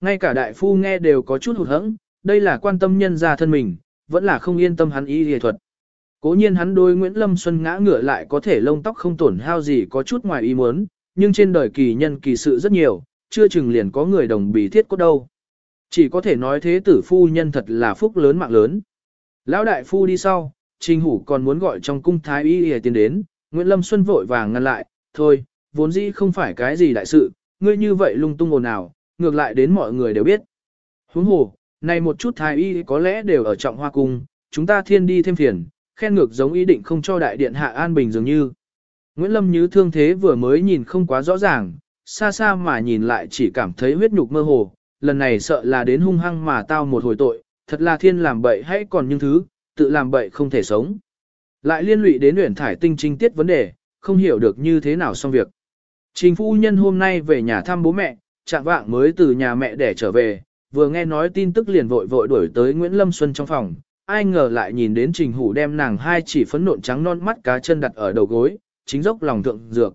Ngay cả đại phu nghe đều có chút hụt hẫng, đây là quan tâm nhân gia thân mình, vẫn là không yên tâm hắn y y thuật. Cố nhiên hắn đôi Nguyễn Lâm Xuân ngã ngựa lại có thể lông tóc không tổn hao gì có chút ngoài ý muốn, nhưng trên đời kỳ nhân kỳ sự rất nhiều, chưa chừng liền có người đồng bì thiết có đâu. Chỉ có thể nói thế tử phu nhân thật là phúc lớn mạng lớn. Lão đại phu đi sau, Trình Hủ còn muốn gọi trong cung thái y y tiến đến, Nguyễn Lâm Xuân vội vàng ngăn lại, thôi, vốn dĩ không phải cái gì đại sự, ngươi như vậy lung tung ồn ào, ngược lại đến mọi người đều biết. Huống hồ, này một chút thái y có lẽ đều ở trọng hoa cung, chúng ta thiên đi thêm phiền, khen ngược giống ý định không cho đại điện hạ an bình dường như. Nguyễn Lâm như thương thế vừa mới nhìn không quá rõ ràng, xa xa mà nhìn lại chỉ cảm thấy huyết nhục mơ hồ, lần này sợ là đến hung hăng mà tao một hồi tội, thật là thiên làm bậy hay còn những thứ, tự làm bậy không thể sống. Lại liên lụy đến luyện thải tinh trinh tiết vấn đề, không hiểu được như thế nào xong việc. Trình phu nhân hôm nay về nhà thăm bố mẹ, trạng vạng mới từ nhà mẹ để trở về, vừa nghe nói tin tức liền vội vội đuổi tới Nguyễn Lâm Xuân trong phòng, ai ngờ lại nhìn đến Trình Hủ đem nàng hai chỉ phấn nộn trắng non mắt cá chân đặt ở đầu gối, chính dốc lòng thượng dược.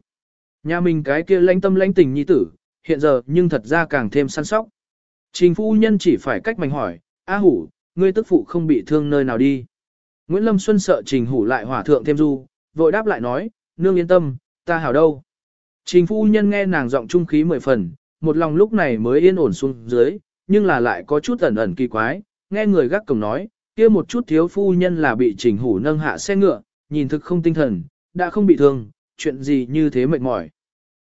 Nhà mình cái kia lãnh tâm lãnh tình nhi tử, hiện giờ nhưng thật ra càng thêm săn sóc. Trình phu nhân chỉ phải cách mạnh hỏi, A Hủ, ngươi tức phụ không bị thương nơi nào đi. Nguyễn Lâm Xuân sợ Trình Hủ lại hỏa thượng thêm du, vội đáp lại nói, nương yên tâm, ta hảo đâu. Trình phu nhân nghe nàng giọng trung khí mười phần, một lòng lúc này mới yên ổn xuống dưới, nhưng là lại có chút ẩn ẩn kỳ quái, nghe người gác cổng nói, kia một chút thiếu phu nhân là bị Trình Hủ nâng hạ xe ngựa, nhìn thực không tinh thần, đã không bị thương, chuyện gì như thế mệt mỏi.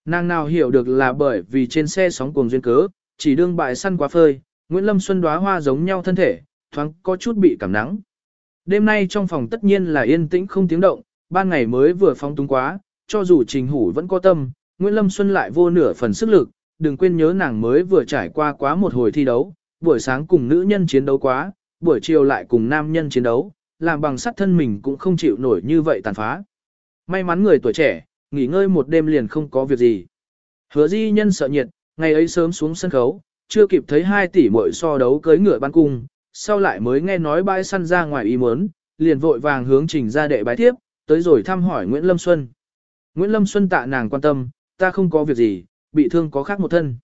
Nàng nào hiểu được là bởi vì trên xe sóng cuồng duyên cớ, chỉ đương bại săn quá phơi, Nguyễn Lâm Xuân đóa hoa giống nhau thân thể, thoáng có chút bị cảm nắng. Đêm nay trong phòng tất nhiên là yên tĩnh không tiếng động, ban ngày mới vừa phóng túng quá, cho dù Trình Hủ vẫn có tâm, Nguyễn Lâm Xuân lại vô nửa phần sức lực, đừng quên nhớ nàng mới vừa trải qua quá một hồi thi đấu, buổi sáng cùng nữ nhân chiến đấu quá, buổi chiều lại cùng nam nhân chiến đấu, làm bằng sắt thân mình cũng không chịu nổi như vậy tàn phá. May mắn người tuổi trẻ, nghỉ ngơi một đêm liền không có việc gì. Hứa di nhân sợ nhiệt, ngày ấy sớm xuống sân khấu, chưa kịp thấy hai tỷ muội so đấu cưới ngựa ban cung, sau lại mới nghe nói bãi săn ra ngoài ý muốn, liền vội vàng hướng trình ra đệ bái tiếp, tới rồi thăm hỏi Nguyễn Lâm Xuân. Nguyễn Lâm Xuân tạ nàng quan tâm, ta không có việc gì, bị thương có khác một thân.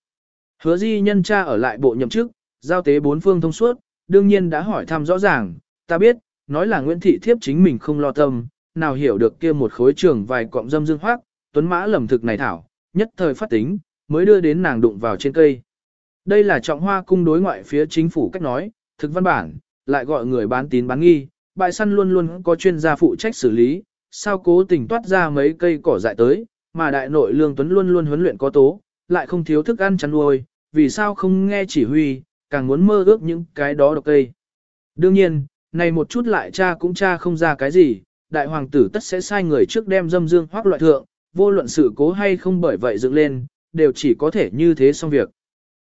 Hứa di nhân cha ở lại bộ nhậm chức, giao tế bốn phương thông suốt, đương nhiên đã hỏi thăm rõ ràng, ta biết, nói là Nguyễn Thị Thiếp chính mình không lo tâm, nào hiểu được kia một khối trường vài cọng dâm dương hoác, tuấn mã lầm thực này thảo, nhất thời phát tính, mới đưa đến nàng đụng vào trên cây. Đây là trọng hoa cung đối ngoại phía chính phủ cách nói, thực văn bản, lại gọi người bán tín bán nghi, bại săn luôn luôn có chuyên gia phụ trách xử lý, sao cố tình toát ra mấy cây cỏ dại tới, mà đại nội lương tuấn luôn luôn huấn luyện có tố, lại không thiếu thức ăn chăn nuôi, vì sao không nghe chỉ huy, càng muốn mơ ước những cái đó độc cây. Đương nhiên, này một chút lại cha cũng cha không ra cái gì, đại hoàng tử tất sẽ sai người trước đem dâm dương hoác loại thượng, vô luận sự cố hay không bởi vậy dựng lên, đều chỉ có thể như thế xong việc.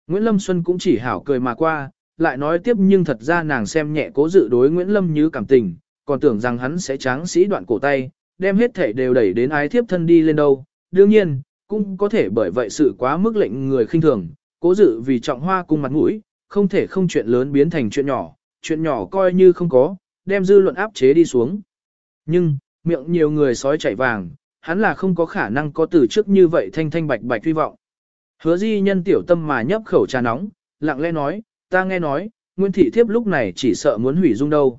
Nguyễn Lâm Xuân cũng chỉ hảo cười mà qua, lại nói tiếp nhưng thật ra nàng xem nhẹ cố dự đối Nguyễn Lâm như cảm tình, còn tưởng rằng hắn sẽ tráng sĩ đoạn cổ tay, đem hết thể đều đẩy đến ái thiếp thân đi lên đâu. Đương nhiên, cũng có thể bởi vậy sự quá mức lệnh người khinh thường, cố dự vì trọng hoa cung mặt mũi, không thể không chuyện lớn biến thành chuyện nhỏ, chuyện nhỏ coi như không có, đem dư luận áp chế đi xuống. Nhưng, miệng nhiều người sói chạy vàng, hắn là không có khả năng có từ trước như vậy thanh thanh bạch bạch hy vọng. Hứa di nhân tiểu tâm mà nhấp khẩu trà nóng, lặng lẽ nói, ta nghe nói, Nguyễn Thị Thiếp lúc này chỉ sợ muốn hủy dung đâu.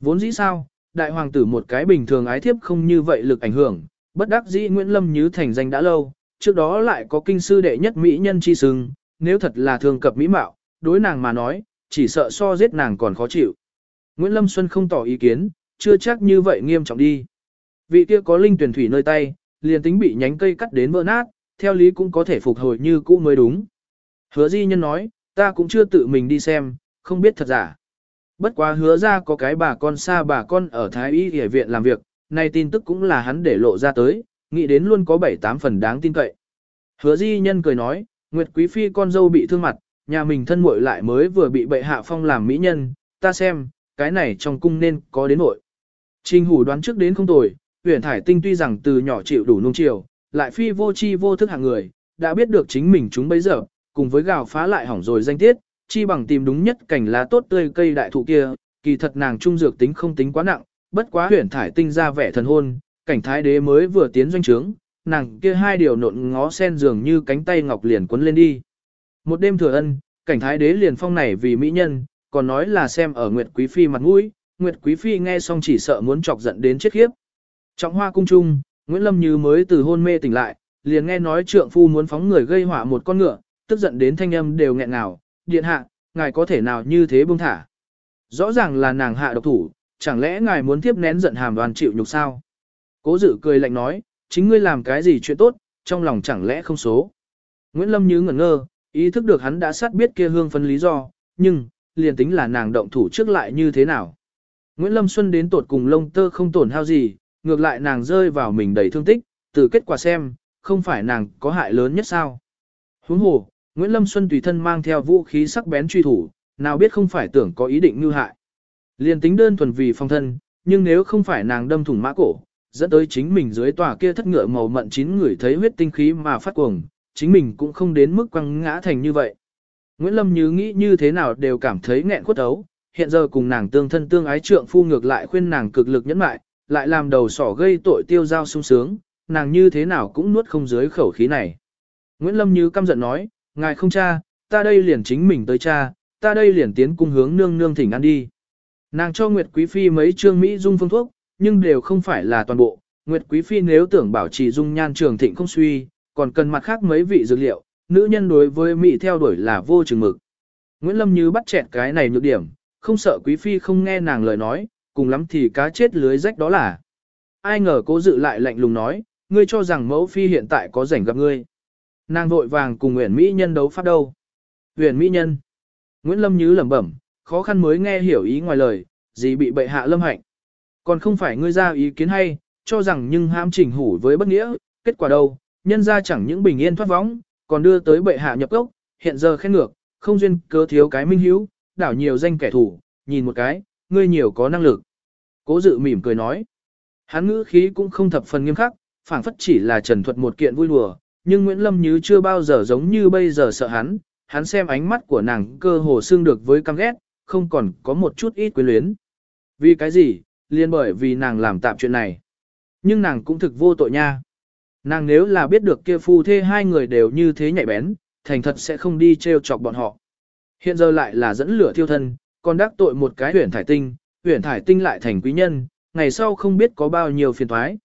Vốn dĩ sao, đại hoàng tử một cái bình thường ái thiếp không như vậy lực ảnh hưởng, bất đắc dĩ Nguyễn Lâm Như thành danh đã lâu, trước đó lại có kinh sư đệ nhất mỹ nhân chi sừng, nếu thật là thường cập mỹ mạo, đối nàng mà nói, chỉ sợ so giết nàng còn khó chịu. Nguyễn Lâm Xuân không tỏ ý kiến, chưa chắc như vậy nghiêm trọng đi. Vị kia có linh tuyển thủy nơi tay, liền tính bị nhánh cây cắt đến vỡ nát, theo lý cũng có thể phục hồi như cũ mới đúng. Hứa di nhân nói, ta cũng chưa tự mình đi xem, không biết thật giả. Bất quá hứa ra có cái bà con xa bà con ở Thái Y Y viện làm việc, nay tin tức cũng là hắn để lộ ra tới, nghĩ đến luôn có 7-8 phần đáng tin cậy. Hứa di nhân cười nói, Nguyệt Quý Phi con dâu bị thương mặt, nhà mình thân muội lại mới vừa bị bệ hạ phong làm mỹ nhân, ta xem, cái này trong cung nên có đến nội. Trình hủ đoán trước đến không tồi, huyền thải tinh tuy rằng từ nhỏ chịu đủ nung chiều, lại phi vô chi vô thức hạng người, đã biết được chính mình chúng bây giờ, cùng với gào phá lại hỏng rồi danh tiết, chi bằng tìm đúng nhất cảnh lá tốt tươi cây đại thụ kia, kỳ thật nàng trung dược tính không tính quá nặng, bất quá huyền thải tinh ra vẻ thần hôn, cảnh thái đế mới vừa tiến doanh trướng, nàng kia hai điều nộn ngó sen dường như cánh tay ngọc liền quấn lên đi. Một đêm thừa ân, cảnh thái đế liền phong này vì mỹ nhân, còn nói là xem ở Nguyệt Quý Phi mặt mũi, Nguyệt Quý Phi nghe xong chỉ sợ muốn chọc giận đến chết khiếp. Trọng hoa cung trung, Nguyễn Lâm Như mới từ hôn mê tỉnh lại, liền nghe nói trượng phu muốn phóng người gây hỏa một con ngựa, tức giận đến thanh âm đều nghẹn ngào, điện hạ, ngài có thể nào như thế buông thả. Rõ ràng là nàng hạ độc thủ, chẳng lẽ ngài muốn tiếp nén giận hàm đoàn chịu nhục sao? Cố dự cười lạnh nói, chính ngươi làm cái gì chuyện tốt, trong lòng chẳng lẽ không số. Nguyễn Lâm Như ngẩn ngơ, ý thức được hắn đã sát biết kia hương phân lý do, nhưng, liền tính là nàng động thủ trước lại như thế nào. Nguyễn Lâm Xuân đến tột cùng lông tơ không tổn hao gì, ngược lại nàng rơi vào mình đầy thương tích, từ kết quả xem, không phải nàng có hại lớn nhất sao. Huống hồ, Nguyễn Lâm Xuân tùy thân mang theo vũ khí sắc bén truy thủ, nào biết không phải tưởng có ý định như hại. Liền tính đơn thuần vì phong thân, nhưng nếu không phải nàng đâm thủng mã cổ, dẫn tới chính mình dưới tòa kia thất ngựa màu mận chín người thấy huyết tinh khí mà phát cuồng, chính mình cũng không đến mức quăng ngã thành như vậy. Nguyễn Lâm Như nghĩ như thế nào đều cảm thấy nghẹn khuất ấu, hiện giờ cùng nàng tương thân tương ái trượng phu ngược lại khuyên nàng cực lực nhẫn mại, lại làm đầu sỏ gây tội tiêu giao sung sướng, nàng như thế nào cũng nuốt không dưới khẩu khí này. Nguyễn Lâm Như căm giận nói, ngài không cha, ta đây liền chính mình tới cha, ta đây liền tiến cung hướng nương nương thỉnh ăn đi. Nàng cho Nguyệt Quý Phi mấy trương Mỹ dung phương thuốc, nhưng đều không phải là toàn bộ. Nguyệt Quý Phi nếu tưởng bảo trì dung nhan trường thịnh không suy, còn cần mặt khác mấy vị dược liệu, nữ nhân đối với Mỹ theo đuổi là vô chừng mực. Nguyễn Lâm Như bắt chẹt cái này nhược điểm, không sợ Quý Phi không nghe nàng lời nói, cùng lắm thì cá chết lưới rách đó là. Ai ngờ cố dự lại lạnh lùng nói, ngươi cho rằng mẫu Phi hiện tại có rảnh gặp ngươi. Nàng vội vàng cùng Nguyễn Mỹ Nhân đấu pháp đâu. Nguyễn Mỹ Nhân. Nguyễn Lâm Như lẩm bẩm, khó khăn mới nghe hiểu ý ngoài lời, gì bị bệ hạ lâm hạnh. Còn không phải ngươi ra ý kiến hay, cho rằng nhưng ham chỉnh hủ với bất nghĩa, kết quả đâu, nhân ra chẳng những bình yên thoát vong, còn đưa tới bệ hạ nhập cốc, hiện giờ khen ngược, không duyên cớ thiếu cái minh hiếu, đảo nhiều danh kẻ thủ, nhìn một cái, ngươi nhiều có năng lực. Cố dự mỉm cười nói, hắn ngữ khí cũng không thập phần nghiêm khắc, phảng phất chỉ là trần thuật một kiện vui đùa, nhưng Nguyễn Lâm Như chưa bao giờ giống như bây giờ sợ hắn, hắn xem ánh mắt của nàng cơ hồ xương được với căm ghét, không còn có một chút ít quyến luyến. Vì cái gì, liên bởi vì nàng làm tạm chuyện này. Nhưng nàng cũng thực vô tội nha. Nàng nếu là biết được kia phu thê hai người đều như thế nhạy bén, thành thật sẽ không đi treo chọc bọn họ. Hiện giờ lại là dẫn lửa thiêu thân, còn đắc tội một cái huyển thải tinh, huyển thải tinh lại thành quý nhân, ngày sau không biết có bao nhiêu phiền thoái.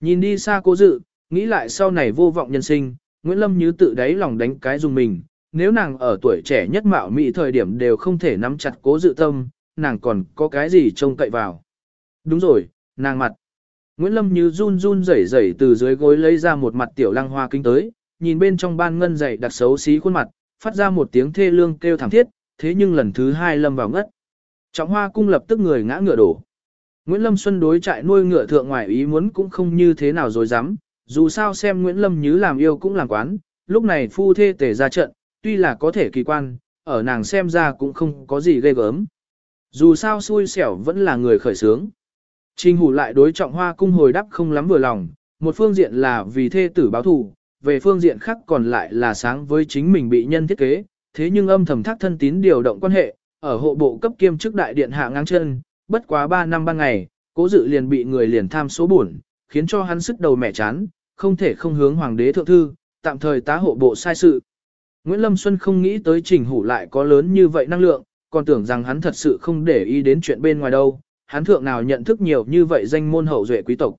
Nhìn đi xa cố dự, nghĩ lại sau này vô vọng nhân sinh, Nguyễn Lâm như tự đáy lòng đánh cái dùng mình, nếu nàng ở tuổi trẻ nhất mạo mị thời điểm đều không thể nắm chặt cố dự tâm, nàng còn có cái gì trông cậy vào. Đúng rồi, nàng mặt. Nguyễn Lâm như run run rẩy rẩy từ dưới gối lấy ra một mặt tiểu lăng hoa kinh tới, nhìn bên trong ban ngân dày đặc xấu xí khuôn mặt, phát ra một tiếng thê lương kêu thảm thiết, thế nhưng lần thứ hai lâm vào ngất. Trọng hoa cung lập tức người ngã ngựa đổ. Nguyễn Lâm Xuân đối trại nuôi ngựa thượng ngoài ý muốn cũng không như thế nào rồi dám, dù sao xem Nguyễn Lâm Như làm yêu cũng làm quán, lúc này phu thê tể ra trận, tuy là có thể kỳ quan, ở nàng xem ra cũng không có gì ghê gớm. Dù sao xui xẻo vẫn là người khởi sướng. Trình hủ lại đối trọng hoa cung hồi đáp không lắm vừa lòng, một phương diện là vì thê tử báo thù, về phương diện khác còn lại là sáng với chính mình bị nhân thiết kế, thế nhưng âm thầm thác thân tín điều động quan hệ, ở hộ bộ cấp kiêm chức đại điện hạ ngang chân, bất quá 3 năm 3 ngày, cố dự liền bị người liền tham số buồn, khiến cho hắn sức đầu mẻ chán, không thể không hướng hoàng đế thượng thư, tạm thời tá hộ bộ sai sự. Nguyễn Lâm Xuân không nghĩ tới trình hủ lại có lớn như vậy năng lượng, còn tưởng rằng hắn thật sự không để ý đến chuyện bên ngoài đâu, hắn thượng nào nhận thức nhiều như vậy danh môn hậu duệ quý tộc.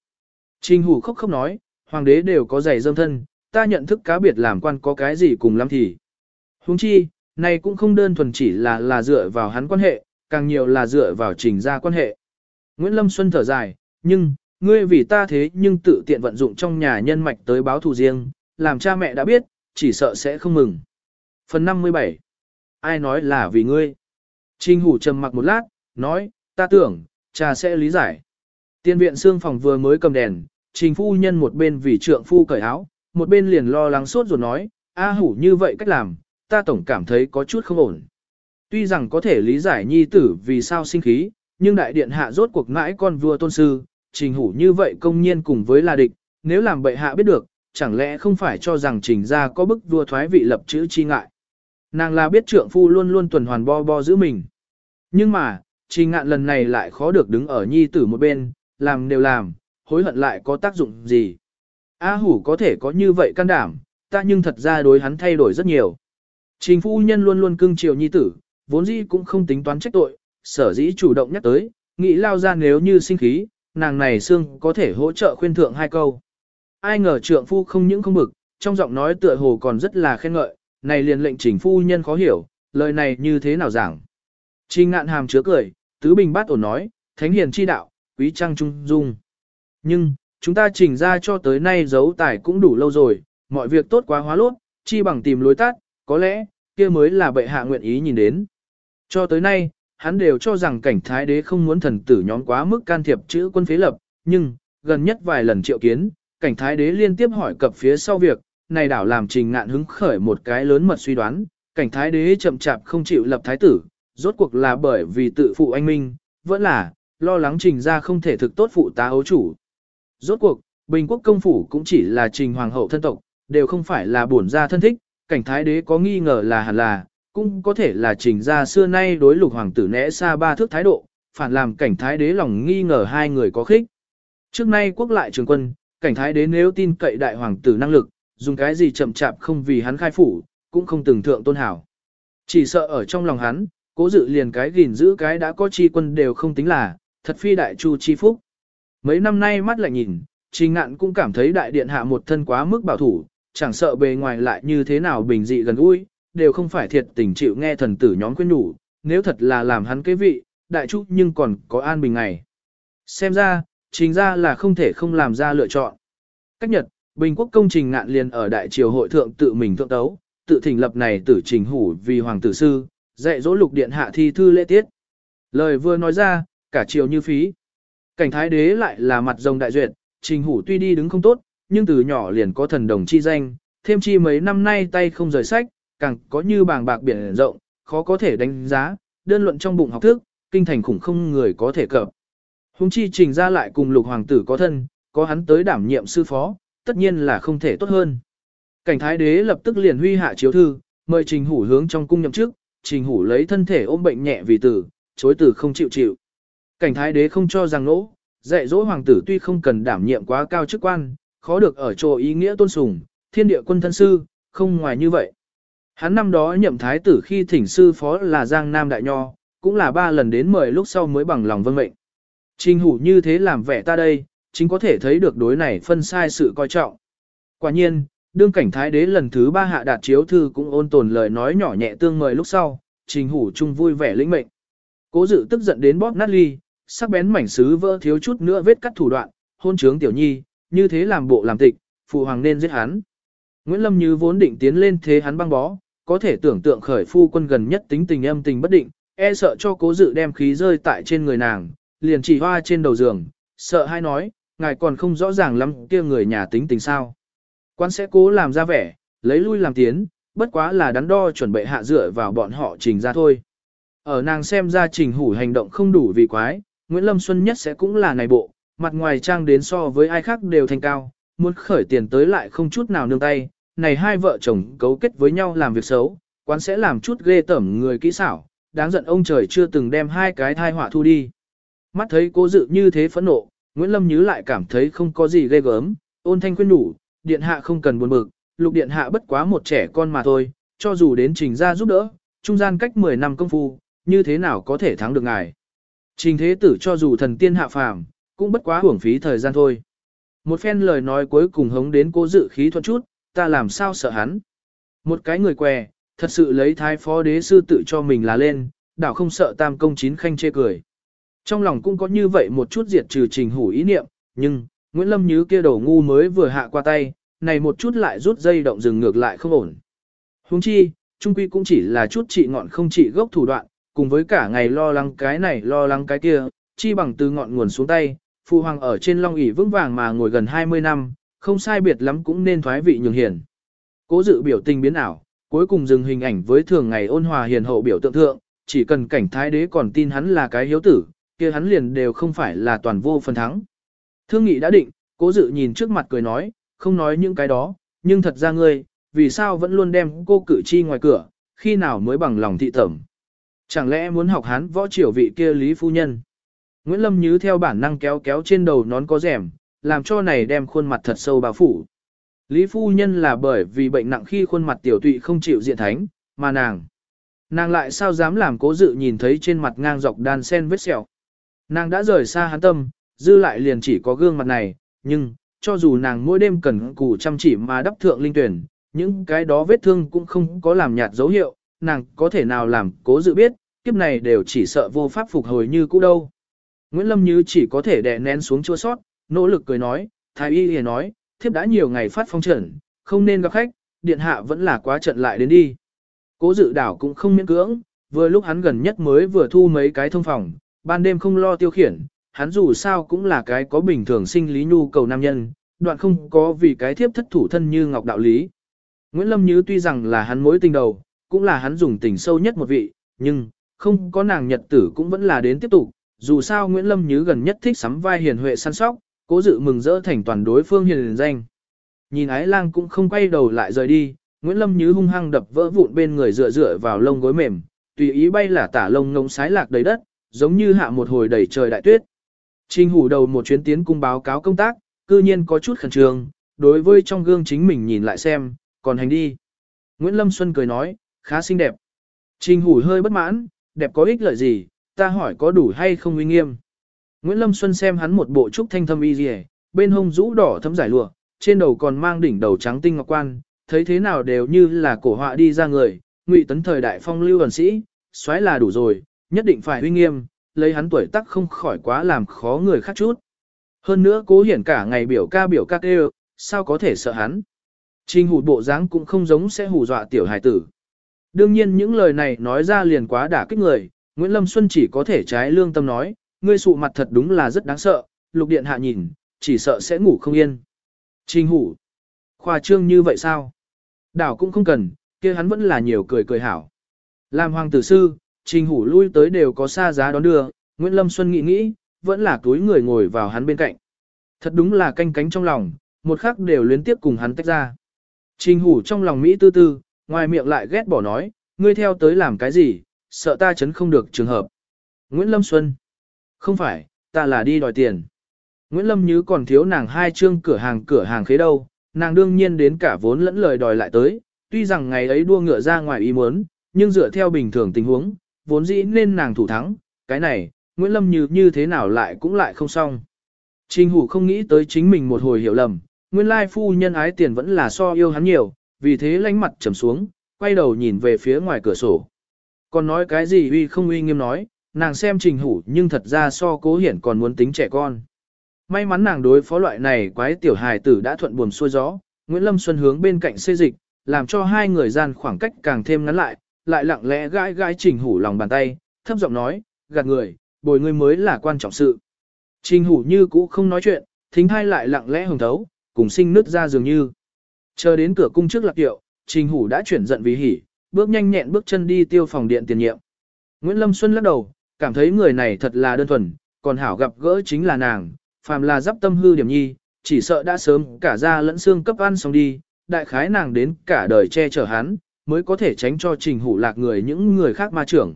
Trình hủ khóc khóc nói, hoàng đế đều có giày dâm thân, ta nhận thức cá biệt làm quan có cái gì cùng lắm thì. Huống chi, này cũng không đơn thuần chỉ là là dựa vào hắn quan hệ, càng nhiều là dựa vào trình ra quan hệ. Nguyễn Lâm Xuân thở dài, nhưng, ngươi vì ta thế nhưng tự tiện vận dụng trong nhà nhân mạch tới báo thù riêng, làm cha mẹ đã biết, chỉ sợ sẽ không mừng. Phần 57 Ai nói là vì ngươi? Trình hủ trầm mặc một lát, nói, ta tưởng, cha sẽ lý giải. Tiên viện xương phòng vừa mới cầm đèn, trình phu nhân một bên vì trượng phu cởi áo, một bên liền lo lắng sốt rồi nói, a hủ như vậy cách làm, ta tổng cảm thấy có chút không ổn. Tuy rằng có thể lý giải nhi tử vì sao sinh khí, nhưng đại điện hạ rốt cuộc mãi con vua tôn sư, trình hủ như vậy công nhiên cùng với là địch, nếu làm bệ hạ biết được, chẳng lẽ không phải cho rằng trình ra có bức vua thoái vị lập chữ chi ngại. Nàng là biết trượng phu luôn luôn tuần hoàn bo bo giữ mình. Nhưng mà, trình ngạn lần này lại khó được đứng ở nhi tử một bên, làm đều làm, hối hận lại có tác dụng gì. A hủ có thể có như vậy can đảm, ta nhưng thật ra đối hắn thay đổi rất nhiều. Trình phu nhân luôn luôn cưng chiều nhi tử, vốn dĩ cũng không tính toán trách tội, sở dĩ chủ động nhắc tới, nghĩ lao ra nếu như sinh khí, nàng này xương có thể hỗ trợ khuyên thượng hai câu. Ai ngờ trượng phu không những không bực, trong giọng nói tựa hồ còn rất là khen ngợi, này liền lệnh trình phu nhân khó hiểu, lời này như thế nào giảng. Trình ngạn hàm chứa cười, tứ bình bát ổn nói, thánh hiền chi đạo, quý trăng trung dung. Nhưng, chúng ta trình ra cho tới nay giấu tài cũng đủ lâu rồi, mọi việc tốt quá hóa lốt, chi bằng tìm lối tắt, có lẽ, kia mới là bệ hạ nguyện ý nhìn đến. Cho tới nay, hắn đều cho rằng cảnh thái đế không muốn thần tử nhóm quá mức can thiệp chữ quân phế lập, nhưng, gần nhất vài lần triệu kiến, cảnh thái đế liên tiếp hỏi cập phía sau việc, này đảo làm trình ngạn hứng khởi một cái lớn mật suy đoán, cảnh thái đế chậm chạp không chịu lập thái tử, rốt cuộc là bởi vì tự phụ anh minh, vẫn là, lo lắng trình ra không thể thực tốt phụ tá ấu chủ. Rốt cuộc, Bình quốc công phủ cũng chỉ là trình hoàng hậu thân tộc, đều không phải là bổn gia thân thích, cảnh thái đế có nghi ngờ là hẳn là, cũng có thể là trình gia xưa nay đối lục hoàng tử nẽ xa ba thước thái độ, phản làm cảnh thái đế lòng nghi ngờ hai người có khích. Trước nay quốc lại trường quân, cảnh thái đế nếu tin cậy đại hoàng tử năng lực, dùng cái gì chậm chạp không vì hắn khai phủ, cũng không từng thượng tôn hảo. Chỉ sợ ở trong lòng hắn, cố dự liền cái gìn giữ cái đã có chi quân đều không tính là, thật phi đại chu chi phúc. Mấy năm nay mắt lại nhìn, trình ngạn cũng cảm thấy đại điện hạ một thân quá mức bảo thủ, chẳng sợ bề ngoài lại như thế nào bình dị gần gũi, đều không phải thiệt tình chịu nghe thần tử nhóm khuyên nhủ, nếu thật là làm hắn cái vị, đại chu nhưng còn có an bình ngày. Xem ra, trình ra là không thể không làm ra lựa chọn. Cách nhật, Bình quốc công trình ngạn liền ở đại triều hội thượng tự mình thượng tấu, tự thỉnh lập này tử trình hủ vì hoàng tử sư, dạy dỗ lục điện hạ thi thư lễ tiết. Lời vừa nói ra, cả triều như phí. Cảnh thái đế lại là mặt rồng đại duyệt, trình hủ tuy đi đứng không tốt, nhưng từ nhỏ liền có thần đồng chi danh, thêm chi mấy năm nay tay không rời sách, càng có như bàng bạc biển rộng, khó có thể đánh giá, đơn luận trong bụng học thức, kinh thành khủng không người có thể cập. Hùng chi trình ra lại cùng lục hoàng tử có thân, có hắn tới đảm nhiệm sư phó, tất nhiên là không thể tốt hơn. Cảnh thái đế lập tức liền huy hạ chiếu thư, mời trình hủ hướng trong cung nhậm chức, trình hủ lấy thân thể ôm bệnh nhẹ vì tử, chối tử không chịu chịu. Cảnh thái đế không cho rằng nỗ, dạy dỗ hoàng tử tuy không cần đảm nhiệm quá cao chức quan, khó được ở chỗ ý nghĩa tôn sùng, thiên địa quân thân sư, không ngoài như vậy. Hắn năm đó nhậm thái tử khi thỉnh sư phó là Giang Nam Đại Nho, cũng là ba lần đến mời lúc sau mới bằng lòng vâng mệnh. Trình hủ như thế làm vẻ ta đây, chính có thể thấy được đối này phân sai sự coi trọng. Quả nhiên, đương cảnh thái đế lần thứ ba hạ đạt chiếu thư cũng ôn tồn lời nói nhỏ nhẹ tương mời lúc sau, trình hủ chung vui vẻ lĩnh mệnh. Cố dự tức giận đến bóp nát ly, sắc bén mảnh sứ vỡ thiếu chút nữa vết cắt thủ đoạn, hôn trướng tiểu nhi, như thế làm bộ làm tịch, phụ hoàng nên giết hắn. Nguyễn Lâm Như vốn định tiến lên thế hắn băng bó, có thể tưởng tượng khởi phu quân gần nhất tính tình âm tình bất định, e sợ cho cố dự đem khí rơi tại trên người nàng, liền chỉ hoa trên đầu giường, sợ hay nói, ngài còn không rõ ràng lắm kia người nhà tính tình sao. Quan sẽ cố làm ra vẻ, lấy lui làm tiến, bất quá là đắn đo chuẩn bị hạ dựa vào bọn họ trình ra thôi. Ở nàng xem ra trình hủ hành động không đủ vị quái, Nguyễn Lâm Xuân nhất sẽ cũng là này bộ, mặt ngoài trang đến so với ai khác đều thành cao, muốn khởi tiền tới lại không chút nào nương tay, này hai vợ chồng cấu kết với nhau làm việc xấu, quán sẽ làm chút ghê tẩm người kỹ xảo, đáng giận ông trời chưa từng đem hai cái thai họa thu đi. Mắt thấy cố dự như thế phẫn nộ, Nguyễn Lâm Nhứ lại cảm thấy không có gì ghê gớm, ôn thanh khuyên đủ, điện hạ không cần buồn bực, lục điện hạ bất quá một trẻ con mà thôi, cho dù đến trình ra giúp đỡ, trung gian cách 10 năm công phu, như thế nào có thể thắng được ngài. Trình thế tử cho dù thần tiên hạ phàm, cũng bất quá hưởng phí thời gian thôi. Một phen lời nói cuối cùng hống đến cô dự khí thuận chút, ta làm sao sợ hắn. Một cái người què, thật sự lấy thái phó đế sư tự cho mình là lên, đảo không sợ tam công chín khanh chê cười. Trong lòng cũng có như vậy một chút diệt trừ trình hủ ý niệm, nhưng, Nguyễn Lâm Như kia đầu ngu mới vừa hạ qua tay, này một chút lại rút dây động dừng ngược lại không ổn. Huống chi, trung quy cũng chỉ là chút trị ngọn không trị gốc thủ đoạn, cùng với cả ngày lo lắng cái này lo lắng cái kia, chi bằng từ ngọn nguồn xuống tay, phụ hoàng ở trên long ỷ vững vàng mà ngồi gần 20 năm, không sai biệt lắm cũng nên thoái vị nhường hiền. Cố dự biểu tình biến ảo, cuối cùng dừng hình ảnh với thường ngày ôn hòa hiền hậu biểu tượng thượng, chỉ cần cảnh thái đế còn tin hắn là cái hiếu tử, kia hắn liền đều không phải là toàn vô phần thắng. Thương nghị đã định, cố dự nhìn trước mặt cười nói, không nói những cái đó, nhưng thật ra ngươi, vì sao vẫn luôn đem cô cử chi ngoài cửa, khi nào mới bằng lòng thị tẩm. Chẳng lẽ muốn học hắn võ triều vị kia Lý Phu Nhân? Nguyễn Lâm Nhứ theo bản năng kéo kéo trên đầu nón có rẻm, làm cho này đem khuôn mặt thật sâu bao phủ. Lý Phu Nhân là bởi vì bệnh nặng khi khuôn mặt tiểu tụy không chịu diện thánh, mà nàng. Nàng lại sao dám làm cố dự nhìn thấy trên mặt ngang dọc đan sen vết sẹo. Nàng đã rời xa hắn tâm, dư lại liền chỉ có gương mặt này, nhưng, cho dù nàng mỗi đêm cần cù chăm chỉ mà đắp thượng linh tuyển, những cái đó vết thương cũng không có làm nhạt dấu hiệu, nàng có thể nào làm cố dự biết, kiếp này đều chỉ sợ vô pháp phục hồi như cũ đâu. Nguyễn Lâm Như chỉ có thể đè nén xuống chua sót, nỗ lực cười nói, thái y hề nói, thiếp đã nhiều ngày phát phong trận, không nên gặp khách, điện hạ vẫn là quá trận lại đến đi. Cố dự đảo cũng không miễn cưỡng, vừa lúc hắn gần nhất mới vừa thu mấy cái thông phòng, ban đêm không lo tiêu khiển, hắn dù sao cũng là cái có bình thường sinh lý nhu cầu nam nhân, đoạn không có vì cái thiếp thất thủ thân như ngọc đạo lý. Nguyễn Lâm Như tuy rằng là hắn mối tình đầu, cũng là hắn dùng tình sâu nhất một vị, nhưng, không có nàng nhật tử cũng vẫn là đến tiếp tục, dù sao Nguyễn Lâm Như gần nhất thích sắm vai hiền huệ săn sóc, cố dự mừng rỡ thành toàn đối phương hiền danh. Nhìn ái lang cũng không quay đầu lại rời đi, Nguyễn Lâm Như hung hăng đập vỡ vụn bên người dựa dựa vào lông gối mềm, tùy ý bay là tả lông ngông sái lạc đầy đất, giống như hạ một hồi đầy trời đại tuyết. Trình hủ đầu một chuyến tiến cung báo cáo công tác, cư nhiên có chút khẩn trương, đối với trong gương chính mình nhìn lại xem, còn hành đi. Nguyễn Lâm Xuân cười nói, khá xinh đẹp. Trình hủ hơi bất mãn, đẹp có ích lợi gì, ta hỏi có đủ hay không uy nghiêm. Nguyễn Lâm Xuân xem hắn một bộ trúc thanh thâm y rìa, bên hông rũ đỏ thấm giải lụa, trên đầu còn mang đỉnh đầu trắng tinh ngọc quan, thấy thế nào đều như là cổ họa đi ra người, ngụy tấn thời đại phong lưu ẩn sĩ, xoáy là đủ rồi, nhất định phải uy nghiêm, lấy hắn tuổi tác không khỏi quá làm khó người khác chút. Hơn nữa cố hiển cả ngày biểu ca biểu ca kêu, sao có thể sợ hắn. Trình hủ bộ dáng cũng không giống sẽ hù dọa tiểu hài tử. Đương nhiên những lời này nói ra liền quá đả kích người, Nguyễn Lâm Xuân chỉ có thể trái lương tâm nói, ngươi sụ mặt thật đúng là rất đáng sợ, lục điện hạ nhìn, chỉ sợ sẽ ngủ không yên. Trình hủ, khoa trương như vậy sao? Đảo cũng không cần, kia hắn vẫn là nhiều cười cười hảo. Làm hoàng tử sư, trình hủ lui tới đều có xa giá đón đưa, Nguyễn Lâm Xuân nghĩ nghĩ, vẫn là túi người ngồi vào hắn bên cạnh. Thật đúng là canh cánh trong lòng, một khắc đều luyến tiếp cùng hắn tách ra. Trình hủ trong lòng Mỹ tư tư, ngoài miệng lại ghét bỏ nói, ngươi theo tới làm cái gì, sợ ta chấn không được trường hợp. Nguyễn Lâm Xuân. Không phải, ta là đi đòi tiền. Nguyễn Lâm Như còn thiếu nàng hai chương cửa hàng cửa hàng khế đâu, nàng đương nhiên đến cả vốn lẫn lời đòi lại tới, tuy rằng ngày ấy đua ngựa ra ngoài ý muốn, nhưng dựa theo bình thường tình huống, vốn dĩ nên nàng thủ thắng, cái này, Nguyễn Lâm Như như thế nào lại cũng lại không xong. Trình Hủ không nghĩ tới chính mình một hồi hiểu lầm, nguyên lai phu nhân ái tiền vẫn là so yêu hắn nhiều, vì thế lánh mặt trầm xuống, quay đầu nhìn về phía ngoài cửa sổ. Còn nói cái gì uy không uy nghiêm nói, nàng xem trình hủ nhưng thật ra so cố hiển còn muốn tính trẻ con. May mắn nàng đối phó loại này quái tiểu hài tử đã thuận buồm xuôi gió, Nguyễn Lâm Xuân hướng bên cạnh xê dịch, làm cho hai người gian khoảng cách càng thêm ngắn lại, lại lặng lẽ gãi gãi trình hủ lòng bàn tay, thấp giọng nói, gạt người, bồi người mới là quan trọng sự. Trình hủ như cũ không nói chuyện, thính hai lại lặng lẽ hồng thấu, cùng sinh nứt ra dường như. Chờ đến cửa cung trước lạc tiệu, trình hủ đã chuyển giận vì hỉ, bước nhanh nhẹn bước chân đi tiêu phòng điện tiền nhiệm. Nguyễn Lâm Xuân lắc đầu, cảm thấy người này thật là đơn thuần, còn hảo gặp gỡ chính là nàng, phàm là giáp tâm hư điểm nhi, chỉ sợ đã sớm cả ra lẫn xương cấp ăn xong đi, đại khái nàng đến cả đời che chở hắn, mới có thể tránh cho trình hủ lạc người những người khác ma trưởng.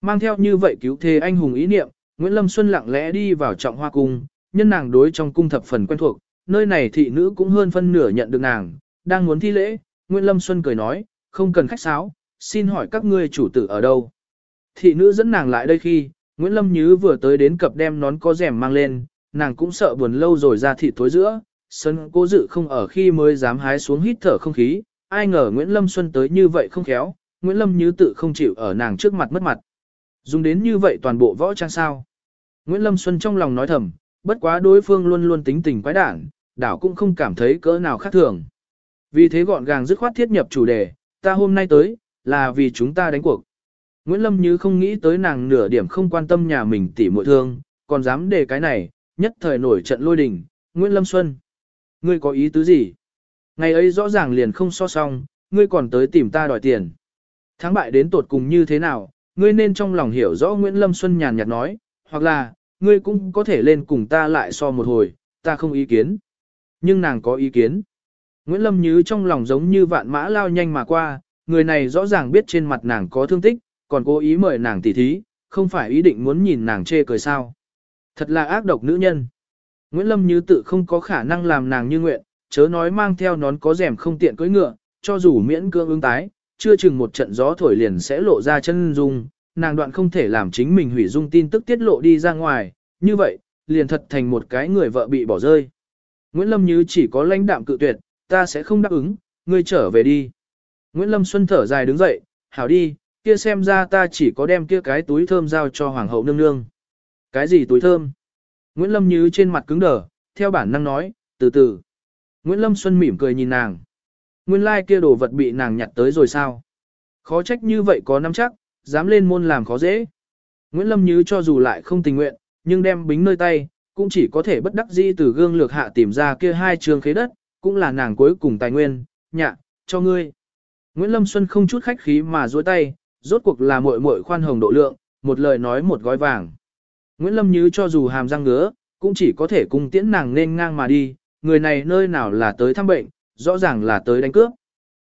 Mang theo như vậy cứu thế anh hùng ý niệm, Nguyễn Lâm Xuân lặng lẽ đi vào trọng hoa cung, nhân nàng đối trong cung thập phần quen thuộc, nơi này thị nữ cũng hơn phân nửa nhận được nàng, đang muốn thi lễ, Nguyễn Lâm Xuân cười nói, không cần khách sáo, xin hỏi các ngươi chủ tử ở đâu. Thị nữ dẫn nàng lại đây khi, Nguyễn Lâm Nhứ vừa tới đến cập đem nón có rèm mang lên, nàng cũng sợ buồn lâu rồi ra thị tối giữa, sân cố dự không ở khi mới dám hái xuống hít thở không khí, ai ngờ Nguyễn Lâm Xuân tới như vậy không khéo, Nguyễn Lâm Như tự không chịu ở nàng trước mặt mất mặt. Dùng đến như vậy toàn bộ võ trang sao. Nguyễn Lâm Xuân trong lòng nói thầm, bất quá đối phương luôn luôn tính tình quái đản, đảo cũng không cảm thấy cỡ nào khác thường. Vì thế gọn gàng dứt khoát thiết nhập chủ đề, ta hôm nay tới, là vì chúng ta đánh cuộc. Nguyễn Lâm Như không nghĩ tới nàng nửa điểm không quan tâm nhà mình tỉ muội thương, còn dám đề cái này, nhất thời nổi trận lôi đình, Nguyễn Lâm Xuân. Ngươi có ý tứ gì? Ngày ấy rõ ràng liền không so song, ngươi còn tới tìm ta đòi tiền. Thắng bại đến tột cùng như thế nào, ngươi nên trong lòng hiểu rõ Nguyễn Lâm Xuân nhàn nhạt nói, hoặc là, ngươi cũng có thể lên cùng ta lại so một hồi, ta không ý kiến. Nhưng nàng có ý kiến. Nguyễn Lâm Nhứ trong lòng giống như vạn mã lao nhanh mà qua, người này rõ ràng biết trên mặt nàng có thương tích, còn cố ý mời nàng tỉ thí, không phải ý định muốn nhìn nàng chê cười sao. Thật là ác độc nữ nhân. Nguyễn Lâm Như tự không có khả năng làm nàng như nguyện, chớ nói mang theo nón có rèm không tiện cưỡi ngựa, cho dù miễn cưỡng ứng tái, chưa chừng một trận gió thổi liền sẽ lộ ra chân dung, nàng đoạn không thể làm chính mình hủy dung tin tức tiết lộ đi ra ngoài, như vậy, liền thật thành một cái người vợ bị bỏ rơi. Nguyễn Lâm Như chỉ có lãnh đạm cự tuyệt, ta sẽ không đáp ứng, ngươi trở về đi. Nguyễn Lâm Xuân thở dài đứng dậy, hảo đi, kia xem ra ta chỉ có đem kia cái túi thơm giao cho hoàng hậu nương nương. Cái gì túi thơm? Nguyễn Lâm Như trên mặt cứng đờ, theo bản năng nói, từ từ. Nguyễn Lâm Xuân mỉm cười nhìn nàng. Nguyên lai like kia đồ vật bị nàng nhặt tới rồi sao? Khó trách như vậy có nắm chắc, dám lên môn làm khó dễ. Nguyễn Lâm Như cho dù lại không tình nguyện, nhưng đem bính nơi tay, cũng chỉ có thể bất đắc dĩ từ gương lược hạ tìm ra kia hai trường khế đất, cũng là nàng cuối cùng tài nguyên, nhạ, cho ngươi. Nguyễn Lâm Xuân không chút khách khí mà duỗi tay, rốt cuộc là muội muội khoan hồng độ lượng, một lời nói một gói vàng. Nguyễn Lâm Như cho dù hàm răng ngứa, cũng chỉ có thể cùng tiễn nàng nên ngang mà đi, người này nơi nào là tới thăm bệnh, rõ ràng là tới đánh cướp.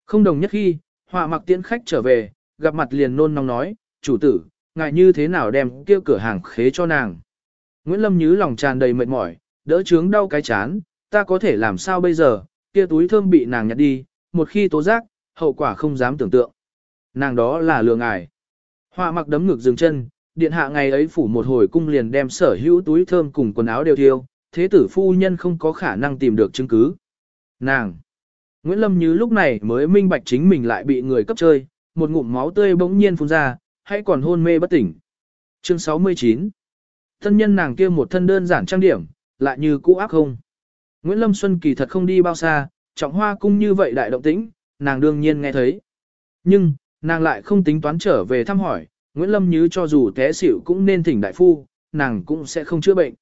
Không đồng nhất khi, họa mặc tiễn khách trở về, gặp mặt liền nôn nóng nói, chủ tử, ngài như thế nào đem kia cửa hàng khế cho nàng. Nguyễn Lâm Nhứ lòng tràn đầy mệt mỏi, đỡ chướng đau cái chán, ta có thể làm sao bây giờ, kia túi thơm bị nàng nhặt đi, một khi tố giác, hậu quả không dám tưởng tượng. Nàng đó là lừa ngài. Họa mặc đấm ngực dừng chân, điện hạ ngày ấy phủ một hồi cung liền đem sở hữu túi thơm cùng quần áo đều thiêu, thế tử phu nhân không có khả năng tìm được chứng cứ. Nàng! Nguyễn Lâm Như lúc này mới minh bạch chính mình lại bị người cấp chơi, một ngụm máu tươi bỗng nhiên phun ra, hãy còn hôn mê bất tỉnh. Chương 69 Thân nhân nàng kia một thân đơn giản trang điểm, lại như cũ ác không. Nguyễn Lâm Xuân kỳ thật không đi bao xa, trọng hoa cung như vậy đại động tĩnh, nàng đương nhiên nghe thấy. Nhưng, nàng lại không tính toán trở về thăm hỏi, Nguyễn Lâm Như cho dù té xỉu cũng nên thỉnh đại phu, nàng cũng sẽ không chữa bệnh.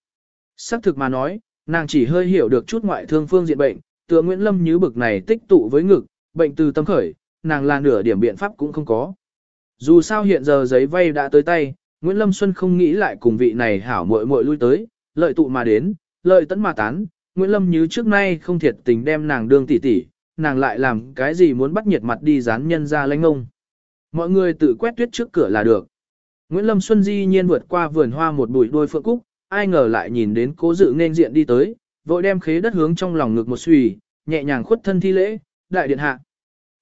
Sắc thực mà nói, nàng chỉ hơi hiểu được chút ngoại thương phương diện bệnh, tựa Nguyễn Lâm Như bực này tích tụ với ngực, bệnh từ tâm khởi, nàng là nửa điểm biện pháp cũng không có. Dù sao hiện giờ giấy vay đã tới tay, Nguyễn Lâm Xuân không nghĩ lại cùng vị này hảo muội muội lui tới, lợi tụ mà đến, lợi tấn mà tán, Nguyễn Lâm như trước nay không thiệt tình đem nàng đương tỷ tỷ, nàng lại làm cái gì muốn bắt nhiệt mặt đi dán nhân ra lãnh ông. Mọi người tự quét tuyết trước cửa là được. Nguyễn Lâm Xuân di nhiên vượt qua vườn hoa một bụi đôi phượng cúc, ai ngờ lại nhìn đến cố dự nên diện đi tới, vội đem khế đất hướng trong lòng ngực một xùy, nhẹ nhàng khuất thân thi lễ, đại điện hạ.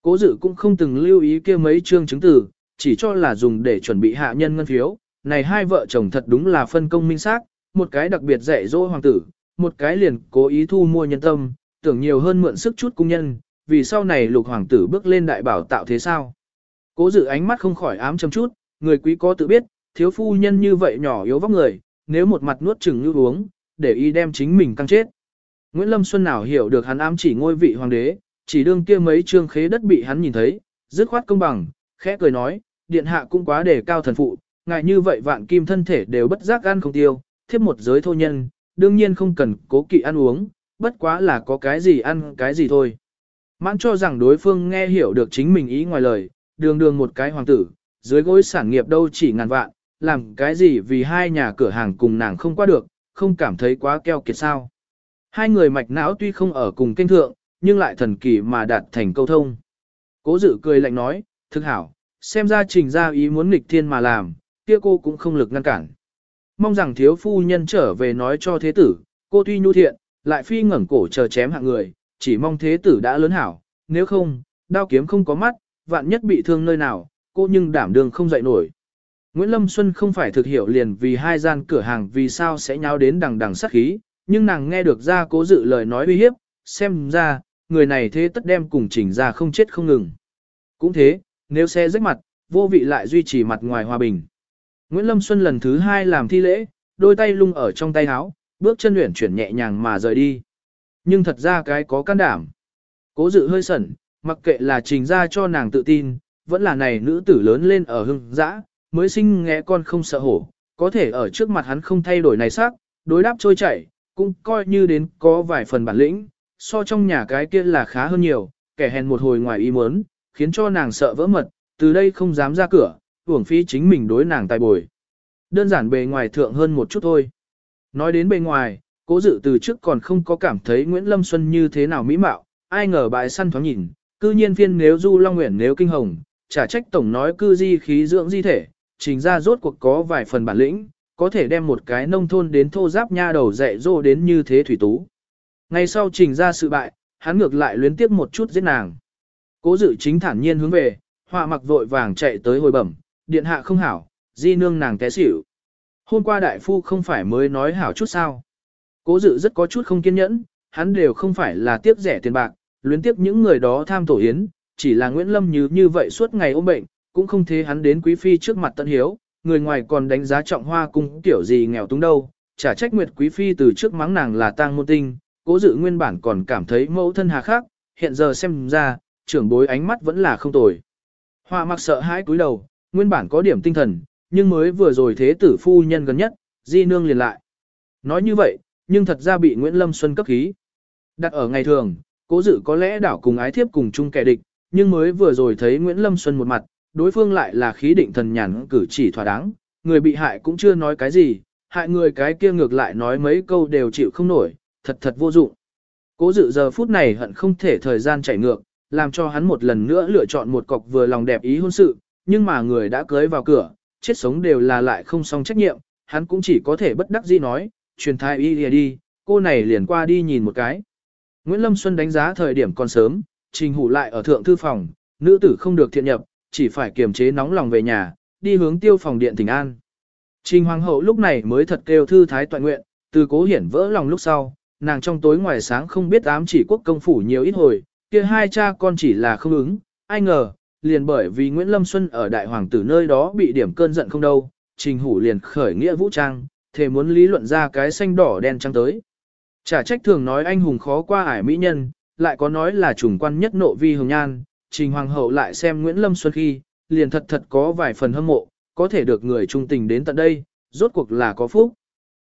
Cố dự cũng không từng lưu ý kia mấy chương chứng tử, chỉ cho là dùng để chuẩn bị hạ nhân ngân phiếu, này hai vợ chồng thật đúng là phân công minh xác, một cái đặc biệt dạy dỗ hoàng tử, một cái liền cố ý thu mua nhân tâm, tưởng nhiều hơn mượn sức chút cung nhân, vì sau này lục hoàng tử bước lên đại bảo tạo thế sao. Cố dự ánh mắt không khỏi ám chấm chút, người quý có tự biết, thiếu phu nhân như vậy nhỏ yếu vóc người, nếu một mặt nuốt chừng như uống, để y đem chính mình căng chết. Nguyễn Lâm Xuân nào hiểu được hắn ám chỉ ngôi vị hoàng đế, chỉ đương kia mấy trương khế đất bị hắn nhìn thấy, dứt khoát công bằng, khẽ cười nói, điện hạ cũng quá đề cao thần phụ, ngài như vậy vạn kim thân thể đều bất giác ăn không tiêu, thiếp một giới thô nhân, đương nhiên không cần cố kỵ ăn uống, bất quá là có cái gì ăn cái gì thôi. Mãn cho rằng đối phương nghe hiểu được chính mình ý ngoài lời, đường đường một cái hoàng tử, dưới gối sản nghiệp đâu chỉ ngàn vạn, làm cái gì vì hai nhà cửa hàng cùng nàng không qua được, không cảm thấy quá keo kiệt sao. Hai người mạch não tuy không ở cùng kênh thượng, nhưng lại thần kỳ mà đạt thành câu thông. Cố dự cười lạnh nói, thực hảo, xem ra trình ra ý muốn nghịch thiên mà làm, kia cô cũng không lực ngăn cản. Mong rằng thiếu phu nhân trở về nói cho thế tử, cô tuy nhu thiện, lại phi ngẩng cổ chờ chém hạng người, chỉ mong thế tử đã lớn hảo, nếu không, đao kiếm không có mắt, vạn nhất bị thương nơi nào, cô nhưng đảm đường không dậy nổi. Nguyễn Lâm Xuân không phải thực hiểu liền vì hai gian cửa hàng vì sao sẽ nháo đến đằng đằng sát khí, nhưng nàng nghe được ra cố dự lời nói uy hiếp, xem ra, người này thế tất đem cùng chỉnh ra không chết không ngừng. Cũng thế, nếu xe rách mặt, vô vị lại duy trì mặt ngoài hòa bình. Nguyễn Lâm Xuân lần thứ hai làm thi lễ, đôi tay lung ở trong tay áo, bước chân luyện chuyển nhẹ nhàng mà rời đi. Nhưng thật ra cái có can đảm. Cố dự hơi sẩn, mặc kệ là trình ra cho nàng tự tin, vẫn là này nữ tử lớn lên ở hưng dã, mới sinh nghe con không sợ hổ, có thể ở trước mặt hắn không thay đổi này sắc, đối đáp trôi chảy, cũng coi như đến có vài phần bản lĩnh, so trong nhà cái kia là khá hơn nhiều, kẻ hèn một hồi ngoài ý muốn, khiến cho nàng sợ vỡ mật, từ đây không dám ra cửa, uổng phí chính mình đối nàng tài bồi. Đơn giản bề ngoài thượng hơn một chút thôi. Nói đến bề ngoài, cố dự từ trước còn không có cảm thấy Nguyễn Lâm Xuân như thế nào mỹ mạo, ai ngờ bại săn thoáng nhìn, cư nhiên phiên nếu du long nguyện nếu kinh hồng, trả trách tổng nói cư di khí dưỡng di thể, trình ra rốt cuộc có vài phần bản lĩnh, có thể đem một cái nông thôn đến thô giáp nha đầu dạy dỗ đến như thế thủy tú. Ngay sau trình ra sự bại, hắn ngược lại luyến tiếp một chút giết nàng. Cố dự chính thản nhiên hướng về, họa mặc vội vàng chạy tới hồi bẩm, điện hạ không hảo, di nương nàng té xỉu. Hôm qua đại phu không phải mới nói hảo chút sao. Cố dự rất có chút không kiên nhẫn, hắn đều không phải là tiếc rẻ tiền bạc, luyến tiếc những người đó tham tổ hiến, chỉ là Nguyễn Lâm như như vậy suốt ngày ôm bệnh, cũng không thế hắn đến quý phi trước mặt tận hiếu, người ngoài còn đánh giá trọng hoa cung tiểu gì nghèo túng đâu, trả trách nguyệt quý phi từ trước mắng nàng là tang môn tinh, cố dự nguyên bản còn cảm thấy mẫu thân hà khác, hiện giờ xem ra, trưởng bối ánh mắt vẫn là không tồi. Hoa mặc sợ hãi cúi đầu, nguyên bản có điểm tinh thần, nhưng mới vừa rồi thế tử phu nhân gần nhất, di nương liền lại. Nói như vậy, nhưng thật ra bị Nguyễn Lâm Xuân cấp khí. Đặt ở ngày thường, cố dự có lẽ đảo cùng ái thiếp cùng chung kẻ địch, nhưng mới vừa rồi thấy Nguyễn Lâm Xuân một mặt, đối phương lại là khí định thần nhàn cử chỉ thỏa đáng, người bị hại cũng chưa nói cái gì, hại người cái kia ngược lại nói mấy câu đều chịu không nổi, thật thật vô dụng. Cố dự giờ phút này hận không thể thời gian chảy ngược, làm cho hắn một lần nữa lựa chọn một cọc vừa lòng đẹp ý hôn sự, nhưng mà người đã cưới vào cửa, chết sống đều là lại không xong trách nhiệm, hắn cũng chỉ có thể bất đắc dĩ nói, truyền thai y đi, đi cô này liền qua đi nhìn một cái. Nguyễn Lâm Xuân đánh giá thời điểm còn sớm, trình hủ lại ở thượng thư phòng, nữ tử không được thiện nhập, chỉ phải kiềm chế nóng lòng về nhà, đi hướng tiêu phòng điện thỉnh an. Trình hoàng hậu lúc này mới thật kêu thư thái toàn nguyện, từ cố hiển vỡ lòng lúc sau, nàng trong tối ngoài sáng không biết ám chỉ quốc công phủ nhiều ít hồi, kia hai cha con chỉ là không ứng, ai ngờ, liền bởi vì Nguyễn Lâm Xuân ở đại hoàng tử nơi đó bị điểm cơn giận không đâu, trình hủ liền khởi nghĩa vũ trang, thề muốn lý luận ra cái xanh đỏ đen trắng tới. Chả trách thường nói anh hùng khó qua ải mỹ nhân, lại có nói là trùng quan nhất nộ vi hồng nhan, trình hoàng hậu lại xem Nguyễn Lâm Xuân khi, liền thật thật có vài phần hâm mộ, có thể được người trung tình đến tận đây, rốt cuộc là có phúc.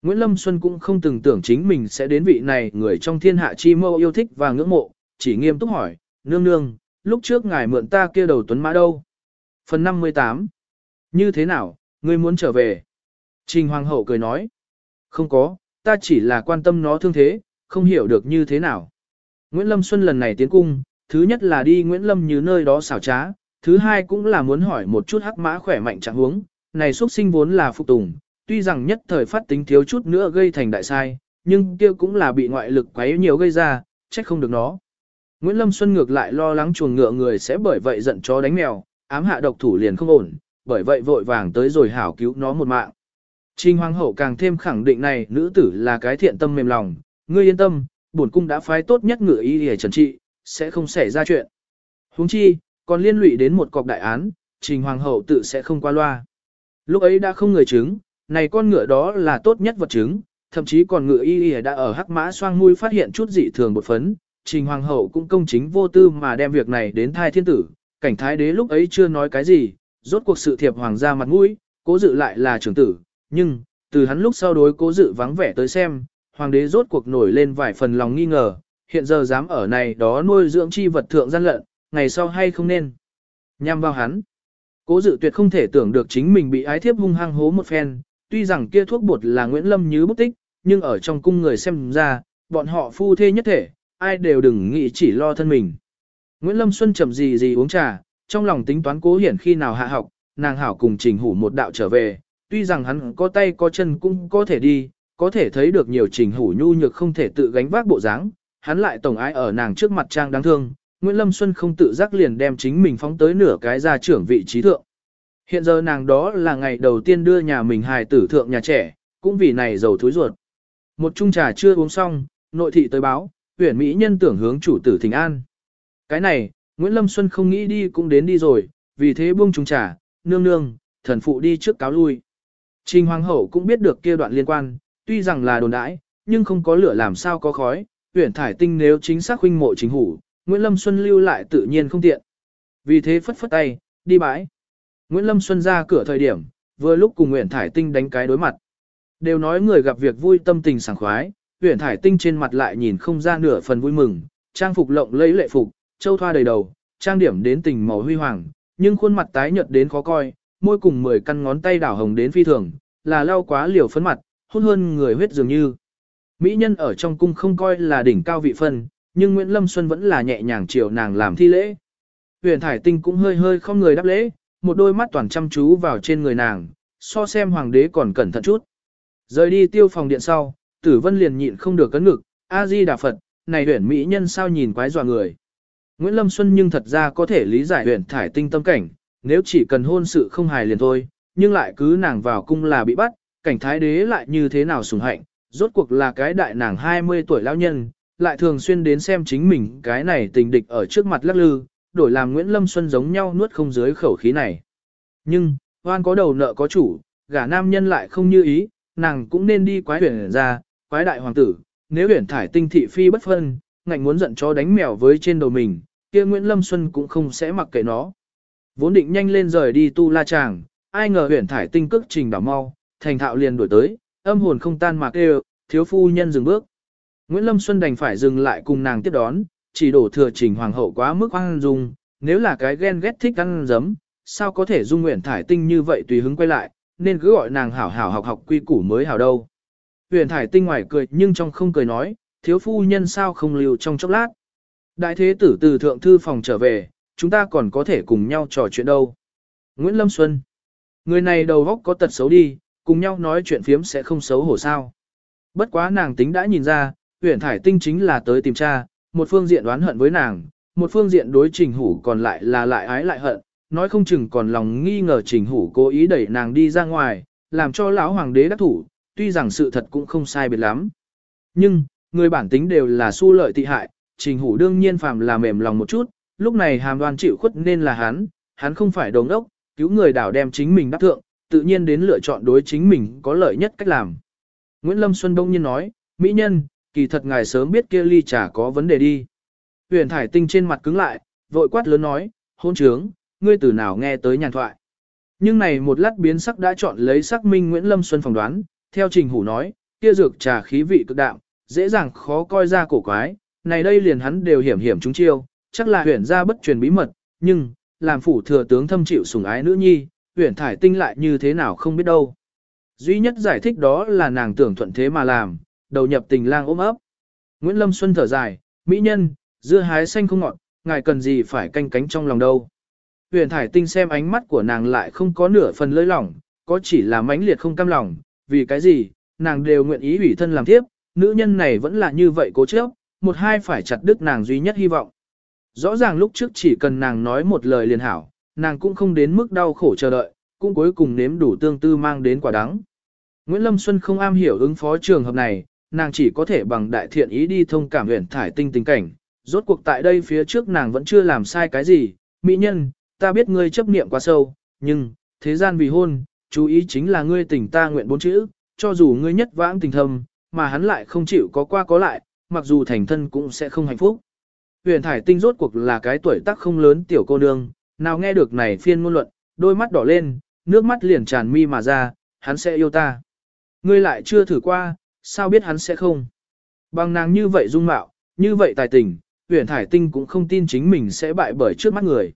Nguyễn Lâm Xuân cũng không từng tưởng chính mình sẽ đến vị này người trong thiên hạ chi mâu yêu thích và ngưỡng mộ, chỉ nghiêm túc hỏi, nương nương, lúc trước ngài mượn ta kia đầu tuấn mã đâu? Phần 58 Như thế nào, ngươi muốn trở về? Trình Hoàng hậu cười nói, không có, ta chỉ là quan tâm nó thương thế, không hiểu được như thế nào. Nguyễn Lâm Xuân lần này tiến cung, thứ nhất là đi Nguyễn Lâm như nơi đó xảo trá, thứ hai cũng là muốn hỏi một chút hắc mã khỏe mạnh trạng huống, này xuất sinh vốn là phục tùng, tuy rằng nhất thời phát tính thiếu chút nữa gây thành đại sai, nhưng kia cũng là bị ngoại lực quấy nhiều gây ra, trách không được nó. Nguyễn Lâm Xuân ngược lại lo lắng chuồng ngựa người sẽ bởi vậy giận chó đánh mèo, ám hạ độc thủ liền không ổn, bởi vậy vội vàng tới rồi hảo cứu nó một mạng. Trình Hoàng hậu càng thêm khẳng định này nữ tử là cái thiện tâm mềm lòng, ngươi yên tâm, bổn cung đã phái tốt nhất ngựa y để trần trị, sẽ không xảy ra chuyện. Huống chi, còn liên lụy đến một cọc đại án, Trình Hoàng hậu tự sẽ không qua loa. Lúc ấy đã không người chứng, này con ngựa đó là tốt nhất vật chứng, thậm chí còn ngựa y y đã ở hắc mã xoang mũi phát hiện chút dị thường bột phấn, Trình Hoàng hậu cũng công chính vô tư mà đem việc này đến thai thiên tử, cảnh thái đế lúc ấy chưa nói cái gì, rốt cuộc sự thiệp hoàng gia mặt mũi, cố dự lại là trưởng tử, nhưng, từ hắn lúc sau đối cố dự vắng vẻ tới xem, hoàng đế rốt cuộc nổi lên vài phần lòng nghi ngờ, hiện giờ dám ở này đó nuôi dưỡng chi vật thượng gian lận, ngày sau hay không nên. Nhằm vào hắn, cố dự tuyệt không thể tưởng được chính mình bị ái thiếp hung hăng hố một phen, tuy rằng kia thuốc bột là Nguyễn Lâm như bút tích, nhưng ở trong cung người xem ra, bọn họ phu thê nhất thể, ai đều đừng nghĩ chỉ lo thân mình. Nguyễn Lâm Xuân chậm gì gì uống trà, trong lòng tính toán cố hiển khi nào hạ học, nàng hảo cùng trình hủ một đạo trở về, tuy rằng hắn có tay có chân cũng có thể đi, có thể thấy được nhiều trình hủ nhu nhược không thể tự gánh vác bộ dáng, hắn lại tổng ái ở nàng trước mặt trang đáng thương, Nguyễn Lâm Xuân không tự giác liền đem chính mình phóng tới nửa cái gia trưởng vị trí thượng. Hiện giờ nàng đó là ngày đầu tiên đưa nhà mình hài tử thượng nhà trẻ, cũng vì này giàu thúi ruột. Một chung trà chưa uống xong, nội thị tới báo, huyện Mỹ nhân tưởng hướng chủ tử thỉnh an. Cái này, Nguyễn Lâm Xuân không nghĩ đi cũng đến đi rồi, vì thế buông chung trà, nương nương, thần phụ đi trước cáo lui. Trình Hoàng hậu cũng biết được kia đoạn liên quan, tuy rằng là đồn đãi, nhưng không có lửa làm sao có khói, huyện thải tinh nếu chính xác huynh mộ chính hủ, Nguyễn Lâm Xuân lưu lại tự nhiên không tiện. Vì thế phất phất tay, đi bãi. Nguyễn Lâm Xuân ra cửa thời điểm, vừa lúc cùng Nguyễn Thải Tinh đánh cái đối mặt. Đều nói người gặp việc vui tâm tình sảng khoái, Nguyễn Thải Tinh trên mặt lại nhìn không ra nửa phần vui mừng, trang phục lộng lẫy lệ phục, châu thoa đầy đầu, trang điểm đến tình màu huy hoàng, nhưng khuôn mặt tái nhợt đến khó coi, môi cùng mười căn ngón tay đảo hồng đến phi thường, là lau quá liều phấn mặt, hôn hơn người huyết dường như. Mỹ nhân ở trong cung không coi là đỉnh cao vị phân, nhưng Nguyễn Lâm Xuân vẫn là nhẹ nhàng chiều nàng làm thi lễ. Huyền Thải Tinh cũng hơi hơi không người đáp lễ, một đôi mắt toàn chăm chú vào trên người nàng, so xem hoàng đế còn cẩn thận chút. Rời đi tiêu phòng điện sau, tử vân liền nhịn không được cấn ngực, A-di Đà Phật, này huyền mỹ nhân sao nhìn quái dọa người. Nguyễn Lâm Xuân nhưng thật ra có thể lý giải huyền thải tinh tâm cảnh, nếu chỉ cần hôn sự không hài liền thôi, nhưng lại cứ nàng vào cung là bị bắt, cảnh thái đế lại như thế nào sủng hạnh, rốt cuộc là cái đại nàng 20 tuổi lão nhân, lại thường xuyên đến xem chính mình cái này tình địch ở trước mặt lắc lư, đổi làm Nguyễn Lâm Xuân giống nhau nuốt không dưới khẩu khí này. Nhưng, oan có đầu nợ có chủ, gả nam nhân lại không như ý, nàng cũng nên đi quái huyển ra, quái đại hoàng tử, nếu huyền thải tinh thị phi bất phân, ngạnh muốn giận cho đánh mèo với trên đầu mình, kia Nguyễn Lâm Xuân cũng không sẽ mặc kệ nó. Vốn định nhanh lên rời đi tu la chàng, ai ngờ huyền thải tinh cước trình đảo mau, thành thạo liền đuổi tới, âm hồn không tan mà kêu, thiếu phu nhân dừng bước. Nguyễn Lâm Xuân đành phải dừng lại cùng nàng tiếp đón, chỉ đổ thừa trình hoàng hậu quá mức hoang dung, nếu là cái ghen ghét thích ăn dấm, sao có thể dung nguyện thải tinh như vậy tùy hứng quay lại, nên cứ gọi nàng hảo hảo học học quy củ mới hảo đâu. Huyền thải tinh ngoài cười nhưng trong không cười nói, thiếu phu nhân sao không lưu trong chốc lát. Đại thế tử từ thượng thư phòng trở về, chúng ta còn có thể cùng nhau trò chuyện đâu. Nguyễn Lâm Xuân Người này đầu góc có tật xấu đi, cùng nhau nói chuyện phiếm sẽ không xấu hổ sao. Bất quá nàng tính đã nhìn ra, huyền thải tinh chính là tới tìm cha, một phương diện đoán hận với nàng, một phương diện đối trình hủ còn lại là lại ái lại hận, nói không chừng còn lòng nghi ngờ trình hủ cố ý đẩy nàng đi ra ngoài, làm cho lão hoàng đế đắc thủ, tuy rằng sự thật cũng không sai biệt lắm. Nhưng, người bản tính đều là su lợi tị hại, trình hủ đương nhiên phàm là mềm lòng một chút, lúc này hàm đoan chịu khuất nên là hắn, hắn không phải đồng ốc, cứu người đảo đem chính mình đắc thượng, tự nhiên đến lựa chọn đối chính mình có lợi nhất cách làm. Nguyễn Lâm Xuân đông nhiên nói, Mỹ nhân, kỳ thật ngài sớm biết kia ly trà có vấn đề đi. Huyền thải tinh trên mặt cứng lại, vội quát lớn nói, hôn trướng, ngươi từ nào nghe tới nhàn thoại. Nhưng này một lát biến sắc đã chọn lấy sắc minh Nguyễn Lâm Xuân phỏng đoán, theo trình hủ nói, kia dược trà khí vị cực đạm, dễ dàng khó coi ra cổ quái, này đây liền hắn đều hiểm hiểm chúng chiêu, chắc là huyền ra bất truyền bí mật, nhưng, làm phủ thừa tướng thâm chịu sủng ái nữ nhi, uyển thải tinh lại như thế nào không biết đâu. Duy nhất giải thích đó là nàng tưởng thuận thế mà làm, đầu nhập tình lang ôm ấp. Nguyễn Lâm Xuân thở dài, mỹ nhân, dưa hái xanh không ngọt, ngài cần gì phải canh cánh trong lòng đâu. Huyền thải tinh xem ánh mắt của nàng lại không có nửa phần lơi lỏng, có chỉ là mãnh liệt không cam lòng, vì cái gì, nàng đều nguyện ý ủy thân làm tiếp, nữ nhân này vẫn là như vậy cố chấp, một hai phải chặt đứt nàng duy nhất hy vọng. Rõ ràng lúc trước chỉ cần nàng nói một lời liền hảo, nàng cũng không đến mức đau khổ chờ đợi, cũng cuối cùng nếm đủ tương tư mang đến quả đắng. Nguyễn Lâm Xuân không am hiểu ứng phó trường hợp này, nàng chỉ có thể bằng đại thiện ý đi thông cảm huyền thải tinh tình cảnh. Rốt cuộc tại đây phía trước nàng vẫn chưa làm sai cái gì, mỹ nhân, ta biết ngươi chấp niệm quá sâu, nhưng, thế gian vì hôn, chú ý chính là ngươi tình ta nguyện bốn chữ, cho dù ngươi nhất vãng tình thâm, mà hắn lại không chịu có qua có lại, mặc dù thành thân cũng sẽ không hạnh phúc. Huyền thải tinh rốt cuộc là cái tuổi tác không lớn tiểu cô nương, nào nghe được này phiên ngôn luận, đôi mắt đỏ lên, nước mắt liền tràn mi mà ra, hắn sẽ yêu ta. Ngươi lại chưa thử qua, sao biết hắn sẽ không? Bằng nàng như vậy dung mạo, như vậy tài tình, huyền thải tinh cũng không tin chính mình sẽ bại bởi trước mắt người.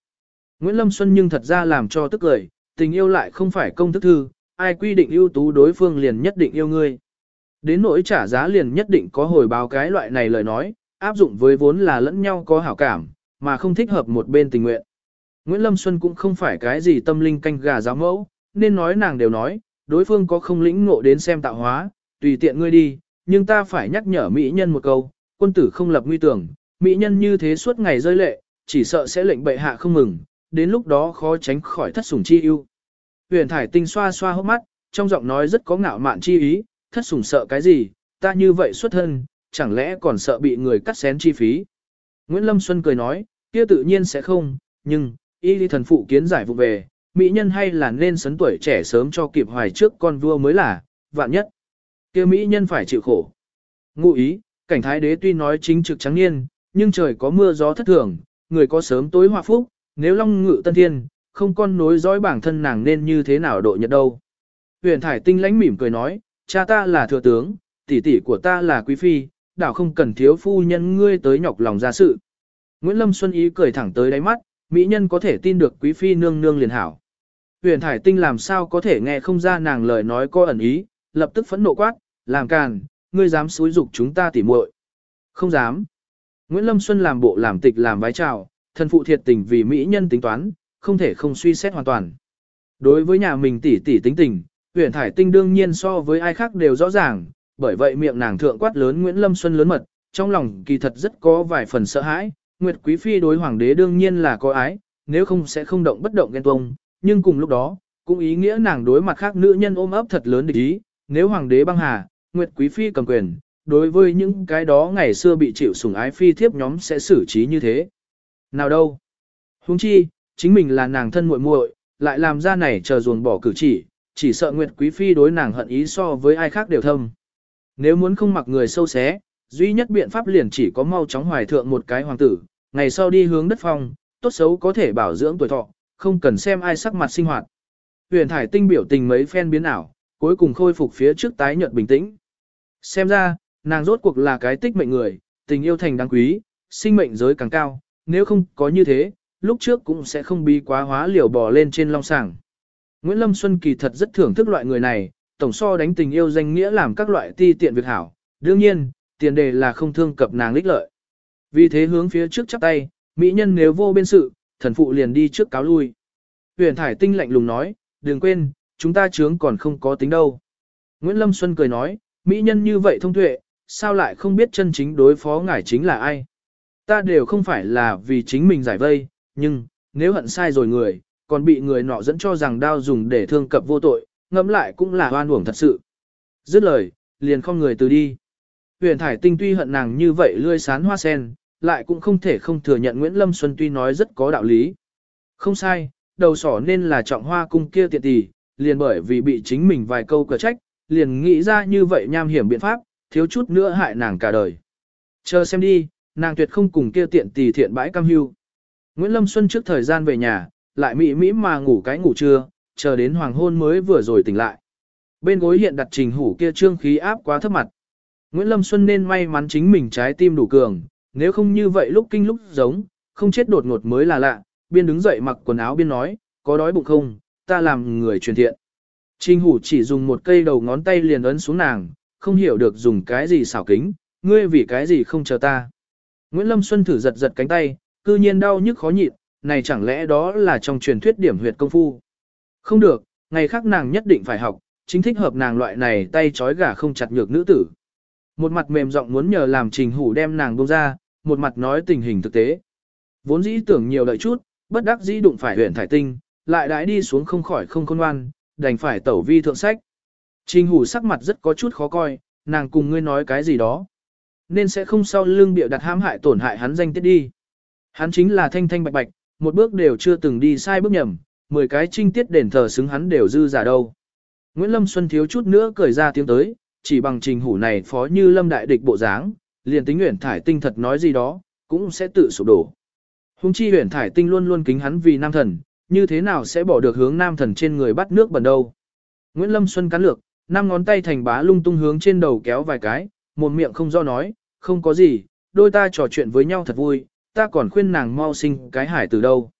Nguyễn Lâm Xuân nhưng thật ra làm cho tức lời, tình yêu lại không phải công thức thư, ai quy định ưu tú đối phương liền nhất định yêu ngươi. Đến nỗi trả giá liền nhất định có hồi báo cái loại này lời nói, áp dụng với vốn là lẫn nhau có hảo cảm, mà không thích hợp một bên tình nguyện. Nguyễn Lâm Xuân cũng không phải cái gì tâm linh canh gà giáo mẫu, nên nói nàng đều nói, đối phương có không lĩnh ngộ đến xem tạo hóa, tùy tiện ngươi đi, nhưng ta phải nhắc nhở mỹ nhân một câu, quân tử không lập nguy tưởng, mỹ nhân như thế suốt ngày rơi lệ, chỉ sợ sẽ lệnh bệ hạ không mừng, đến lúc đó khó tránh khỏi thất sủng chi ưu. Huyền thải tinh xoa xoa hốc mắt, trong giọng nói rất có ngạo mạn chi ý, thất sủng sợ cái gì, ta như vậy xuất thân, chẳng lẽ còn sợ bị người cắt xén chi phí. Nguyễn Lâm Xuân cười nói, kia tự nhiên sẽ không, nhưng, y thần phụ kiến giải vụ về, mỹ nhân hay là nên sấn tuổi trẻ sớm cho kịp hoài trước con vua mới là, vạn nhất. kia mỹ nhân phải chịu khổ. Ngụ ý, cảnh thái đế tuy nói chính trực trắng niên, nhưng trời có mưa gió thất thường, người có sớm tối hòa phúc, nếu long ngự tân thiên, không con nối dõi bản thân nàng nên như thế nào độ nhật đâu. Huyền thải tinh lãnh mỉm cười nói, cha ta là thừa tướng, tỷ tỷ của ta là quý phi, đảo không cần thiếu phu nhân ngươi tới nhọc lòng ra sự. Nguyễn Lâm Xuân ý cười thẳng tới đáy mắt, mỹ nhân có thể tin được quý phi nương nương liền hảo. Huyền thải tinh làm sao có thể nghe không ra nàng lời nói có ẩn ý, lập tức phẫn nộ quát, làm càn, ngươi dám xúi dục chúng ta tỉ muội? Không dám. Nguyễn Lâm Xuân làm bộ làm tịch làm vái chào, thân phụ thiệt tình vì mỹ nhân tính toán, không thể không suy xét hoàn toàn. Đối với nhà mình tỷ tỷ tính tình, huyền thải tinh đương nhiên so với ai khác đều rõ ràng, bởi vậy miệng nàng thượng quát lớn Nguyễn Lâm Xuân lớn mật, trong lòng kỳ thật rất có vài phần sợ hãi, Nguyệt Quý Phi đối hoàng đế đương nhiên là có ái, nếu không sẽ không động bất động ghen tuông, nhưng cùng lúc đó, cũng ý nghĩa nàng đối mặt khác nữ nhân ôm ấp thật lớn địch ý, nếu hoàng đế băng hà, Nguyệt Quý Phi cầm quyền, đối với những cái đó ngày xưa bị chịu sủng ái phi thiếp nhóm sẽ xử trí như thế. Nào đâu? Huống chi, chính mình là nàng thân muội muội, lại làm ra này chờ ruồng bỏ cử chỉ, chỉ sợ Nguyệt Quý Phi đối nàng hận ý so với ai khác đều thâm. Nếu muốn không mặc người sâu xé, duy nhất biện pháp liền chỉ có mau chóng hoài thượng một cái hoàng tử, ngày sau đi hướng đất phong, tốt xấu có thể bảo dưỡng tuổi thọ, không cần xem ai sắc mặt sinh hoạt. Huyền Thải Tinh biểu tình mấy phen biến ảo, cuối cùng khôi phục phía trước tái nhợt bình tĩnh. Xem ra, nàng rốt cuộc là cái tích mệnh người, tình yêu thành đáng quý, sinh mệnh giới càng cao, nếu không có như thế, lúc trước cũng sẽ không bi quá hóa liều bò lên trên long sàng. Nguyễn Lâm Xuân kỳ thật rất thưởng thức loại người này, tổng so đánh tình yêu danh nghĩa làm các loại ti tiện việc hảo, đương nhiên, tiền đề là không thương cập nàng lích lợi. Vì thế hướng phía trước chắp tay, mỹ nhân nếu vô bên sự, thần phụ liền đi trước cáo lui. Huyền Thải Tinh lạnh lùng nói, đừng quên, chúng ta chướng còn không có tính đâu. Nguyễn Lâm Xuân cười nói, mỹ nhân như vậy thông tuệ, sao lại không biết chân chính đối phó ngài chính là ai. Ta đều không phải là vì chính mình giải vây, nhưng, nếu hận sai rồi người, còn bị người nọ dẫn cho rằng đao dùng để thương cập vô tội, ngẫm lại cũng là oan uổng thật sự. Dứt lời, liền không người từ đi. Huyền Thải Tinh tuy hận nàng như vậy lươi sán hoa sen, lại cũng không thể không thừa nhận Nguyễn Lâm Xuân tuy nói rất có đạo lý. Không sai, đầu sỏ nên là trọng hoa cung kia tiện tỷ, liền bởi vì bị chính mình vài câu cờ trách, liền nghĩ ra như vậy nham hiểm biện pháp, thiếu chút nữa hại nàng cả đời. Chờ xem đi, nàng tuyệt không cùng kia tiện tỷ thiện bãi cam hưu. Nguyễn Lâm Xuân trước thời gian về nhà, lại mị mỹ mà ngủ cái ngủ trưa, chờ đến hoàng hôn mới vừa rồi tỉnh lại. Bên gối hiện đặt trình hủ kia trương khí áp quá thấp mặt. Nguyễn Lâm Xuân nên may mắn chính mình trái tim đủ cường, nếu không như vậy lúc kinh lúc giống, không chết đột ngột mới là lạ, biên đứng dậy mặc quần áo biên nói, có đói bụng không, ta làm người truyền thiện. Trình hủ chỉ dùng một cây đầu ngón tay liền ấn xuống nàng, không hiểu được dùng cái gì xảo kính, ngươi vì cái gì không chờ ta. Nguyễn Lâm Xuân thử giật giật cánh tay, cư nhiên đau nhức khó nhịn, này chẳng lẽ đó là trong truyền thuyết điểm huyệt công phu. Không được, ngày khác nàng nhất định phải học, chính thích hợp nàng loại này tay trói gà không chặt nhược nữ tử. Một mặt mềm giọng muốn nhờ làm trình hủ đem nàng buông ra, một mặt nói tình hình thực tế. Vốn dĩ tưởng nhiều đợi chút, bất đắc dĩ đụng phải huyện thải tinh, lại đãi đi xuống không khỏi không khôn ngoan, đành phải tẩu vi thượng sách. Trình hủ sắc mặt rất có chút khó coi, nàng cùng ngươi nói cái gì đó. Nên sẽ không sau lưng bịa đặt hãm hại tổn hại hắn danh tiết đi. Hắn chính là thanh thanh bạch bạch, một bước đều chưa từng đi sai bước nhầm, mười cái trinh tiết đền thờ xứng hắn đều dư giả đâu. Nguyễn Lâm Xuân thiếu chút nữa cười ra tiếng tới, chỉ bằng trình hủ này phó như lâm đại địch bộ dáng, liền tính huyền thải tinh thật nói gì đó, cũng sẽ tự sụp đổ. Hùng chi huyền thải tinh luôn luôn kính hắn vì nam thần, như thế nào sẽ bỏ được hướng nam thần trên người bắt nước bẩn đâu. Nguyễn Lâm Xuân cắn lược, năm ngón tay thành bá lung tung hướng trên đầu kéo vài cái, một miệng không do nói, không có gì, đôi ta trò chuyện với nhau thật vui, ta còn khuyên nàng mau sinh cái hải từ đâu.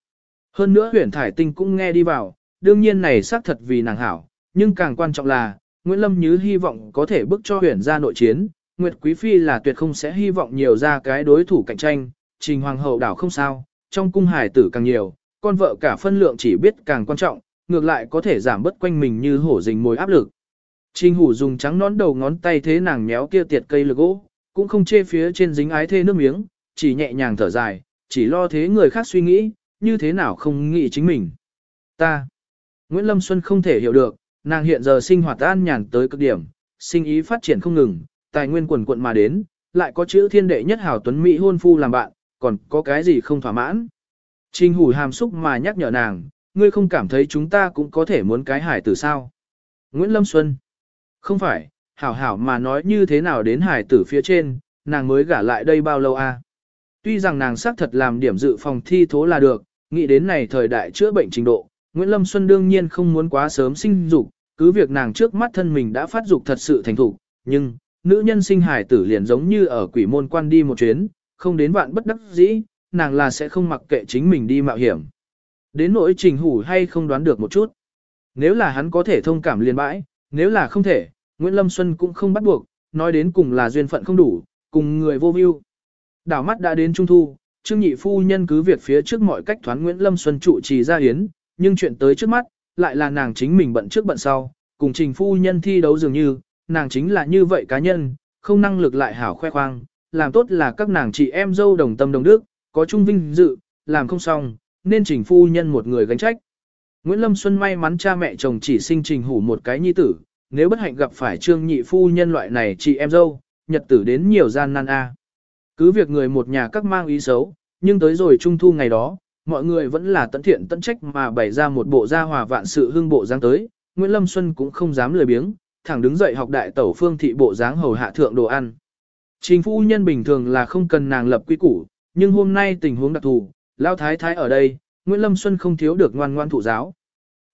Hơn nữa huyền thải tinh cũng nghe đi vào, đương nhiên này xác thật vì nàng hảo, nhưng càng quan trọng là, Nguyễn Lâm Như hy vọng có thể bước cho huyền ra nội chiến, Nguyệt Quý Phi là tuyệt không sẽ hy vọng nhiều ra cái đối thủ cạnh tranh, trình hoàng hậu đảo không sao, trong cung hải tử càng nhiều, con vợ cả phân lượng chỉ biết càng quan trọng, ngược lại có thể giảm bớt quanh mình như hổ rình mồi áp lực. Trình hủ dùng trắng nón đầu ngón tay thế nàng méo kia tiệt cây lực gỗ, cũng không chê phía trên dính ái thê nước miếng, chỉ nhẹ nhàng thở dài, chỉ lo thế người khác suy nghĩ, như thế nào không nghĩ chính mình. Ta. Nguyễn Lâm Xuân không thể hiểu được, nàng hiện giờ sinh hoạt an nhàn tới cực điểm, sinh ý phát triển không ngừng, tài nguyên quần quận mà đến, lại có chữ thiên đệ nhất hảo tuấn Mỹ hôn phu làm bạn, còn có cái gì không thỏa mãn. Trình hủ hàm xúc mà nhắc nhở nàng, ngươi không cảm thấy chúng ta cũng có thể muốn cái hải tử sao. Nguyễn Lâm Xuân. Không phải, hảo hảo mà nói như thế nào đến hải tử phía trên, nàng mới gả lại đây bao lâu a? À? Tuy rằng nàng xác thật làm điểm dự phòng thi thố là được, nghĩ đến này thời đại chữa bệnh trình độ, Nguyễn Lâm Xuân đương nhiên không muốn quá sớm sinh dục, cứ việc nàng trước mắt thân mình đã phát dục thật sự thành thục, nhưng nữ nhân sinh hải tử liền giống như ở quỷ môn quan đi một chuyến, không đến vạn bất đắc dĩ, nàng là sẽ không mặc kệ chính mình đi mạo hiểm. Đến nỗi trình hủ hay không đoán được một chút. Nếu là hắn có thể thông cảm liền bãi, nếu là không thể, Nguyễn Lâm Xuân cũng không bắt buộc, nói đến cùng là duyên phận không đủ, cùng người vô view. Đảo mắt đã đến trung thu, Trương Nhị Phu nhân cứ việc phía trước mọi cách thoán Nguyễn Lâm Xuân trụ trì ra hiến, nhưng chuyện tới trước mắt, lại là nàng chính mình bận trước bận sau, cùng Trình Phu nhân thi đấu dường như, nàng chính là như vậy cá nhân, không năng lực lại hảo khoe khoang, làm tốt là các nàng chị em dâu đồng tâm đồng đức, có chung vinh dự, làm không xong, nên trình phu nhân một người gánh trách. Nguyễn Lâm Xuân may mắn cha mẹ chồng chỉ sinh trình hủ một cái nhi tử, nếu bất hạnh gặp phải trương nhị phu nhân loại này chị em dâu, nhật tử đến nhiều gian nan a. Cứ việc người một nhà các mang ý xấu, nhưng tới rồi trung thu ngày đó, mọi người vẫn là tận thiện tận trách mà bày ra một bộ gia hòa vạn sự hương bộ dáng tới, Nguyễn Lâm Xuân cũng không dám lười biếng, thẳng đứng dậy học đại tẩu phương thị bộ dáng hầu hạ thượng đồ ăn. Trình phu nhân bình thường là không cần nàng lập quy củ, nhưng hôm nay tình huống đặc thù, lao thái thái ở đây, Nguyễn Lâm Xuân không thiếu được ngoan ngoan thụ giáo.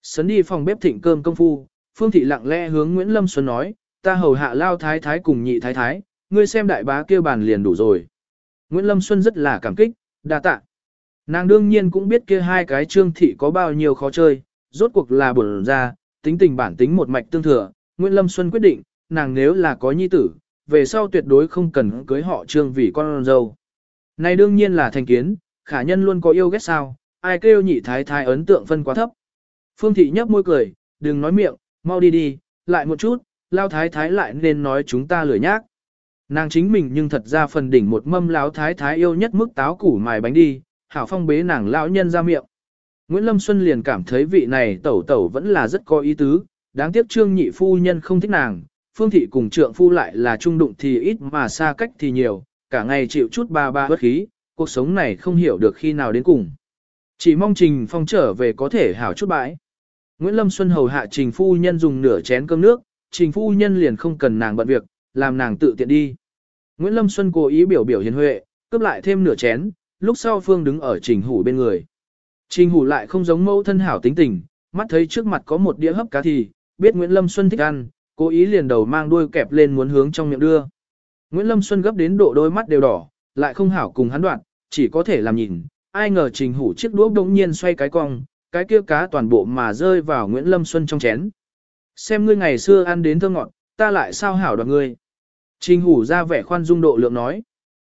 Sấn đi phòng bếp thịnh cơm công phu, Phương thị lặng lẽ hướng Nguyễn Lâm Xuân nói, ta hầu hạ lao thái thái cùng nhị thái thái, ngươi xem đại bá kêu bàn liền đủ rồi. Nguyễn Lâm Xuân rất là cảm kích, đa tạ. Nàng đương nhiên cũng biết kia hai cái trương thị có bao nhiêu khó chơi, rốt cuộc là bổn ra, tính tình bản tính một mạch tương thừa. Nguyễn Lâm Xuân quyết định, nàng nếu là có nhi tử, về sau tuyệt đối không cần cưới họ trương vì con dâu. Này đương nhiên là thành kiến, khả nhân luôn có yêu ghét sao, ai kêu nhị thái thái ấn tượng phân quá thấp. Phương thị nhấp môi cười, đừng nói miệng, mau đi đi, lại một chút, lao thái thái lại nên nói chúng ta lười nhác. Nàng chính mình nhưng thật ra phần đỉnh một mâm lão thái thái yêu nhất mức táo củ mài bánh đi, hảo phong bế nàng lão nhân ra miệng. Nguyễn Lâm Xuân liền cảm thấy vị này tẩu tẩu vẫn là rất có ý tứ, đáng tiếc trương nhị phu nhân không thích nàng, phương thị cùng trượng phu lại là trung đụng thì ít mà xa cách thì nhiều, cả ngày chịu chút ba ba bất khí, cuộc sống này không hiểu được khi nào đến cùng. Chỉ mong Trình Phong trở về có thể hảo chút bãi. Nguyễn Lâm Xuân hầu hạ Trình phu nhân dùng nửa chén cơm nước, Trình phu nhân liền không cần nàng bận việc, làm nàng tự tiện đi. Nguyễn Lâm Xuân cố ý biểu biểu hiền huệ, cướp lại thêm nửa chén, lúc sau Phương đứng ở Trình Hủ bên người. Trình Hủ lại không giống mẫu thân hảo tính tình, mắt thấy trước mặt có một đĩa hấp cá thì, biết Nguyễn Lâm Xuân thích ăn, cố ý liền đầu mang đuôi kẹp lên muốn hướng trong miệng đưa. Nguyễn Lâm Xuân gấp đến độ đôi mắt đều đỏ, lại không hảo cùng hắn đoạn, chỉ có thể làm nhìn, ai ngờ Trình Hủ chiếc đũa đống nhiên xoay cái cong, cái kia cá toàn bộ mà rơi vào Nguyễn Lâm Xuân trong chén. Xem ngươi ngày xưa ăn đến thơ ngọt, ta lại sao hảo đoạt ngươi. Trình Hủ ra vẻ khoan dung độ lượng nói.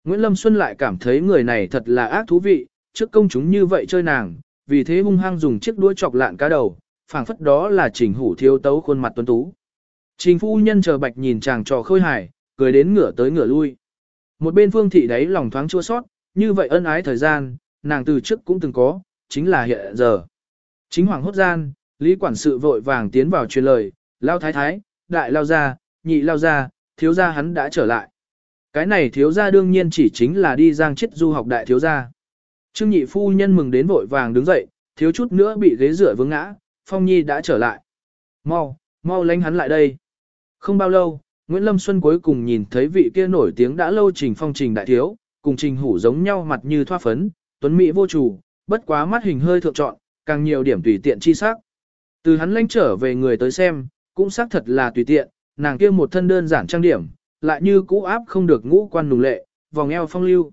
Nguyễn Lâm Xuân lại cảm thấy người này thật là ác thú vị, trước công chúng như vậy chơi nàng, vì thế hung hăng dùng chiếc đuôi chọc lạn cá đầu, phảng phất đó là Trình Hủ thiếu tấu khuôn mặt tuấn tú. Trình phu nhân chờ bạch nhìn chàng trò khôi hài, cười đến ngửa tới ngửa lui. Một bên phương thị đấy lòng thoáng chua sót, như vậy ân ái thời gian, nàng từ trước cũng từng có, chính là hiện giờ. Chính hoàng hốt gian, Lý quản sự vội vàng tiến vào truyền lời, lao thái thái, đại lao ra, nhị lao ra, thiếu gia hắn đã trở lại. Cái này thiếu gia đương nhiên chỉ chính là đi giang chết du học đại thiếu gia. Trương nhị phu nhân mừng đến vội vàng đứng dậy, thiếu chút nữa bị ghế rửa vướng ngã, Phong Nhi đã trở lại. Mau, mau lánh hắn lại đây. Không bao lâu, Nguyễn Lâm Xuân cuối cùng nhìn thấy vị kia nổi tiếng đã lâu trình phong trình đại thiếu, cùng trình hủ giống nhau mặt như thoa phấn, tuấn mỹ vô chủ, bất quá mắt hình hơi thượng trọn, càng nhiều điểm tùy tiện chi sắc. Từ hắn lánh trở về người tới xem, cũng xác thật là tùy tiện, nàng kia một thân đơn giản trang điểm, lại như cũ áp không được ngũ quan nùng lệ, vòng eo phong lưu.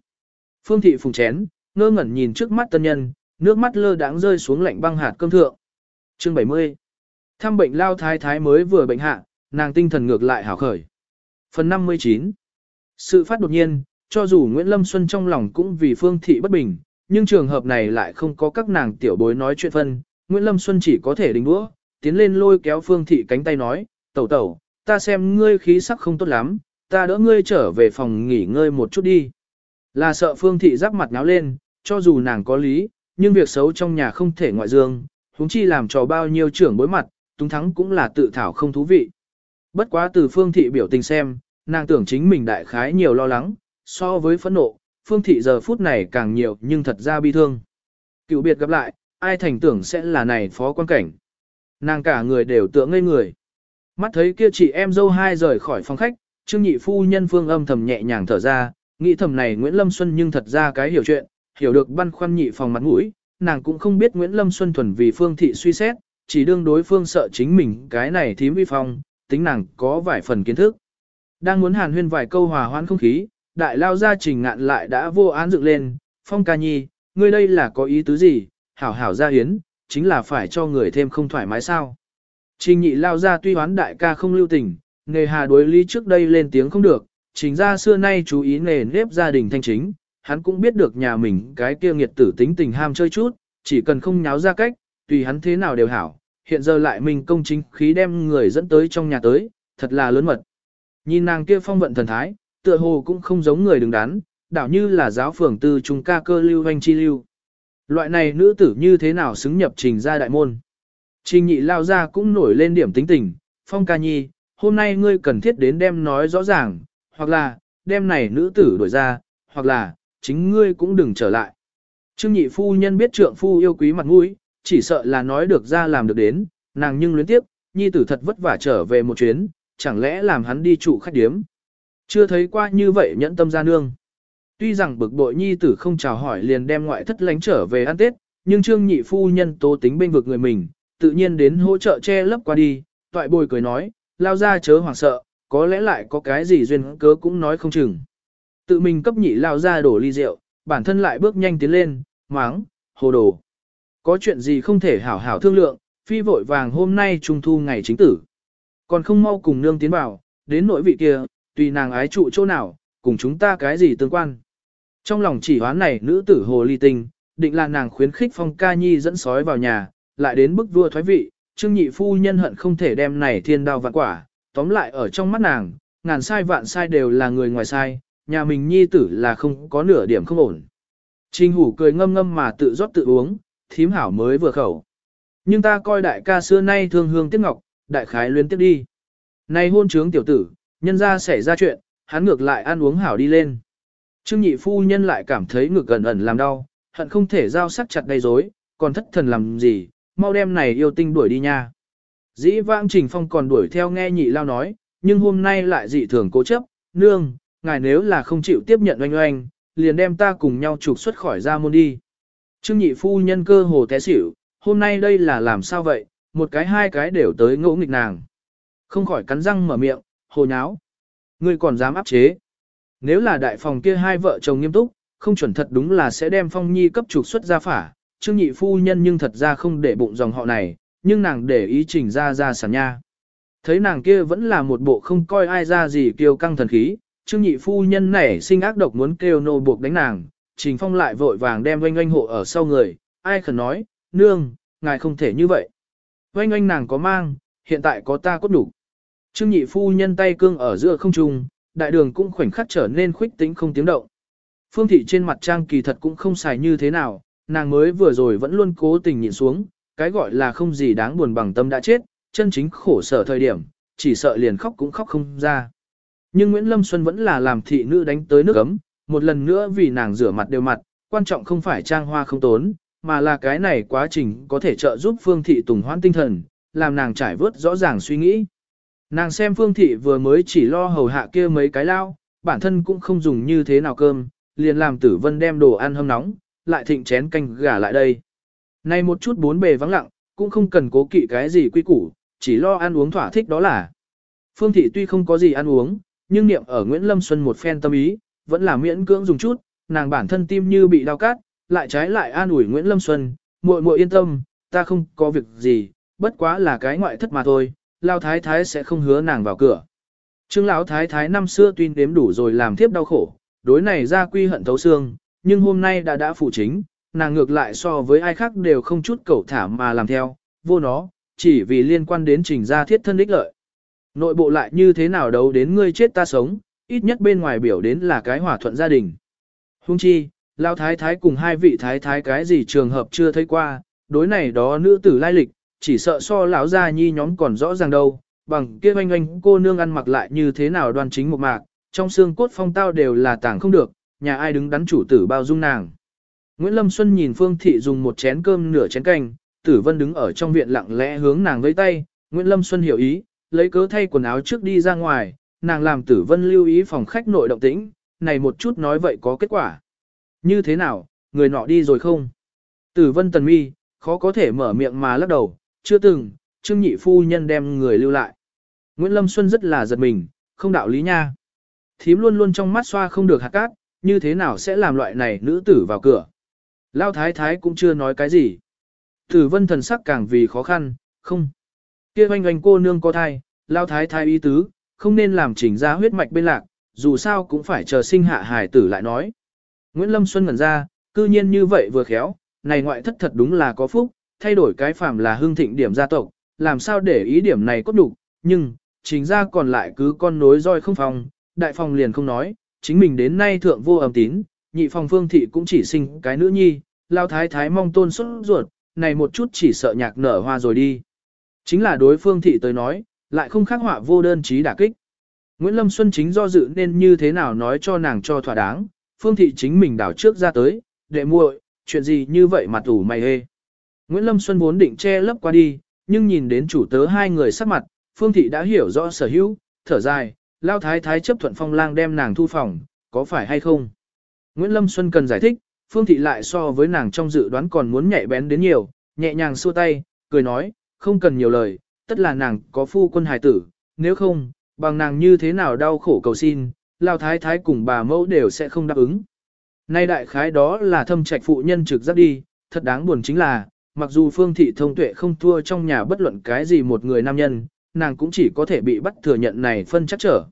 Phương thị phùng chén, ngơ ngẩn nhìn trước mắt tân nhân, nước mắt lơ đãng rơi xuống lạnh băng hạt cơm thượng. Chương 70 Thăm bệnh lao thái thái mới vừa bệnh hạ, nàng tinh thần ngược lại hảo khởi. Phần 59 Sự phát đột nhiên, cho dù Nguyễn Lâm Xuân trong lòng cũng vì phương thị bất bình, nhưng trường hợp này lại không có các nàng tiểu bối nói chuyện phân. Nguyễn Lâm Xuân chỉ có thể đình đũa, tiến lên lôi kéo phương thị cánh tay nói, tẩu tẩu, ta xem ngươi khí sắc không tốt lắm, ta đỡ ngươi trở về phòng nghỉ ngơi một chút đi. Là sợ phương thị giáp mặt náo lên, cho dù nàng có lý, nhưng việc xấu trong nhà không thể ngoại dương, huống chi làm cho bao nhiêu trưởng bối mặt, túng thắng cũng là tự thảo không thú vị. Bất quá từ phương thị biểu tình xem, nàng tưởng chính mình đại khái nhiều lo lắng, so với phẫn nộ, phương thị giờ phút này càng nhiều nhưng thật ra bi thương. Cựu biệt gặp lại, ai thành tưởng sẽ là này phó quan cảnh. Nàng cả người đều tựa ngây người. Mắt thấy kia chị em dâu hai rời khỏi phòng khách, trương nhị phu nhân phương âm thầm nhẹ nhàng thở ra, nghĩ thầm này Nguyễn Lâm Xuân nhưng thật ra cái hiểu chuyện, hiểu được băn khoăn nhị phòng mặt mũi, nàng cũng không biết Nguyễn Lâm Xuân thuần vì phương thị suy xét, chỉ đương đối phương sợ chính mình cái này thím vi phong, tính nàng có vài phần kiến thức. Đang muốn hàn huyên vài câu hòa hoãn không khí, đại lao ra trình ngạn lại đã vô án dựng lên, phong ca nhi, ngươi đây là có ý tứ gì, hảo hảo gia hiến, chính là phải cho người thêm không thoải mái sao. Trình nhị lao ra tuy hoán đại ca không lưu tình, nghề hà đối lý trước đây lên tiếng không được, trình ra xưa nay chú ý nề nếp gia đình thanh chính, hắn cũng biết được nhà mình cái kia nghiệt tử tính tình ham chơi chút, chỉ cần không nháo ra cách, tùy hắn thế nào đều hảo, hiện giờ lại mình công chính khí đem người dẫn tới trong nhà tới, thật là lớn mật. Nhìn nàng kia phong vận thần thái, tựa hồ cũng không giống người đứng đắn, đảo như là giáo phường tư trung ca cơ lưu hoanh chi lưu. Loại này nữ tử như thế nào xứng nhập trình ra đại môn. Trình nhị lao ra cũng nổi lên điểm tính tình, phong ca nhi, hôm nay ngươi cần thiết đến đem nói rõ ràng, hoặc là, đem này nữ tử đổi ra, hoặc là, chính ngươi cũng đừng trở lại. Trương nhị phu nhân biết trượng phu yêu quý mặt mũi, chỉ sợ là nói được ra làm được đến, nàng nhưng luyến tiếp, nhi tử thật vất vả trở về một chuyến, chẳng lẽ làm hắn đi trụ khách điếm. Chưa thấy qua như vậy nhẫn tâm ra nương. Tuy rằng bực bội nhi tử không chào hỏi liền đem ngoại thất lánh trở về ăn tết, nhưng trương nhị phu nhân tố tính bên vực người mình, tự nhiên đến hỗ trợ che lấp qua đi, toại bồi cười nói, lao ra chớ hoảng sợ, có lẽ lại có cái gì duyên cớ cũng nói không chừng. Tự mình cấp nhị lao ra đổ ly rượu, bản thân lại bước nhanh tiến lên, máng, hồ đồ. Có chuyện gì không thể hảo hảo thương lượng, phi vội vàng hôm nay trung thu ngày chính tử. Còn không mau cùng nương tiến vào, đến nỗi vị kia, tùy nàng ái trụ chỗ nào, cùng chúng ta cái gì tương quan. Trong lòng chỉ hoán này nữ tử hồ ly tinh, định là nàng khuyến khích phong ca nhi dẫn sói vào nhà, lại đến bức vua thoái vị, trương nhị phu nhân hận không thể đem này thiên đao vạn quả, tóm lại ở trong mắt nàng, ngàn sai vạn sai đều là người ngoài sai, nhà mình nhi tử là không có nửa điểm không ổn. Trình hủ cười ngâm ngâm mà tự rót tự uống, thím hảo mới vừa khẩu. Nhưng ta coi đại ca xưa nay thương hương tiếc ngọc, đại khái luyến tiếp đi. Này hôn trướng tiểu tử, nhân ra xảy ra chuyện, hắn ngược lại ăn uống hảo đi lên. Trương nhị phu nhân lại cảm thấy ngực gần ẩn làm đau, hận không thể giao sắc chặt đầy rối, còn thất thần làm gì, mau đem này yêu tinh đuổi đi nha. Dĩ vãng Trình Phong còn đuổi theo nghe nhị lao nói, nhưng hôm nay lại dị thường cố chấp, nương, ngài nếu là không chịu tiếp nhận oanh oanh, liền đem ta cùng nhau trục xuất khỏi ra môn đi. Trương nhị phu nhân cơ hồ té xỉu, hôm nay đây là làm sao vậy, một cái hai cái đều tới ngỗ nghịch nàng. Không khỏi cắn răng mở miệng, hồ nháo. Ngươi còn dám áp chế. Nếu là đại phòng kia hai vợ chồng nghiêm túc, không chuẩn thật đúng là sẽ đem phong nhi cấp trục xuất ra phả. Trương nhị phu nhân nhưng thật ra không để bụng dòng họ này, nhưng nàng để ý chỉnh ra ra sản nha. Thấy nàng kia vẫn là một bộ không coi ai ra gì kiêu căng thần khí, trương nhị phu nhân nảy sinh ác độc muốn kêu nô buộc đánh nàng, trình phong lại vội vàng đem oanh oanh hộ ở sau người, ai khẩn nói, nương, ngài không thể như vậy. Oanh oanh nàng có mang, hiện tại có ta cốt đủ. Trương nhị phu nhân tay cương ở giữa không trung, đại đường cũng khoảnh khắc trở nên khuếch tính không tiếng động. Phương thị trên mặt trang kỳ thật cũng không xài như thế nào, nàng mới vừa rồi vẫn luôn cố tình nhìn xuống, cái gọi là không gì đáng buồn bằng tâm đã chết, chân chính khổ sở thời điểm, chỉ sợ liền khóc cũng khóc không ra. Nhưng Nguyễn Lâm Xuân vẫn là làm thị nữ đánh tới nước ấm, một lần nữa vì nàng rửa mặt đều mặt, quan trọng không phải trang hoa không tốn, mà là cái này quá trình có thể trợ giúp Phương Thị tùng hoãn tinh thần, làm nàng trải vớt rõ ràng suy nghĩ. Nàng xem Phương Thị vừa mới chỉ lo hầu hạ kia mấy cái lao, bản thân cũng không dùng như thế nào cơm, liền làm tử vân đem đồ ăn hâm nóng, lại thịnh chén canh gà lại đây. nay một chút bốn bề vắng lặng, cũng không cần cố kỵ cái gì quy củ, chỉ lo ăn uống thỏa thích đó là. Phương Thị tuy không có gì ăn uống, nhưng niệm ở Nguyễn Lâm Xuân một phen tâm ý, vẫn là miễn cưỡng dùng chút, nàng bản thân tim như bị đau cát, lại trái lại an ủi Nguyễn Lâm Xuân, muội muội yên tâm, ta không có việc gì, bất quá là cái ngoại thất mà thôi, Lao Thái Thái sẽ không hứa nàng vào cửa. Trương Lão Thái Thái năm xưa tuy đếm đủ rồi làm thiếp đau khổ, đối này ra quy hận thấu xương, nhưng hôm nay đã đã phụ chính, nàng ngược lại so với ai khác đều không chút cầu thả mà làm theo, vô nó, chỉ vì liên quan đến trình gia thiết thân ích lợi. Nội bộ lại như thế nào đấu đến ngươi chết ta sống, ít nhất bên ngoài biểu đến là cái hòa thuận gia đình. Hung chi, lao thái thái cùng hai vị thái thái cái gì trường hợp chưa thấy qua, đối này đó nữ tử lai lịch, chỉ sợ so lão gia nhi nhóm còn rõ ràng đâu, bằng kia oanh oanh cô nương ăn mặc lại như thế nào đoan chính một mạc, trong xương cốt phong tao đều là tảng không được, nhà ai đứng đắn chủ tử bao dung nàng. Nguyễn Lâm Xuân nhìn Phương Thị dùng một chén cơm nửa chén canh, Tử Vân đứng ở trong viện lặng lẽ hướng nàng với tay, Nguyễn Lâm Xuân hiểu ý, lấy cớ thay quần áo trước đi ra ngoài, nàng làm Tử Vân lưu ý phòng khách nội động tĩnh, này một chút nói vậy có kết quả. Như thế nào, người nọ đi rồi không? Tử Vân tần mi, khó có thể mở miệng mà lắc đầu, chưa từng, Trương Nhị Phu Nhân đem người lưu lại. Nguyễn Lâm Xuân rất là giật mình, không đạo lý nha. Thím luôn luôn trong mắt xoa không được hạt cát, như thế nào sẽ làm loại này nữ tử vào cửa. Lao Thái Thái cũng chưa nói cái gì. Tử Vân thần sắc càng vì khó khăn, không. kia oanh oanh cô nương có thai, Lao Thái Thái ý tứ, không nên làm chỉnh ra huyết mạch bên lạc, dù sao cũng phải chờ sinh hạ hài tử lại nói. Nguyễn Lâm Xuân ngẩn ra, cư nhiên như vậy vừa khéo, này ngoại thất thật đúng là có phúc, thay đổi cái phàm là hương thịnh điểm gia tộc, làm sao để ý điểm này có đủ, nhưng, chính ra còn lại cứ con nối roi không phòng, đại phòng liền không nói, chính mình đến nay thượng vô âm tín, nhị phòng phương thị cũng chỉ sinh cái nữ nhi, lao thái thái mong tôn xuất ruột, này một chút chỉ sợ nhạc nở hoa rồi đi. Chính là đối phương thị tới nói, lại không khắc họa vô đơn trí đả kích. Nguyễn Lâm Xuân chính do dự nên như thế nào nói cho nàng cho thỏa đáng, phương thị chính mình đảo trước ra tới, đệ muội, chuyện gì như vậy mà tủ mày hê. Nguyễn Lâm Xuân vốn định che lấp qua đi, nhưng nhìn đến chủ tớ hai người sắc mặt, phương thị đã hiểu rõ sở hữu, thở dài, lao thái thái chấp thuận phong lang đem nàng thu phòng, có phải hay không? Nguyễn Lâm Xuân cần giải thích, phương thị lại so với nàng trong dự đoán còn muốn nhạy bén đến nhiều, nhẹ nhàng xua tay, cười nói, không cần nhiều lời, tất là nàng có phu quân hài tử, nếu không, bằng nàng như thế nào đau khổ cầu xin, lao thái thái cùng bà mẫu đều sẽ không đáp ứng. Nay đại khái đó là thâm trạch phụ nhân trực giác đi, thật đáng buồn chính là, mặc dù phương thị thông tuệ không thua trong nhà bất luận cái gì một người nam nhân, nàng cũng chỉ có thể bị bắt thừa nhận này phân chắc trở.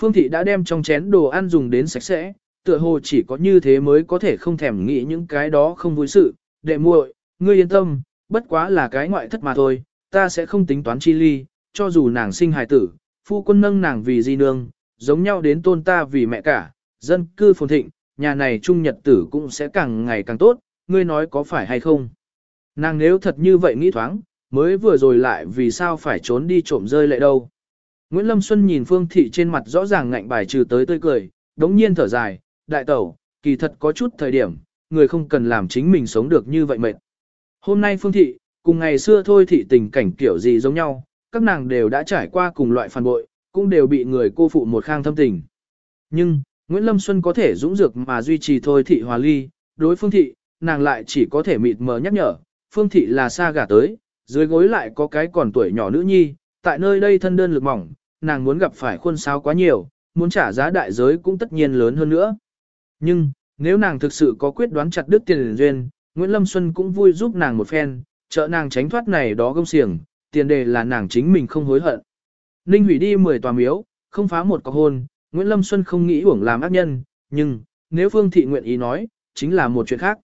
Phương thị đã đem trong chén đồ ăn dùng đến sạch sẽ, tựa hồ chỉ có như thế mới có thể không thèm nghĩ những cái đó không vui sự, đệ muội, ngươi yên tâm, bất quá là cái ngoại thất mà thôi, ta sẽ không tính toán chi ly, cho dù nàng sinh hài tử, phu quân nâng nàng vì di nương, giống nhau đến tôn ta vì mẹ cả, dân cư phồn thịnh, nhà này trung nhật tử cũng sẽ càng ngày càng tốt, ngươi nói có phải hay không. Nàng nếu thật như vậy nghĩ thoáng, mới vừa rồi lại vì sao phải trốn đi trộm rơi lệ đâu. Nguyễn Lâm Xuân nhìn Phương Thị trên mặt rõ ràng ngạnh bài trừ tới tươi cười, đống nhiên thở dài, đại tẩu, kỳ thật có chút thời điểm, người không cần làm chính mình sống được như vậy mệt. Hôm nay Phương Thị, cùng ngày xưa thôi thị tình cảnh kiểu gì giống nhau, các nàng đều đã trải qua cùng loại phản bội, cũng đều bị người cô phụ một khang thâm tình. Nhưng, Nguyễn Lâm Xuân có thể dũng dược mà duy trì thôi thị hòa ly, đối Phương Thị, nàng lại chỉ có thể mịt mờ nhắc nhở, Phương Thị là xa gả tới, dưới gối lại có cái còn tuổi nhỏ nữ nhi, tại nơi đây thân đơn lực mỏng, nàng muốn gặp phải khuôn sao quá nhiều, muốn trả giá đại giới cũng tất nhiên lớn hơn nữa. Nhưng, nếu nàng thực sự có quyết đoán chặt đứt tiền duyên, Nguyễn Lâm Xuân cũng vui giúp nàng một phen, trợ nàng tránh thoát này đó gông xiềng, tiền đề là nàng chính mình không hối hận. Ninh hủy đi 10 tòa miếu, không phá một cọc hôn, Nguyễn Lâm Xuân không nghĩ uổng làm ác nhân, nhưng, nếu Phương Thị nguyện ý nói, chính là một chuyện khác.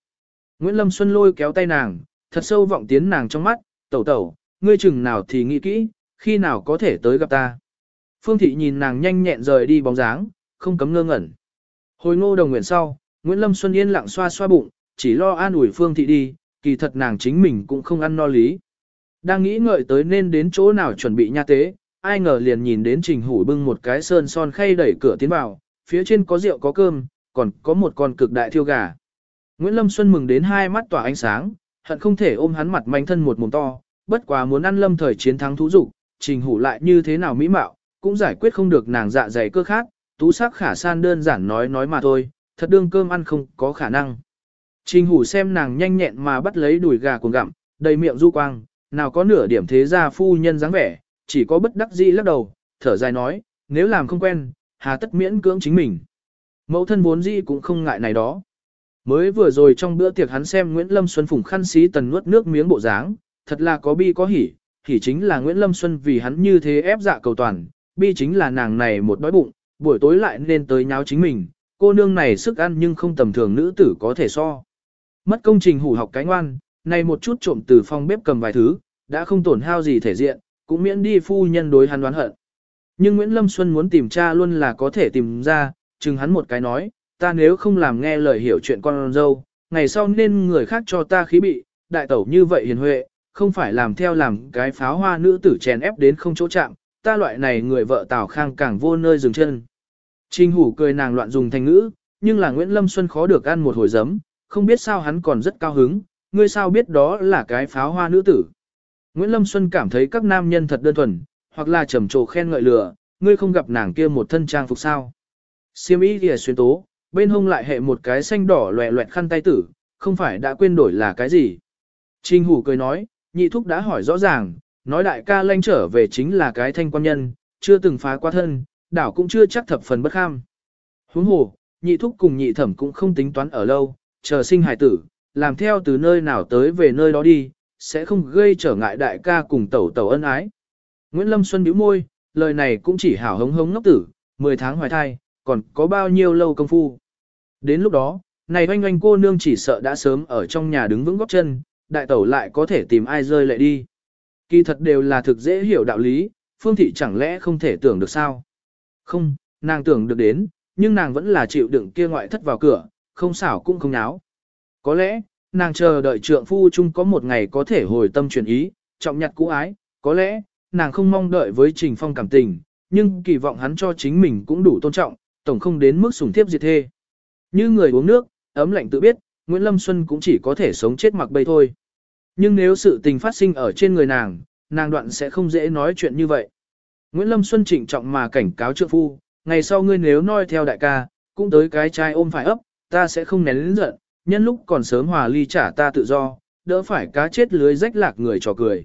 Nguyễn Lâm Xuân lôi kéo tay nàng, thật sâu vọng tiến nàng trong mắt, tẩu tẩu, ngươi chừng nào thì nghĩ kỹ, khi nào có thể tới gặp ta. Phương Thị nhìn nàng nhanh nhẹn rời đi bóng dáng, không cấm ngơ ngẩn. Hồi ngô đồng nguyện sau, Nguyễn Lâm Xuân yên lặng xoa xoa bụng, chỉ lo an ủi Phương Thị đi, kỳ thật nàng chính mình cũng không ăn no lý. Đang nghĩ ngợi tới nên đến chỗ nào chuẩn bị nha tế, ai ngờ liền nhìn đến Trình Hủ bưng một cái sơn son khay đẩy cửa tiến vào, phía trên có rượu có cơm, còn có một con cực đại thiêu gà. Nguyễn Lâm Xuân mừng đến hai mắt tỏa ánh sáng, hận không thể ôm hắn mặt manh thân một mồm to, bất quá muốn ăn lâm thời chiến thắng thú dục, Trình Hủ lại như thế nào mỹ mạo, cũng giải quyết không được nàng dạ dày cơ khác, tú sắc khả san đơn giản nói nói mà thôi, thật đương cơm ăn không có khả năng. Trình Hủ xem nàng nhanh nhẹn mà bắt lấy đùi gà cuồng gặm, đầy miệng du quang, nào có nửa điểm thế gia phu nhân dáng vẻ, chỉ có bất đắc dĩ lắc đầu, thở dài nói, nếu làm không quen, hà tất miễn cưỡng chính mình. Mẫu thân vốn dĩ cũng không ngại này đó. Mới vừa rồi trong bữa tiệc hắn xem Nguyễn Lâm Xuân phùng khăn xí tần nuốt nước miếng bộ dáng, thật là có bi có hỉ, hỉ chính là Nguyễn Lâm Xuân vì hắn như thế ép dạ cầu toàn, bi chính là nàng này một đói bụng, buổi tối lại nên tới nháo chính mình, cô nương này sức ăn nhưng không tầm thường nữ tử có thể so. Mất công trình hủ học cái ngoan, này một chút trộm từ phòng bếp cầm vài thứ, đã không tổn hao gì thể diện, cũng miễn đi phu nhân đối hắn đoán hận. Nhưng Nguyễn Lâm Xuân muốn tìm cha luôn là có thể tìm ra, chừng hắn một cái nói, ta nếu không làm nghe lời hiểu chuyện con dâu, ngày sau nên người khác cho ta khí bị, đại tẩu như vậy hiền huệ, không phải làm theo làm cái pháo hoa nữ tử chèn ép đến không chỗ chạm, ta loại này người vợ Tào Khang càng vô nơi dừng chân. Trình hủ cười nàng loạn dùng thành ngữ, nhưng là Nguyễn Lâm Xuân khó được ăn một hồi giấm, không biết sao hắn còn rất cao hứng, ngươi sao biết đó là cái pháo hoa nữ tử. Nguyễn Lâm Xuân cảm thấy các nam nhân thật đơn thuần, hoặc là trầm trồ khen ngợi lửa, ngươi không gặp nàng kia một thân trang phục sao. Siêm ý kìa xuyên tố, bên hông lại hệ một cái xanh đỏ loẹ loẹt khăn tay tử, không phải đã quên đổi là cái gì. Trình hủ cười nói, nhị thúc đã hỏi rõ ràng, nói đại ca lanh trở về chính là cái thanh quan nhân, chưa từng phá qua thân, đảo cũng chưa chắc thập phần bất kham. Huống hồ, nhị thúc cùng nhị thẩm cũng không tính toán ở lâu, chờ sinh hải tử, làm theo từ nơi nào tới về nơi đó đi, sẽ không gây trở ngại đại ca cùng tẩu tẩu ân ái. Nguyễn Lâm Xuân bĩu môi, lời này cũng chỉ hảo hống hống ngốc tử, 10 tháng hoài thai, còn có bao nhiêu lâu công phu. Đến lúc đó, này oanh oanh cô nương chỉ sợ đã sớm ở trong nhà đứng vững góc chân, đại tẩu lại có thể tìm ai rơi lại đi. Kỳ thật đều là thực dễ hiểu đạo lý, phương thị chẳng lẽ không thể tưởng được sao? Không, nàng tưởng được đến, nhưng nàng vẫn là chịu đựng kia ngoại thất vào cửa, không xảo cũng không náo. Có lẽ, nàng chờ đợi trượng phu chung có một ngày có thể hồi tâm chuyển ý, trọng nhặt cũ ái, có lẽ, nàng không mong đợi với Trình Phong cảm tình, nhưng kỳ vọng hắn cho chính mình cũng đủ tôn trọng, tổng không đến mức sủng thiếp diệt thê. Như người uống nước, ấm lạnh tự biết, Nguyễn Lâm Xuân cũng chỉ có thể sống chết mặc bây thôi. Nhưng nếu sự tình phát sinh ở trên người nàng, nàng đoạn sẽ không dễ nói chuyện như vậy. Nguyễn Lâm Xuân trịnh trọng mà cảnh cáo trượng phu, ngày sau ngươi nếu noi theo đại ca, cũng tới cái trai ôm phải ấp, ta sẽ không nén lĩnh giận, nhân lúc còn sớm hòa ly trả ta tự do, đỡ phải cá chết lưới rách lạc người trò cười.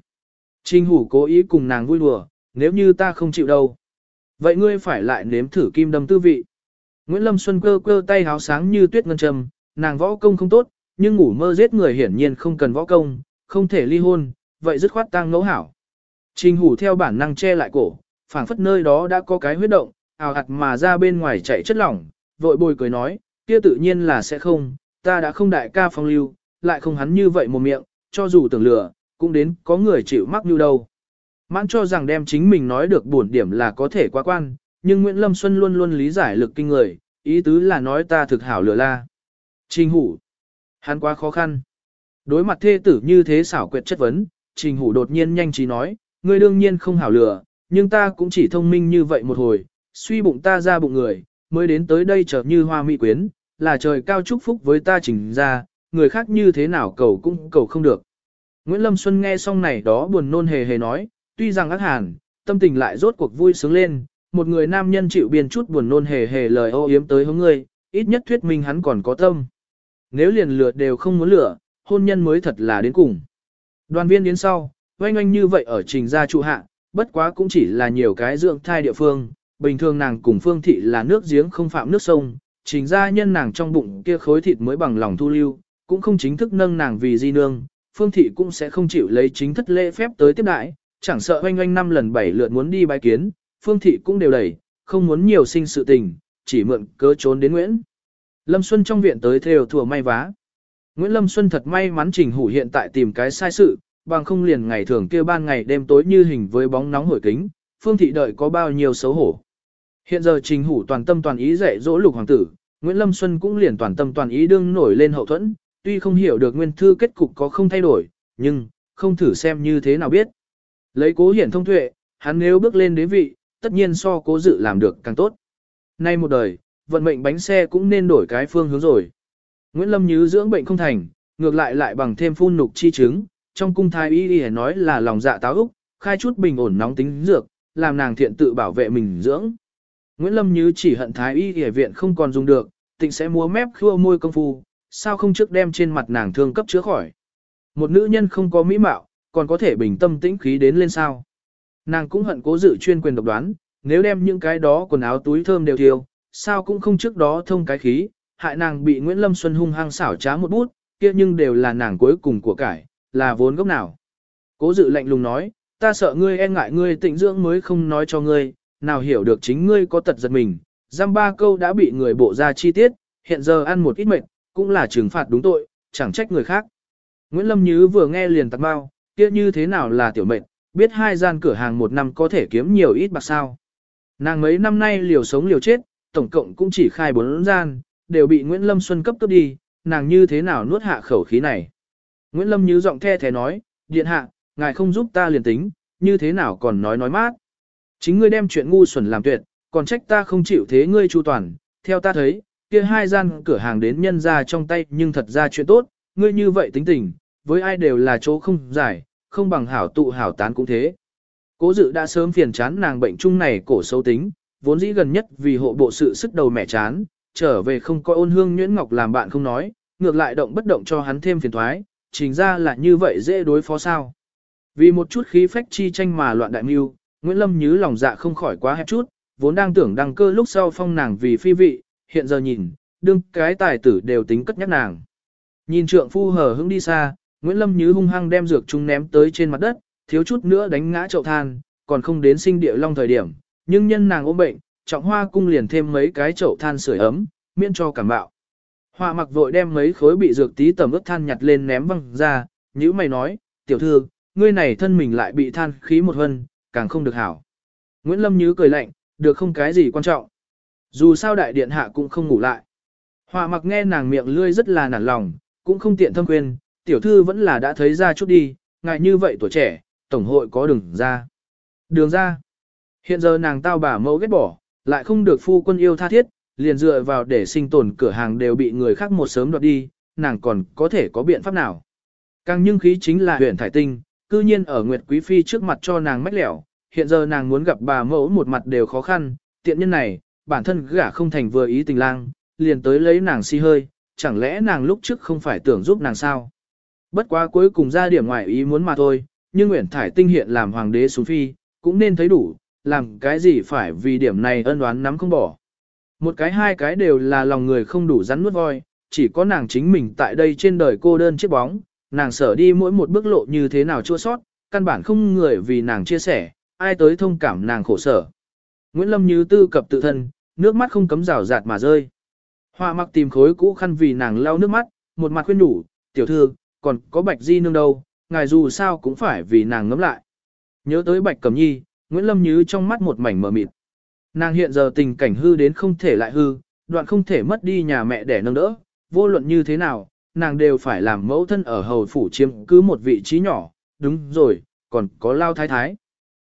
Trình hủ cố ý cùng nàng vui đùa, nếu như ta không chịu đâu. Vậy ngươi phải lại nếm thử kim đâm tư vị. Nguyễn Lâm Xuân cơ cơ tay háo sáng như tuyết ngân trầm, nàng võ công không tốt, nhưng ngủ mơ giết người hiển nhiên không cần võ công, không thể ly hôn, vậy dứt khoát tang ngẫu hảo. Trình hủ theo bản năng che lại cổ, phảng phất nơi đó đã có cái huyết động, ào hạt mà ra bên ngoài chạy chất lỏng, vội bồi cười nói, kia tự nhiên là sẽ không, ta đã không đại ca phong lưu, lại không hắn như vậy một miệng, cho dù tưởng lừa, cũng đến có người chịu mắc như đâu. Mãn cho rằng đem chính mình nói được buồn điểm là có thể quá quan, nhưng Nguyễn Lâm Xuân luôn luôn lý giải lực kinh người, ý tứ là nói ta thực hảo lừa la. Trình hủ. Hắn quá khó khăn. Đối mặt thê tử như thế xảo quyệt chất vấn, trình hủ đột nhiên nhanh trí nói, ngươi đương nhiên không hảo lừa, nhưng ta cũng chỉ thông minh như vậy một hồi, suy bụng ta ra bụng người, mới đến tới đây trở như hoa mỹ quyến, là trời cao chúc phúc với ta trình ra, người khác như thế nào cầu cũng cầu không được. Nguyễn Lâm Xuân nghe xong này đó buồn nôn hề hề nói, tuy rằng ác hàn, tâm tình lại rốt cuộc vui sướng lên, một người nam nhân chịu biên chút buồn nôn hề hề lời ô yếm tới hướng ngươi, ít nhất thuyết minh hắn còn có tâm. Nếu liền lừa đều không muốn lừa, hôn nhân mới thật là đến cùng. Đoàn viên đến sau, oanh oanh như vậy ở trình gia trụ hạ, bất quá cũng chỉ là nhiều cái dưỡng thai địa phương, bình thường nàng cùng phương thị là nước giếng không phạm nước sông, trình gia nhân nàng trong bụng kia khối thịt mới bằng lòng thu lưu, cũng không chính thức nâng nàng vì di nương, phương thị cũng sẽ không chịu lấy chính thất lễ phép tới tiếp đại chẳng sợ oanh oanh năm lần bảy lượt muốn đi bái kiến, phương thị cũng đều đẩy, không muốn nhiều sinh sự tình, chỉ mượn cớ trốn đến Nguyễn. Lâm Xuân trong viện tới theo thừa may vá. Nguyễn Lâm Xuân thật may mắn Trình Hủ hiện tại tìm cái sai sự, bằng không liền ngày thường kia ban ngày đêm tối như hình với bóng nóng hổi kính, phương thị đợi có bao nhiêu xấu hổ. Hiện giờ Trình Hủ toàn tâm toàn ý dạy dỗ lục hoàng tử, Nguyễn Lâm Xuân cũng liền toàn tâm toàn ý đương nổi lên hậu thuẫn, tuy không hiểu được nguyên thư kết cục có không thay đổi, nhưng, không thử xem như thế nào biết. Lấy cố hiển thông tuệ, hắn nếu bước lên đế vị, tất nhiên so cố dự làm được càng tốt. Nay một đời, vận mệnh bánh xe cũng nên đổi cái phương hướng rồi. Nguyễn Lâm Nhứ dưỡng bệnh không thành, ngược lại lại bằng thêm phun nục chi chứng, trong cung thái y y nói là lòng dạ táo úc, khai chút bình ổn nóng tính dược, làm nàng thiện tự bảo vệ mình dưỡng. Nguyễn Lâm Như chỉ hận thái y y viện không còn dùng được, tịnh sẽ múa mép khua môi công phu, sao không trước đem trên mặt nàng thương cấp chữa khỏi. Một nữ nhân không có mỹ mạo, còn có thể bình tâm tĩnh khí đến lên sao. Nàng cũng hận cố dự chuyên quyền độc đoán, nếu đem những cái đó quần áo túi thơm đều thiêu, sao cũng không trước đó thông cái khí, hại nàng bị Nguyễn Lâm Xuân hung hăng xảo trá một bút, kia nhưng đều là nàng cuối cùng của cải, là vốn gốc nào. Cố dự lạnh lùng nói, ta sợ ngươi e ngại ngươi tịnh dưỡng mới không nói cho ngươi, nào hiểu được chính ngươi có tật giật mình, giam ba câu đã bị người bộ ra chi tiết, hiện giờ ăn một ít mệt, cũng là trừng phạt đúng tội, chẳng trách người khác. Nguyễn Lâm Nhứ vừa nghe liền tặc bao, kia như thế nào là tiểu mệnh, biết hai gian cửa hàng một năm có thể kiếm nhiều ít bạc sao. Nàng mấy năm nay liều sống liều chết, tổng cộng cũng chỉ khai bốn gian, đều bị Nguyễn Lâm Xuân cấp cấp đi, nàng như thế nào nuốt hạ khẩu khí này. Nguyễn Lâm như giọng the thế nói, điện hạ, ngài không giúp ta liền tính, như thế nào còn nói nói mát. Chính ngươi đem chuyện ngu xuẩn làm tuyệt, còn trách ta không chịu thế ngươi chu toàn, theo ta thấy, kia hai gian cửa hàng đến nhân ra trong tay nhưng thật ra chuyện tốt, ngươi như vậy tính tình, với ai đều là chỗ không giải, không bằng hảo tụ hảo tán cũng thế. Cố dự đã sớm phiền chán nàng bệnh chung này cổ sâu tính, vốn dĩ gần nhất vì hộ bộ sự sức đầu mẹ chán, trở về không coi ôn hương nhuyễn ngọc làm bạn không nói, ngược lại động bất động cho hắn thêm phiền thoái, chính ra là như vậy dễ đối phó sao. Vì một chút khí phách chi tranh mà loạn đại mưu, Nguyễn Lâm Nhứ lòng dạ không khỏi quá hẹp chút, vốn đang tưởng đăng cơ lúc sau phong nàng vì phi vị, hiện giờ nhìn, đương cái tài tử đều tính cất nhắc nàng. Nhìn trượng phu hờ hững đi xa, Nguyễn Lâm Như hung hăng đem dược chúng ném tới trên mặt đất, thiếu chút nữa đánh ngã chậu than, còn không đến sinh địa long thời điểm, nhưng nhân nàng ốm bệnh, trọng hoa cung liền thêm mấy cái chậu than sưởi ấm, miễn cho cảm bạo. Hoa mặc vội đem mấy khối bị dược tí tầm ướt than nhặt lên ném văng ra, nhữ mày nói, tiểu thư, ngươi này thân mình lại bị than khí một hân, càng không được hảo. Nguyễn Lâm Như cười lạnh, được không cái gì quan trọng. Dù sao đại điện hạ cũng không ngủ lại. Hoa mặc nghe nàng miệng lươi rất là nản lòng, cũng không tiện thâm khuyên, tiểu thư vẫn là đã thấy ra chút đi, ngại như vậy tuổi trẻ, tổng hội có đường ra. Đường ra. Hiện giờ nàng tao bà mẫu ghét bỏ, lại không được phu quân yêu tha thiết, liền dựa vào để sinh tồn cửa hàng đều bị người khác một sớm đoạt đi, nàng còn có thể có biện pháp nào. Càng nhưng khí chính là huyện thải tinh, cư nhiên ở Nguyệt Quý Phi trước mặt cho nàng mách lẻo, hiện giờ nàng muốn gặp bà mẫu một mặt đều khó khăn, tiện nhân này, bản thân gả không thành vừa ý tình lang, liền tới lấy nàng si hơi, chẳng lẽ nàng lúc trước không phải tưởng giúp nàng sao? Bất quá cuối cùng ra điểm ngoại ý muốn mà thôi, nhưng Nguyễn Thải Tinh hiện làm hoàng đế xuống phi, cũng nên thấy đủ, làm cái gì phải vì điểm này ân đoán nắm không bỏ. Một cái hai cái đều là lòng người không đủ rắn nuốt voi, chỉ có nàng chính mình tại đây trên đời cô đơn chiếc bóng, nàng sở đi mỗi một bước lộ như thế nào chua sót, căn bản không người vì nàng chia sẻ, ai tới thông cảm nàng khổ sở. Nguyễn Lâm như tư cập tự thân, nước mắt không cấm rào rạt mà rơi. Hoa mặc tìm khối cũ khăn vì nàng lau nước mắt, một mặt khuyên đủ, tiểu thư, còn có bạch di nương đâu, ngài dù sao cũng phải vì nàng ngấm lại. Nhớ tới bạch cẩm nhi, Nguyễn Lâm Như trong mắt một mảnh mờ mịt. Nàng hiện giờ tình cảnh hư đến không thể lại hư, đoạn không thể mất đi nhà mẹ để nâng đỡ, vô luận như thế nào, nàng đều phải làm mẫu thân ở hầu phủ chiếm cứ một vị trí nhỏ, đúng rồi, còn có lao thái thái.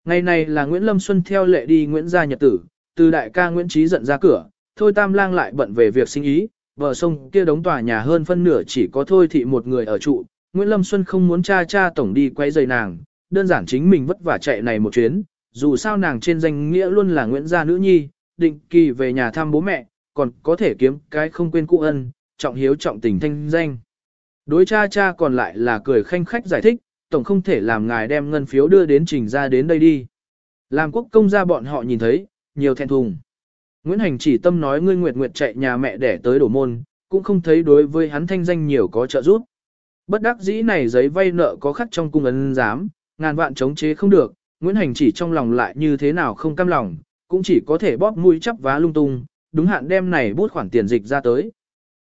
Ngày này là Nguyễn Lâm Xuân theo lệ đi Nguyễn gia nhật tử, từ đại ca Nguyễn Trí giận ra cửa, thôi tam lang lại bận về việc sinh ý, bờ sông kia đóng tòa nhà hơn phân nửa chỉ có thôi thị một người ở trụ, Nguyễn Lâm Xuân không muốn cha cha tổng đi quay giày nàng, đơn giản chính mình vất vả chạy này một chuyến, dù sao nàng trên danh nghĩa luôn là Nguyễn gia nữ nhi, định kỳ về nhà thăm bố mẹ, còn có thể kiếm cái không quên cụ ân, trọng hiếu trọng tình thanh danh. Đối cha cha còn lại là cười khanh khách giải thích, tổng không thể làm ngài đem ngân phiếu đưa đến trình ra đến đây đi. Làm quốc công gia bọn họ nhìn thấy, nhiều thẹn thùng. Nguyễn Hành chỉ tâm nói ngươi nguyệt nguyệt chạy nhà mẹ để tới đổ môn, cũng không thấy đối với hắn thanh danh nhiều có trợ giúp. Bất đắc dĩ này giấy vay nợ có khắc trong cung ấn giám, ngàn vạn chống chế không được, Nguyễn Hành chỉ trong lòng lại như thế nào không cam lòng, cũng chỉ có thể bóp mũi chắp vá lung tung, đúng hạn đem này bút khoản tiền dịch ra tới.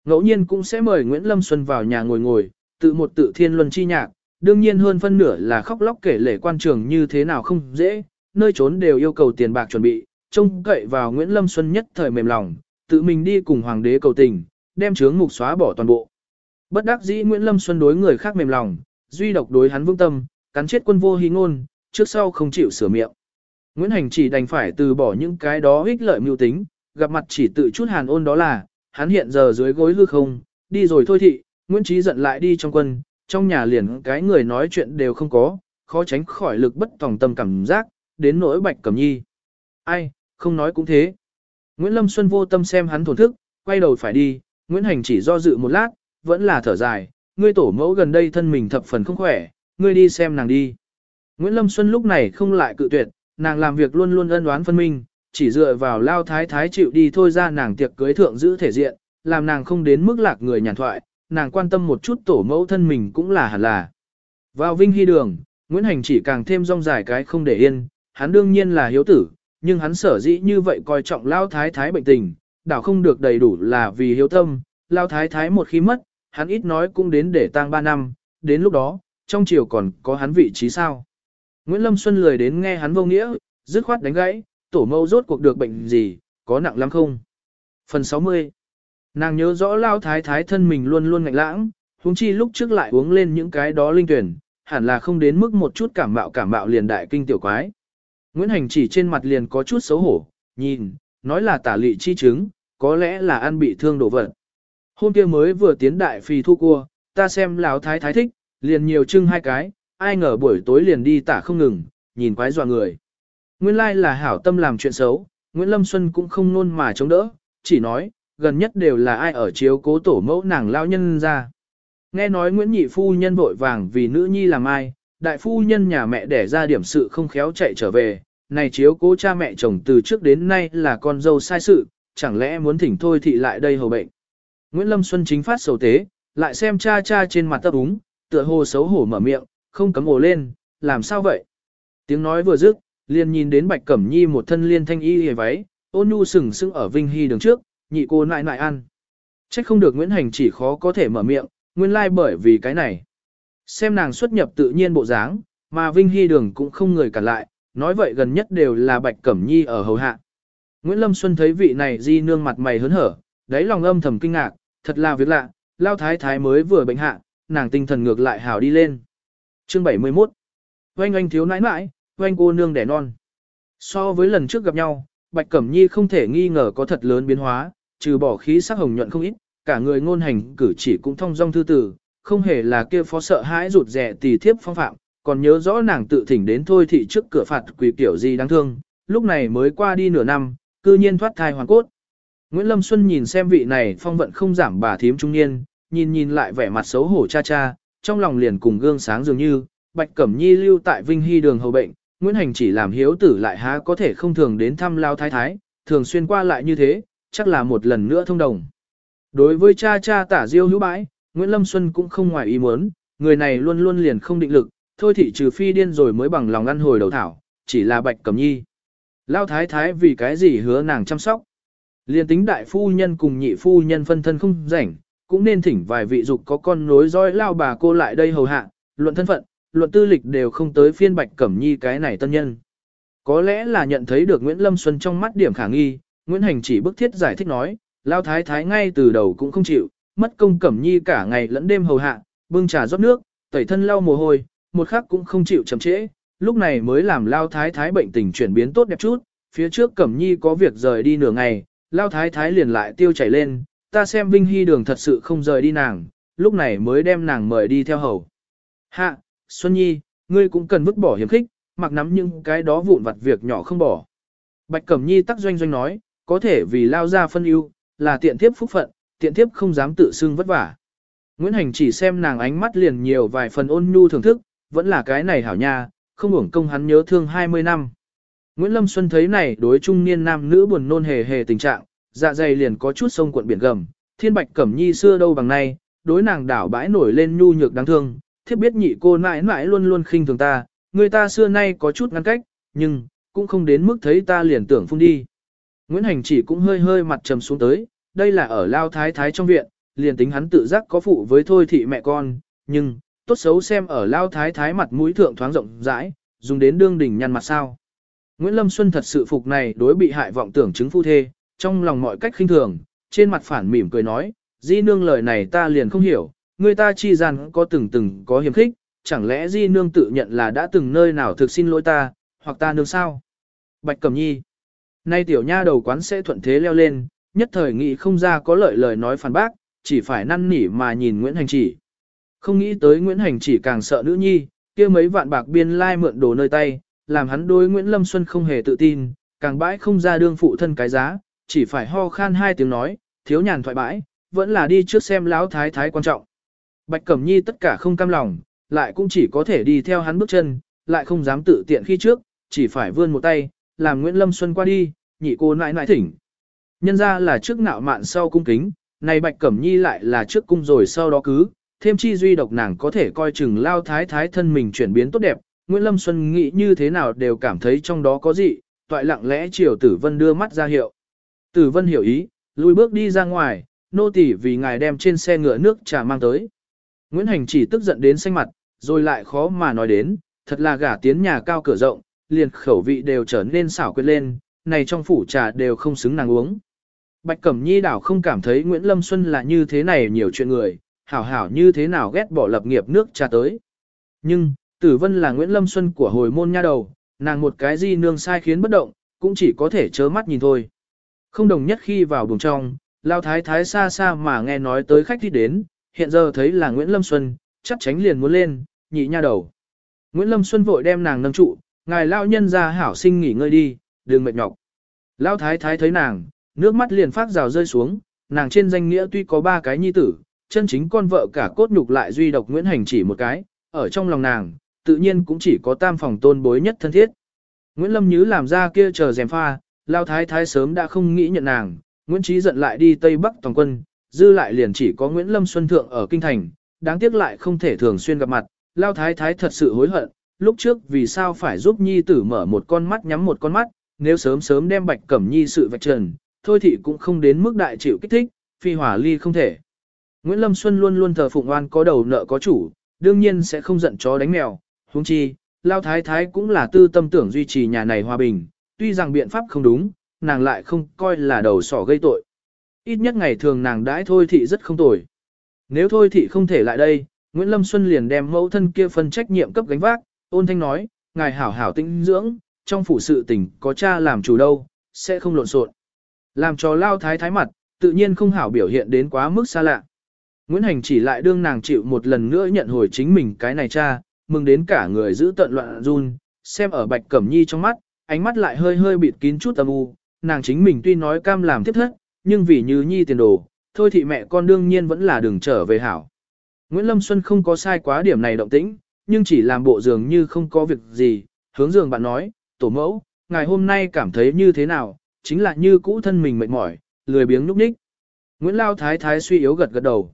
Ngẫu nhiên cũng sẽ mời Nguyễn Lâm Xuân vào nhà ngồi ngồi, tự một tự thiên luân chi nhạc, đương nhiên hơn phân nửa là khóc lóc kể lể quan trường như thế nào không dễ, nơi trốn đều yêu cầu tiền bạc chuẩn bị, trông cậy vào Nguyễn Lâm Xuân nhất thời mềm lòng, tự mình đi cùng hoàng đế cầu tình, đem chướng mục xóa bỏ toàn bộ. Bất đắc dĩ Nguyễn Lâm Xuân đối người khác mềm lòng, duy độc đối hắn vương tâm, cắn chết quân vô hí ngôn, trước sau không chịu sửa miệng. Nguyễn Hành chỉ đành phải từ bỏ những cái đó ích lợi mưu tính, gặp mặt chỉ tự chút hàn ôn đó là, hắn hiện giờ dưới gối hư không, đi rồi thôi thị, Nguyễn Trí giận lại đi trong quân, trong nhà liền cái người nói chuyện đều không có, khó tránh khỏi lực bất tòng tâm cảm giác, đến nỗi bạch cẩm nhi. Ai, không nói cũng thế. Nguyễn Lâm Xuân vô tâm xem hắn thổn thức, quay đầu phải đi, Nguyễn Hành chỉ do dự một lát, vẫn là thở dài, ngươi tổ mẫu gần đây thân mình thập phần không khỏe, ngươi đi xem nàng đi. Nguyễn Lâm Xuân lúc này không lại cự tuyệt, nàng làm việc luôn luôn ân đoán phân minh, chỉ dựa vào lao thái thái chịu đi thôi ra nàng tiệc cưới thượng giữ thể diện, làm nàng không đến mức lạc người nhàn thoại, nàng quan tâm một chút tổ mẫu thân mình cũng là hẳn là. Vào Vinh Hy Đường, Nguyễn Hành chỉ càng thêm rong dài cái không để yên, hắn đương nhiên là hiếu tử, nhưng hắn sở dĩ như vậy coi trọng lao thái thái bệnh tình, đảo không được đầy đủ là vì hiếu tâm, lao thái thái một khi mất, hắn ít nói cũng đến để tang 3 năm, đến lúc đó, trong chiều còn có hắn vị trí sao. Nguyễn Lâm Xuân lười đến nghe hắn vô nghĩa, dứt khoát đánh gãy, tổ mẫu rốt cuộc được bệnh gì, có nặng lắm không? Phần 60 Nàng nhớ rõ lao thái thái thân mình luôn luôn ngạnh lãng, huống chi lúc trước lại uống lên những cái đó linh tuyển, hẳn là không đến mức một chút cảm mạo cảm mạo liền đại kinh tiểu quái. Nguyễn Hành chỉ trên mặt liền có chút xấu hổ, nhìn, nói là tả lị chi chứng, có lẽ là ăn bị thương đổ vật. Hôm kia mới vừa tiến đại phi thu cua, ta xem lão thái thái thích, liền nhiều trưng hai cái, ai ngờ buổi tối liền đi tả không ngừng, nhìn quái dọa người. Nguyên lai là hảo tâm làm chuyện xấu, Nguyễn Lâm Xuân cũng không nôn mà chống đỡ, chỉ nói, gần nhất đều là ai ở chiếu cố tổ mẫu nàng lao nhân ra. Nghe nói Nguyễn Nhị Phu nhân vội vàng vì nữ nhi làm ai, đại phu nhân nhà mẹ đẻ ra điểm sự không khéo chạy trở về, này chiếu cố cha mẹ chồng từ trước đến nay là con dâu sai sự, chẳng lẽ muốn thỉnh thôi thị lại đây hầu bệnh. Nguyễn Lâm Xuân chính phát sầu tế, lại xem cha cha trên mặt tấp úng, tựa hồ xấu hổ mở miệng, không cấm ồ lên, làm sao vậy? Tiếng nói vừa dứt, liền nhìn đến Bạch Cẩm Nhi một thân liên thanh y hề váy, ôn nhu sừng sững ở Vinh Hy đường trước, nhị cô nại nại ăn. Trách không được Nguyễn Hành chỉ khó có thể mở miệng, nguyên lai like bởi vì cái này. Xem nàng xuất nhập tự nhiên bộ dáng, mà Vinh Hy đường cũng không người cản lại, nói vậy gần nhất đều là Bạch Cẩm Nhi ở hầu hạ. Nguyễn Lâm Xuân thấy vị này di nương mặt mày hớn hở, đáy lòng âm thầm kinh ngạc, thật là việc lạ, lao thái thái mới vừa bệnh hạ, nàng tinh thần ngược lại hảo đi lên. Chương 71 Oanh oanh thiếu nãi nãi, oanh cô nương đẻ non. So với lần trước gặp nhau, Bạch Cẩm Nhi không thể nghi ngờ có thật lớn biến hóa, trừ bỏ khí sắc hồng nhuận không ít, cả người ngôn hành cử chỉ cũng thông dong thư tử, không hề là kia phó sợ hãi rụt rẻ tỳ thiếp phong phạm, còn nhớ rõ nàng tự thỉnh đến thôi thị trước cửa phạt quỷ kiểu gì đáng thương, lúc này mới qua đi nửa năm, cư nhiên thoát thai hoàn cốt. Nguyễn Lâm Xuân nhìn xem vị này phong vận không giảm bà thím trung niên, nhìn nhìn lại vẻ mặt xấu hổ cha cha, trong lòng liền cùng gương sáng dường như, Bạch Cẩm Nhi lưu tại Vinh Hy đường hầu bệnh, Nguyễn Hành chỉ làm hiếu tử lại há có thể không thường đến thăm lao thái thái, thường xuyên qua lại như thế, chắc là một lần nữa thông đồng. Đối với cha cha tả diêu hữu bãi, Nguyễn Lâm Xuân cũng không ngoài ý muốn, người này luôn luôn liền không định lực, thôi thị trừ phi điên rồi mới bằng lòng ăn hồi đầu thảo, chỉ là Bạch Cẩm Nhi. Lao thái thái vì cái gì hứa nàng chăm sóc. Liên tính đại phu nhân cùng nhị phu nhân phân thân không rảnh, cũng nên thỉnh vài vị dục có con nối dõi lao bà cô lại đây hầu hạ, luận thân phận, luận tư lịch đều không tới phiên Bạch Cẩm Nhi cái này tân nhân. Có lẽ là nhận thấy được Nguyễn Lâm Xuân trong mắt điểm khả nghi, Nguyễn Hành chỉ bức thiết giải thích nói, lao thái thái ngay từ đầu cũng không chịu, mất công Cẩm Nhi cả ngày lẫn đêm hầu hạ, bưng trà rót nước, tẩy thân lau mồ hôi, một khắc cũng không chịu chậm trễ, lúc này mới làm lao thái thái bệnh tình chuyển biến tốt đẹp chút, phía trước Cẩm Nhi có việc rời đi nửa ngày, lao thái thái liền lại tiêu chảy lên, ta xem Vinh Hy đường thật sự không rời đi nàng, lúc này mới đem nàng mời đi theo hầu. Hạ, Xuân Nhi, ngươi cũng cần vứt bỏ hiểm khích, mặc nắm những cái đó vụn vặt việc nhỏ không bỏ. Bạch Cẩm Nhi tắc doanh doanh nói, có thể vì lao ra phân ưu, là tiện thiếp phúc phận, tiện thiếp không dám tự xưng vất vả. Nguyễn Hành chỉ xem nàng ánh mắt liền nhiều vài phần ôn nhu thưởng thức, vẫn là cái này hảo nha, không uổng công hắn nhớ thương 20 năm. Nguyễn Lâm Xuân thấy này đối trung niên nam nữ buồn nôn hề hề tình trạng, dạ dày liền có chút sông cuộn biển gầm, thiên bạch cẩm nhi xưa đâu bằng nay, đối nàng đảo bãi nổi lên nhu nhược đáng thương, thiếp biết nhị cô mãi mãi luôn luôn khinh thường ta, người ta xưa nay có chút ngăn cách, nhưng, cũng không đến mức thấy ta liền tưởng phun đi. Nguyễn Hành chỉ cũng hơi hơi mặt trầm xuống tới, đây là ở Lao Thái Thái trong viện, liền tính hắn tự giác có phụ với thôi thị mẹ con, nhưng, tốt xấu xem ở Lao Thái Thái mặt mũi thượng thoáng rộng rãi, dùng đến đương đỉnh nhăn mặt sao. Nguyễn Lâm Xuân thật sự phục này đối bị hại vọng tưởng chứng phu thê, trong lòng mọi cách khinh thường, trên mặt phản mỉm cười nói, di nương lời này ta liền không hiểu, người ta chi rằng có từng từng có hiểm khích, chẳng lẽ di nương tự nhận là đã từng nơi nào thực xin lỗi ta, hoặc ta nương sao? Bạch Cẩm Nhi Nay tiểu nha đầu quán sẽ thuận thế leo lên, nhất thời nghĩ không ra có lợi lời nói phản bác, chỉ phải năn nỉ mà nhìn Nguyễn Hành chỉ. Không nghĩ tới Nguyễn Hành chỉ càng sợ nữ nhi, kia mấy vạn bạc biên lai mượn đồ nơi tay, làm hắn đối Nguyễn Lâm Xuân không hề tự tin, càng bãi không ra đương phụ thân cái giá, chỉ phải ho khan hai tiếng nói, thiếu nhàn thoại bãi, vẫn là đi trước xem lão thái thái quan trọng. Bạch Cẩm Nhi tất cả không cam lòng, lại cũng chỉ có thể đi theo hắn bước chân, lại không dám tự tiện khi trước, chỉ phải vươn một tay, làm Nguyễn Lâm Xuân qua đi, nhị cô nãi nãi thỉnh. Nhân ra là trước nạo mạn sau cung kính, này Bạch Cẩm Nhi lại là trước cung rồi sau đó cứ, thêm chi duy độc nàng có thể coi chừng lao thái thái thân mình chuyển biến tốt đẹp, Nguyễn Lâm Xuân nghĩ như thế nào đều cảm thấy trong đó có gì, toại lặng lẽ chiều Tử Vân đưa mắt ra hiệu. Tử Vân hiểu ý, lùi bước đi ra ngoài, nô tỳ vì ngài đem trên xe ngựa nước trà mang tới. Nguyễn Hành chỉ tức giận đến xanh mặt, rồi lại khó mà nói đến, thật là gả tiến nhà cao cửa rộng, liền khẩu vị đều trở nên xảo quyệt lên, này trong phủ trà đều không xứng nàng uống. Bạch Cẩm Nhi đảo không cảm thấy Nguyễn Lâm Xuân là như thế này nhiều chuyện người, hảo hảo như thế nào ghét bỏ lập nghiệp nước trà tới. Nhưng, Tử Vân là Nguyễn Lâm Xuân của hồi môn nha đầu, nàng một cái gì nương sai khiến bất động, cũng chỉ có thể chớ mắt nhìn thôi. Không đồng nhất khi vào buồng trong, Lao Thái Thái xa xa mà nghe nói tới khách đi đến, hiện giờ thấy là Nguyễn Lâm Xuân, chắc tránh liền muốn lên, nhị nha đầu. Nguyễn Lâm Xuân vội đem nàng nâng trụ, ngài lao nhân ra hảo sinh nghỉ ngơi đi, đừng mệt nhọc. Lao Thái Thái thấy nàng, nước mắt liền phát rào rơi xuống, nàng trên danh nghĩa tuy có ba cái nhi tử, chân chính con vợ cả cốt nhục lại duy độc Nguyễn Hành chỉ một cái, ở trong lòng nàng, tự nhiên cũng chỉ có tam phòng tôn bối nhất thân thiết. Nguyễn Lâm Nhứ làm ra kia chờ dèm pha, Lao Thái Thái sớm đã không nghĩ nhận nàng, Nguyễn Trí giận lại đi Tây Bắc toàn quân, dư lại liền chỉ có Nguyễn Lâm Xuân Thượng ở Kinh Thành, đáng tiếc lại không thể thường xuyên gặp mặt, Lao Thái Thái thật sự hối hận, lúc trước vì sao phải giúp Nhi tử mở một con mắt nhắm một con mắt, nếu sớm sớm đem Bạch Cẩm Nhi sự vạch trần, thôi thị cũng không đến mức đại chịu kích thích, phi hỏa ly không thể. Nguyễn Lâm Xuân luôn luôn thờ phụng oan có đầu nợ có chủ, đương nhiên sẽ không giận chó đánh mèo, huống chi, Lao Thái Thái cũng là tư tâm tưởng duy trì nhà này hòa bình, tuy rằng biện pháp không đúng, nàng lại không coi là đầu sỏ gây tội. Ít nhất ngày thường nàng đãi thôi thị rất không tồi. Nếu thôi thị không thể lại đây, Nguyễn Lâm Xuân liền đem mẫu thân kia phân trách nhiệm cấp gánh vác, ôn thanh nói, ngài hảo hảo tinh dưỡng, trong phủ sự tình có cha làm chủ đâu, sẽ không lộn xộn. Làm cho lao thái thái mặt, tự nhiên không hảo biểu hiện đến quá mức xa lạ. Nguyễn Hành chỉ lại đương nàng chịu một lần nữa nhận hồi chính mình cái này cha, mừng đến cả người giữ tận loạn run, xem ở Bạch Cẩm Nhi trong mắt, ánh mắt lại hơi hơi bịt kín chút âm u, nàng chính mình tuy nói cam làm tiếp thất, nhưng vì như Nhi tiền đồ, thôi thì mẹ con đương nhiên vẫn là đường trở về hảo. Nguyễn Lâm Xuân không có sai quá điểm này động tĩnh, nhưng chỉ làm bộ dường như không có việc gì, hướng giường bạn nói, tổ mẫu, ngày hôm nay cảm thấy như thế nào, chính là như cũ thân mình mệt mỏi, lười biếng núp ních. Nguyễn Lao Thái Thái suy yếu gật gật đầu.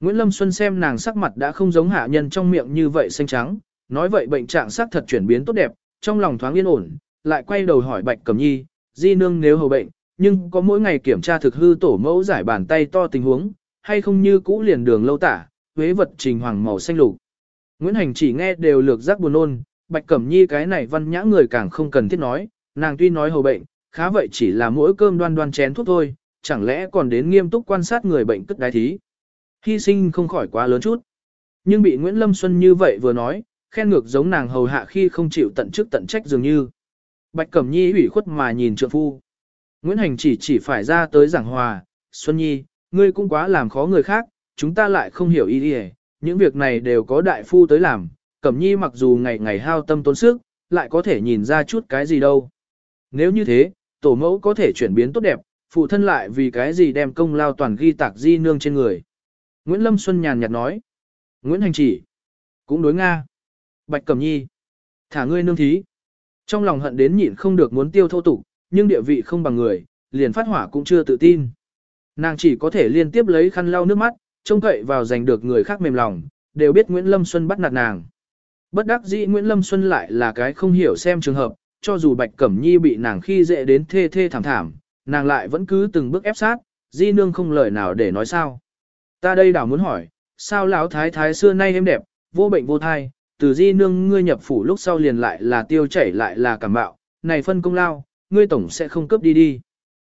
Nguyễn Lâm Xuân xem nàng sắc mặt đã không giống hạ nhân trong miệng như vậy xanh trắng, nói vậy bệnh trạng sắc thật chuyển biến tốt đẹp, trong lòng thoáng yên ổn, lại quay đầu hỏi Bạch Cẩm Nhi, di nương nếu hầu bệnh, nhưng có mỗi ngày kiểm tra thực hư tổ mẫu giải bàn tay to tình huống, hay không như cũ liền đường lâu tả, huế vật trình hoàng màu xanh lục. Nguyễn Hành chỉ nghe đều lược giác buồn ôn, Bạch Cẩm Nhi cái này văn nhã người càng không cần thiết nói, nàng tuy nói hầu bệnh, khá vậy chỉ là mỗi cơm đoan đoan chén thuốc thôi, chẳng lẽ còn đến nghiêm túc quan sát người bệnh cất đái thí. Hy sinh không khỏi quá lớn chút. Nhưng bị Nguyễn Lâm Xuân như vậy vừa nói, khen ngược giống nàng hầu hạ khi không chịu tận chức tận trách dường như. Bạch Cẩm Nhi ủy khuất mà nhìn trượng phu. Nguyễn Hành chỉ chỉ phải ra tới giảng hòa, Xuân Nhi, ngươi cũng quá làm khó người khác, chúng ta lại không hiểu ý đi những việc này đều có đại phu tới làm, Cẩm Nhi mặc dù ngày ngày hao tâm tốn sức, lại có thể nhìn ra chút cái gì đâu. Nếu như thế, tổ mẫu có thể chuyển biến tốt đẹp, phụ thân lại vì cái gì đem công lao toàn ghi tạc di nương trên người. Nguyễn Lâm Xuân nhàn nhạt nói. Nguyễn Hành chỉ. Cũng đối Nga. Bạch Cẩm Nhi. Thả ngươi nương thí. Trong lòng hận đến nhịn không được muốn tiêu thô tục, nhưng địa vị không bằng người, liền phát hỏa cũng chưa tự tin. Nàng chỉ có thể liên tiếp lấy khăn lau nước mắt, trông cậy vào giành được người khác mềm lòng, đều biết Nguyễn Lâm Xuân bắt nạt nàng. Bất đắc dĩ Nguyễn Lâm Xuân lại là cái không hiểu xem trường hợp, cho dù Bạch Cẩm Nhi bị nàng khi dễ đến thê thê thảm thảm, nàng lại vẫn cứ từng bước ép sát, di nương không lời nào để nói sao. Ta đây đảo muốn hỏi, sao lão thái thái xưa nay em đẹp, vô bệnh vô thai, từ di nương ngươi nhập phủ lúc sau liền lại là tiêu chảy lại là cảm bạo, này phân công lao, ngươi tổng sẽ không cướp đi đi.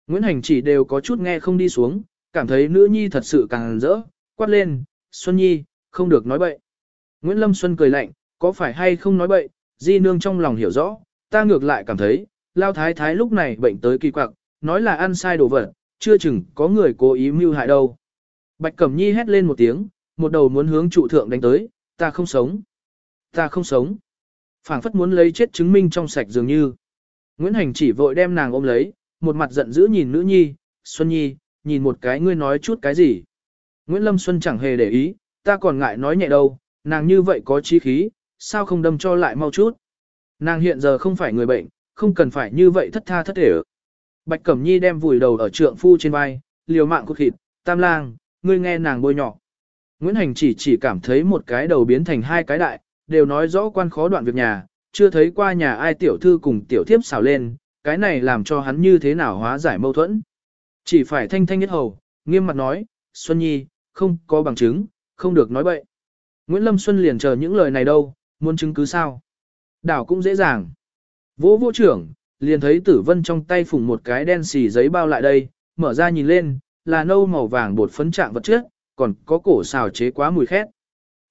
Nguyễn Hành chỉ đều có chút nghe không đi xuống, cảm thấy nữ nhi thật sự càng rỡ, quát lên, Xuân Nhi, không được nói bậy. Nguyễn Lâm Xuân cười lạnh, có phải hay không nói bậy, di nương trong lòng hiểu rõ, ta ngược lại cảm thấy, lao thái thái lúc này bệnh tới kỳ quặc, nói là ăn sai đồ vật, chưa chừng có người cố ý mưu hại đâu. Bạch Cẩm Nhi hét lên một tiếng, một đầu muốn hướng trụ thượng đánh tới, ta không sống. Ta không sống. phảng phất muốn lấy chết chứng minh trong sạch dường như. Nguyễn Hành chỉ vội đem nàng ôm lấy, một mặt giận dữ nhìn nữ nhi, Xuân Nhi, nhìn một cái ngươi nói chút cái gì. Nguyễn Lâm Xuân chẳng hề để ý, ta còn ngại nói nhẹ đâu, nàng như vậy có trí khí, sao không đâm cho lại mau chút. Nàng hiện giờ không phải người bệnh, không cần phải như vậy thất tha thất thể. Bạch Cẩm Nhi đem vùi đầu ở trượng phu trên vai, liều mạng cốt thịt, tam lang, ngươi nghe nàng bôi nhỏ. Nguyễn Hành chỉ chỉ cảm thấy một cái đầu biến thành hai cái đại, đều nói rõ quan khó đoạn việc nhà, chưa thấy qua nhà ai tiểu thư cùng tiểu thiếp xào lên, cái này làm cho hắn như thế nào hóa giải mâu thuẫn. Chỉ phải thanh thanh nhất hầu, nghiêm mặt nói, Xuân Nhi, không có bằng chứng, không được nói bậy. Nguyễn Lâm Xuân liền chờ những lời này đâu, muốn chứng cứ sao? Đảo cũng dễ dàng. Vỗ vô trưởng, liền thấy tử vân trong tay phùng một cái đen xì giấy bao lại đây, mở ra nhìn lên, là nâu màu vàng bột phấn trạng vật chất, còn có cổ xào chế quá mùi khét.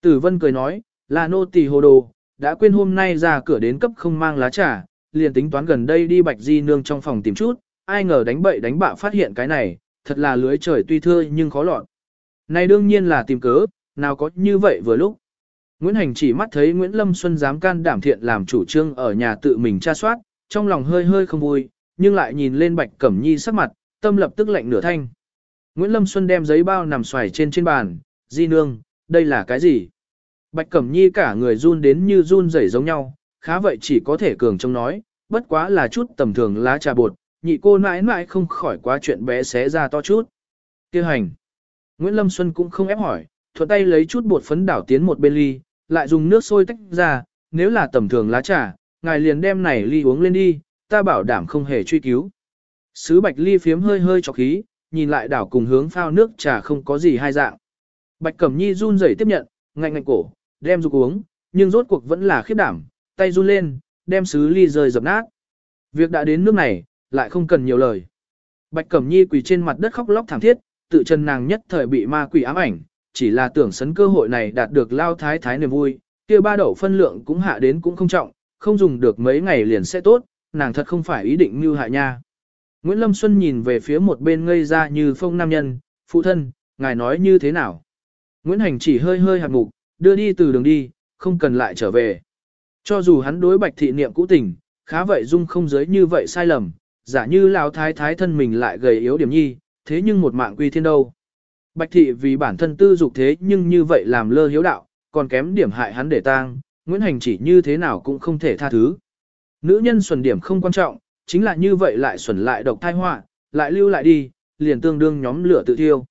Tử vân cười nói, là nô tỳ hồ đồ, đã quên hôm nay ra cửa đến cấp không mang lá trà, liền tính toán gần đây đi bạch di nương trong phòng tìm chút, ai ngờ đánh bậy đánh bạ phát hiện cái này, thật là lưới trời tuy thưa nhưng khó lọt. Này đương nhiên là tìm cớ, nào có như vậy vừa lúc. Nguyễn Hành chỉ mắt thấy Nguyễn Lâm Xuân dám can đảm thiện làm chủ trương ở nhà tự mình tra soát, trong lòng hơi hơi không vui, nhưng lại nhìn lên Bạch Cẩm Nhi sắc mặt, tâm lập tức lạnh nửa thanh. Nguyễn Lâm Xuân đem giấy bao nằm xoài trên trên bàn, di nương, đây là cái gì? Bạch Cẩm Nhi cả người run đến như run rẩy giống nhau, khá vậy chỉ có thể cường trông nói, bất quá là chút tầm thường lá trà bột, nhị cô mãi mãi không khỏi quá chuyện bé xé ra to chút. Kêu hành. Nguyễn Lâm Xuân cũng không ép hỏi, thuận tay lấy chút bột phấn đảo tiến một bên ly, lại dùng nước sôi tách ra, nếu là tầm thường lá trà, ngài liền đem này ly uống lên đi, ta bảo đảm không hề truy cứu. Sứ bạch ly phiếm hơi hơi cho khí, nhìn lại đảo cùng hướng phao nước trà không có gì hai dạng. Bạch Cẩm Nhi run rẩy tiếp nhận, ngạnh ngạnh cổ, đem dục uống, nhưng rốt cuộc vẫn là khiếp đảm, tay run lên, đem sứ ly rơi dập nát. Việc đã đến nước này, lại không cần nhiều lời. Bạch Cẩm Nhi quỳ trên mặt đất khóc lóc thảm thiết, tự chân nàng nhất thời bị ma quỷ ám ảnh, chỉ là tưởng sấn cơ hội này đạt được lao thái thái niềm vui, kia ba đậu phân lượng cũng hạ đến cũng không trọng, không dùng được mấy ngày liền sẽ tốt, nàng thật không phải ý định mưu hại nha. Nguyễn Lâm Xuân nhìn về phía một bên ngây ra như phong nam nhân, phụ thân, ngài nói như thế nào? Nguyễn Hành chỉ hơi hơi hạt mục, đưa đi từ đường đi, không cần lại trở về. Cho dù hắn đối bạch thị niệm cũ tình, khá vậy dung không giới như vậy sai lầm, giả như lão thái thái thân mình lại gầy yếu điểm nhi, thế nhưng một mạng quy thiên đâu. Bạch thị vì bản thân tư dục thế nhưng như vậy làm lơ hiếu đạo, còn kém điểm hại hắn để tang, Nguyễn Hành chỉ như thế nào cũng không thể tha thứ. Nữ nhân xuẩn điểm không quan trọng, chính là như vậy lại xuẩn lại độc thai họa, lại lưu lại đi, liền tương đương nhóm lửa tự thiêu.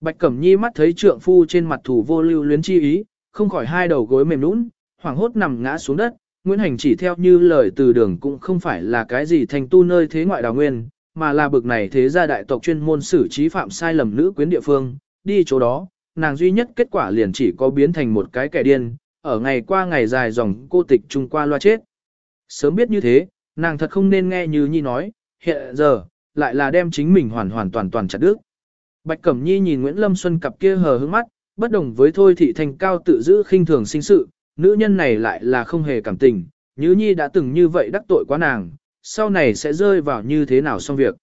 Bạch Cẩm Nhi mắt thấy trượng phu trên mặt thủ vô lưu luyến chi ý, không khỏi hai đầu gối mềm nũng, hoảng hốt nằm ngã xuống đất, Nguyễn Hành chỉ theo như lời từ đường cũng không phải là cái gì thành tu nơi thế ngoại đào nguyên, mà là bực này thế gia đại tộc chuyên môn xử trí phạm sai lầm nữ quyến địa phương, đi chỗ đó, nàng duy nhất kết quả liền chỉ có biến thành một cái kẻ điên, ở ngày qua ngày dài dòng cô tịch trung qua loa chết. Sớm biết như thế, nàng thật không nên nghe như Nhi nói, hiện giờ, lại là đem chính mình hoàn hoàn toàn toàn chặt đứt. Bạch Cẩm Nhi nhìn Nguyễn Lâm Xuân cặp kia hờ hững mắt, bất đồng với thôi thị thành cao tự giữ khinh thường sinh sự, nữ nhân này lại là không hề cảm tình, Như Nhi đã từng như vậy đắc tội quá nàng, sau này sẽ rơi vào như thế nào xong việc.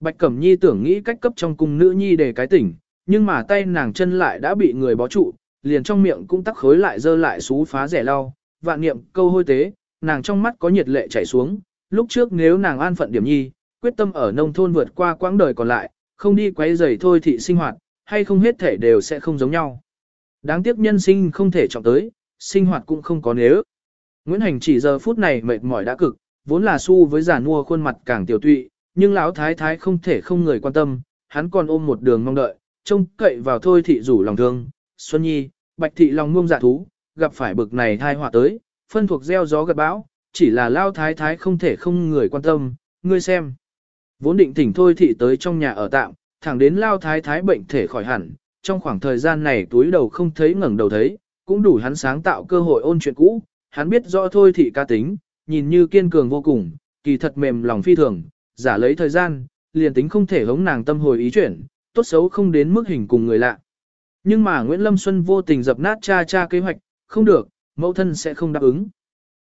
Bạch Cẩm Nhi tưởng nghĩ cách cấp trong cung nữ nhi để cái tỉnh, nhưng mà tay nàng chân lại đã bị người bó trụ, liền trong miệng cũng tắc khối lại dơ lại xú phá rẻ lau, vạn niệm câu hôi tế, nàng trong mắt có nhiệt lệ chảy xuống, lúc trước nếu nàng an phận điểm nhi, quyết tâm ở nông thôn vượt qua quãng đời còn lại, không đi quấy rầy thôi thị sinh hoạt, hay không hết thể đều sẽ không giống nhau. Đáng tiếc nhân sinh không thể trọng tới, sinh hoạt cũng không có nếu. Nguyễn Hành chỉ giờ phút này mệt mỏi đã cực, vốn là su với giả mua khuôn mặt càng tiểu tụy, nhưng lão thái thái không thể không người quan tâm, hắn còn ôm một đường mong đợi, trông cậy vào thôi thị rủ lòng thương, Xuân Nhi, Bạch thị lòng ngông dạ thú, gặp phải bực này thai họa tới, phân thuộc gieo gió gặt bão, chỉ là lao thái thái không thể không người quan tâm, ngươi xem. Vốn định thỉnh thôi thị tới trong nhà ở tạm, thẳng đến lao thái thái bệnh thể khỏi hẳn, trong khoảng thời gian này túi đầu không thấy ngẩng đầu thấy, cũng đủ hắn sáng tạo cơ hội ôn chuyện cũ, hắn biết rõ thôi thị ca tính, nhìn như kiên cường vô cùng, kỳ thật mềm lòng phi thường, giả lấy thời gian, liền tính không thể hống nàng tâm hồi ý chuyển, tốt xấu không đến mức hình cùng người lạ. Nhưng mà Nguyễn Lâm Xuân vô tình dập nát cha cha kế hoạch, không được, mẫu thân sẽ không đáp ứng.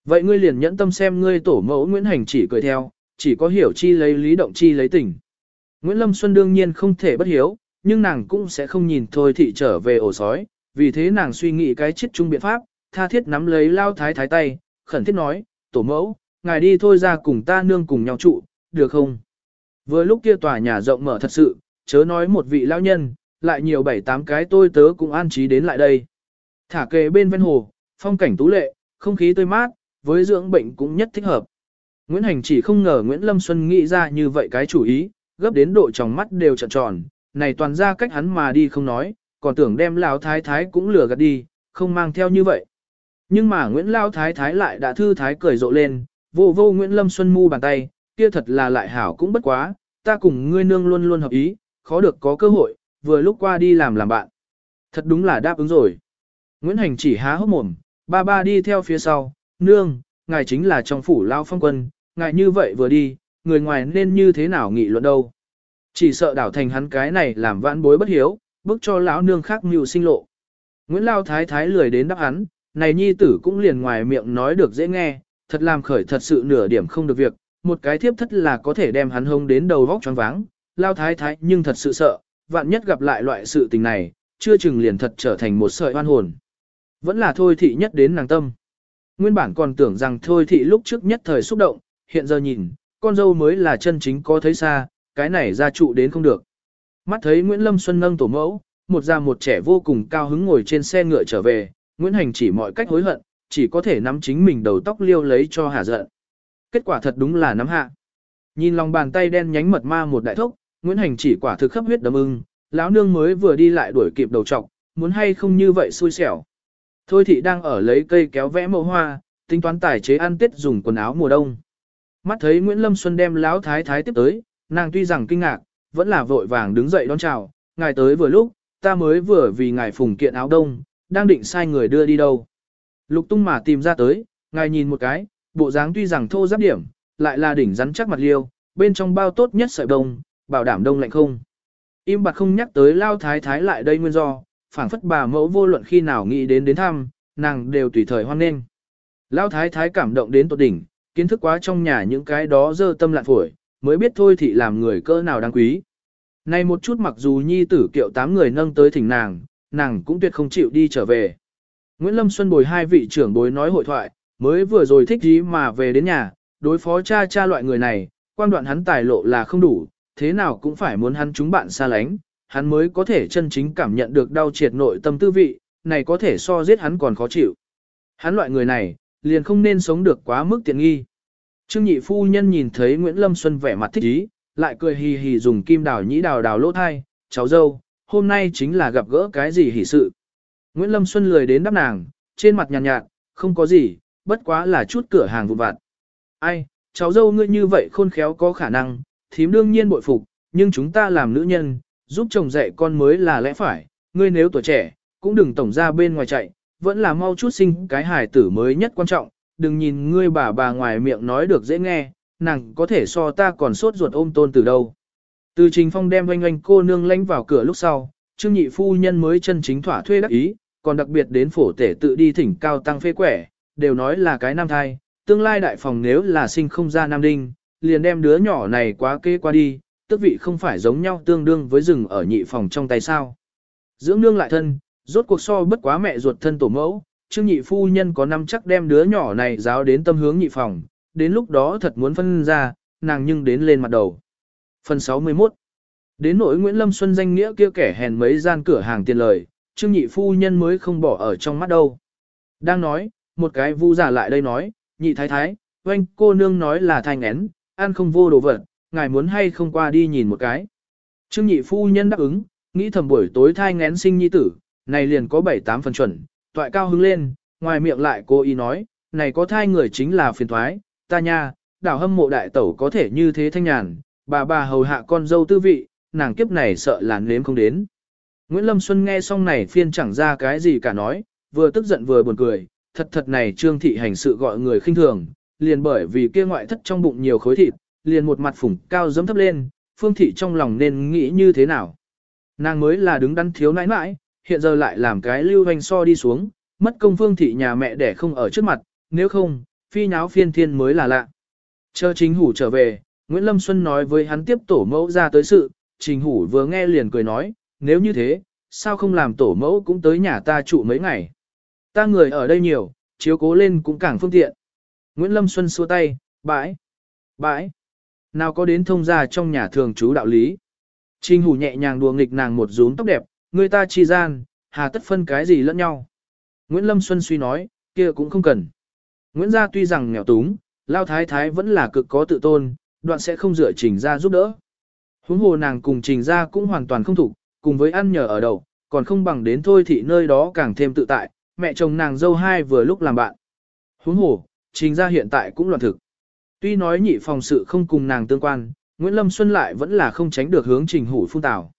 Vậy ngươi liền nhẫn tâm xem ngươi tổ mẫu Nguyễn Hành chỉ cười theo, chỉ có hiểu chi lấy lý động chi lấy tình. Nguyễn Lâm Xuân đương nhiên không thể bất hiếu, nhưng nàng cũng sẽ không nhìn thôi thị trở về ổ sói, vì thế nàng suy nghĩ cái chết chung biện pháp, tha thiết nắm lấy lao thái thái tay, khẩn thiết nói, tổ mẫu, ngài đi thôi ra cùng ta nương cùng nhau trụ, được không? Vừa lúc kia tòa nhà rộng mở thật sự, chớ nói một vị lão nhân, lại nhiều bảy tám cái tôi tớ cũng an trí đến lại đây. Thả kề bên ven hồ, phong cảnh tú lệ, không khí tươi mát, với dưỡng bệnh cũng nhất thích hợp. Nguyễn Hành chỉ không ngờ Nguyễn Lâm Xuân nghĩ ra như vậy cái chủ ý, gấp đến độ trong mắt đều trợn tròn, này toàn ra cách hắn mà đi không nói, còn tưởng đem Lão Thái Thái cũng lừa gạt đi, không mang theo như vậy. Nhưng mà Nguyễn lao Thái Thái lại đã thư thái cười rộ lên, vô vô Nguyễn Lâm Xuân mu bàn tay, kia thật là lại hảo cũng bất quá, ta cùng ngươi nương luôn luôn hợp ý, khó được có cơ hội, vừa lúc qua đi làm làm bạn. Thật đúng là đáp ứng rồi. Nguyễn Hành chỉ há hốc mồm, ba ba đi theo phía sau, nương, ngài chính là trong phủ lao phong quân, ngài như vậy vừa đi, người ngoài nên như thế nào nghị luận đâu. Chỉ sợ đảo thành hắn cái này làm vãn bối bất hiếu, bức cho lão nương khác mưu sinh lộ. Nguyễn Lao Thái Thái lười đến đáp hắn, này nhi tử cũng liền ngoài miệng nói được dễ nghe, thật làm khởi thật sự nửa điểm không được việc, một cái thiếp thất là có thể đem hắn hông đến đầu vóc choáng váng, Lao Thái Thái nhưng thật sự sợ, vạn nhất gặp lại loại sự tình này, chưa chừng liền thật trở thành một sợi oan hồn. Vẫn là thôi thị nhất đến nàng tâm. Nguyên bản còn tưởng rằng thôi thị lúc trước nhất thời xúc động, hiện giờ nhìn, con dâu mới là chân chính có thấy xa, cái này ra trụ đến không được. Mắt thấy Nguyễn Lâm Xuân nâng tổ mẫu, một già một trẻ vô cùng cao hứng ngồi trên xe ngựa trở về, Nguyễn Hành chỉ mọi cách hối hận, chỉ có thể nắm chính mình đầu tóc liêu lấy cho hà giận. Kết quả thật đúng là nắm hạ. Nhìn lòng bàn tay đen nhánh mật ma một đại thốc, Nguyễn Hành chỉ quả thực khắp huyết đấm ưng, lão nương mới vừa đi lại đuổi kịp đầu trọc, muốn hay không như vậy xui xẻo. Thôi thị đang ở lấy cây kéo vẽ mẫu hoa, tính toán tài chế ăn tết dùng quần áo mùa đông. Mắt thấy Nguyễn Lâm Xuân đem lão thái thái tiếp tới, nàng tuy rằng kinh ngạc, vẫn là vội vàng đứng dậy đón chào, ngài tới vừa lúc, ta mới vừa vì ngài phùng kiện áo đông, đang định sai người đưa đi đâu. Lục tung mà tìm ra tới, ngài nhìn một cái, bộ dáng tuy rằng thô giáp điểm, lại là đỉnh rắn chắc mặt liêu, bên trong bao tốt nhất sợi đông, bảo đảm đông lạnh không. Im bặt không nhắc tới lao thái thái lại đây nguyên do, phảng phất bà mẫu vô luận khi nào nghĩ đến đến thăm, nàng đều tùy thời hoan nghênh. Lao thái thái cảm động đến tột đỉnh, kiến thức quá trong nhà những cái đó dơ tâm lạn phổi, mới biết thôi thì làm người cỡ nào đáng quý. Này một chút mặc dù nhi tử kiệu tám người nâng tới thỉnh nàng, nàng cũng tuyệt không chịu đi trở về. Nguyễn Lâm Xuân bồi hai vị trưởng bối nói hội thoại, mới vừa rồi thích gì mà về đến nhà, đối phó cha cha loại người này, quan đoạn hắn tài lộ là không đủ, thế nào cũng phải muốn hắn chúng bạn xa lánh, hắn mới có thể chân chính cảm nhận được đau triệt nội tâm tư vị, này có thể so giết hắn còn khó chịu. Hắn loại người này, liền không nên sống được quá mức tiện nghi. Trương nhị phu nhân nhìn thấy Nguyễn Lâm Xuân vẻ mặt thích ý, lại cười hì hì dùng kim đào nhĩ đào đào lỗ thai, cháu dâu, hôm nay chính là gặp gỡ cái gì hỉ sự. Nguyễn Lâm Xuân lười đến đáp nàng, trên mặt nhàn nhạt, nhạt, không có gì, bất quá là chút cửa hàng vụn vặt. Ai, cháu dâu ngươi như vậy khôn khéo có khả năng, thím đương nhiên bội phục, nhưng chúng ta làm nữ nhân, giúp chồng dạy con mới là lẽ phải, ngươi nếu tuổi trẻ, cũng đừng tổng ra bên ngoài chạy, vẫn là mau chút sinh cái hài tử mới nhất quan trọng, đừng nhìn ngươi bà bà ngoài miệng nói được dễ nghe, nàng có thể so ta còn sốt ruột ôm tôn từ đâu. Từ Trình Phong đem oanh oanh cô nương lánh vào cửa lúc sau, Trương Nhị Phu Nhân mới chân chính thỏa thuê đắc ý, còn đặc biệt đến phổ tể tự đi thỉnh cao tăng phê quẻ, đều nói là cái nam thai, tương lai đại phòng nếu là sinh không ra nam đinh, liền đem đứa nhỏ này quá kê qua đi, tức vị không phải giống nhau tương đương với rừng ở nhị phòng trong tay sao. Dưỡng nương lại thân, rốt cuộc so bất quá mẹ ruột thân tổ mẫu, Trương Nhị Phu Nhân có năm chắc đem đứa nhỏ này giáo đến tâm hướng nhị phòng, đến lúc đó thật muốn phân ra, nàng nhưng đến lên mặt đầu. Phần 61 Đến nỗi Nguyễn Lâm Xuân danh nghĩa kia kẻ hèn mấy gian cửa hàng tiền lời, Trương Nhị Phu Nhân mới không bỏ ở trong mắt đâu. Đang nói, một cái vu giả lại đây nói, nhị thái thái, oanh cô nương nói là thanh én, ăn không vô đồ vật, ngài muốn hay không qua đi nhìn một cái. Trương Nhị Phu Nhân đáp ứng, nghĩ thầm buổi tối thai ngén sinh nhi tử, này liền có 7-8 phần chuẩn, toại cao hứng lên, ngoài miệng lại cô ý nói, này có thai người chính là phiền thoái, ta nha, đảo hâm mộ đại tẩu có thể như thế thanh nhàn, bà bà hầu hạ con dâu tư vị, nàng kiếp này sợ là nếm không đến. Nguyễn Lâm Xuân nghe xong này phiên chẳng ra cái gì cả nói, vừa tức giận vừa buồn cười, thật thật này trương thị hành sự gọi người khinh thường, liền bởi vì kia ngoại thất trong bụng nhiều khối thịt, liền một mặt phủng cao dấm thấp lên, phương thị trong lòng nên nghĩ như thế nào. Nàng mới là đứng đắn thiếu nãi nãi, hiện giờ lại làm cái lưu hoành so đi xuống, mất công phương thị nhà mẹ đẻ không ở trước mặt, nếu không, phi nháo phiên thiên mới là lạ. Chờ chính hủ trở về, Nguyễn Lâm Xuân nói với hắn tiếp tổ mẫu ra tới sự, trình hủ vừa nghe liền cười nói, nếu như thế, sao không làm tổ mẫu cũng tới nhà ta trụ mấy ngày. Ta người ở đây nhiều, chiếu cố lên cũng càng phương tiện. Nguyễn Lâm Xuân xua tay, bãi, bãi, nào có đến thông gia trong nhà thường trú đạo lý. Trình hủ nhẹ nhàng đùa nghịch nàng một rúm tóc đẹp, người ta chi gian, hà tất phân cái gì lẫn nhau. Nguyễn Lâm Xuân suy nói, kia cũng không cần. Nguyễn gia tuy rằng nghèo túng, lao thái thái vẫn là cực có tự tôn, đoạn sẽ không dựa trình ra giúp đỡ. Huống hồ nàng cùng trình ra cũng hoàn toàn không thủ, cùng với ăn nhờ ở đầu, còn không bằng đến thôi thì nơi đó càng thêm tự tại, mẹ chồng nàng dâu hai vừa lúc làm bạn. Huống hồ, trình ra hiện tại cũng loạn thực. Tuy nói nhị phòng sự không cùng nàng tương quan, Nguyễn Lâm Xuân lại vẫn là không tránh được hướng trình hủ phun tảo.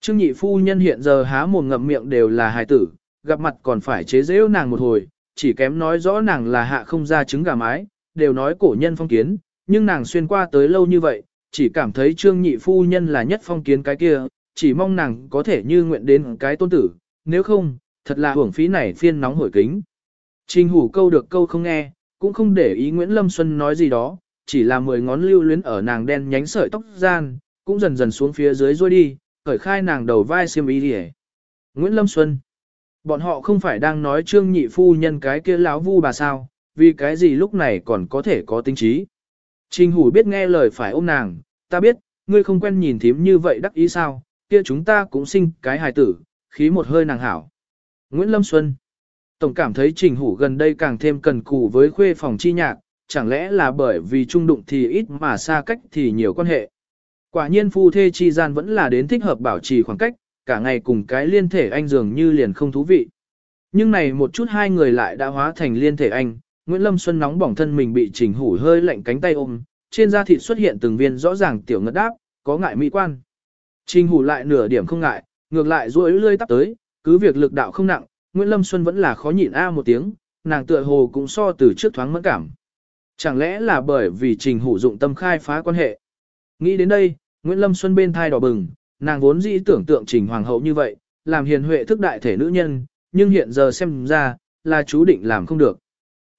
Trương nhị phu nhân hiện giờ há mồm ngậm miệng đều là hài tử, gặp mặt còn phải chế giễu nàng một hồi, chỉ kém nói rõ nàng là hạ không ra trứng gà mái, đều nói cổ nhân phong kiến, nhưng nàng xuyên qua tới lâu như vậy, chỉ cảm thấy trương nhị phu nhân là nhất phong kiến cái kia, chỉ mong nàng có thể như nguyện đến cái tôn tử, nếu không, thật là hưởng phí này phiên nóng hổi kính. Trình hủ câu được câu không nghe, cũng không để ý Nguyễn Lâm Xuân nói gì đó, chỉ là mười ngón lưu luyến ở nàng đen nhánh sợi tóc gian, cũng dần dần xuống phía dưới rồi đi, khởi khai nàng đầu vai xiêm y đi Nguyễn Lâm Xuân Bọn họ không phải đang nói trương nhị phu nhân cái kia láo vu bà sao, vì cái gì lúc này còn có thể có tính trí. Trình hủ biết nghe lời phải ôm nàng, ta biết, ngươi không quen nhìn thím như vậy đắc ý sao, kia chúng ta cũng sinh cái hài tử, khí một hơi nàng hảo. Nguyễn Lâm Xuân Tổng cảm thấy trình hủ gần đây càng thêm cần cù với khuê phòng chi nhạc, chẳng lẽ là bởi vì trung đụng thì ít mà xa cách thì nhiều quan hệ. Quả nhiên phu thê chi gian vẫn là đến thích hợp bảo trì khoảng cách, cả ngày cùng cái liên thể anh dường như liền không thú vị. Nhưng này một chút hai người lại đã hóa thành liên thể anh, Nguyễn Lâm Xuân nóng bỏng thân mình bị chỉnh hủ hơi lạnh cánh tay ôm, trên da thịt xuất hiện từng viên rõ ràng tiểu ngất đáp, có ngại mỹ quan. Trình hủ lại nửa điểm không ngại, ngược lại duỗi lươi tắp tới, cứ việc lực đạo không nặng, Nguyễn Lâm Xuân vẫn là khó nhịn a một tiếng, nàng tựa hồ cũng so từ trước thoáng mẫn cảm. Chẳng lẽ là bởi vì trình hủ dụng tâm khai phá quan hệ. Nghĩ đến đây, Nguyễn Lâm Xuân bên thai đỏ bừng, nàng vốn dĩ tưởng tượng trình hoàng hậu như vậy, làm hiền huệ thức đại thể nữ nhân, nhưng hiện giờ xem ra, là chú định làm không được.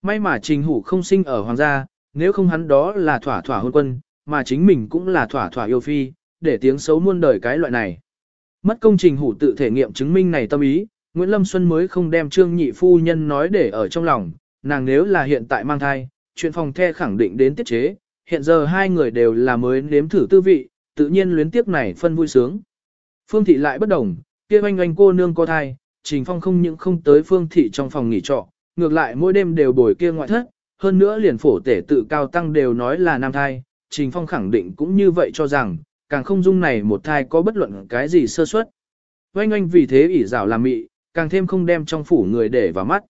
May mà trình hủ không sinh ở hoàng gia, nếu không hắn đó là thỏa thỏa hôn quân, mà chính mình cũng là thỏa thỏa yêu phi, để tiếng xấu muôn đời cái loại này. Mất công trình hủ tự thể nghiệm chứng minh này tâm ý, Nguyễn Lâm Xuân mới không đem trương nhị phu nhân nói để ở trong lòng, nàng nếu là hiện tại mang thai, chuyện phòng the khẳng định đến tiết chế, hiện giờ hai người đều là mới nếm thử tư vị, tự nhiên luyến tiếc này phân vui sướng. Phương thị lại bất đồng, kia oanh oanh cô nương có thai, Trình Phong không những không tới Phương thị trong phòng nghỉ trọ, ngược lại mỗi đêm đều bồi kia ngoại thất, hơn nữa liền phổ tể tự cao tăng đều nói là nam thai, Trình Phong khẳng định cũng như vậy cho rằng, càng không dung này một thai có bất luận cái gì sơ suất. Oanh oanh vì thế ỷ rào làm mị, càng thêm không đem trong phủ người để vào mắt.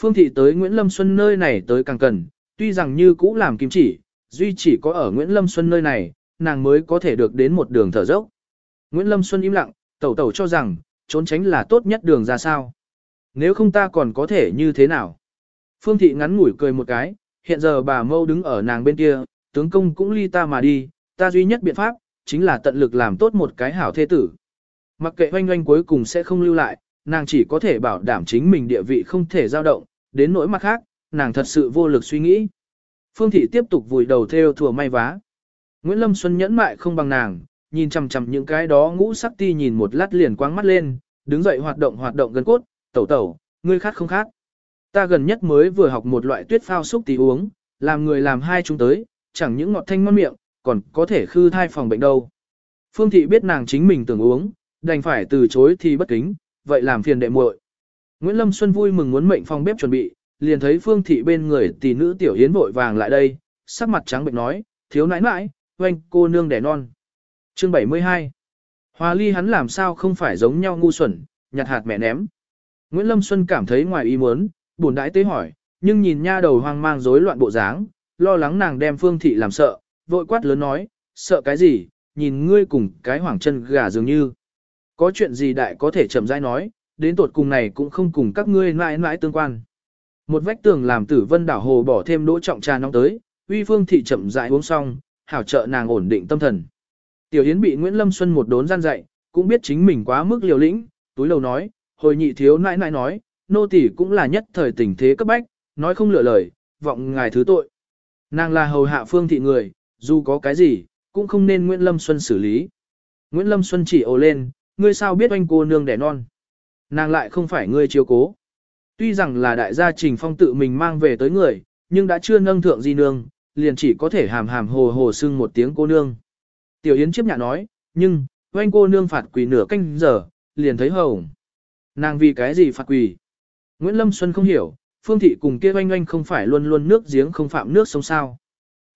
Phương thị tới Nguyễn Lâm Xuân nơi này tới càng cần, tuy rằng như cũ làm kim chỉ, duy chỉ có ở Nguyễn Lâm Xuân nơi này, nàng mới có thể được đến một đường thở dốc. Nguyễn Lâm Xuân im lặng, tẩu tẩu cho rằng, trốn tránh là tốt nhất đường ra sao. Nếu không ta còn có thể như thế nào? Phương thị ngắn ngủi cười một cái, hiện giờ bà mâu đứng ở nàng bên kia, tướng công cũng ly ta mà đi, ta duy nhất biện pháp, chính là tận lực làm tốt một cái hảo thế tử. Mặc kệ hoanh hoanh cuối cùng sẽ không lưu lại, nàng chỉ có thể bảo đảm chính mình địa vị không thể dao động, đến nỗi mặt khác, nàng thật sự vô lực suy nghĩ. Phương thị tiếp tục vùi đầu theo thừa may vá. Nguyễn Lâm Xuân nhẫn mại không bằng nàng, nhìn chằm chằm những cái đó ngũ sắc ti nhìn một lát liền quáng mắt lên, đứng dậy hoạt động hoạt động gần cốt, tẩu tẩu, ngươi khát không khát. Ta gần nhất mới vừa học một loại tuyết phao xúc tí uống, làm người làm hai chúng tới, chẳng những ngọt thanh ngon miệng, còn có thể khư thai phòng bệnh đâu. Phương thị biết nàng chính mình tưởng uống, đành phải từ chối thì bất kính, vậy làm phiền đệ muội. Nguyễn Lâm Xuân vui mừng muốn mệnh phòng bếp chuẩn bị, liền thấy Phương thị bên người tỷ nữ tiểu hiến vội vàng lại đây, sắc mặt trắng bệnh nói, thiếu nãi nãi, oanh cô nương đẻ non. Chương 72 Hòa ly hắn làm sao không phải giống nhau ngu xuẩn, nhặt hạt mẹ ném. Nguyễn Lâm Xuân cảm thấy ngoài ý muốn, buồn đãi tế hỏi, nhưng nhìn nha đầu hoang mang rối loạn bộ dáng, lo lắng nàng đem Phương thị làm sợ, vội quát lớn nói, sợ cái gì, nhìn ngươi cùng cái hoảng chân gà dường như. Có chuyện gì đại có thể chậm rãi nói, đến tột cùng này cũng không cùng các ngươi mãi mãi tương quan. Một vách tường làm tử vân đảo hồ bỏ thêm đỗ trọng trà nóng tới, uy phương thị chậm rãi uống xong, hảo trợ nàng ổn định tâm thần. Tiểu Yến bị Nguyễn Lâm Xuân một đốn gian dạy, cũng biết chính mình quá mức liều lĩnh, túi lầu nói, hồi nhị thiếu nãi nãi nói, nô tỷ cũng là nhất thời tình thế cấp bách, nói không lựa lời, vọng ngài thứ tội. Nàng là hầu hạ phương thị người, dù có cái gì, cũng không nên Nguyễn Lâm Xuân xử lý. Nguyễn Lâm Xuân chỉ ồ lên, ngươi sao biết anh cô nương đẻ non. Nàng lại không phải ngươi chiếu cố. Tuy rằng là đại gia trình phong tự mình mang về tới người, nhưng đã chưa nâng thượng di nương, liền chỉ có thể hàm hàm hồ hồ sưng một tiếng cô nương. Tiểu Yến chấp nhận nói, nhưng, anh cô nương phạt quỳ nửa canh giờ, liền thấy hồng. Nàng vì cái gì phạt quỳ? Nguyễn Lâm Xuân không hiểu, Phương Thị cùng kia oanh oanh không phải luôn luôn nước giếng không phạm nước sông sao.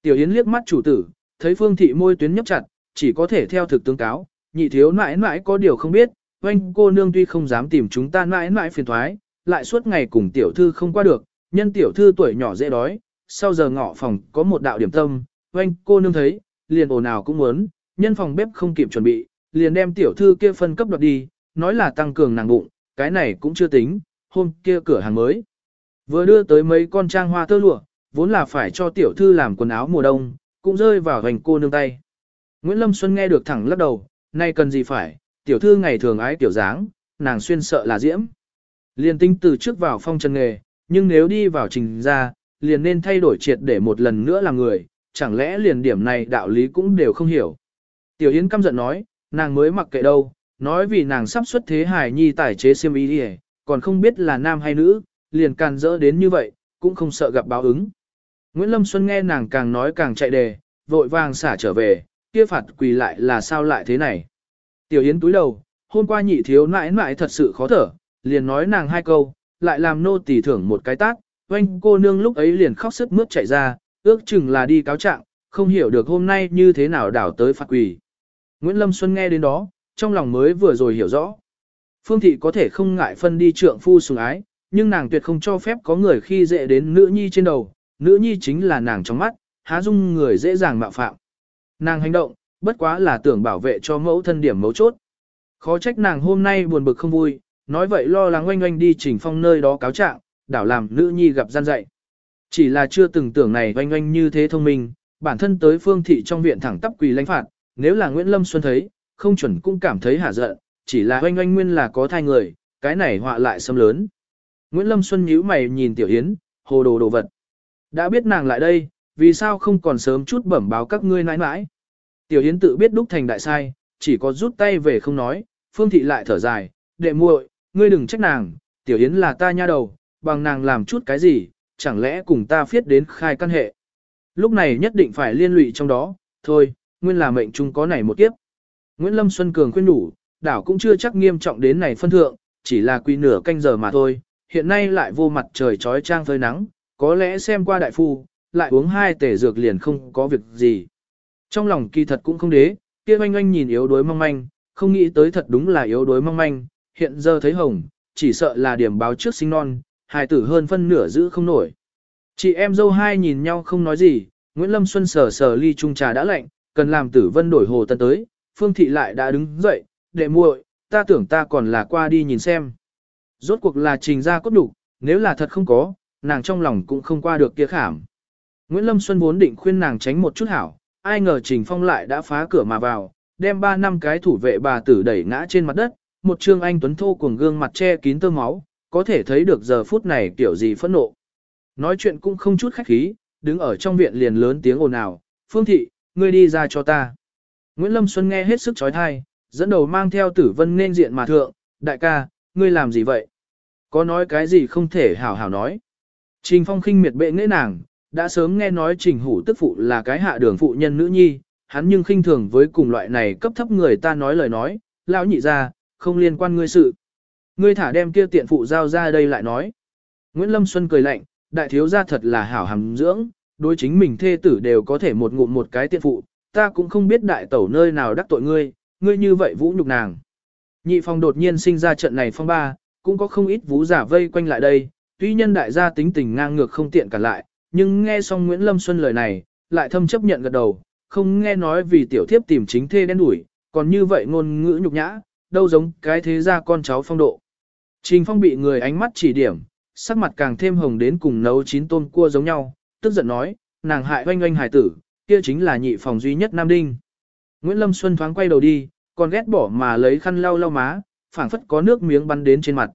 Tiểu Yến liếc mắt chủ tử, thấy Phương Thị môi tuyến nhấp chặt, chỉ có thể theo thực tướng cáo, nhị thiếu mãi mãi có điều không biết, oanh cô nương tuy không dám tìm chúng ta mãi mãi phiền thoái, lại suốt ngày cùng tiểu thư không qua được, nhân tiểu thư tuổi nhỏ dễ đói, sau giờ ngọ phòng có một đạo điểm tâm, oanh cô nương thấy, liền ồn nào cũng muốn, nhân phòng bếp không kịp chuẩn bị, liền đem tiểu thư kia phân cấp đoạt đi, nói là tăng cường nàng bụng, cái này cũng chưa tính, hôm kia cửa hàng mới. Vừa đưa tới mấy con trang hoa tơ lụa, vốn là phải cho tiểu thư làm quần áo mùa đông, cũng rơi vào hành cô nương tay. Nguyễn Lâm Xuân nghe được thẳng lắc đầu, nay cần gì phải, tiểu thư ngày thường ái tiểu dáng, nàng xuyên sợ là diễm. Liền tinh từ trước vào phong trần nghề, nhưng nếu đi vào trình ra, liền nên thay đổi triệt để một lần nữa là người, chẳng lẽ liền điểm này đạo lý cũng đều không hiểu. Tiểu Yến căm giận nói, nàng mới mặc kệ đâu, nói vì nàng sắp xuất thế hài nhi tài chế xiêm y đi còn không biết là nam hay nữ, liền càng dỡ đến như vậy, cũng không sợ gặp báo ứng. Nguyễn Lâm Xuân nghe nàng càng nói càng chạy đề, vội vàng xả trở về, kia phạt quỳ lại là sao lại thế này. Tiểu Yến túi đầu, hôm qua nhị thiếu nãi nãi thật sự khó thở, liền nói nàng hai câu, lại làm nô tỳ thưởng một cái tát, oanh cô nương lúc ấy liền khóc sức mướt chạy ra, ước chừng là đi cáo trạng, không hiểu được hôm nay như thế nào đảo tới phạt quỳ. Nguyễn Lâm Xuân nghe đến đó, trong lòng mới vừa rồi hiểu rõ. Phương thị có thể không ngại phân đi trượng phu sùng ái, nhưng nàng tuyệt không cho phép có người khi dễ đến nữ nhi trên đầu, nữ nhi chính là nàng trong mắt, há dung người dễ dàng mạo phạm. Nàng hành động, bất quá là tưởng bảo vệ cho mẫu thân điểm mấu chốt. Khó trách nàng hôm nay buồn bực không vui, nói vậy lo lắng oanh oanh đi trình phong nơi đó cáo trạng, đảo làm nữ nhi gặp gian dạy. Chỉ là chưa từng tưởng này oanh oanh như thế thông minh, bản thân tới phương thị trong viện thẳng tắp quỳ lãnh phạt, nếu là Nguyễn Lâm Xuân thấy, không chuẩn cũng cảm thấy hả giận, chỉ là oanh oanh nguyên là có thai người, cái này họa lại xâm lớn. Nguyễn Lâm Xuân nhíu mày nhìn Tiểu Yến, hồ đồ đồ vật. Đã biết nàng lại đây, vì sao không còn sớm chút bẩm báo các ngươi nãi nãi. Tiểu Yến tự biết đúc thành đại sai, chỉ có rút tay về không nói, Phương Thị lại thở dài, đệ muội, ngươi đừng trách nàng, Tiểu Yến là ta nha đầu, bằng nàng làm chút cái gì, chẳng lẽ cùng ta phiết đến khai căn hệ. Lúc này nhất định phải liên lụy trong đó, thôi, nguyên là mệnh chung có này một kiếp. Nguyễn Lâm Xuân Cường khuyên đủ, đảo cũng chưa chắc nghiêm trọng đến này phân thượng, chỉ là quy nửa canh giờ mà thôi, hiện nay lại vô mặt trời trói trang phơi nắng, có lẽ xem qua đại phu, lại uống hai tể dược liền không có việc gì. Trong lòng kỳ thật cũng không đế, kia oanh oanh nhìn yếu đuối mong manh, không nghĩ tới thật đúng là yếu đuối mong manh, hiện giờ thấy hồng, chỉ sợ là điểm báo trước sinh non, hài tử hơn phân nửa giữ không nổi. Chị em dâu hai nhìn nhau không nói gì, Nguyễn Lâm Xuân sờ sờ ly trung trà đã lạnh, cần làm tử vân đổi hồ tân tới, Phương Thị lại đã đứng dậy, đệ muội, ta tưởng ta còn là qua đi nhìn xem. Rốt cuộc là trình ra cốt đủ, nếu là thật không có, nàng trong lòng cũng không qua được kia khảm. Nguyễn Lâm Xuân vốn định khuyên nàng tránh một chút hảo, ai ngờ Trình Phong lại đã phá cửa mà vào, đem ba năm cái thủ vệ bà tử đẩy ngã trên mặt đất, một trương anh tuấn thô cuồng gương mặt che kín tơ máu, có thể thấy được giờ phút này kiểu gì phẫn nộ. Nói chuyện cũng không chút khách khí, đứng ở trong viện liền lớn tiếng ồn ào, Phương Thị, ngươi đi ra cho ta. Nguyễn Lâm Xuân nghe hết sức chói tai, dẫn đầu mang theo tử vân nên diện mà thượng, đại ca, ngươi làm gì vậy? Có nói cái gì không thể hảo hảo nói. Trình Phong khinh miệt bệ nghệ nàng, đã sớm nghe nói Trình Hủ tức phụ là cái hạ đường phụ nhân nữ nhi, hắn nhưng khinh thường với cùng loại này cấp thấp người ta nói lời nói, lão nhị ra, không liên quan ngươi sự. Ngươi thả đem kia tiện phụ giao ra đây lại nói. Nguyễn Lâm Xuân cười lạnh, đại thiếu gia thật là hảo hàm dưỡng, đối chính mình thê tử đều có thể một ngụm một cái tiện phụ, ta cũng không biết đại tẩu nơi nào đắc tội ngươi, ngươi như vậy vũ nhục nàng. Nhị phong đột nhiên sinh ra trận này phong ba, cũng có không ít vũ giả vây quanh lại đây, tuy nhân đại gia tính tình ngang ngược không tiện cả lại, nhưng nghe xong Nguyễn Lâm Xuân lời này, lại thâm chấp nhận gật đầu, không nghe nói vì tiểu thiếp tìm chính thê đen đuổi, còn như vậy ngôn ngữ nhục nhã, đâu giống cái thế gia con cháu phong độ. Trình Phong bị người ánh mắt chỉ điểm, sắc mặt càng thêm hồng đến cùng nấu chín tôm cua giống nhau, tức giận nói, nàng hại oanh oanh hải tử, kia chính là nhị phòng duy nhất Nam Đinh. Nguyễn Lâm Xuân thoáng quay đầu đi, còn ghét bỏ mà lấy khăn lau lau má, phảng phất có nước miếng bắn đến trên mặt.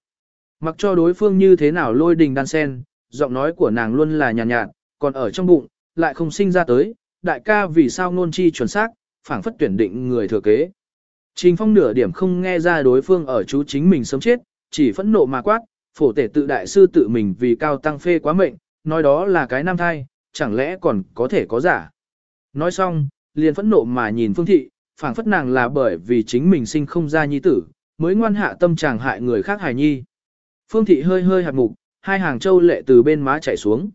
Mặc cho đối phương như thế nào lôi đình đan sen, giọng nói của nàng luôn là nhàn nhạt, nhạt, còn ở trong bụng, lại không sinh ra tới, đại ca vì sao ngôn chi chuẩn xác, phảng phất tuyển định người thừa kế. Trình phong nửa điểm không nghe ra đối phương ở chú chính mình sớm chết, chỉ phẫn nộ mà quát, phổ tể tự đại sư tự mình vì cao tăng phê quá mệnh, nói đó là cái nam thai, chẳng lẽ còn có thể có giả. Nói xong, liền phẫn nộ mà nhìn phương thị, phảng phất nàng là bởi vì chính mình sinh không ra nhi tử, mới ngoan hạ tâm chàng hại người khác hài nhi. Phương thị hơi hơi hạt mục, hai hàng châu lệ từ bên má chảy xuống.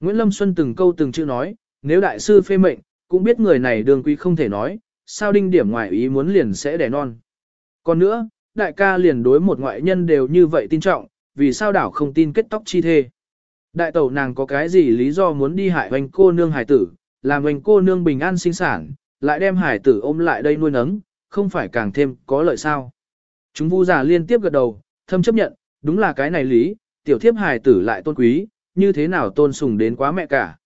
Nguyễn Lâm Xuân từng câu từng chữ nói, nếu đại sư phê mệnh, cũng biết người này đường quý không thể nói, sao đinh điểm ngoại ý muốn liền sẽ đẻ non. Còn nữa, đại ca liền đối một ngoại nhân đều như vậy tin trọng, vì sao đảo không tin kết tóc chi thê. Đại tẩu nàng có cái gì lý do muốn đi hại hoành cô nương hải tử, làm mình cô nương bình an sinh sản, lại đem hải tử ôm lại đây nuôi nấng, không phải càng thêm có lợi sao. Chúng vu giả liên tiếp gật đầu, thâm chấp nhận, đúng là cái này lý, tiểu thiếp hải tử lại tôn quý, như thế nào tôn sùng đến quá mẹ cả.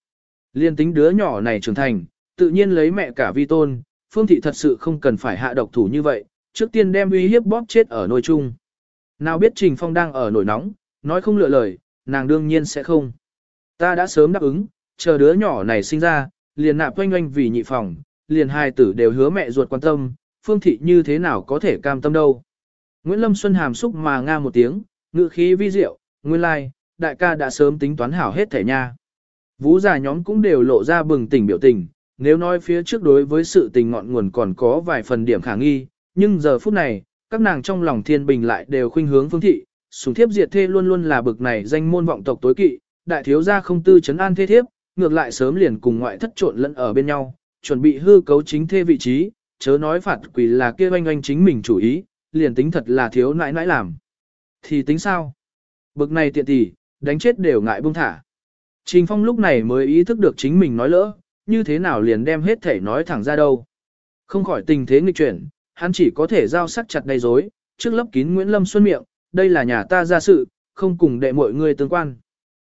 Liên tính đứa nhỏ này trưởng thành, tự nhiên lấy mẹ cả vi tôn, phương thị thật sự không cần phải hạ độc thủ như vậy, trước tiên đem uy hiếp bóp chết ở nồi chung. Nào biết Trình Phong đang ở nổi nóng, nói không lựa lời, nàng đương nhiên sẽ không. Ta đã sớm đáp ứng, chờ đứa nhỏ này sinh ra, liền nạp oanh oanh vì nhị phòng, liền hai tử đều hứa mẹ ruột quan tâm, phương thị như thế nào có thể cam tâm đâu. Nguyễn Lâm Xuân hàm xúc mà nga một tiếng, ngự khí vi diệu, nguyên lai, like, đại ca đã sớm tính toán hảo hết thể nha. Vũ già nhóm cũng đều lộ ra bừng tỉnh biểu tình, nếu nói phía trước đối với sự tình ngọn nguồn còn có vài phần điểm khả nghi, nhưng giờ phút này, các nàng trong lòng thiên bình lại đều khuynh hướng phương thị, sùng thiếp diệt thê luôn luôn là bực này danh môn vọng tộc tối kỵ, đại thiếu gia không tư chấn an thế thiếp, ngược lại sớm liền cùng ngoại thất trộn lẫn ở bên nhau, chuẩn bị hư cấu chính thê vị trí, chớ nói phạt quỷ là kia oanh oanh chính mình chủ ý, liền tính thật là thiếu nãi nãi làm. Thì tính sao? Bực này tiện tỷ, đánh chết đều ngại buông thả. Trình Phong lúc này mới ý thức được chính mình nói lỡ, như thế nào liền đem hết thể nói thẳng ra đâu. Không khỏi tình thế nghịch chuyển, hắn chỉ có thể giao sắc chặt đầy dối, trước lấp kín Nguyễn Lâm Xuân miệng, đây là nhà ta ra sự, không cùng đệ mọi người tương quan.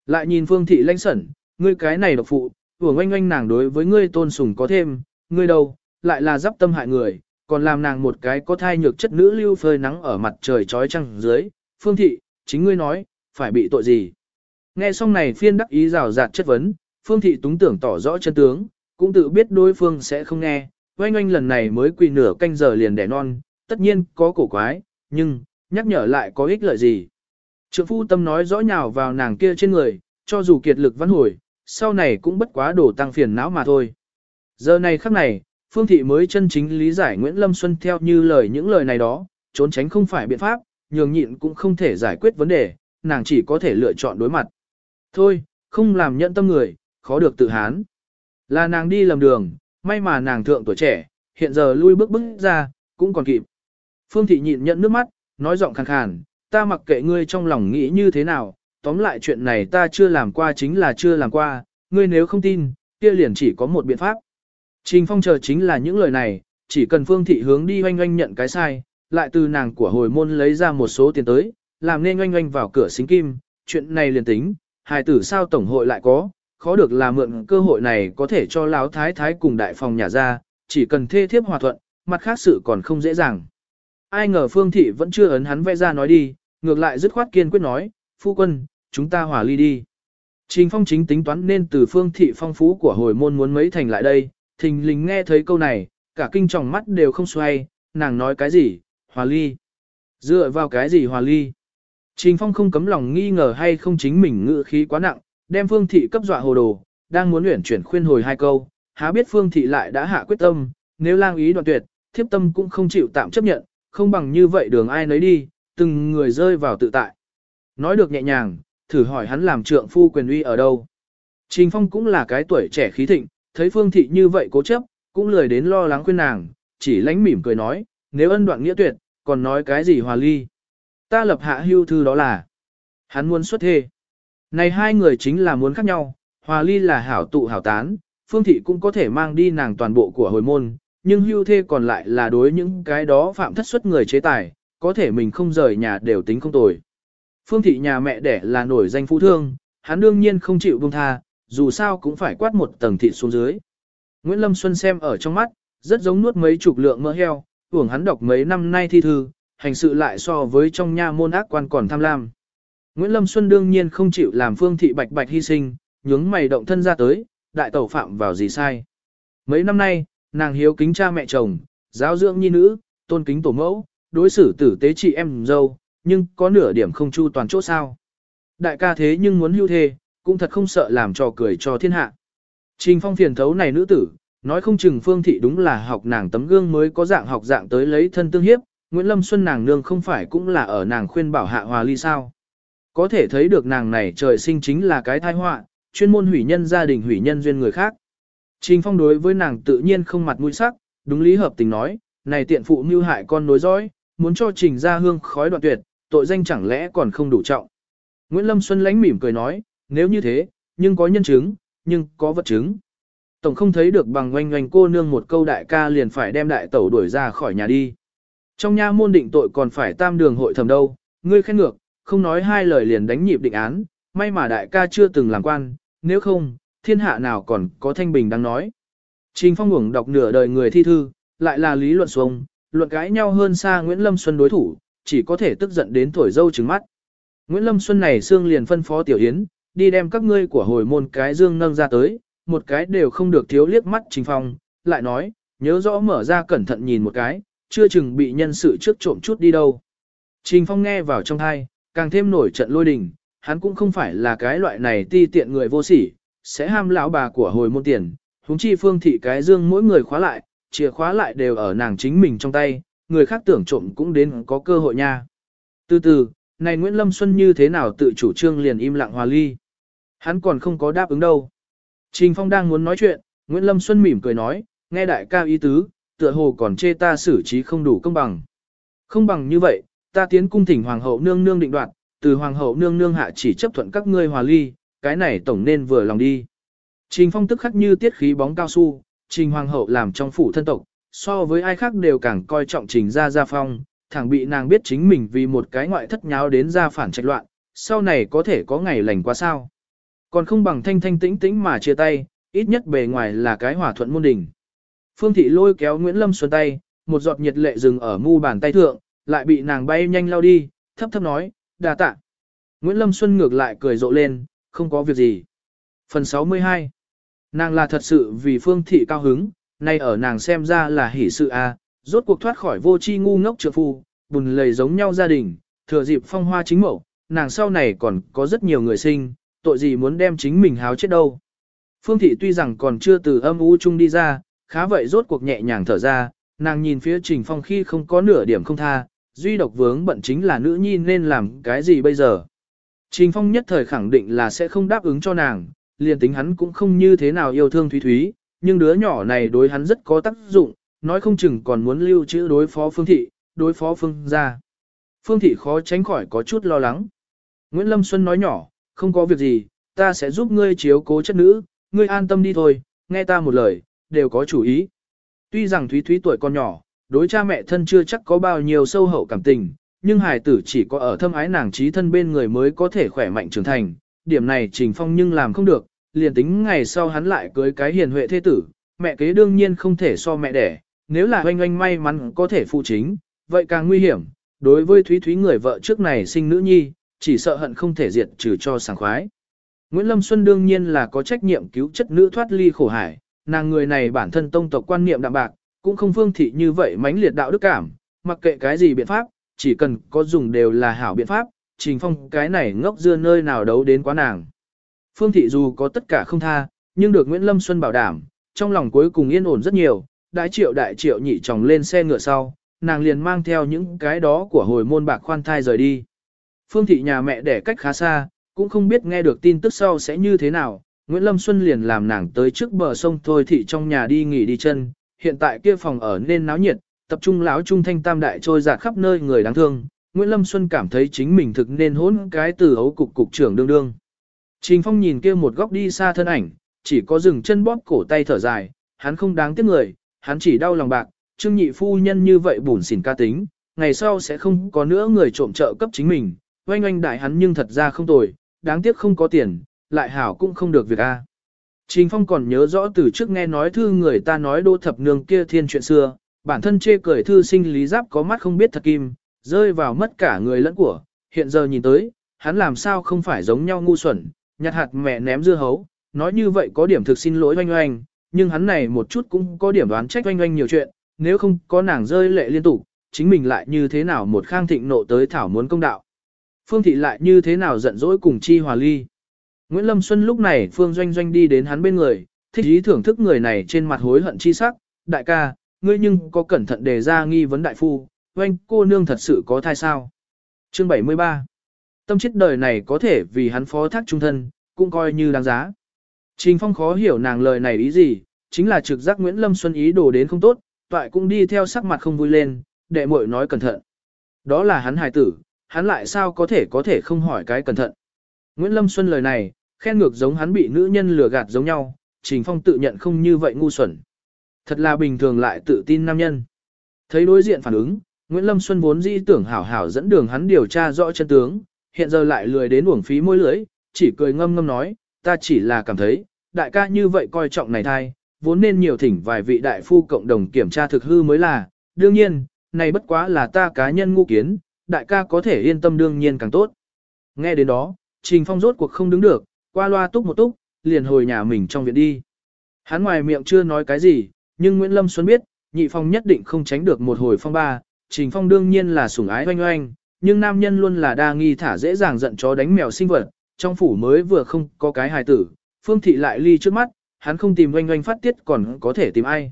Lại nhìn Phương Thị lãnh sẩn, ngươi cái này độc phụ, Vừa oanh oanh nàng đối với ngươi tôn sùng có thêm, ngươi đâu, lại là giáp tâm hại người, còn làm nàng một cái có thai nhược chất nữ lưu phơi nắng ở mặt trời trói trăng dưới. Phương thị, chính ngươi nói, phải bị tội gì? Nghe xong này phiên đắc ý rào rạt chất vấn, Phương thị túng tưởng tỏ rõ chân tướng, cũng tự biết đối phương sẽ không nghe. Oanh oanh lần này mới quỳ nửa canh giờ liền đẻ non, tất nhiên có cổ quái, nhưng, nhắc nhở lại có ích lợi gì. Trượng phu tâm nói rõ nhào vào nàng kia trên người, cho dù kiệt lực văn hồi, sau này cũng bất quá đổ tăng phiền não mà thôi. Giờ này khắc này, Phương Thị mới chân chính lý giải Nguyễn Lâm Xuân theo như lời những lời này đó, trốn tránh không phải biện pháp, nhường nhịn cũng không thể giải quyết vấn đề, nàng chỉ có thể lựa chọn đối mặt. Thôi, không làm nhận tâm người, khó được tự hán. Là nàng đi lầm đường, may mà nàng thượng tuổi trẻ, hiện giờ lui bước bước ra, cũng còn kịp. Phương Thị nhịn nhận nước mắt, nói giọng khàn khàn, ta mặc kệ ngươi trong lòng nghĩ như thế nào, tóm lại chuyện này ta chưa làm qua chính là chưa làm qua, ngươi nếu không tin, kia liền chỉ có một biện pháp. Trình Phong chờ chính là những lời này, chỉ cần Phương Thị hướng đi oanh oanh nhận cái sai, lại từ nàng của hồi môn lấy ra một số tiền tới, làm nên oanh oanh vào cửa xính kim, chuyện này liền tính, hài tử sao tổng hội lại có, khó được là mượn cơ hội này có thể cho Lão Thái Thái cùng đại phòng nhà ra, chỉ cần thê thiếp hòa thuận, mặt khác sự còn không dễ dàng. Ai ngờ Phương Thị vẫn chưa ấn hắn vẽ ra nói đi, ngược lại dứt khoát kiên quyết nói, phu quân, chúng ta hòa ly đi. Trình Phong chính tính toán nên từ Phương Thị phong phú của hồi môn muốn mấy thành lại đây, thình lình nghe thấy câu này, cả kinh tròng mắt đều không xoay, nàng nói cái gì, hòa ly. Dựa vào cái gì hòa ly. Trình Phong không cấm lòng nghi ngờ hay không chính mình ngự khí quá nặng, đem Phương Thị cấp dọa hồ đồ, đang muốn luyện chuyển khuyên hồi hai câu, há biết Phương Thị lại đã hạ quyết tâm, nếu lang ý đoạn tuyệt, thiếp tâm cũng không chịu tạm chấp nhận, không bằng như vậy đường ai nấy đi, từng người rơi vào tự tại. Nói được nhẹ nhàng, thử hỏi hắn làm trượng phu quyền uy ở đâu. Trình Phong cũng là cái tuổi trẻ khí thịnh, thấy Phương Thị như vậy cố chấp, cũng lười đến lo lắng khuyên nàng, chỉ lánh mỉm cười nói, nếu ân đoạn nghĩa tuyệt, còn nói cái gì hòa ly. Ta lập hạ hưu thư đó là, hắn muốn xuất thê. Này hai người chính là muốn khác nhau, hòa ly là hảo tụ hảo tán, Phương Thị cũng có thể mang đi nàng toàn bộ của hồi môn, nhưng hưu thê còn lại là đối những cái đó phạm thất xuất người chế tài, có thể mình không rời nhà đều tính không tồi. Phương thị nhà mẹ đẻ là nổi danh phú thương, hắn đương nhiên không chịu buông tha, dù sao cũng phải quát một tầng thịt xuống dưới. Nguyễn Lâm Xuân xem ở trong mắt, rất giống nuốt mấy chục lượng mỡ heo, uổng hắn đọc mấy năm nay thi thư, hành sự lại so với trong nha môn ác quan còn tham lam. Nguyễn Lâm Xuân đương nhiên không chịu làm phương thị bạch bạch hy sinh, nhướng mày động thân ra tới, đại tẩu phạm vào gì sai. Mấy năm nay, nàng hiếu kính cha mẹ chồng, giáo dưỡng nhi nữ, tôn kính tổ mẫu, đối xử tử tế chị em dâu, nhưng có nửa điểm không chu toàn chỗ sao. Đại ca thế nhưng muốn hưu thê, cũng thật không sợ làm trò cười cho thiên hạ. Trình phong phiền thấu này nữ tử, nói không chừng phương thị đúng là học nàng tấm gương mới có dạng học dạng tới lấy thân tương hiếp, Nguyễn Lâm Xuân nàng nương không phải cũng là ở nàng khuyên bảo hạ hòa ly sao. Có thể thấy được nàng này trời sinh chính là cái tai họa, chuyên môn hủy nhân gia đình hủy nhân duyên người khác. Trình phong đối với nàng tự nhiên không mặt mũi sắc, đúng lý hợp tình nói, này tiện phụ mưu hại con nối dõi, muốn cho trình ra hương khói đoạn tuyệt, tội danh chẳng lẽ còn không đủ trọng. Nguyễn Lâm Xuân lánh mỉm cười nói, nếu như thế, nhưng có nhân chứng, nhưng có vật chứng. Tổng không thấy được bằng oanh oanh cô nương một câu đại ca liền phải đem đại tẩu đuổi ra khỏi nhà đi. Trong nha môn định tội còn phải tam đường hội thẩm đâu, ngươi khen ngược, không nói hai lời liền đánh nhịp định án, may mà đại ca chưa từng làm quan, nếu không, thiên hạ nào còn có thanh bình đang nói. Trình Phong Ngủng đọc nửa đời người thi thư, lại là lý luận xuống, luận cãi nhau hơn xa Nguyễn Lâm Xuân đối thủ, chỉ có thể tức giận đến thổi dâu trứng mắt. Nguyễn Lâm Xuân này xương liền phân phó Tiểu Yến, đi đem các ngươi của hồi môn cái dương nâng ra tới, một cái đều không được thiếu liếc mắt Trình Phong, lại nói, nhớ rõ mở ra cẩn thận nhìn một cái, chưa chừng bị nhân sự trước trộm chút đi đâu. Trình Phong nghe vào trong thai, càng thêm nổi trận lôi đình, hắn cũng không phải là cái loại này ti tiện người vô sỉ, sẽ ham lão bà của hồi môn tiền, huống chi phương thị cái dương mỗi người khóa lại, chìa khóa lại đều ở nàng chính mình trong tay, người khác tưởng trộm cũng đến có cơ hội nha. Từ từ, này Nguyễn Lâm Xuân như thế nào tự chủ trương liền im lặng hòa ly. Hắn còn không có đáp ứng đâu. Trình Phong đang muốn nói chuyện, Nguyễn Lâm Xuân mỉm cười nói, nghe đại ca ý tứ, tựa hồ còn chê ta xử trí không đủ công bằng. Không bằng như vậy, ta tiến cung thỉnh hoàng hậu nương nương định đoạt, từ hoàng hậu nương nương hạ chỉ chấp thuận các ngươi hòa ly, cái này tổng nên vừa lòng đi. Trình Phong tức khắc như tiết khí bóng cao su, Trình hoàng hậu làm trong phủ thân tộc, so với ai khác đều càng coi trọng Trình gia gia phong, thẳng bị nàng biết chính mình vì một cái ngoại thất nháo đến ra phản trạch loạn, sau này có thể có ngày lành quá sao. Còn không bằng thanh thanh tĩnh tĩnh mà chia tay, ít nhất bề ngoài là cái hòa thuận môn đình. Phương Thị lôi kéo Nguyễn Lâm Xuân tay, một giọt nhiệt lệ dừng ở mu bàn tay thượng, lại bị nàng bay nhanh lao đi, thấp thấp nói, đà tạ. Nguyễn Lâm Xuân ngược lại cười rộ lên, không có việc gì. Phần 62 Nàng là thật sự vì Phương Thị cao hứng, nay ở nàng xem ra là hỷ sự a, rốt cuộc thoát khỏi vô tri ngu ngốc trượng phu, bùn lầy giống nhau gia đình, thừa dịp phong hoa chính mẫu, nàng sau này còn có rất nhiều người sinh, tội gì muốn đem chính mình háo chết đâu. Phương Thị tuy rằng còn chưa từ âm u chung đi ra, khá vậy rốt cuộc nhẹ nhàng thở ra, nàng nhìn phía Trình Phong khi không có nửa điểm không tha, duy độc vướng bận chính là nữ nhi nên làm cái gì bây giờ. Trình Phong nhất thời khẳng định là sẽ không đáp ứng cho nàng, liền tính hắn cũng không như thế nào yêu thương Thúy Thúy, nhưng đứa nhỏ này đối hắn rất có tác dụng, nói không chừng còn muốn lưu trữ đối phó Phương Thị, đối phó Phương gia. Phương Thị khó tránh khỏi có chút lo lắng. Nguyễn Lâm Xuân nói nhỏ, không có việc gì, ta sẽ giúp ngươi chiếu cố chất nữ, ngươi an tâm đi thôi, nghe ta một lời, đều có chủ ý. Tuy rằng Thúy Thúy tuổi còn nhỏ, đối cha mẹ thân chưa chắc có bao nhiêu sâu hậu cảm tình, nhưng hài tử chỉ có ở thâm ái nàng trí thân bên người mới có thể khỏe mạnh trưởng thành, điểm này Trình Phong nhưng làm không được, liền tính ngày sau hắn lại cưới cái hiền huệ thế tử, mẹ kế đương nhiên không thể so mẹ đẻ, nếu là oanh oanh may mắn có thể phụ chính, vậy càng nguy hiểm, đối với Thúy Thúy người vợ trước này sinh nữ nhi, chỉ sợ hận không thể diệt trừ cho sảng khoái. Nguyễn Lâm Xuân đương nhiên là có trách nhiệm cứu chất nữ thoát ly khổ hải, nàng người này bản thân tông tộc quan niệm đạm bạc, cũng không phương thị như vậy mãnh liệt đạo đức cảm, mặc kệ cái gì biện pháp, chỉ cần có dùng đều là hảo biện pháp, trình phong cái này ngốc dưa nơi nào đấu đến quá nàng. Phương thị dù có tất cả không tha, nhưng được Nguyễn Lâm Xuân bảo đảm, trong lòng cuối cùng yên ổn rất nhiều, đại triệu đại triệu nhị chồng lên xe ngựa sau, nàng liền mang theo những cái đó của hồi môn bạc khoan thai rời đi. Phương thị nhà mẹ đẻ cách khá xa, cũng không biết nghe được tin tức sau sẽ như thế nào, Nguyễn Lâm Xuân liền làm nàng tới trước bờ sông thôi thị trong nhà đi nghỉ đi chân, hiện tại kia phòng ở nên náo nhiệt, tập trung lão trung thanh tam đại trôi dạt khắp nơi người đáng thương, Nguyễn Lâm Xuân cảm thấy chính mình thực nên hỗn cái từ ấu cục cục trưởng đương đương. Trình Phong nhìn kia một góc đi xa thân ảnh, chỉ có dừng chân bóp cổ tay thở dài, hắn không đáng tiếc người, hắn chỉ đau lòng bạc, trương nhị phu nhân như vậy bùn xỉn ca tính, ngày sau sẽ không có nữa người trộm trợ cấp chính mình, oanh oanh đại hắn nhưng thật ra không tồi, đáng tiếc không có tiền, lại hảo cũng không được việc a. Trình Phong còn nhớ rõ từ trước nghe nói thư người ta nói đô thập nương kia thiên chuyện xưa, bản thân chê cười thư sinh lý giáp có mắt không biết thật kim, rơi vào mất cả người lẫn của, hiện giờ nhìn tới, hắn làm sao không phải giống nhau ngu xuẩn, nhặt hạt mẹ ném dưa hấu, nói như vậy có điểm thực xin lỗi oanh oanh, nhưng hắn này một chút cũng có điểm đoán trách oanh oanh nhiều chuyện, nếu không có nàng rơi lệ liên tục, chính mình lại như thế nào một khang thịnh nộ tới thảo muốn công đạo. Phương thị lại như thế nào giận dỗi cùng chi hòa ly. Nguyễn Lâm Xuân lúc này Phương Doanh Doanh đi đến hắn bên người, thích ý thưởng thức người này trên mặt hối hận chi sắc, đại ca, ngươi nhưng có cẩn thận đề ra nghi vấn đại phu, oanh cô nương thật sự có thai sao. Chương 73 Tâm chết đời này có thể vì hắn phó thác trung thân, cũng coi như đáng giá. Trình Phong khó hiểu nàng lời này ý gì, chính là trực giác Nguyễn Lâm Xuân ý đồ đến không tốt, toại cũng đi theo sắc mặt không vui lên, đệ muội nói cẩn thận. Đó là hắn hài tử, hắn lại sao có thể có thể không hỏi cái cẩn thận. Nguyễn Lâm Xuân lời này, khen ngược giống hắn bị nữ nhân lừa gạt giống nhau, Trình Phong tự nhận không như vậy ngu xuẩn. Thật là bình thường lại tự tin nam nhân. Thấy đối diện phản ứng, Nguyễn Lâm Xuân vốn dĩ tưởng hảo hảo dẫn đường hắn điều tra rõ chân tướng, hiện giờ lại lười đến uổng phí môi lưỡi, chỉ cười ngâm ngâm nói, ta chỉ là cảm thấy, đại ca như vậy coi trọng này thai, vốn nên nhiều thỉnh vài vị đại phu cộng đồng kiểm tra thực hư mới là, đương nhiên, này bất quá là ta cá nhân ngu kiến, đại ca có thể yên tâm đương nhiên càng tốt. Nghe đến đó, Trình Phong rốt cuộc không đứng được, qua loa túc một túc, liền hồi nhà mình trong viện đi. Hắn ngoài miệng chưa nói cái gì, nhưng Nguyễn Lâm Xuân biết, nhị phong nhất định không tránh được một hồi phong ba, Trình Phong đương nhiên là sủng ái oanh oanh, nhưng nam nhân luôn là đa nghi thả dễ dàng giận chó đánh mèo sinh vật, trong phủ mới vừa không có cái hài tử, phương thị lại ly trước mắt, hắn không tìm oanh oanh phát tiết còn có thể tìm ai.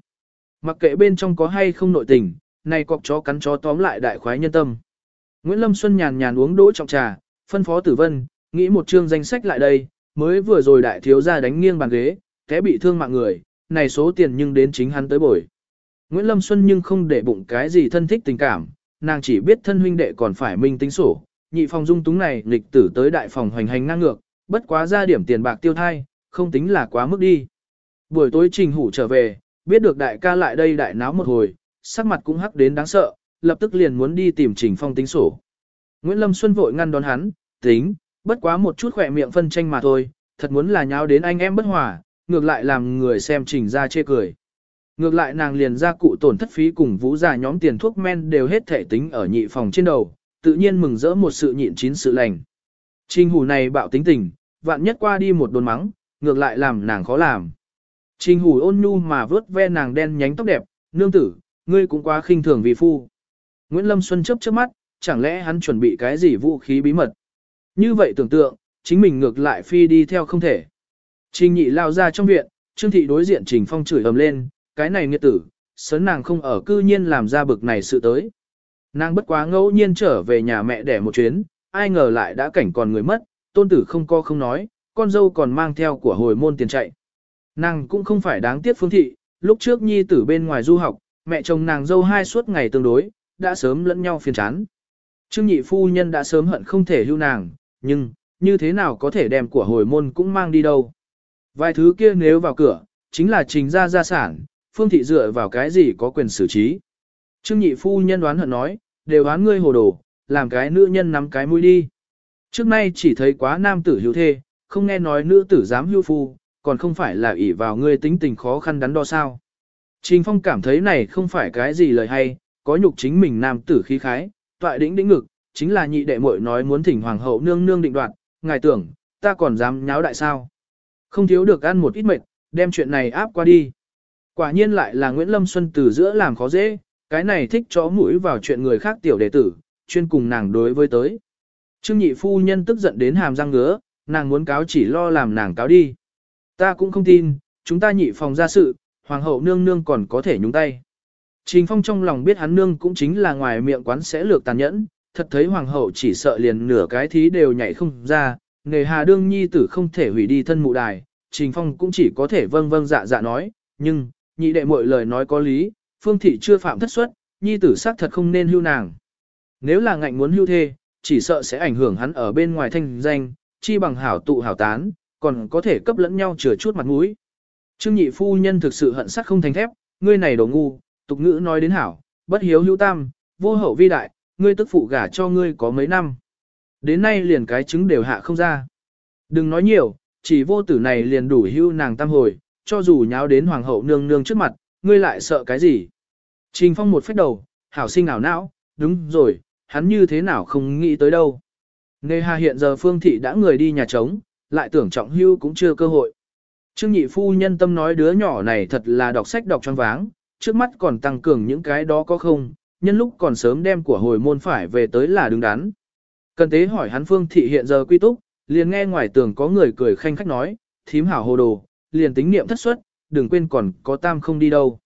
Mặc kệ bên trong có hay không nội tình, này cọc chó cắn chó tóm lại đại khoái nhân tâm. Nguyễn Lâm Xuân nhàn nhàn uống đỗ trọng trà, phân phó tử vân, nghĩ một chương danh sách lại đây, mới vừa rồi đại thiếu gia đánh nghiêng bàn ghế, té bị thương mạng người, này số tiền nhưng đến chính hắn tới bồi. Nguyễn Lâm Xuân nhưng không để bụng cái gì thân thích tình cảm, nàng chỉ biết thân huynh đệ còn phải minh tính sổ, nhị phòng dung túng này lịch tử tới đại phòng hoành hành ngang ngược, bất quá ra điểm tiền bạc tiêu thai, không tính là quá mức đi. Buổi tối trình hủ trở về, biết được đại ca lại đây đại náo một hồi, sắc mặt cũng hắc đến đáng sợ, lập tức liền muốn đi tìm trình phong tính sổ. Nguyễn Lâm Xuân vội ngăn đón hắn, tính, bất quá một chút khỏe miệng phân tranh mà thôi, thật muốn là nháo đến anh em bất hòa, ngược lại làm người xem trình ra chê cười. Ngược lại nàng liền ra cụ tổn thất phí cùng vũ già nhóm tiền thuốc men đều hết thể tính ở nhị phòng trên đầu, tự nhiên mừng rỡ một sự nhịn chín sự lành. Trình hủ này bạo tính tình, vạn nhất qua đi một đồn mắng, ngược lại làm nàng khó làm. Trình hủ ôn nhu mà vớt ve nàng đen nhánh tóc đẹp, nương tử, ngươi cũng quá khinh thường vì phu. Nguyễn Lâm Xuân chớp chớp mắt, chẳng lẽ hắn chuẩn bị cái gì vũ khí bí mật. Như vậy tưởng tượng, chính mình ngược lại phi đi theo không thể. Trình nhị lao ra trong viện, Trương thị đối diện Trình Phong chửi ầm lên, cái này nghiệt tử, sớn nàng không ở cư nhiên làm ra bực này sự tới. Nàng bất quá ngẫu nhiên trở về nhà mẹ đẻ một chuyến, ai ngờ lại đã cảnh còn người mất, tôn tử không co không nói, con dâu còn mang theo của hồi môn tiền chạy. Nàng cũng không phải đáng tiếc phương thị, lúc trước nhi tử bên ngoài du học, mẹ chồng nàng dâu hai suốt ngày tương đối, đã sớm lẫn nhau phiền chán. Trương nhị phu nhân đã sớm hận không thể lưu nàng, nhưng, như thế nào có thể đem của hồi môn cũng mang đi đâu. Vài thứ kia nếu vào cửa, chính là trình ra gia sản, phương thị dựa vào cái gì có quyền xử trí. Trương nhị phu nhân đoán hận nói, đều đoán ngươi hồ đồ, làm cái nữ nhân nắm cái mũi đi. Trước nay chỉ thấy quá nam tử hữu thê, không nghe nói nữ tử dám hưu phu, còn không phải là ỷ vào ngươi tính tình khó khăn đắn đo sao. Trình Phong cảm thấy này không phải cái gì lời hay, có nhục chính mình nam tử khí khái, toại đĩnh đĩnh ngực, chính là nhị đệ muội nói muốn thỉnh hoàng hậu nương nương định đoạt, ngài tưởng, ta còn dám nháo đại sao. Không thiếu được ăn một ít mệt, đem chuyện này áp qua đi. Quả nhiên lại là Nguyễn Lâm Xuân từ giữa làm khó dễ, cái này thích chó mũi vào chuyện người khác tiểu đệ tử, chuyên cùng nàng đối với tới. Trương nhị phu nhân tức giận đến hàm răng ngứa, nàng muốn cáo chỉ lo làm nàng cáo đi. Ta cũng không tin, chúng ta nhị phòng ra sự, hoàng hậu nương nương còn có thể nhúng tay. Trình Phong trong lòng biết hắn nương cũng chính là ngoài miệng quán sẽ lược tàn nhẫn, thật thấy hoàng hậu chỉ sợ liền nửa cái thí đều nhảy không ra, nghề hà đương nhi tử không thể hủy đi thân mụ đài, Trình Phong cũng chỉ có thể vâng vâng dạ dạ nói, nhưng, nhị đệ mọi lời nói có lý, phương thị chưa phạm thất suất, nhi tử xác thật không nên hưu nàng. Nếu là ngạnh muốn hưu thê, chỉ sợ sẽ ảnh hưởng hắn ở bên ngoài thanh danh, chi bằng hảo tụ hảo tán, còn có thể cấp lẫn nhau chừa chút mặt mũi. Trương nhị phu nhân thực sự hận sắc không thành thép, ngươi này đồ ngu, tục ngữ nói đến hảo, bất hiếu hữu tam, vô hậu vi đại, ngươi tức phụ gả cho ngươi có mấy năm. Đến nay liền cái trứng đều hạ không ra. Đừng nói nhiều, chỉ vô tử này liền đủ hưu nàng tam hồi, cho dù nháo đến hoàng hậu nương nương trước mặt, ngươi lại sợ cái gì. Trình phong một phép đầu, hảo sinh ảo não, đúng rồi, hắn như thế nào không nghĩ tới đâu. Nề hà hiện giờ phương thị đã người đi nhà trống, lại tưởng trọng hưu cũng chưa cơ hội. Trương nhị phu nhân tâm nói đứa nhỏ này thật là đọc sách đọc tròn váng, trước mắt còn tăng cường những cái đó có không, nhân lúc còn sớm đem của hồi môn phải về tới là đứng đắn. Cần tế hỏi hắn phương thị hiện giờ quy túc, liền nghe ngoài tường có người cười khanh khách nói, thím hảo hồ đồ, liền tính niệm thất xuất, đừng quên còn có tam không đi đâu.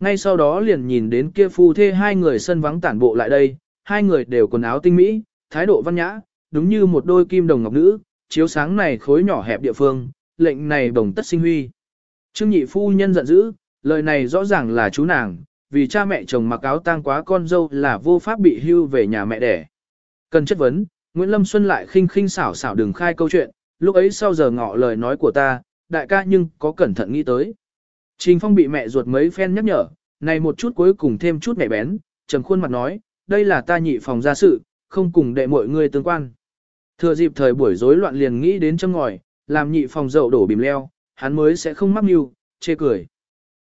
Ngay sau đó liền nhìn đến kia phu thê hai người sân vắng tản bộ lại đây, hai người đều quần áo tinh mỹ, thái độ văn nhã, đúng như một đôi kim đồng ngọc nữ, chiếu sáng này khối nhỏ hẹp địa phương, lệnh này đồng tất sinh huy. Trương nhị phu nhân giận dữ, lời này rõ ràng là chú nàng, vì cha mẹ chồng mặc áo tang quá con dâu là vô pháp bị hưu về nhà mẹ đẻ. Cần chất vấn, Nguyễn Lâm Xuân lại khinh khinh xảo xảo đừng khai câu chuyện, lúc ấy sau giờ ngọ lời nói của ta, đại ca nhưng có cẩn thận nghĩ tới. Trình Phong bị mẹ ruột mấy phen nhắc nhở, này một chút cuối cùng thêm chút mẹ bén, trầm khuôn mặt nói, đây là ta nhị phòng gia sự, không cùng đệ mọi người tương quan. Thừa dịp thời buổi rối loạn liền nghĩ đến châm ngòi, làm nhị phòng dậu đổ bìm leo, hắn mới sẽ không mắc mưu, chê cười.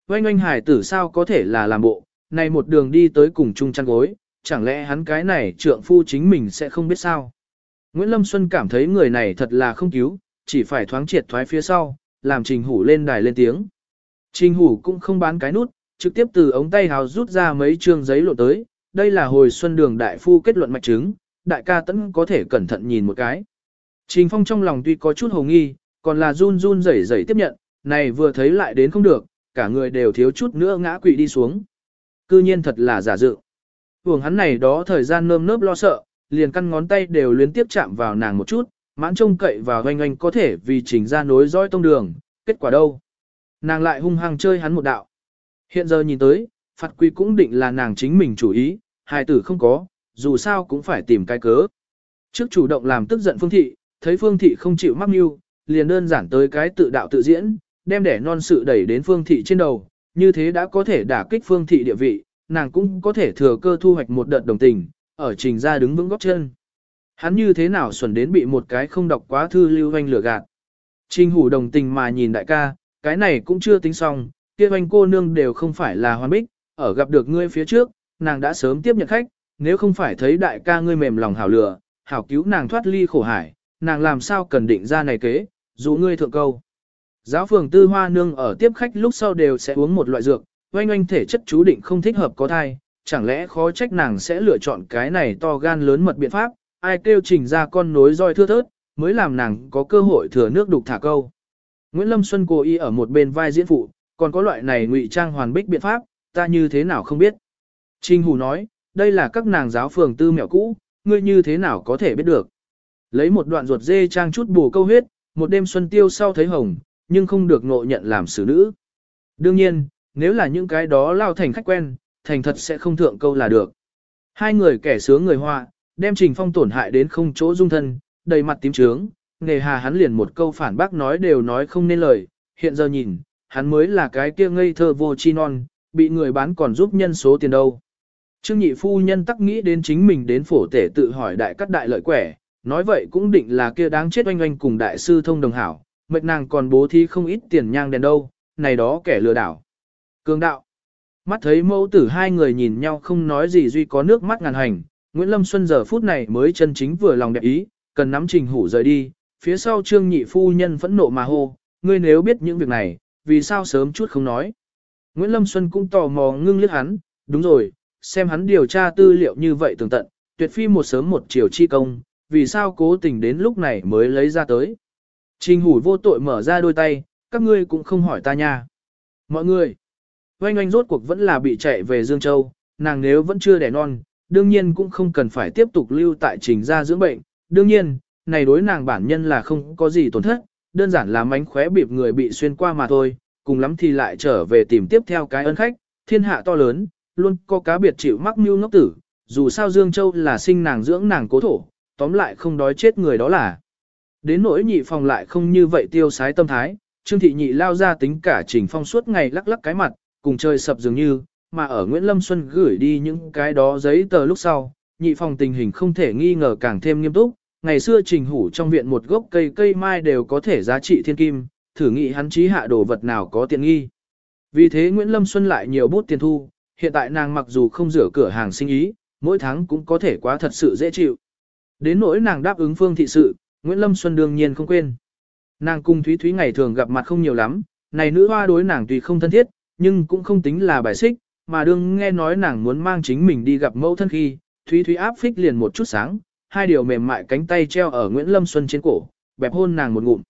Oanh oanh hải tử sao có thể là làm bộ, này một đường đi tới cùng chung chăn gối, chẳng lẽ hắn cái này trượng phu chính mình sẽ không biết sao. Nguyễn Lâm Xuân cảm thấy người này thật là không cứu, chỉ phải thoáng triệt thoái phía sau, làm trình hủ lên đài lên tiếng. Trình hủ cũng không bán cái nút, trực tiếp từ ống tay hào rút ra mấy trương giấy lộ tới, đây là hồi xuân đường đại phu kết luận mạch chứng, đại ca tẫn có thể cẩn thận nhìn một cái. Trình phong trong lòng tuy có chút hồ nghi, còn là run run rẩy rẩy tiếp nhận, này vừa thấy lại đến không được, cả người đều thiếu chút nữa ngã quỵ đi xuống. Cư nhiên thật là giả dự. Hưởng hắn này đó thời gian nơm nớp lo sợ, liền căn ngón tay đều liên tiếp chạm vào nàng một chút, mãn trông cậy và oanh oanh có thể vì trình ra nối dõi tông đường, kết quả đâu. Nàng lại hung hăng chơi hắn một đạo. Hiện giờ nhìn tới, phạt quy cũng định là nàng chính mình chủ ý, hài tử không có, dù sao cũng phải tìm cái cớ. Trước chủ động làm tức giận phương thị, thấy phương thị không chịu mắc mưu, liền đơn giản tới cái tự đạo tự diễn, đem đẻ non sự đẩy đến phương thị trên đầu, như thế đã có thể đả kích phương thị địa vị, nàng cũng có thể thừa cơ thu hoạch một đợt đồng tình, ở trình ra đứng vững góc chân. Hắn như thế nào xuẩn đến bị một cái không đọc quá thư lưu hoanh lửa gạt. Trình hủ đồng tình mà nhìn đại ca, cái này cũng chưa tính xong, kia anh cô nương đều không phải là hoàn bích, ở gặp được ngươi phía trước, nàng đã sớm tiếp nhận khách, nếu không phải thấy đại ca ngươi mềm lòng hảo lửa, hảo cứu nàng thoát ly khổ hải, nàng làm sao cần định ra này kế, dù ngươi thượng câu. Giáo phường tư hoa nương ở tiếp khách lúc sau đều sẽ uống một loại dược, oanh oanh thể chất chú định không thích hợp có thai, chẳng lẽ khó trách nàng sẽ lựa chọn cái này to gan lớn mật biện pháp, ai kêu trình ra con nối roi thưa thớt, mới làm nàng có cơ hội thừa nước đục thả câu. Nguyễn Lâm Xuân cố ý ở một bên vai diễn phụ, còn có loại này ngụy trang hoàn bích biện pháp, ta như thế nào không biết. Trình Hù nói, đây là các nàng giáo phường tư mẹo cũ, ngươi như thế nào có thể biết được. Lấy một đoạn ruột dê trang chút bù câu huyết, một đêm xuân tiêu sau thấy hồng, nhưng không được ngộ nhận làm xử nữ. Đương nhiên, nếu là những cái đó lao thành khách quen, thành thật sẽ không thượng câu là được. Hai người kẻ sướng người họa, đem Trình Phong tổn hại đến không chỗ dung thân, đầy mặt tím trướng, nghề hà hắn liền một câu phản bác nói đều nói không nên lời, hiện giờ nhìn, hắn mới là cái kia ngây thơ vô chi non, bị người bán còn giúp nhân số tiền đâu. Trương nhị phu nhân tắc nghĩ đến chính mình đến phổ tể tự hỏi đại cắt đại lợi quẻ, nói vậy cũng định là kia đáng chết oanh oanh cùng đại sư thông đồng hảo, mệt nàng còn bố thí không ít tiền nhang đèn đâu, này đó kẻ lừa đảo. Cường đạo. Mắt thấy mẫu tử hai người nhìn nhau không nói gì duy có nước mắt ngàn hành, Nguyễn Lâm Xuân giờ phút này mới chân chính vừa lòng đẹp ý, cần nắm trình hủ rời đi, phía sau trương nhị phu nhân phẫn nộ mà hô, ngươi nếu biết những việc này, vì sao sớm chút không nói. Nguyễn Lâm Xuân cũng tò mò ngưng liếc hắn, đúng rồi, xem hắn điều tra tư liệu như vậy tường tận, tuyệt phi một sớm một chiều chi công, vì sao cố tình đến lúc này mới lấy ra tới. Trình hủ vô tội mở ra đôi tay, các ngươi cũng không hỏi ta nha. Mọi người, oanh oanh rốt cuộc vẫn là bị chạy về Dương Châu, nàng nếu vẫn chưa đẻ non, đương nhiên cũng không cần phải tiếp tục lưu tại trình gia dưỡng bệnh. Đương nhiên, này đối nàng bản nhân là không có gì tổn thất, đơn giản là mánh khóe bịp người bị xuyên qua mà thôi, cùng lắm thì lại trở về tìm tiếp theo cái ân khách, thiên hạ to lớn, luôn có cá biệt chịu mắc mưu ngốc tử, dù sao Dương Châu là sinh nàng dưỡng nàng cố thổ, tóm lại không đói chết người đó là. Đến nỗi nhị phòng lại không như vậy tiêu sái tâm thái, Trương Thị Nhị lao ra tính cả Trình Phong suốt ngày lắc lắc cái mặt, cùng chơi sập dường như, mà ở Nguyễn Lâm Xuân gửi đi những cái đó giấy tờ lúc sau, nhị phòng tình hình không thể nghi ngờ càng thêm nghiêm túc. Ngày xưa Trình Hủ trong viện một gốc cây cây mai đều có thể giá trị thiên kim, thử nghĩ hắn trí hạ đồ vật nào có tiện nghi. Vì thế Nguyễn Lâm Xuân lại nhiều bút tiền thu, hiện tại nàng mặc dù không rửa cửa hàng sinh ý, mỗi tháng cũng có thể quá thật sự dễ chịu. Đến nỗi nàng đáp ứng phương thị sự, Nguyễn Lâm Xuân đương nhiên không quên. Nàng cùng Thúy Thúy ngày thường gặp mặt không nhiều lắm, này nữ hoa đối nàng tuy không thân thiết, nhưng cũng không tính là bài xích, mà đương nghe nói nàng muốn mang chính mình đi gặp mẫu thân khi, Thúy Thúy áp phích liền một chút sáng, hai điều mềm mại cánh tay treo ở Nguyễn Lâm Xuân trên cổ, bẹp hôn nàng một ngụm.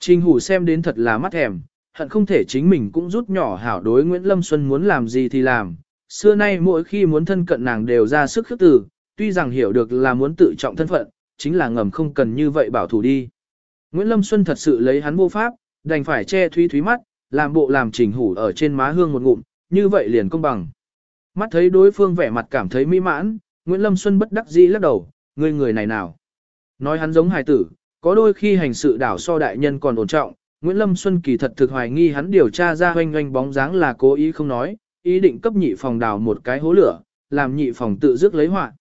Trình Hủ xem đến thật là mắt thèm, hận không thể chính mình cũng rút nhỏ hảo đối Nguyễn Lâm Xuân muốn làm gì thì làm. Xưa nay mỗi khi muốn thân cận nàng đều ra sức khước từ, tuy rằng hiểu được là muốn tự trọng thân phận, chính là ngầm không cần như vậy bảo thủ đi. Nguyễn Lâm Xuân thật sự lấy hắn vô pháp, đành phải che Thúy Thúy mắt, làm bộ làm Trình Hủ ở trên má hương một ngụm, như vậy liền công bằng. Mắt thấy đối phương vẻ mặt cảm thấy mỹ mãn, Nguyễn Lâm Xuân bất đắc dĩ lắc đầu, ngươi người này nào. Nói hắn giống hài tử, có đôi khi hành sự đảo so đại nhân còn ổn trọng, Nguyễn Lâm Xuân kỳ thật thực hoài nghi hắn điều tra ra hoanh hoanh bóng dáng là cố ý không nói, ý định cấp nhị phòng đào một cái hố lửa, làm nhị phòng tự dứt lấy họa.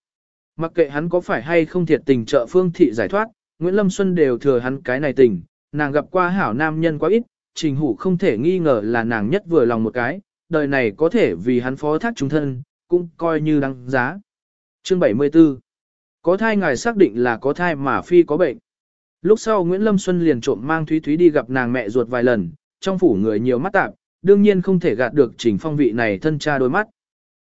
Mặc kệ hắn có phải hay không thiệt tình trợ phương thị giải thoát, Nguyễn Lâm Xuân đều thừa hắn cái này tình, nàng gặp qua hảo nam nhân quá ít, trình hủ không thể nghi ngờ là nàng nhất vừa lòng một cái, đời này có thể vì hắn phó thác chúng thân, cũng coi như đáng giá. Chương 74 Có thai ngài xác định là có thai mà phi có bệnh. Lúc sau Nguyễn Lâm Xuân liền trộm mang Thúy Thúy đi gặp nàng mẹ ruột vài lần, trong phủ người nhiều mắt tạp, đương nhiên không thể gạt được Trình Phong vị này thân cha đôi mắt.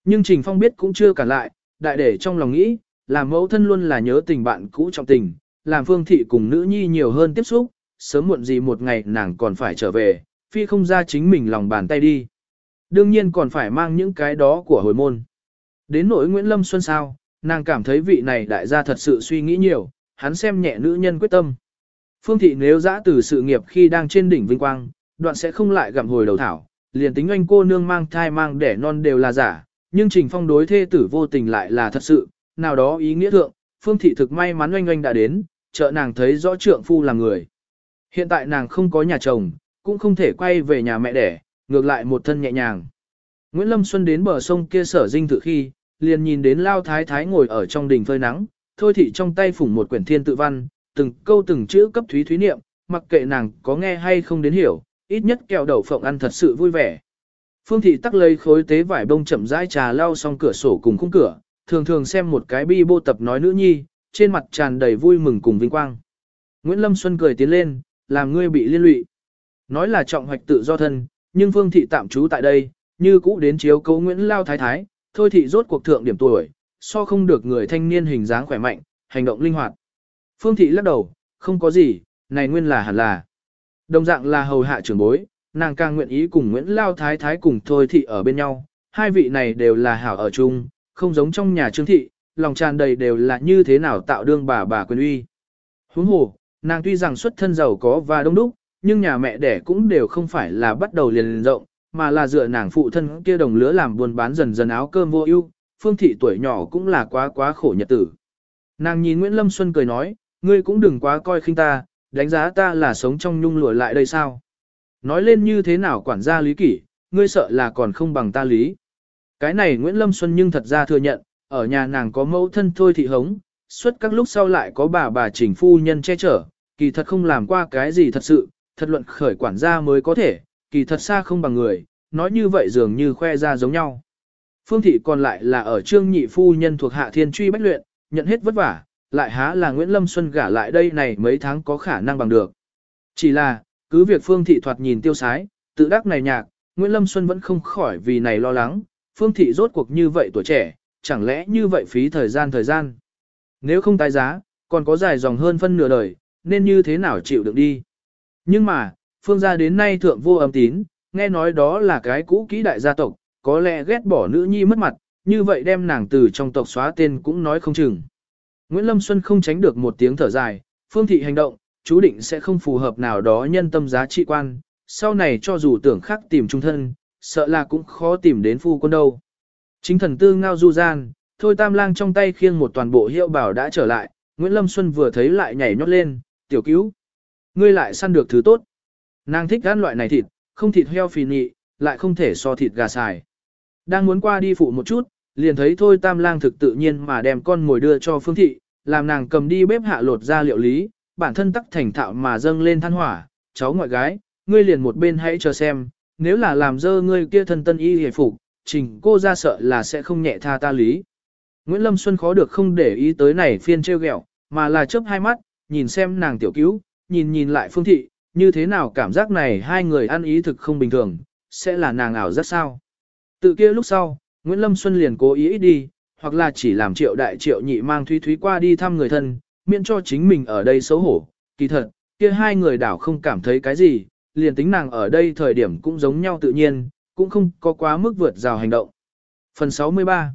Nhưng Trình Phong biết cũng chưa cản lại, đại để trong lòng nghĩ, làm mẫu thân luôn là nhớ tình bạn cũ trọng tình, làm phương thị cùng nữ nhi nhiều hơn tiếp xúc, sớm muộn gì một ngày nàng còn phải trở về, phi không ra chính mình lòng bàn tay đi. Đương nhiên còn phải mang những cái đó của hồi môn. Đến nỗi Nguyễn Lâm Xuân sao, nàng cảm thấy vị này đại gia thật sự suy nghĩ nhiều, hắn xem nhẹ nữ nhân quyết tâm. Phương thị nếu dã từ sự nghiệp khi đang trên đỉnh vinh quang, đoạn sẽ không lại gặm hồi đầu thảo, liền tính anh cô nương mang thai mang đẻ non đều là giả, nhưng trình phong đối thê tử vô tình lại là thật sự, nào đó ý nghĩa thượng, phương thị thực may mắn oanh oanh đã đến, trợ nàng thấy rõ trượng phu là người. Hiện tại nàng không có nhà chồng, cũng không thể quay về nhà mẹ đẻ, ngược lại một thân nhẹ nhàng. Nguyễn Lâm Xuân đến bờ sông kia sở dinh tự khi, liền nhìn đến Lao Thái Thái ngồi ở trong đình phơi nắng, thôi thị trong tay phủng một quyển thiên tự văn, từng câu từng chữ cấp thúy thúy niệm, mặc kệ nàng có nghe hay không đến hiểu, ít nhất kẹo đậu phộng ăn thật sự vui vẻ. Phương thị tắc lấy khối tế vải bông chậm rãi trà lau xong cửa sổ cùng khung cửa, thường thường xem một cái bi bô tập nói nữ nhi, trên mặt tràn đầy vui mừng cùng vinh quang. Nguyễn Lâm Xuân cười tiến lên, làm ngươi bị liên lụy. Nói là trọng hoạch tự do thân, nhưng Phương thị tạm trú tại đây, như cũ đến chiếu cấu Nguyễn Lao Thái Thái, thôi thị rốt cuộc thượng điểm tuổi, so không được người thanh niên hình dáng khỏe mạnh, hành động linh hoạt. Phương thị lắc đầu, không có gì, này nguyên là hẳn là. Đồng dạng là hầu hạ trưởng bối, nàng càng nguyện ý cùng Nguyễn Lao Thái Thái cùng thôi thị ở bên nhau, hai vị này đều là hảo ở chung, không giống trong nhà trương thị, lòng tràn đầy đều là như thế nào tạo đương bà bà quyền uy. Huống hồ, nàng tuy rằng xuất thân giàu có và đông đúc, nhưng nhà mẹ đẻ cũng đều không phải là bắt đầu liền liền rộng, mà là dựa nàng phụ thân kia đồng lứa làm buôn bán dần dần áo cơm vô ưu, phương thị tuổi nhỏ cũng là quá quá khổ nhật tử. Nàng nhìn Nguyễn Lâm Xuân cười nói, ngươi cũng đừng quá coi khinh ta, đánh giá ta là sống trong nhung lụa lại đây sao. Nói lên như thế nào quản gia lý kỷ, ngươi sợ là còn không bằng ta lý. Cái này Nguyễn Lâm Xuân nhưng thật ra thừa nhận, ở nhà nàng có mẫu thân thôi thị hống, suốt các lúc sau lại có bà bà chỉnh phu nhân che chở, kỳ thật không làm qua cái gì thật sự, thật luận khởi quản gia mới có thể, kỳ thật xa không bằng người, nói như vậy dường như khoe ra giống nhau. Phương thị còn lại là ở trương nhị phu nhân thuộc hạ thiên truy bách luyện, nhận hết vất vả, lại há là Nguyễn Lâm Xuân gả lại đây này mấy tháng có khả năng bằng được. Chỉ là, cứ việc Phương thị thoạt nhìn tiêu sái, tự đắc này nhạc, Nguyễn Lâm Xuân vẫn không khỏi vì này lo lắng, Phương thị rốt cuộc như vậy tuổi trẻ, chẳng lẽ như vậy phí thời gian thời gian. Nếu không tái giá, còn có dài dòng hơn phân nửa đời, nên như thế nào chịu được đi. Nhưng mà, Phương gia đến nay thượng vô âm tín, nghe nói đó là cái cũ kỹ đại gia tộc, có lẽ ghét bỏ nữ nhi mất mặt, như vậy đem nàng từ trong tộc xóa tên cũng nói không chừng. Nguyễn Lâm Xuân không tránh được một tiếng thở dài, phương thị hành động, chú định sẽ không phù hợp nào đó nhân tâm giá trị quan, sau này cho dù tưởng khác tìm trung thân, sợ là cũng khó tìm đến phu quân đâu. Chính thần tư ngao du gian, thôi tam lang trong tay khiêng một toàn bộ hiệu bảo đã trở lại, Nguyễn Lâm Xuân vừa thấy lại nhảy nhót lên, tiểu cứu. Ngươi lại săn được thứ tốt. Nàng thích ăn loại này thịt, không thịt heo phì nhị, lại không thể so thịt gà xài. Đang muốn qua đi phụ một chút, liền thấy thôi tam lang thực tự nhiên mà đem con ngồi đưa cho phương thị, làm nàng cầm đi bếp hạ lột ra liệu lý, bản thân tắc thành thạo mà dâng lên than hỏa, cháu ngoại gái, ngươi liền một bên hãy chờ xem, nếu là làm dơ ngươi kia thân tân y hề phục, trình cô ra sợ là sẽ không nhẹ tha ta lý. Nguyễn Lâm Xuân khó được không để ý tới này phiên trêu ghẹo, mà là chớp hai mắt, nhìn xem nàng tiểu cứu, nhìn nhìn lại phương thị, như thế nào cảm giác này hai người ăn ý thực không bình thường, sẽ là nàng ảo rất sao. Tự kia lúc sau, Nguyễn Lâm Xuân liền cố ý ít đi, hoặc là chỉ làm triệu đại triệu nhị mang Thúy Thúy qua đi thăm người thân, miễn cho chính mình ở đây xấu hổ. Kỳ thật, kia hai người đảo không cảm thấy cái gì, liền tính nàng ở đây thời điểm cũng giống nhau tự nhiên, cũng không có quá mức vượt rào hành động. Phần 63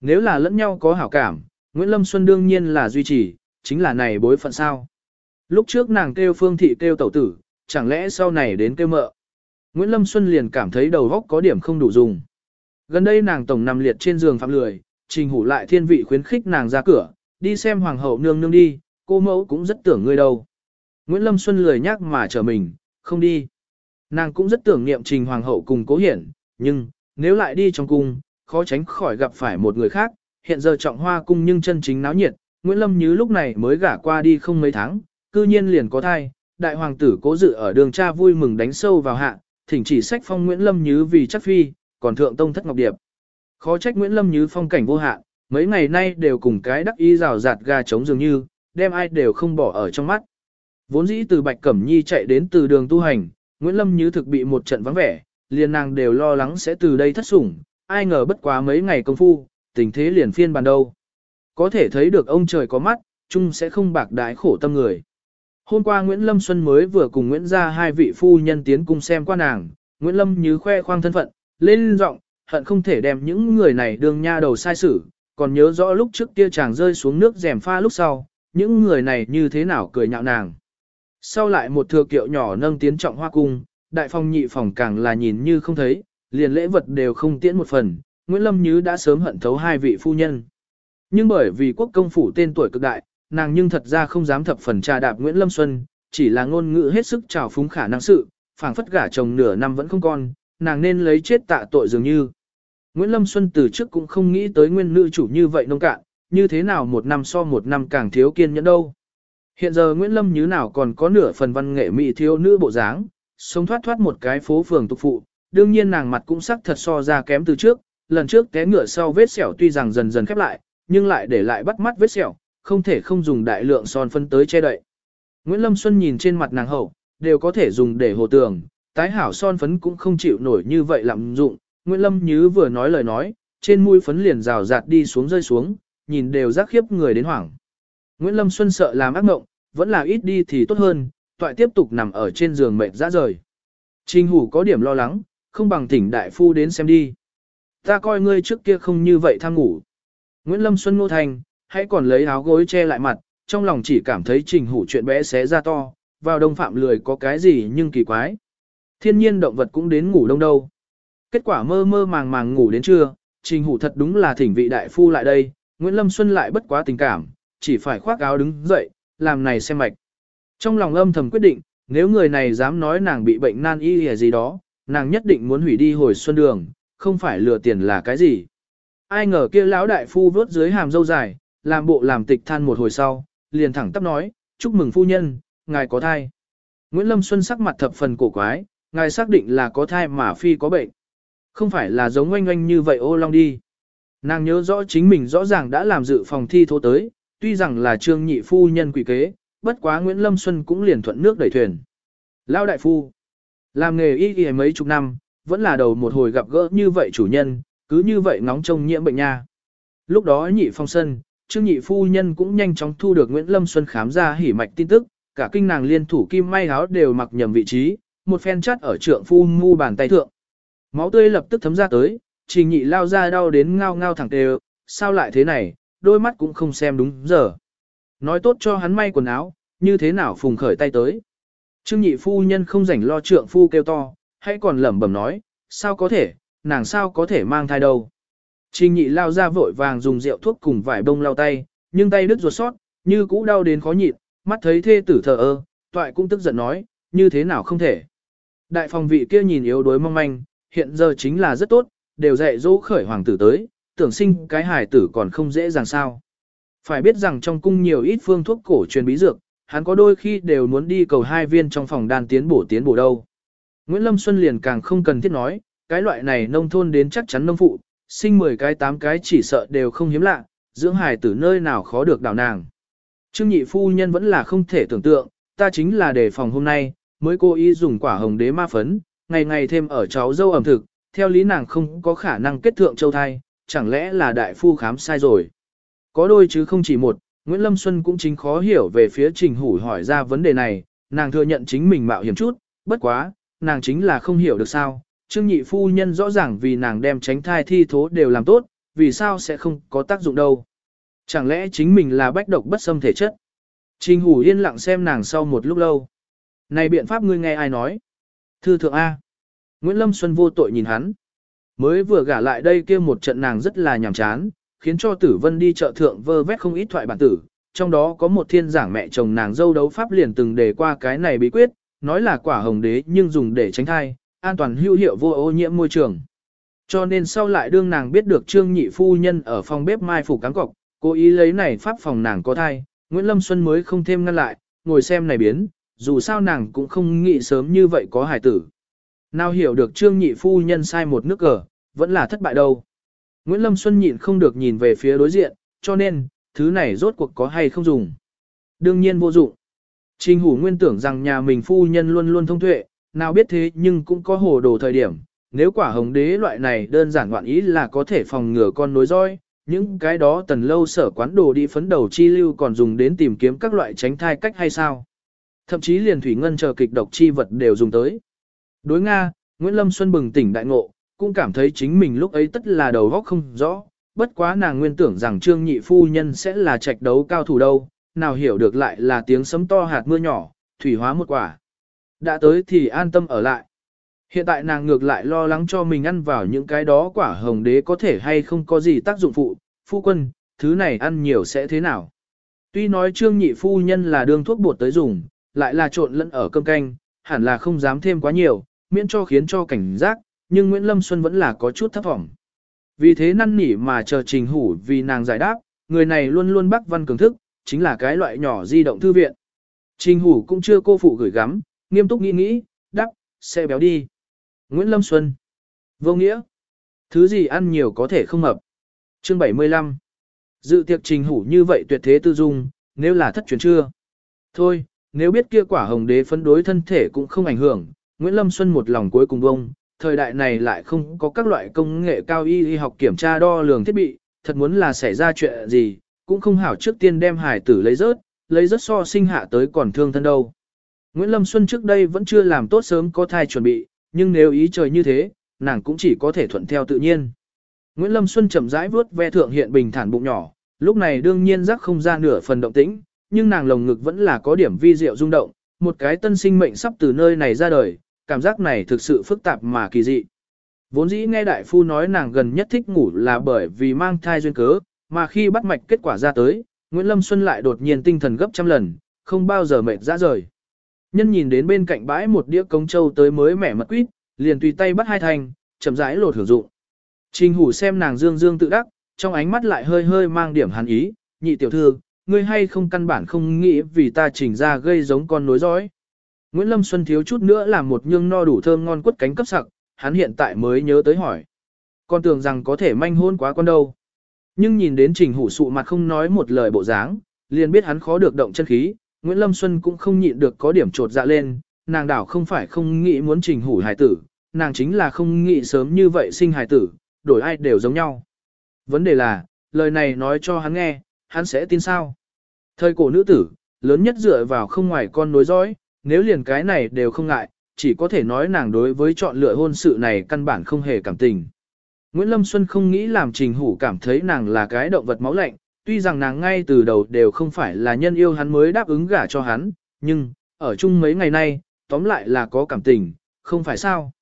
Nếu là lẫn nhau có hảo cảm, Nguyễn Lâm Xuân đương nhiên là duy trì, chính là này bối phận sao. Lúc trước nàng kêu phương thị kêu tẩu tử, chẳng lẽ sau này đến kêu mợ. Nguyễn Lâm Xuân liền cảm thấy đầu góc có điểm không đủ dùng. Gần đây nàng tổng nằm liệt trên giường phạm lười, trình hủ lại thiên vị khuyến khích nàng ra cửa, đi xem hoàng hậu nương nương đi, cô mẫu cũng rất tưởng ngươi đâu. Nguyễn Lâm Xuân lười nhắc mà chờ mình, không đi. Nàng cũng rất tưởng niệm trình hoàng hậu cùng cố hiển, nhưng, nếu lại đi trong cung, khó tránh khỏi gặp phải một người khác, hiện giờ trọng hoa cung nhưng chân chính náo nhiệt, Nguyễn Lâm Như lúc này mới gả qua đi không mấy tháng, cư nhiên liền có thai, đại hoàng tử cố dự ở đường cha vui mừng đánh sâu vào hạ, thỉnh chỉ sách phong Nguyễn Lâm Như vì chắc phi, còn thượng tông thất ngọc điệp. Khó trách Nguyễn Lâm Như phong cảnh vô hạn, mấy ngày nay đều cùng cái đắc y rào rạt gà trống dường như, đem ai đều không bỏ ở trong mắt. Vốn dĩ từ Bạch Cẩm Nhi chạy đến từ đường tu hành, Nguyễn Lâm Như thực bị một trận vắng vẻ, liền nàng đều lo lắng sẽ từ đây thất sủng, ai ngờ bất quá mấy ngày công phu, tình thế liền phiên bàn đâu. Có thể thấy được ông trời có mắt, chung sẽ không bạc đái khổ tâm người. Hôm qua Nguyễn Lâm Xuân mới vừa cùng Nguyễn gia hai vị phu nhân tiến cung xem qua nàng, Nguyễn Lâm như khoe khoang thân phận, lên giọng, hận không thể đem những người này đường nha đầu sai xử, còn nhớ rõ lúc trước kia chàng rơi xuống nước rèm pha lúc sau, những người này như thế nào cười nhạo nàng. Sau lại một thừa kiệu nhỏ nâng tiến trọng hoa cung, đại phong nhị phòng càng là nhìn như không thấy, liền lễ vật đều không tiễn một phần, Nguyễn Lâm Như đã sớm hận thấu hai vị phu nhân. Nhưng bởi vì quốc công phủ tên tuổi cực đại, nàng nhưng thật ra không dám thập phần trà đạp Nguyễn Lâm Xuân, chỉ là ngôn ngữ hết sức trào phúng khả năng sự, phảng phất gả chồng nửa năm vẫn không con, nàng nên lấy chết tạ tội dường như. Nguyễn Lâm Xuân từ trước cũng không nghĩ tới nguyên nữ chủ như vậy nông cạn, như thế nào một năm so một năm càng thiếu kiên nhẫn đâu. Hiện giờ Nguyễn Lâm như nào còn có nửa phần văn nghệ mỹ thiếu nữ bộ dáng, sống thoát thoát một cái phố phường tục phụ, đương nhiên nàng mặt cũng sắc thật so ra kém từ trước, lần trước té ngựa sau vết sẹo tuy rằng dần dần khép lại, nhưng lại để lại bắt mắt vết sẹo, không thể không dùng đại lượng son phân tới che đậy. Nguyễn Lâm Xuân nhìn trên mặt nàng hậu, đều có thể dùng để hồ tường, tái hảo son phấn cũng không chịu nổi như vậy lạm dụng. Nguyễn Lâm Nhứ vừa nói lời nói, trên mũi phấn liền rào rạt đi xuống rơi xuống, nhìn đều rắc khiếp người đến hoảng. Nguyễn Lâm Xuân sợ làm ác mộng, vẫn là ít đi thì tốt hơn, toại tiếp tục nằm ở trên giường mệt ra rời. Trình hủ có điểm lo lắng, không bằng thỉnh đại phu đến xem đi. Ta coi ngươi trước kia không như vậy tham ngủ. Nguyễn Lâm Xuân Ngô Thành, hãy còn lấy áo gối che lại mặt, trong lòng chỉ cảm thấy trình hủ chuyện bé xé ra to, vào đông phạm lười có cái gì nhưng kỳ quái. Thiên nhiên động vật cũng đến ngủ đông đâu. Kết quả mơ mơ màng màng ngủ đến trưa, trình hủ thật đúng là thỉnh vị đại phu lại đây, Nguyễn Lâm Xuân lại bất quá tình cảm, chỉ phải khoác áo đứng dậy, làm này xem mạch. Trong lòng âm thầm quyết định, nếu người này dám nói nàng bị bệnh nan y hay gì đó, nàng nhất định muốn hủy đi hồi xuân đường, không phải lừa tiền là cái gì. Ai ngờ kia lão đại phu vớt dưới hàm dâu dài, làm bộ làm tịch than một hồi sau, liền thẳng tắp nói, chúc mừng phu nhân, ngài có thai. Nguyễn Lâm Xuân sắc mặt thập phần cổ quái, ngài xác định là có thai mà phi có bệnh. Không phải là giống oanh oanh như vậy ô long đi. Nàng nhớ rõ chính mình rõ ràng đã làm dự phòng thi thố tới, tuy rằng là trương nhị phu nhân quỷ kế, bất quá Nguyễn Lâm Xuân cũng liền thuận nước đẩy thuyền. Lao đại phu, làm nghề y y mấy chục năm, vẫn là đầu một hồi gặp gỡ như vậy chủ nhân, cứ như vậy ngóng trông nhiễm bệnh nha. Lúc đó nhị phong sân, trương nhị phu nhân cũng nhanh chóng thu được Nguyễn Lâm Xuân khám ra hỉ mạch tin tức, cả kinh nàng liên thủ kim may áo đều mặc nhầm vị trí, một phen chắt ở trượng phu mu bàn tay thượng. Máu tươi lập tức thấm ra tới, trình nhị lao ra đau đến ngao ngao thẳng tề, sao lại thế này, đôi mắt cũng không xem đúng giờ. Nói tốt cho hắn may quần áo, như thế nào phùng khởi tay tới. Trương nhị phu nhân không rảnh lo trượng phu kêu to, hãy còn lẩm bẩm nói, sao có thể, nàng sao có thể mang thai đâu. Trình nhị lao ra vội vàng dùng rượu thuốc cùng vải bông lau tay, nhưng tay đứt ruột sót, như cũ đau đến khó nhịn, mắt thấy thê tử thờ ơ, toại cũng tức giận nói, như thế nào không thể. Đại phòng vị kia nhìn yếu đuối mong manh, hiện giờ chính là rất tốt, đều dạy dỗ khởi hoàng tử tới, tưởng sinh cái hài tử còn không dễ dàng sao. Phải biết rằng trong cung nhiều ít phương thuốc cổ truyền bí dược, hắn có đôi khi đều muốn đi cầu hai viên trong phòng đan tiến bổ tiến bổ đâu. Nguyễn Lâm Xuân liền càng không cần thiết nói, cái loại này nông thôn đến chắc chắn nông phụ, sinh 10 cái 8 cái chỉ sợ đều không hiếm lạ, dưỡng hài tử nơi nào khó được đảo nàng. Trương nhị phu nhân vẫn là không thể tưởng tượng, ta chính là đề phòng hôm nay, mới cố ý dùng quả hồng đế ma phấn, ngày ngày thêm ở cháu dâu ẩm thực, theo lý nàng không có khả năng kết thượng châu thai, chẳng lẽ là đại phu khám sai rồi. Có đôi chứ không chỉ một, Nguyễn Lâm Xuân cũng chính khó hiểu về phía trình hủ hỏi ra vấn đề này, nàng thừa nhận chính mình mạo hiểm chút, bất quá, nàng chính là không hiểu được sao, Trương nhị phu nhân rõ ràng vì nàng đem tránh thai thi thố đều làm tốt, vì sao sẽ không có tác dụng đâu. Chẳng lẽ chính mình là bách độc bất xâm thể chất? Trình hủ yên lặng xem nàng sau một lúc lâu. Này biện pháp ngươi nghe ai nói? Thư thượng A. Nguyễn Lâm Xuân vô tội nhìn hắn. Mới vừa gả lại đây kia một trận nàng rất là nhàm chán, khiến cho tử vân đi chợ thượng vơ vét không ít thoại bản tử. Trong đó có một thiên giảng mẹ chồng nàng dâu đấu pháp liền từng đề qua cái này bí quyết, nói là quả hồng đế nhưng dùng để tránh thai, an toàn hữu hiệu vô ô nhiễm môi trường. Cho nên sau lại đương nàng biết được trương nhị phu nhân ở phòng bếp mai phủ cáng cọc, cố ý lấy này pháp phòng nàng có thai, Nguyễn Lâm Xuân mới không thêm ngăn lại, ngồi xem này biến, dù sao nàng cũng không nghĩ sớm như vậy có hải tử. Nào hiểu được trương nhị phu nhân sai một nước cờ, vẫn là thất bại đâu. Nguyễn Lâm Xuân nhịn không được nhìn về phía đối diện, cho nên, thứ này rốt cuộc có hay không dùng. Đương nhiên vô dụng. Trình hủ nguyên tưởng rằng nhà mình phu nhân luôn luôn thông tuệ, nào biết thế nhưng cũng có hồ đồ thời điểm. Nếu quả hồng đế loại này đơn giản ngoạn ý là có thể phòng ngừa con nối roi, những cái đó tần lâu sở quán đồ đi phấn đầu chi lưu còn dùng đến tìm kiếm các loại tránh thai cách hay sao. Thậm chí liền thủy ngân chờ kịch độc chi vật đều dùng tới. Đối Nga, Nguyễn Lâm Xuân bừng tỉnh đại ngộ, cũng cảm thấy chính mình lúc ấy tất là đầu óc không rõ, bất quá nàng nguyên tưởng rằng trương nhị phu nhân sẽ là trạch đấu cao thủ đâu, nào hiểu được lại là tiếng sấm to hạt mưa nhỏ, thủy hóa một quả. Đã tới thì an tâm ở lại. Hiện tại nàng ngược lại lo lắng cho mình ăn vào những cái đó quả hồng đế có thể hay không có gì tác dụng phụ, phu quân, thứ này ăn nhiều sẽ thế nào. Tuy nói trương nhị phu nhân là đương thuốc bột tới dùng, lại là trộn lẫn ở cơm canh, hẳn là không dám thêm quá nhiều, miễn cho khiến cho cảnh giác, nhưng Nguyễn Lâm Xuân vẫn là có chút thấp vọng. Vì thế năn nỉ mà chờ trình hủ vì nàng giải đáp, người này luôn luôn Bắc văn cường thức, chính là cái loại nhỏ di động thư viện. Trình hủ cũng chưa cô phụ gửi gắm, nghiêm túc nghĩ nghĩ, đắp, sẽ béo đi. Nguyễn Lâm Xuân. Vô nghĩa. Thứ gì ăn nhiều có thể không mập. Chương 75. Dự tiệc trình hủ như vậy tuyệt thế tư dung, nếu là thất truyền chưa? Thôi, nếu biết kia quả hồng đế phấn đối thân thể cũng không ảnh hưởng, Nguyễn Lâm Xuân một lòng cuối cùng bông, thời đại này lại không có các loại công nghệ cao y y học kiểm tra đo lường thiết bị, thật muốn là xảy ra chuyện gì, cũng không hảo trước tiên đem hải tử lấy rớt, lấy rớt so sinh hạ tới còn thương thân đâu. Nguyễn Lâm Xuân trước đây vẫn chưa làm tốt sớm có thai chuẩn bị, nhưng nếu ý trời như thế, nàng cũng chỉ có thể thuận theo tự nhiên. Nguyễn Lâm Xuân chậm rãi vuốt ve thượng hiện bình thản bụng nhỏ, lúc này đương nhiên rắc không ra nửa phần động tĩnh, nhưng nàng lồng ngực vẫn là có điểm vi diệu rung động, một cái tân sinh mệnh sắp từ nơi này ra đời, cảm giác này thực sự phức tạp mà kỳ dị. Vốn dĩ nghe đại phu nói nàng gần nhất thích ngủ là bởi vì mang thai duyên cớ, mà khi bắt mạch kết quả ra tới, Nguyễn Lâm Xuân lại đột nhiên tinh thần gấp trăm lần, không bao giờ mệt ra rời. Nhân nhìn đến bên cạnh bãi một đĩa cống châu tới mới mẻ mật quýt, liền tùy tay bắt hai thành, chậm rãi lột hưởng dụng. Trình hủ xem nàng dương dương tự đắc, trong ánh mắt lại hơi hơi mang điểm hàn ý, nhị tiểu thư, ngươi hay không căn bản không nghĩ vì ta chỉnh ra gây giống con nối dõi. Nguyễn Lâm Xuân thiếu chút nữa làm một nhương no đủ thơm ngon quất cánh cấp sặc, hắn hiện tại mới nhớ tới hỏi. Con tưởng rằng có thể manh hôn quá con đâu. Nhưng nhìn đến trình hủ sụ mặt không nói một lời bộ dáng, liền biết hắn khó được động chân khí, Nguyễn Lâm Xuân cũng không nhịn được có điểm trột dạ lên, nàng đảo không phải không nghĩ muốn trình hủ hài tử, nàng chính là không nghĩ sớm như vậy sinh hài tử, đổi ai đều giống nhau. Vấn đề là, lời này nói cho hắn nghe, hắn sẽ tin sao? Thời cổ nữ tử, lớn nhất dựa vào không ngoài con nối dõi, nếu liền cái này đều không ngại, chỉ có thể nói nàng đối với chọn lựa hôn sự này căn bản không hề cảm tình. Nguyễn Lâm Xuân không nghĩ làm Trình Hủ cảm thấy nàng là cái động vật máu lạnh, tuy rằng nàng ngay từ đầu đều không phải là nhân yêu hắn mới đáp ứng gả cho hắn, nhưng, ở chung mấy ngày nay, tóm lại là có cảm tình, không phải sao.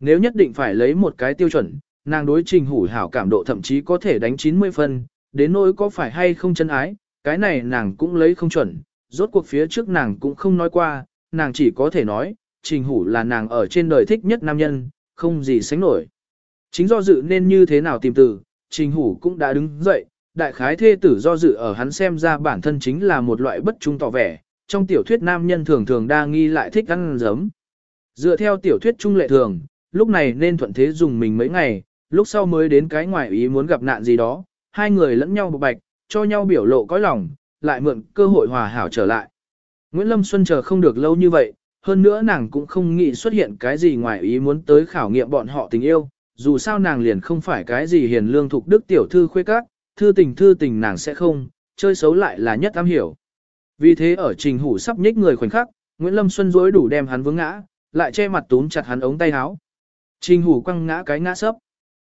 Nếu nhất định phải lấy một cái tiêu chuẩn, nàng đối Trình Hủ hảo cảm độ thậm chí có thể đánh 90 phân, đến nỗi có phải hay không chân ái, cái này nàng cũng lấy không chuẩn, rốt cuộc phía trước nàng cũng không nói qua, nàng chỉ có thể nói, Trình Hủ là nàng ở trên đời thích nhất nam nhân, không gì sánh nổi. Chính do dự nên như thế nào tìm từ, Trình Hủ cũng đã đứng dậy, đại khái thê tử do dự ở hắn xem ra bản thân chính là một loại bất trung tỏ vẻ, trong tiểu thuyết nam nhân thường thường đa nghi lại thích ăn giấm. Dựa theo tiểu thuyết trung lệ thường, lúc này nên thuận thế dùng mình mấy ngày, lúc sau mới đến cái ngoài ý muốn gặp nạn gì đó, hai người lẫn nhau bộc bạch, cho nhau biểu lộ cõi lòng, lại mượn cơ hội hòa hảo trở lại. Nguyễn Lâm Xuân chờ không được lâu như vậy, hơn nữa nàng cũng không nghĩ xuất hiện cái gì ngoài ý muốn tới khảo nghiệm bọn họ tình yêu, dù sao nàng liền không phải cái gì hiền lương thục đức tiểu thư khuê các, thư tình thư tình nàng sẽ không, chơi xấu lại là nhất am hiểu. Vì thế ở trình hủ sắp nhích người khoảnh khắc, Nguyễn Lâm Xuân dối đủ đem hắn vướng ngã, lại che mặt túm chặt hắn ống tay áo. Trình hủ quăng ngã cái ngã sấp.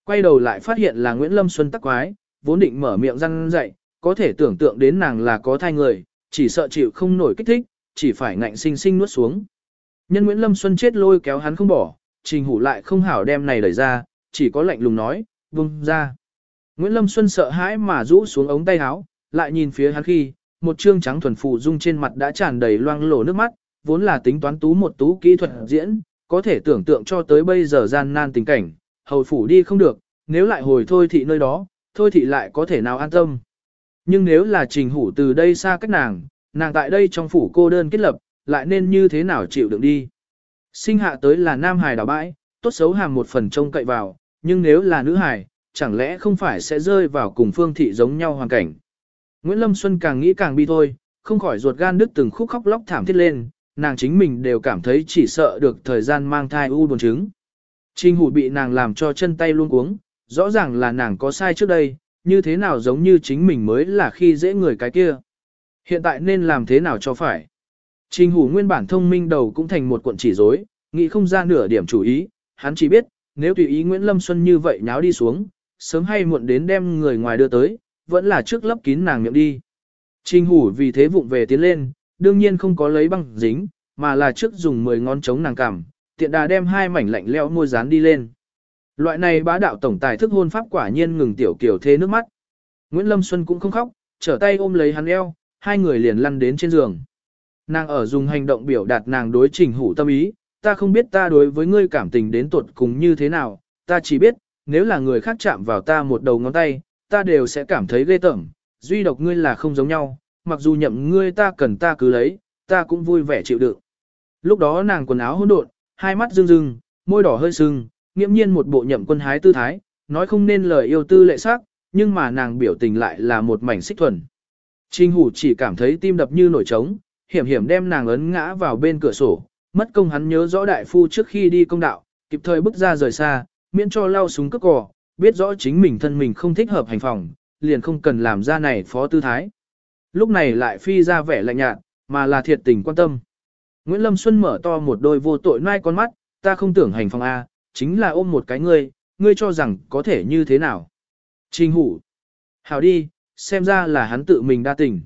Quay đầu lại phát hiện là Nguyễn Lâm Xuân tắc quái, vốn định mở miệng răng dậy, có thể tưởng tượng đến nàng là có thai người, chỉ sợ chịu không nổi kích thích, chỉ phải ngạnh sinh sinh nuốt xuống. Nhân Nguyễn Lâm Xuân chết lôi kéo hắn không bỏ, trình hủ lại không hảo đem này đẩy ra, chỉ có lạnh lùng nói, vung ra. Nguyễn Lâm Xuân sợ hãi mà rũ xuống ống tay áo, lại nhìn phía hắn khi, một trương trắng thuần phụ dung trên mặt đã tràn đầy loang lổ nước mắt, vốn là tính toán tú một tú kỹ thuật diễn, có thể tưởng tượng cho tới bây giờ gian nan tình cảnh, hầu phủ đi không được, nếu lại hồi thôi thị nơi đó, thôi thị lại có thể nào an tâm. Nhưng nếu là trình hủ từ đây xa cách nàng, nàng tại đây trong phủ cô đơn kết lập, lại nên như thế nào chịu đựng đi. Sinh hạ tới là nam hài đảo bãi, tốt xấu hàm một phần trông cậy vào, nhưng nếu là nữ hài, chẳng lẽ không phải sẽ rơi vào cùng phương thị giống nhau hoàn cảnh. Nguyễn Lâm Xuân càng nghĩ càng bi thôi, không khỏi ruột gan đứt từng khúc khóc lóc thảm thiết lên, nàng chính mình đều cảm thấy chỉ sợ được thời gian mang thai u buồn trứng. Trình hủ bị nàng làm cho chân tay luôn cuống, rõ ràng là nàng có sai trước đây, như thế nào giống như chính mình mới là khi dễ người cái kia. Hiện tại nên làm thế nào cho phải. Trình hủ nguyên bản thông minh đầu cũng thành một cuộn chỉ rối, nghĩ không ra nửa điểm chủ ý, hắn chỉ biết, nếu tùy ý Nguyễn Lâm Xuân như vậy nháo đi xuống, sớm hay muộn đến đem người ngoài đưa tới, vẫn là trước lấp kín nàng miệng đi. Trình hủ vì thế vụng về tiến lên, đương nhiên không có lấy băng dính, mà là trước dùng 10 ngón chống nàng cằm, tiện đà đem hai mảnh lạnh leo môi dán đi lên. Loại này bá đạo tổng tài thức hôn pháp quả nhiên ngừng tiểu kiểu thế nước mắt. Nguyễn Lâm Xuân cũng không khóc, trở tay ôm lấy hắn eo, hai người liền lăn đến trên giường. Nàng ở dùng hành động biểu đạt nàng đối trình hủ tâm ý, ta không biết ta đối với ngươi cảm tình đến tuột cùng như thế nào, ta chỉ biết, nếu là người khác chạm vào ta một đầu ngón tay, ta đều sẽ cảm thấy ghê tởm, duy độc ngươi là không giống nhau, mặc dù nhậm ngươi ta cần ta cứ lấy, ta cũng vui vẻ chịu đựng. Lúc đó nàng quần áo hỗn độn, hai mắt rưng rưng, môi đỏ hơi sưng, nghiễm nhiên một bộ nhậm quân hái tư thái, nói không nên lời yêu tư lệ sắc, nhưng mà nàng biểu tình lại là một mảnh xích thuần. Trình hủ chỉ cảm thấy tim đập như nổi trống, hiểm hiểm đem nàng ấn ngã vào bên cửa sổ, mất công hắn nhớ rõ đại phu trước khi đi công đạo, kịp thời bước ra rời xa, miễn cho lao súng cướp cỏ, biết rõ chính mình thân mình không thích hợp hành phòng, liền không cần làm ra này phó tư thái. Lúc này lại phi ra vẻ lạnh nhạt, mà là thiệt tình quan tâm. Nguyễn Lâm Xuân mở to một đôi vô tội nai con mắt, ta không tưởng hành phòng A, chính là ôm một cái ngươi, ngươi cho rằng có thể như thế nào. Trình hủ. Hảo đi, xem ra là hắn tự mình đa tình.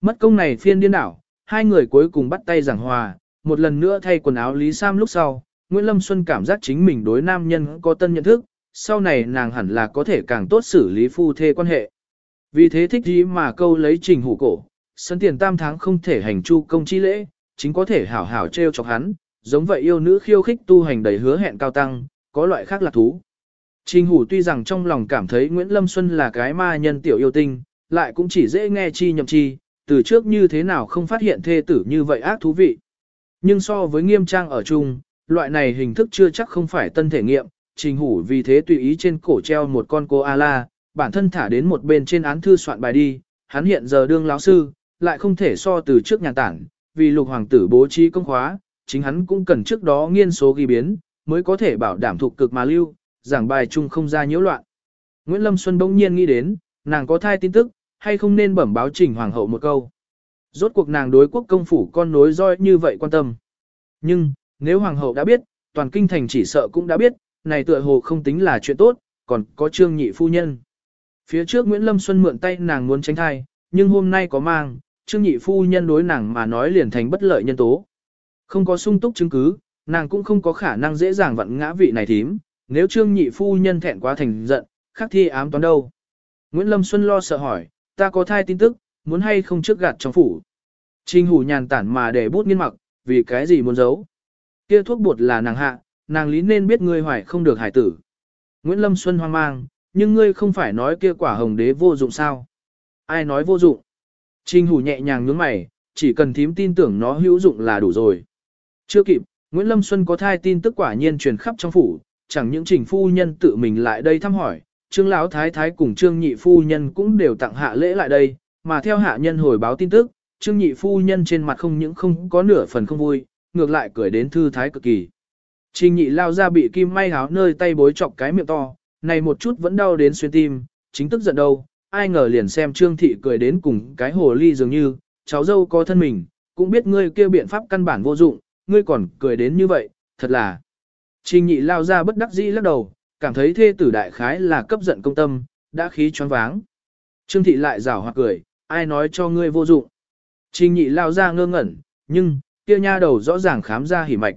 Mất công này phiên điên đảo, hai người cuối cùng bắt tay giảng hòa, một lần nữa thay quần áo Lý Sam lúc sau, Nguyễn Lâm Xuân cảm giác chính mình đối nam nhân có tân nhận thức, sau này nàng hẳn là có thể càng tốt xử lý phu thê quan hệ. Vì thế thích gì mà câu lấy trình hủ cổ, sân tiền tam tháng không thể hành chu công chi lễ, chính có thể hảo hảo treo chọc hắn, giống vậy yêu nữ khiêu khích tu hành đầy hứa hẹn cao tăng, có loại khác là thú. Trình hủ tuy rằng trong lòng cảm thấy Nguyễn Lâm Xuân là cái ma nhân tiểu yêu tinh, lại cũng chỉ dễ nghe chi nhậm chi, từ trước như thế nào không phát hiện thê tử như vậy ác thú vị. Nhưng so với nghiêm trang ở chung, loại này hình thức chưa chắc không phải tân thể nghiệm, trình hủ vì thế tùy ý trên cổ treo một con cô A-la, bản thân thả đến một bên trên án thư soạn bài đi, hắn hiện giờ đương lão sư, lại không thể so từ trước nhà tản, vì lục hoàng tử bố trí công khóa, chính hắn cũng cần trước đó nghiên số ghi biến, mới có thể bảo đảm thuộc cực mà lưu, giảng bài chung không ra nhiễu loạn. Nguyễn Lâm Xuân bỗng nhiên nghĩ đến, nàng có thai tin tức, hay không nên bẩm báo trình hoàng hậu một câu. Rốt cuộc nàng đối quốc công phủ con nối roi như vậy quan tâm. Nhưng, nếu hoàng hậu đã biết, toàn kinh thành chỉ sợ cũng đã biết, này tựa hồ không tính là chuyện tốt, còn có trương nhị phu nhân. Phía trước Nguyễn Lâm Xuân mượn tay nàng muốn tránh thai, nhưng hôm nay có mang, trương nhị phu nhân đối nàng mà nói liền thành bất lợi nhân tố. Không có sung túc chứng cứ, nàng cũng không có khả năng dễ dàng vặn ngã vị này thím, nếu trương nhị phu nhân thẹn quá thành giận, khắc thi ám toán đâu. Nguyễn Lâm Xuân lo sợ hỏi, ta có thai tin tức, muốn hay không trước gạt trong phủ. Trình hủ nhàn tản mà để bút nghiên mặc, vì cái gì muốn giấu. Kia thuốc bột là nàng hạ, nàng lý nên biết ngươi hoài không được hải tử. Nguyễn Lâm Xuân hoang mang, nhưng ngươi không phải nói kia quả hồng đế vô dụng sao. Ai nói vô dụng? Trình hủ nhẹ nhàng nhướng mày, chỉ cần thím tin tưởng nó hữu dụng là đủ rồi. Chưa kịp, Nguyễn Lâm Xuân có thai tin tức quả nhiên truyền khắp trong phủ, chẳng những trình phu nhân tự mình lại đây thăm hỏi, trương lão thái thái cùng trương nhị phu nhân cũng đều tặng hạ lễ lại đây, mà theo hạ nhân hồi báo tin tức, trương nhị phu nhân trên mặt không những không có nửa phần không vui, ngược lại cười đến thư thái cực kỳ. Trình nhị lao ra bị kim may háo nơi tay bối chọc cái miệng to, này một chút vẫn đau đến xuyên tim, chính tức giận đâu, ai ngờ liền xem trương thị cười đến cùng cái hồ ly dường như, cháu dâu có thân mình, cũng biết ngươi kêu biện pháp căn bản vô dụng, ngươi còn cười đến như vậy, thật là. Trình nhị lao ra bất đắc dĩ lắc đầu, cảm thấy thê tử đại khái là cấp giận công tâm, đã khí choáng váng. Trương thị lại rảo hoặc cười, ai nói cho ngươi vô dụng. Trình nhị lao ra ngơ ngẩn, nhưng, kia nha đầu rõ ràng khám ra hỉ mạch.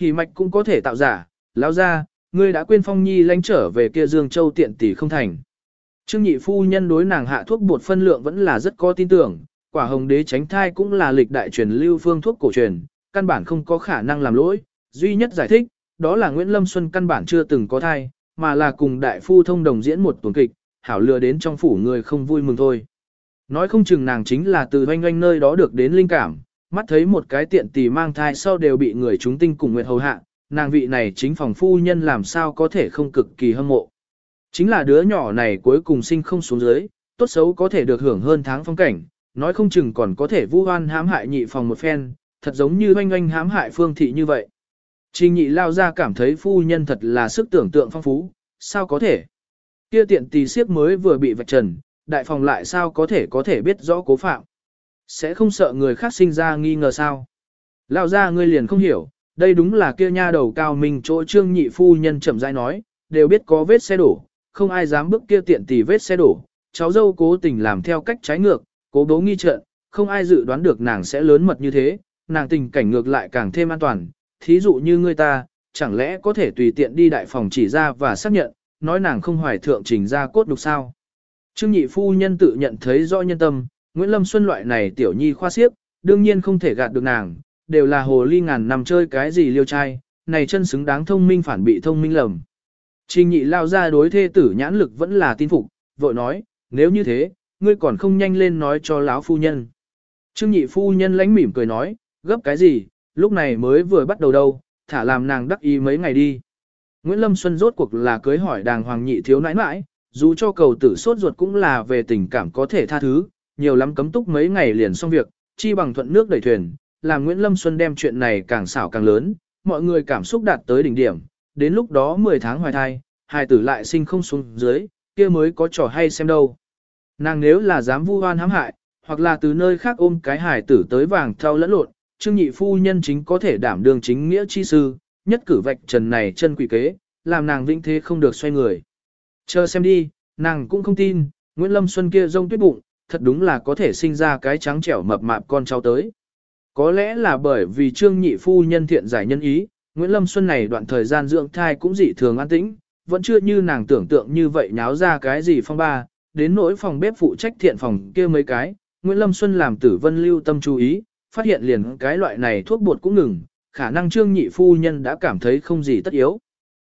Hỉ mạch cũng có thể tạo giả, lão ra, ngươi đã quên phong nhi lánh trở về kia Dương Châu tiện tỷ không thành. Trương nhị phu nhân đối nàng hạ thuốc bột phân lượng vẫn là rất có tin tưởng, quả hồng đế tránh thai cũng là lịch đại truyền lưu phương thuốc cổ truyền, căn bản không có khả năng làm lỗi, duy nhất giải thích, đó là Nguyễn Lâm Xuân căn bản chưa từng có thai, mà là cùng đại phu thông đồng diễn một tuần kịch, hảo lừa đến trong phủ người không vui mừng thôi. Nói không chừng nàng chính là từ oanh oanh nơi đó được đến linh cảm, mắt thấy một cái tiện tỷ mang thai sau đều bị người chúng tinh cùng nguyệt hầu hạ, nàng vị này chính phòng phu nhân làm sao có thể không cực kỳ hâm mộ. Chính là đứa nhỏ này cuối cùng sinh không xuống dưới, tốt xấu có thể được hưởng hơn tháng phong cảnh, nói không chừng còn có thể vu oan hãm hại nhị phòng một phen, thật giống như oanh oanh hãm hại phương thị như vậy. Trình nhị lao ra cảm thấy phu nhân thật là sức tưởng tượng phong phú, sao có thể? Kia tiện tì siếp mới vừa bị vạch trần, đại phòng lại sao có thể có thể biết rõ cố phạm? Sẽ không sợ người khác sinh ra nghi ngờ sao? Lão ra ngươi liền không hiểu, đây đúng là kia nha đầu cao minh chỗ trương nhị phu nhân chậm rãi nói, đều biết có vết xe đổ, không ai dám bước kia tiện tì vết xe đổ, cháu dâu cố tình làm theo cách trái ngược, cố bố nghi trợn, không ai dự đoán được nàng sẽ lớn mật như thế, nàng tình cảnh ngược lại càng thêm an toàn, thí dụ như ngươi ta, chẳng lẽ có thể tùy tiện đi đại phòng chỉ ra và xác nhận, nói nàng không hoài thượng trình ra cốt đục sao. Trương nhị phu nhân tự nhận thấy rõ nhân tâm, Nguyễn Lâm Xuân loại này tiểu nhi khoa siếp, đương nhiên không thể gạt được nàng, đều là hồ ly ngàn nằm chơi cái gì liêu trai, này chân xứng đáng thông minh phản bị thông minh lầm. Trình nhị lao ra đối thê tử nhãn lực vẫn là tin phục, vội nói, nếu như thế, ngươi còn không nhanh lên nói cho lão phu nhân. Trương nhị phu nhân lánh mỉm cười nói, gấp cái gì, lúc này mới vừa bắt đầu đâu, thả làm nàng đắc ý mấy ngày đi. Nguyễn Lâm Xuân rốt cuộc là cưới hỏi đàng hoàng nhị thiếu nãi nãi, dù cho cầu tử sốt ruột cũng là về tình cảm có thể tha thứ, nhiều lắm cấm túc mấy ngày liền xong việc, chi bằng thuận nước đẩy thuyền, làm Nguyễn Lâm Xuân đem chuyện này càng xảo càng lớn, mọi người cảm xúc đạt tới đỉnh điểm, đến lúc đó 10 tháng hoài thai, hài tử lại sinh không xuống dưới, kia mới có trò hay xem đâu. Nàng nếu là dám vu oan hãm hại, hoặc là từ nơi khác ôm cái hài tử tới vàng theo lẫn lộn, Trương Nhị Phu Nhân chính có thể đảm đương chính nghĩa chi sư, nhất cử vạch trần này chân quỷ kế, làm nàng vĩnh thế không được xoay người. Chờ xem đi, nàng cũng không tin, Nguyễn Lâm Xuân kia rông tuyết bụng, thật đúng là có thể sinh ra cái trắng trẻo mập mạp con cháu tới. Có lẽ là bởi vì Trương Nhị Phu Nhân thiện giải nhân ý, Nguyễn Lâm Xuân này đoạn thời gian dưỡng thai cũng dị thường an tĩnh, vẫn chưa như nàng tưởng tượng như vậy nháo ra cái gì phong ba, đến nỗi phòng bếp phụ trách thiện phòng kia mấy cái, Nguyễn Lâm Xuân làm tử vân lưu tâm chú ý, phát hiện liền cái loại này thuốc bột cũng ngừng, khả năng trương nhị phu nhân đã cảm thấy không gì tất yếu.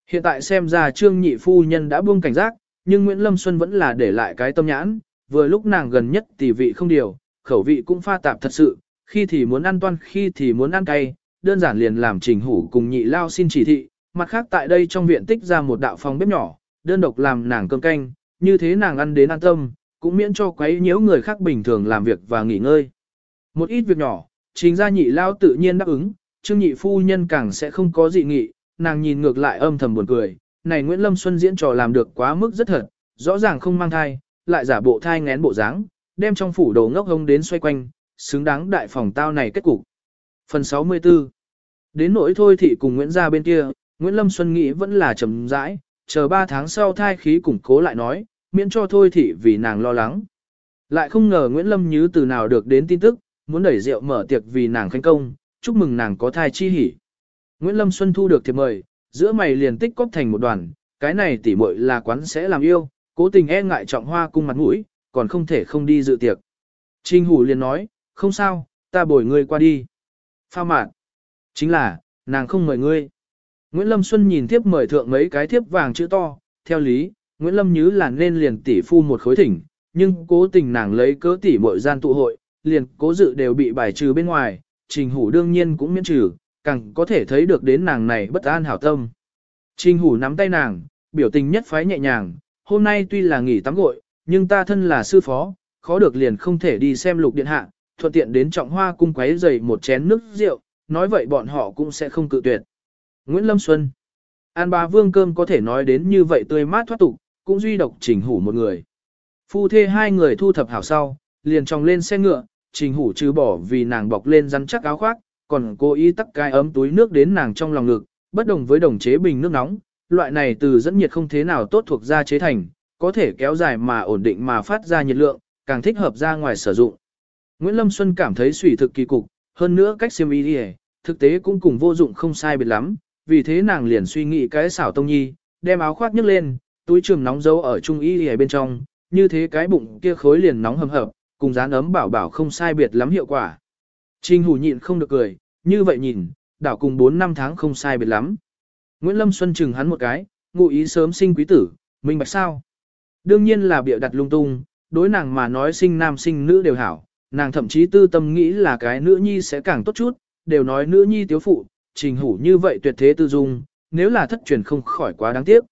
Hiện tại xem ra trương nhị phu nhân đã buông cảnh giác, nhưng Nguyễn Lâm Xuân vẫn là để lại cái tâm nhãn, vừa lúc nàng gần nhất tỷ vị không điều, khẩu vị cũng pha tạp thật sự, khi thì muốn ăn toan khi thì muốn ăn cay, đơn giản liền làm trình hủ cùng nhị lao xin chỉ thị, mặt khác tại đây trong viện tích ra một đạo phòng bếp nhỏ, đơn độc làm nàng cơm canh, như thế nàng ăn đến an tâm, cũng miễn cho quấy nhiễu người khác bình thường làm việc và nghỉ ngơi. Một ít việc nhỏ, chính ra nhị lao tự nhiên đáp ứng, trương nhị phu nhân càng sẽ không có dị nghị, nàng nhìn ngược lại âm thầm buồn cười, này Nguyễn Lâm Xuân diễn trò làm được quá mức rất thật, rõ ràng không mang thai, lại giả bộ thai ngén bộ dáng, đem trong phủ đồ ngốc hông đến xoay quanh, xứng đáng đại phòng tao này kết cục. Phần 64 Đến nỗi thôi thị cùng Nguyễn gia bên kia, Nguyễn Lâm Xuân nghĩ vẫn là chậm rãi, chờ 3 tháng sau thai khí củng cố lại nói, miễn cho thôi thị vì nàng lo lắng. Lại không ngờ Nguyễn Lâm Như từ nào được đến tin tức, muốn đẩy rượu mở tiệc vì nàng khánh công, chúc mừng nàng có thai chi hỉ. Nguyễn Lâm Xuân thu được thiệp mời, giữa mày liền tích cóp thành một đoàn, cái này tỉ muội là quán sẽ làm yêu, cố tình e ngại trọng hoa cung mặt mũi, còn không thể không đi dự tiệc. Trình Hủ liền nói, không sao, ta bồi ngươi qua đi. Pha mạn. Chính là, nàng không mời ngươi. Nguyễn Lâm Xuân nhìn tiếp mời thượng mấy cái thiếp vàng chữ to, theo lý, Nguyễn Lâm Nhứ là nên liền tỷ phu một khối thỉnh, nhưng cố tình nàng lấy cớ tỷ mọi gian tụ hội, liền cố dự đều bị bài trừ bên ngoài, trình hủ đương nhiên cũng miễn trừ, càng có thể thấy được đến nàng này bất an hảo tâm. Trình hủ nắm tay nàng, biểu tình nhất phái nhẹ nhàng, hôm nay tuy là nghỉ tắm gội, nhưng ta thân là sư phó, khó được liền không thể đi xem lục điện hạ, thuận tiện đến trọng hoa cung quấy dày một chén nước rượu, nói vậy bọn họ cũng sẽ không cự tuyệt. Nguyễn Lâm Xuân An bà vương cơm có thể nói đến như vậy tươi mát thoát tục, cũng duy độc trình hủ một người. Phu thê hai người thu thập hảo sau, liền tròng lên xe ngựa, trình hủ trừ bỏ vì nàng bọc lên rắn chắc áo khoác, còn cố ý tắc cái ấm túi nước đến nàng trong lòng ngực, bất đồng với đồng chế bình nước nóng, loại này từ dẫn nhiệt không thế nào tốt thuộc da chế thành, có thể kéo dài mà ổn định mà phát ra nhiệt lượng, càng thích hợp ra ngoài sử dụng. Nguyễn Lâm Xuân cảm thấy sủy thực kỳ cục, hơn nữa cách xiêm y đi thực tế cũng cùng vô dụng không sai biệt lắm, vì thế nàng liền suy nghĩ cái xảo tông nhi, đem áo khoác nhấc lên, túi trường nóng dấu ở trung y đi bên trong, như thế cái bụng kia khối liền nóng hầm hập, cùng dán ấm bảo bảo không sai biệt lắm hiệu quả. Trình hủ nhịn không được cười, như vậy nhìn, đảo cùng 4 năm tháng không sai biệt lắm. Nguyễn Lâm Xuân chừng hắn một cái, ngụ ý sớm sinh quý tử, minh bạch sao. Đương nhiên là bịa đặt lung tung, đối nàng mà nói sinh nam sinh nữ đều hảo, nàng thậm chí tư tâm nghĩ là cái nữ nhi sẽ càng tốt chút, đều nói nữ nhi tiếu phụ, trình hủ như vậy tuyệt thế tư dung, nếu là thất truyền không khỏi quá đáng tiếc.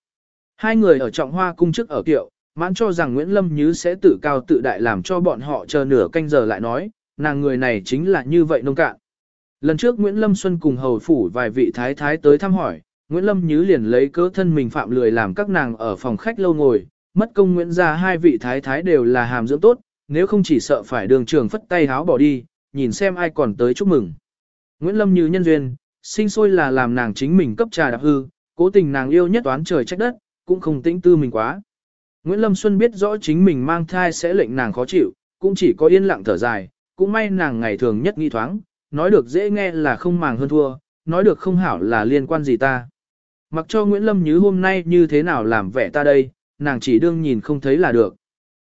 Hai người ở trọng hoa cung chức ở kiệu, mãn cho rằng Nguyễn Lâm Như sẽ tự cao tự đại làm cho bọn họ chờ nửa canh giờ lại nói, nàng người này chính là như vậy nông cạn. Lần trước Nguyễn Lâm Xuân cùng hầu phủ vài vị thái thái tới thăm hỏi, Nguyễn Lâm Như liền lấy cớ thân mình phạm lười làm các nàng ở phòng khách lâu ngồi, mất công Nguyễn gia hai vị thái thái đều là hàm dưỡng tốt, nếu không chỉ sợ phải đường trường phất tay háo bỏ đi, nhìn xem ai còn tới chúc mừng. Nguyễn Lâm Như nhân duyên, sinh sôi là làm nàng chính mình cấp trà đạp hư, cố tình nàng yêu nhất toán trời trách đất, cũng không tĩnh tư mình quá. Nguyễn Lâm Xuân biết rõ chính mình mang thai sẽ lệnh nàng khó chịu, cũng chỉ có yên lặng thở dài, cũng may nàng ngày thường nhất nghi thoáng, nói được dễ nghe là không màng hơn thua, nói được không hảo là liên quan gì ta. Mặc cho Nguyễn Lâm Như hôm nay như thế nào làm vẻ ta đây, nàng chỉ đương nhìn không thấy là được.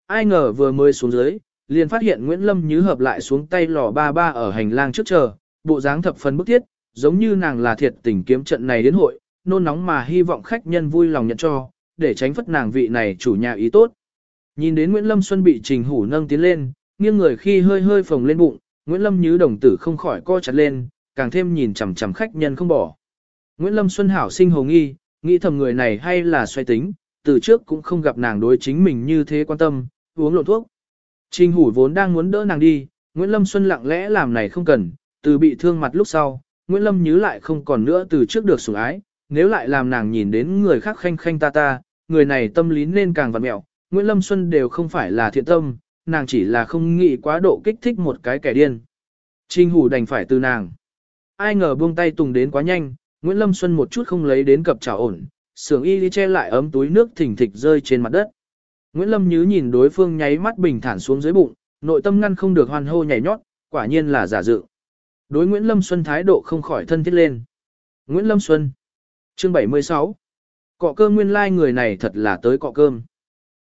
Ai ngờ vừa mới xuống dưới, liền phát hiện Nguyễn Lâm Như hợp lại xuống tay lò ba ba ở hành lang trước chờ, bộ dáng thập phần bức thiết, giống như nàng là thiệt tình kiếm trận này đến hội, nôn nóng mà hy vọng khách nhân vui lòng nhận cho, để tránh phất nàng vị này chủ nhà ý tốt. Nhìn đến Nguyễn Lâm Xuân bị Trình Hủ nâng tiến lên, nghiêng người khi hơi hơi phồng lên bụng, Nguyễn Lâm Như đồng tử không khỏi co chặt lên, càng thêm nhìn chằm chằm khách nhân không bỏ. Nguyễn Lâm Xuân hảo sinh hồ nghi, nghĩ thầm người này hay là xoay tính, từ trước cũng không gặp nàng đối chính mình như thế quan tâm, uống lộn thuốc. Trình hủ vốn đang muốn đỡ nàng đi, Nguyễn Lâm Xuân lặng lẽ làm này không cần, từ bị thương mặt lúc sau, Nguyễn Lâm nhớ lại không còn nữa từ trước được sủng ái, nếu lại làm nàng nhìn đến người khác khanh khanh ta ta, người này tâm lý nên càng vặn mẹo, Nguyễn Lâm Xuân đều không phải là thiện tâm, nàng chỉ là không nghĩ quá độ kích thích một cái kẻ điên. Trình hủ đành phải từ nàng. Ai ngờ buông tay tùng đến quá nhanh, Nguyễn Lâm Xuân một chút không lấy đến cập trào ổn, sưởng y đi che lại ấm túi nước thỉnh thịch rơi trên mặt đất. Nguyễn Lâm Nhứ nhìn đối phương nháy mắt bình thản xuống dưới bụng, nội tâm ngăn không được hoan hô nhảy nhót, quả nhiên là giả dự. Đối Nguyễn Lâm Xuân thái độ không khỏi thân thiết lên. Nguyễn Lâm Xuân Chương 76 Cọ cơm nguyên lai like người này thật là tới cọ cơm.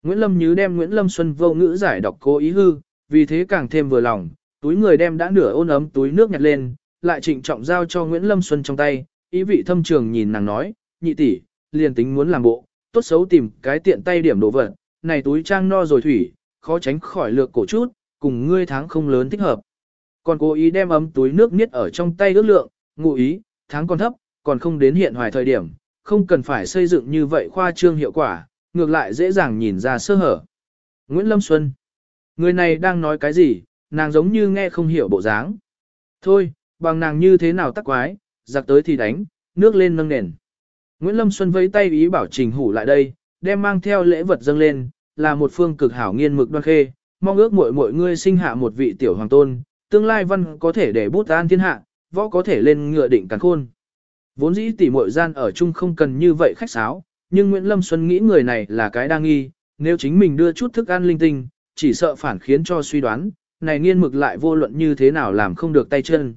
Nguyễn Lâm Nhứ đem Nguyễn Lâm Xuân vô ngữ giải đọc cố ý hư, vì thế càng thêm vừa lòng, túi người đem đã nửa ôn ấm túi nước nhặt lên, lại trịnh trọng giao cho Nguyễn Lâm Xuân trong tay, ý vị thâm trường nhìn nàng nói, nhị tỷ, liền tính muốn làm bộ, tốt xấu tìm cái tiện tay điểm đồ vật, này túi trang no rồi thủy, khó tránh khỏi lược cổ chút, cùng ngươi tháng không lớn thích hợp. Còn cố ý đem ấm túi nước niết ở trong tay ước lượng, ngụ ý, tháng còn thấp, còn không đến hiện hoài thời điểm, không cần phải xây dựng như vậy khoa trương hiệu quả, ngược lại dễ dàng nhìn ra sơ hở. Nguyễn Lâm Xuân Người này đang nói cái gì, nàng giống như nghe không hiểu bộ dáng. Thôi, bằng nàng như thế nào tắc quái, giặc tới thì đánh, nước lên nâng nền. Nguyễn Lâm Xuân vẫy tay ý bảo Trình Hủ lại đây, đem mang theo lễ vật dâng lên, là một phương cực hảo nghiên mực đoan khê, mong ước mỗi mỗi ngươi sinh hạ một vị tiểu hoàng tôn, tương lai văn có thể để bút an thiên hạ, võ có thể lên ngựa định càn khôn. Vốn dĩ tỷ muội gian ở chung không cần như vậy khách sáo, nhưng Nguyễn Lâm Xuân nghĩ người này là cái đa nghi, nếu chính mình đưa chút thức ăn linh tinh, chỉ sợ phản khiến cho suy đoán, này nghiên mực lại vô luận như thế nào làm không được tay chân.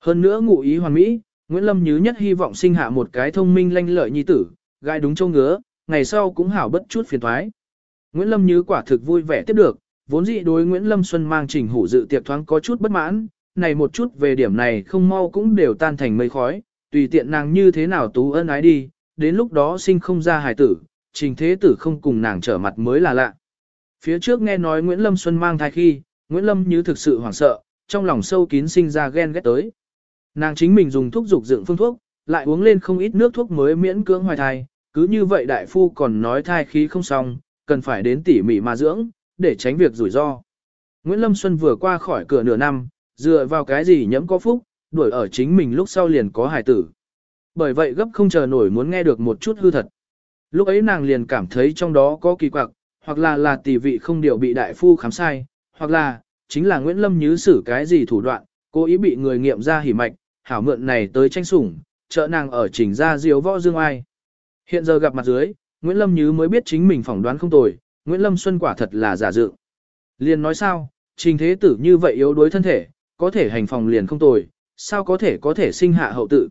Hơn nữa ngụ ý hoàn mỹ, Nguyễn Lâm Nhứ nhất hy vọng sinh hạ một cái thông minh lanh lợi nhi tử, gai đúng châu ngứa, ngày sau cũng hảo bất chút phiền thoái. Nguyễn Lâm Nhứ quả thực vui vẻ tiếp được, vốn dĩ đối Nguyễn Lâm Xuân mang trình hủ dự tiệc thoáng có chút bất mãn, này một chút về điểm này không mau cũng đều tan thành mây khói, tùy tiện nàng như thế nào tú ân ái đi, đến lúc đó sinh không ra hài tử, trình thế tử không cùng nàng trở mặt mới là lạ. Phía trước nghe nói Nguyễn Lâm Xuân mang thai khi, Nguyễn Lâm như thực sự hoảng sợ, trong lòng sâu kín sinh ra ghen ghét tới. Nàng chính mình dùng thuốc dục dựng phương thuốc, lại uống lên không ít nước thuốc mới miễn cưỡng hoài thai, cứ như vậy đại phu còn nói thai khí không xong, cần phải đến tỉ mỉ mà dưỡng, để tránh việc rủi ro. Nguyễn Lâm Xuân vừa qua khỏi cửa nửa năm, dựa vào cái gì nhẫm có phúc, đuổi ở chính mình lúc sau liền có hài tử. Bởi vậy gấp không chờ nổi muốn nghe được một chút hư thật. Lúc ấy nàng liền cảm thấy trong đó có kỳ quặc, hoặc là là tỷ vị không điều bị đại phu khám sai, hoặc là, chính là Nguyễn Lâm nhứ xử cái gì thủ đoạn, cố ý bị người nghiệm ra hỉ mạch, hảo mượn này tới tranh sủng, trợ nàng ở chỉnh ra diếu võ dương ai. Hiện giờ gặp mặt dưới, Nguyễn Lâm Như mới biết chính mình phỏng đoán không tồi, Nguyễn Lâm Xuân quả thật là giả dự. Liền nói sao, trình thế tử như vậy yếu đuối thân thể, có thể hành phòng liền không tồi, sao có thể có thể sinh hạ hậu tự.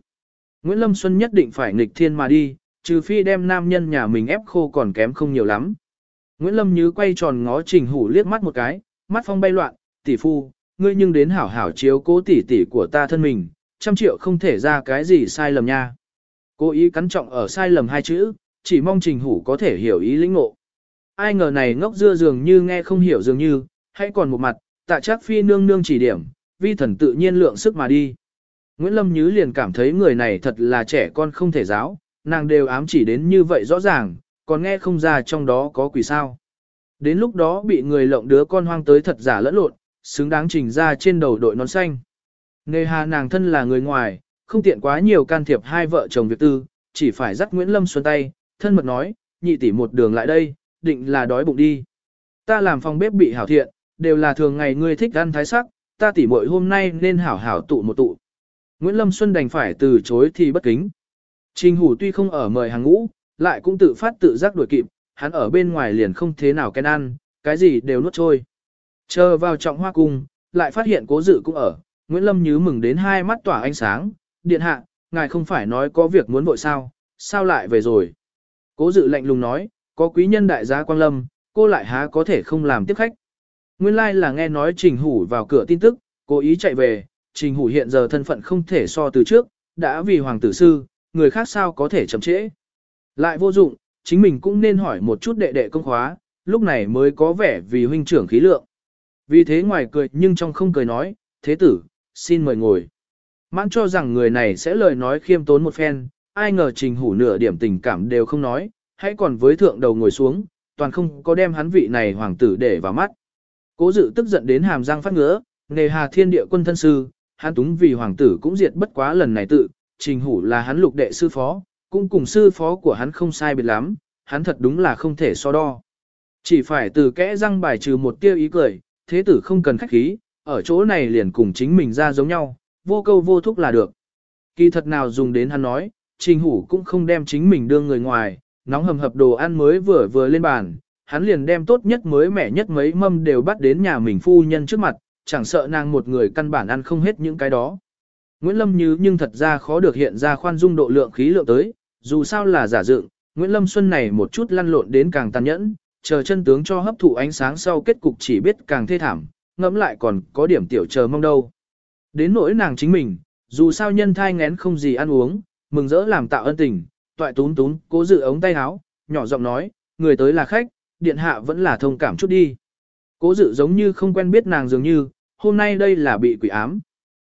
Nguyễn Lâm Xuân nhất định phải nghịch thiên mà đi, trừ phi đem nam nhân nhà mình ép khô còn kém không nhiều lắm. Nguyễn Lâm Như quay tròn ngó trình hủ liếc mắt một cái, mắt phong bay loạn, tỷ phu, ngươi nhưng đến hảo hảo chiếu cố tỷ tỷ của ta thân mình, trăm triệu không thể ra cái gì sai lầm nha. Cố ý cắn trọng ở sai lầm hai chữ, chỉ mong trình hủ có thể hiểu ý lĩnh ngộ. Ai ngờ này ngốc dưa dường như nghe không hiểu dường như, hay còn một mặt, tạ chắc phi nương nương chỉ điểm, vi thần tự nhiên lượng sức mà đi. Nguyễn Lâm Nhứ liền cảm thấy người này thật là trẻ con không thể giáo, nàng đều ám chỉ đến như vậy rõ ràng, còn nghe không ra trong đó có quỷ sao. Đến lúc đó bị người lộng đứa con hoang tới thật giả lẫn lộn, xứng đáng trình ra trên đầu đội nón xanh. Nề hà nàng thân là người ngoài, không tiện quá nhiều can thiệp hai vợ chồng việc tư, chỉ phải dắt Nguyễn Lâm Xuân tay, thân mật nói, nhị tỷ một đường lại đây, định là đói bụng đi. Ta làm phòng bếp bị hảo thiện, đều là thường ngày ngươi thích ăn thái sắc, ta tỷ muội hôm nay nên hảo hảo tụ một tụ. Nguyễn Lâm Xuân đành phải từ chối thì bất kính. Trình Hủ tuy không ở mời hàng ngũ, lại cũng tự phát tự giác đuổi kịp, hắn ở bên ngoài liền không thế nào kén ăn, cái gì đều nuốt trôi. Chờ vào trọng hoa cung, lại phát hiện cố dự cũng ở, Nguyễn Lâm nhứ mừng đến hai mắt tỏa ánh sáng, điện hạ, ngài không phải nói có việc muốn vội sao, sao lại về rồi. Cố dự lạnh lùng nói, có quý nhân đại gia Quang Lâm, cô lại há có thể không làm tiếp khách. Nguyên lai like là nghe nói Trình Hủ vào cửa tin tức, cố ý chạy về, Trình Hủ hiện giờ thân phận không thể so từ trước, đã vì hoàng tử sư, người khác sao có thể chậm trễ. Lại vô dụng, chính mình cũng nên hỏi một chút đệ đệ công khóa, lúc này mới có vẻ vì huynh trưởng khí lượng. Vì thế ngoài cười nhưng trong không cười nói, thế tử, xin mời ngồi. Mãn cho rằng người này sẽ lời nói khiêm tốn một phen, ai ngờ trình hủ nửa điểm tình cảm đều không nói, hãy còn với thượng đầu ngồi xuống, toàn không có đem hắn vị này hoàng tử để vào mắt. Cố dự tức giận đến hàm răng phát ngứa, nề hà thiên địa quân thân sư, hắn túng vì hoàng tử cũng diệt bất quá lần này tự, trình hủ là hắn lục đệ sư phó, cũng cùng sư phó của hắn không sai biệt lắm, hắn thật đúng là không thể so đo. Chỉ phải từ kẽ răng bài trừ một tia ý cười, thế tử không cần khách khí, ở chỗ này liền cùng chính mình ra giống nhau, vô câu vô thúc là được. Kỳ thật nào dùng đến hắn nói, trình hủ cũng không đem chính mình đưa người ngoài, nóng hầm hập đồ ăn mới vừa vừa lên bàn, hắn liền đem tốt nhất mới mẻ nhất mấy mâm đều bắt đến nhà mình phu nhân trước mặt, chẳng sợ nàng một người căn bản ăn không hết những cái đó. Nguyễn Lâm Như nhưng thật ra khó được hiện ra khoan dung độ lượng khí lượng tới, dù sao là giả dựng, Nguyễn Lâm Xuân này một chút lăn lộn đến càng tàn nhẫn, chờ chân tướng cho hấp thụ ánh sáng sau kết cục chỉ biết càng thê thảm, ngẫm lại còn có điểm tiểu chờ mong đâu. Đến nỗi nàng chính mình, dù sao nhân thai ngén không gì ăn uống, mừng rỡ làm tạo ân tình, toại tún tún, cố dự ống tay áo, nhỏ giọng nói, người tới là khách, điện hạ vẫn là thông cảm chút đi. Cố dự giống như không quen biết nàng dường như, hôm nay đây là bị quỷ ám.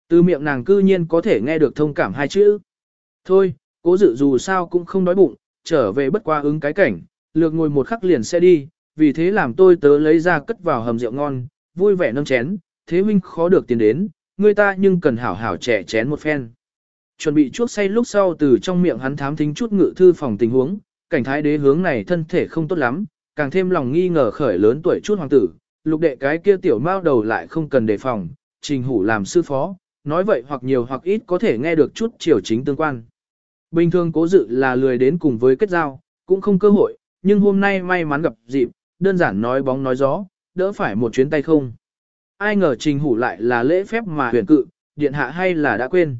Từ miệng nàng cư nhiên có thể nghe được thông cảm hai chữ. Thôi, cố dự dù sao cũng không đói bụng, trở về bất qua ứng cái cảnh, lược ngồi một khắc liền sẽ đi, vì thế làm tôi tớ lấy ra cất vào hầm rượu ngon, vui vẻ nâng chén, thế huynh khó được tiền đến, người ta nhưng cần hảo hảo trẻ chén một phen. Chuẩn bị chuốc say lúc sau từ trong miệng hắn thám thính chút ngự thư phòng tình huống, cảnh thái đế hướng này thân thể không tốt lắm, càng thêm lòng nghi ngờ khởi lớn tuổi chút hoàng tử, lục đệ cái kia tiểu mao đầu lại không cần đề phòng, trình hủ làm sư phó, nói vậy hoặc nhiều hoặc ít có thể nghe được chút triều chính tương quan. Bình thường cố dự là lười đến cùng với kết giao, cũng không cơ hội, nhưng hôm nay may mắn gặp dịp, đơn giản nói bóng nói gió, đỡ phải một chuyến tay không. Ai ngờ trình hủ lại là lễ phép mà huyền cự, điện hạ hay là đã quên.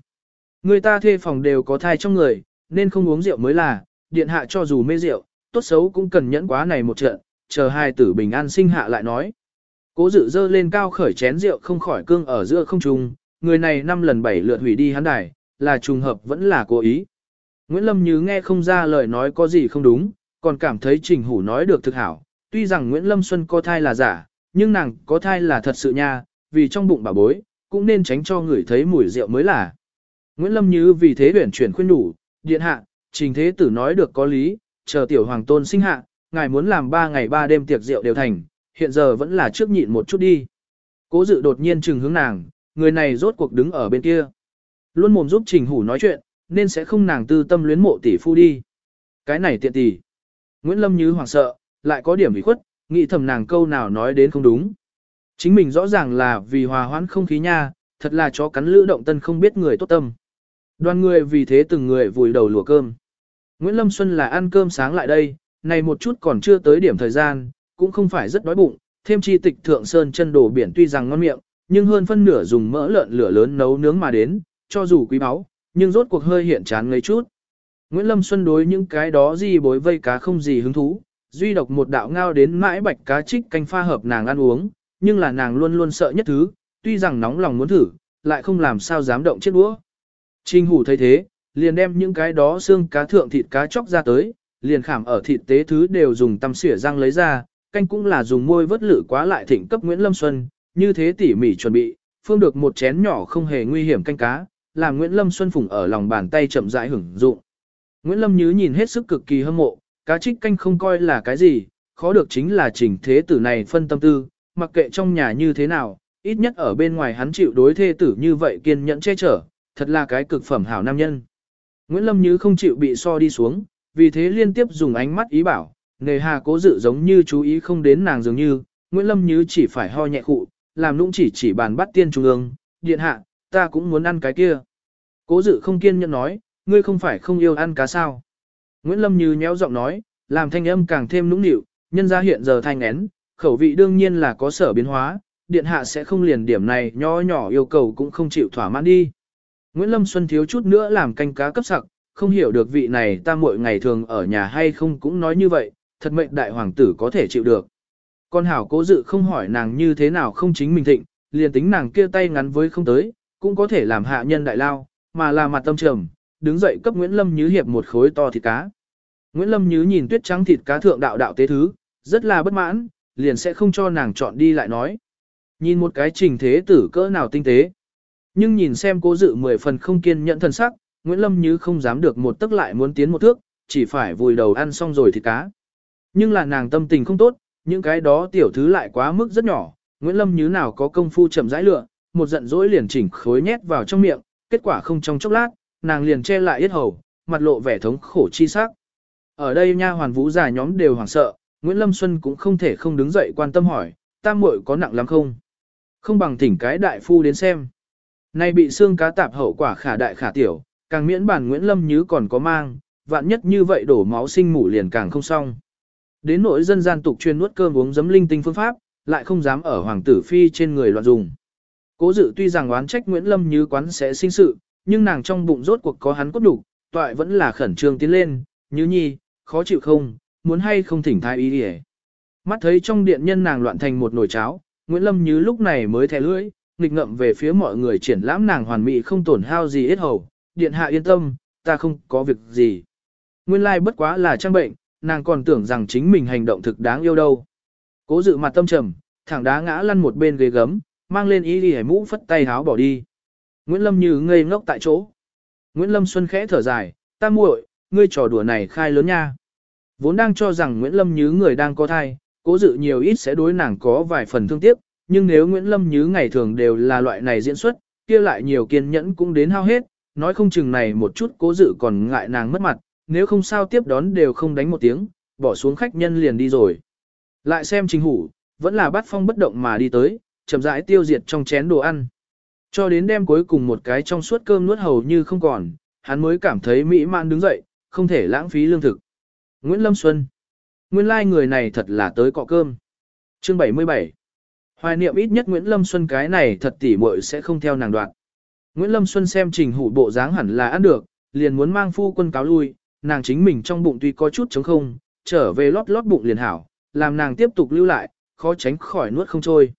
Người ta thuê phòng đều có thai trong người, nên không uống rượu mới là, điện hạ cho dù mê rượu, tốt xấu cũng cần nhẫn quá này một trận, chờ hai tử bình an sinh hạ lại nói. Cố dự dơ lên cao khởi chén rượu không khỏi cương ở giữa không trung, người này năm lần bảy lượt hủy đi hắn đài, là trùng hợp vẫn là cố ý. Nguyễn Lâm Như nghe không ra lời nói có gì không đúng, còn cảm thấy Trình Hủ nói được thực hảo. Tuy rằng Nguyễn Lâm Xuân có thai là giả, nhưng nàng có thai là thật sự nha, vì trong bụng bà bối, cũng nên tránh cho người thấy mùi rượu mới là. Nguyễn Lâm Như vì thế tuyển chuyển khuyên đủ, điện hạ, trình thế tử nói được có lý, chờ tiểu hoàng tôn sinh hạ, ngài muốn làm ba ngày ba đêm tiệc rượu đều thành, hiện giờ vẫn là trước nhịn một chút đi. Cố dự đột nhiên trừng hướng nàng, người này rốt cuộc đứng ở bên kia. Luôn mồm giúp trình hủ nói chuyện, nên sẽ không nàng tư tâm luyến mộ tỷ phu đi. Cái này tiện tỷ. Nguyễn Lâm Như hoảng sợ, lại có điểm bị khuất, nghĩ thầm nàng câu nào nói đến không đúng. Chính mình rõ ràng là vì hòa hoãn không khí nha, thật là chó cắn lữ động tân không biết người tốt tâm. Đoàn người vì thế từng người vùi đầu lùa cơm. Nguyễn Lâm Xuân là ăn cơm sáng lại đây, này một chút còn chưa tới điểm thời gian, cũng không phải rất đói bụng, thêm chi tịch thượng sơn chân đồ biển tuy rằng ngon miệng, nhưng hơn phân nửa dùng mỡ lợn lửa lớn nấu nướng mà đến, cho dù quý báu, nhưng rốt cuộc hơi hiện chán ngấy chút. Nguyễn Lâm Xuân đối những cái đó gì bối vây cá không gì hứng thú, duy độc một đạo ngao đến mãi bạch cá trích canh pha hợp nàng ăn uống, nhưng là nàng luôn luôn sợ nhất thứ, tuy rằng nóng lòng muốn thử, lại không làm sao dám động chiếc đũa. Trình hủ thấy thế, liền đem những cái đó xương cá thượng thịt cá chóc ra tới, liền khảm ở thịt tế thứ đều dùng tăm xỉa răng lấy ra, canh cũng là dùng môi vớt lử quá lại thịnh cấp Nguyễn Lâm Xuân, như thế tỉ mỉ chuẩn bị, phương được một chén nhỏ không hề nguy hiểm canh cá, làm Nguyễn Lâm Xuân phùng ở lòng bàn tay chậm rãi hưởng dụng. Nguyễn Lâm Nhứ nhìn hết sức cực kỳ hâm mộ, cá trích canh không coi là cái gì, khó được chính là trình thế tử này phân tâm tư, mặc kệ trong nhà như thế nào, ít nhất ở bên ngoài hắn chịu đối thê tử như vậy kiên nhẫn che chở, thật là cái cực phẩm hảo nam nhân. Nguyễn Lâm Như không chịu bị so đi xuống, vì thế liên tiếp dùng ánh mắt ý bảo, nề hà cố dự giống như chú ý không đến nàng dường như, Nguyễn Lâm Như chỉ phải ho nhẹ khụ, làm nũng chỉ chỉ bàn bắt tiên trung ương, điện hạ, ta cũng muốn ăn cái kia. Cố dự không kiên nhẫn nói, ngươi không phải không yêu ăn cá sao. Nguyễn Lâm Như nhéo giọng nói, làm thanh âm càng thêm nũng nịu, nhân ra hiện giờ thanh én, khẩu vị đương nhiên là có sở biến hóa, điện hạ sẽ không liền điểm này nho nhỏ yêu cầu cũng không chịu thỏa mãn đi. Nguyễn Lâm Xuân thiếu chút nữa làm canh cá cấp sặc, không hiểu được vị này ta mỗi ngày thường ở nhà hay không cũng nói như vậy, thật mệnh đại hoàng tử có thể chịu được. Con hảo cố dự không hỏi nàng như thế nào không chính mình thịnh, liền tính nàng kia tay ngắn với không tới, cũng có thể làm hạ nhân đại lao, mà là mặt tâm trầm, đứng dậy cấp Nguyễn Lâm Như hiệp một khối to thịt cá. Nguyễn Lâm Như nhìn tuyết trắng thịt cá thượng đạo đạo tế thứ, rất là bất mãn, liền sẽ không cho nàng chọn đi lại nói. Nhìn một cái trình thế tử cỡ nào tinh tế. Nhưng nhìn xem cố dự mười phần không kiên nhẫn thân sắc, Nguyễn Lâm như không dám được một tức lại muốn tiến một thước, chỉ phải vùi đầu ăn xong rồi thịt cá. Nhưng là nàng tâm tình không tốt, những cái đó tiểu thứ lại quá mức rất nhỏ, Nguyễn Lâm như nào có công phu chậm rãi lựa, một giận dỗi liền chỉnh khối nhét vào trong miệng, kết quả không trong chốc lát, nàng liền che lại yết hầu, mặt lộ vẻ thống khổ chi sắc. Ở đây nha hoàn vũ già nhóm đều hoảng sợ, Nguyễn Lâm Xuân cũng không thể không đứng dậy quan tâm hỏi, tam muội có nặng lắm không? Không bằng thỉnh cái đại phu đến xem. Nay bị xương cá tạp hậu quả khả đại khả tiểu, càng miễn bản Nguyễn Lâm Như còn có mang, vạn nhất như vậy đổ máu sinh mủ liền càng không xong. Đến nỗi dân gian tục chuyên nuốt cơm uống giấm linh tinh phương pháp, lại không dám ở hoàng tử phi trên người loạn dùng. Cố dự tuy rằng oán trách Nguyễn Lâm Như quán sẽ sinh sự, nhưng nàng trong bụng rốt cuộc có hắn cốt đủ, toại vẫn là khẩn trương tiến lên, như nhi, khó chịu không, muốn hay không thỉnh thai ý đi Mắt thấy trong điện nhân nàng loạn thành một nồi cháo, Nguyễn Lâm Như lúc này mới thè lưỡi, nghịch ngậm về phía mọi người triển lãm nàng hoàn mỹ không tổn hao gì ít hầu, điện hạ yên tâm, ta không có việc gì. Nguyên lai bất quá là trang bệnh, nàng còn tưởng rằng chính mình hành động thực đáng yêu đâu. Cố dự mặt tâm trầm, thẳng đá ngã lăn một bên ghế gấm, mang lên ý đi mũ phất tay háo bỏ đi. Nguyễn Lâm Như ngây ngốc tại chỗ. Nguyễn Lâm Xuân khẽ thở dài, ta muội, ngươi trò đùa này khai lớn nha. Vốn đang cho rằng Nguyễn Lâm Như người đang có thai, cố dự nhiều ít sẽ đối nàng có vài phần thương tiếc, nhưng nếu Nguyễn Lâm Như ngày thường đều là loại này diễn xuất, kia lại nhiều kiên nhẫn cũng đến hao hết, nói không chừng này một chút cố dự còn ngại nàng mất mặt, nếu không sao tiếp đón đều không đánh một tiếng, bỏ xuống khách nhân liền đi rồi. Lại xem trình hủ, vẫn là bắt phong bất động mà đi tới, chậm rãi tiêu diệt trong chén đồ ăn. Cho đến đêm cuối cùng một cái trong suốt cơm nuốt hầu như không còn, hắn mới cảm thấy mỹ mãn đứng dậy, không thể lãng phí lương thực. Nguyễn Lâm Xuân Nguyên lai like người này thật là tới cọ cơm. Chương 77 Hoài niệm ít nhất Nguyễn Lâm Xuân cái này thật tỉ muội sẽ không theo nàng đoạn. Nguyễn Lâm Xuân xem trình hủ bộ dáng hẳn là ăn được, liền muốn mang phu quân cáo lui, nàng chính mình trong bụng tuy có chút trống không, trở về lót lót bụng liền hảo, làm nàng tiếp tục lưu lại, khó tránh khỏi nuốt không trôi.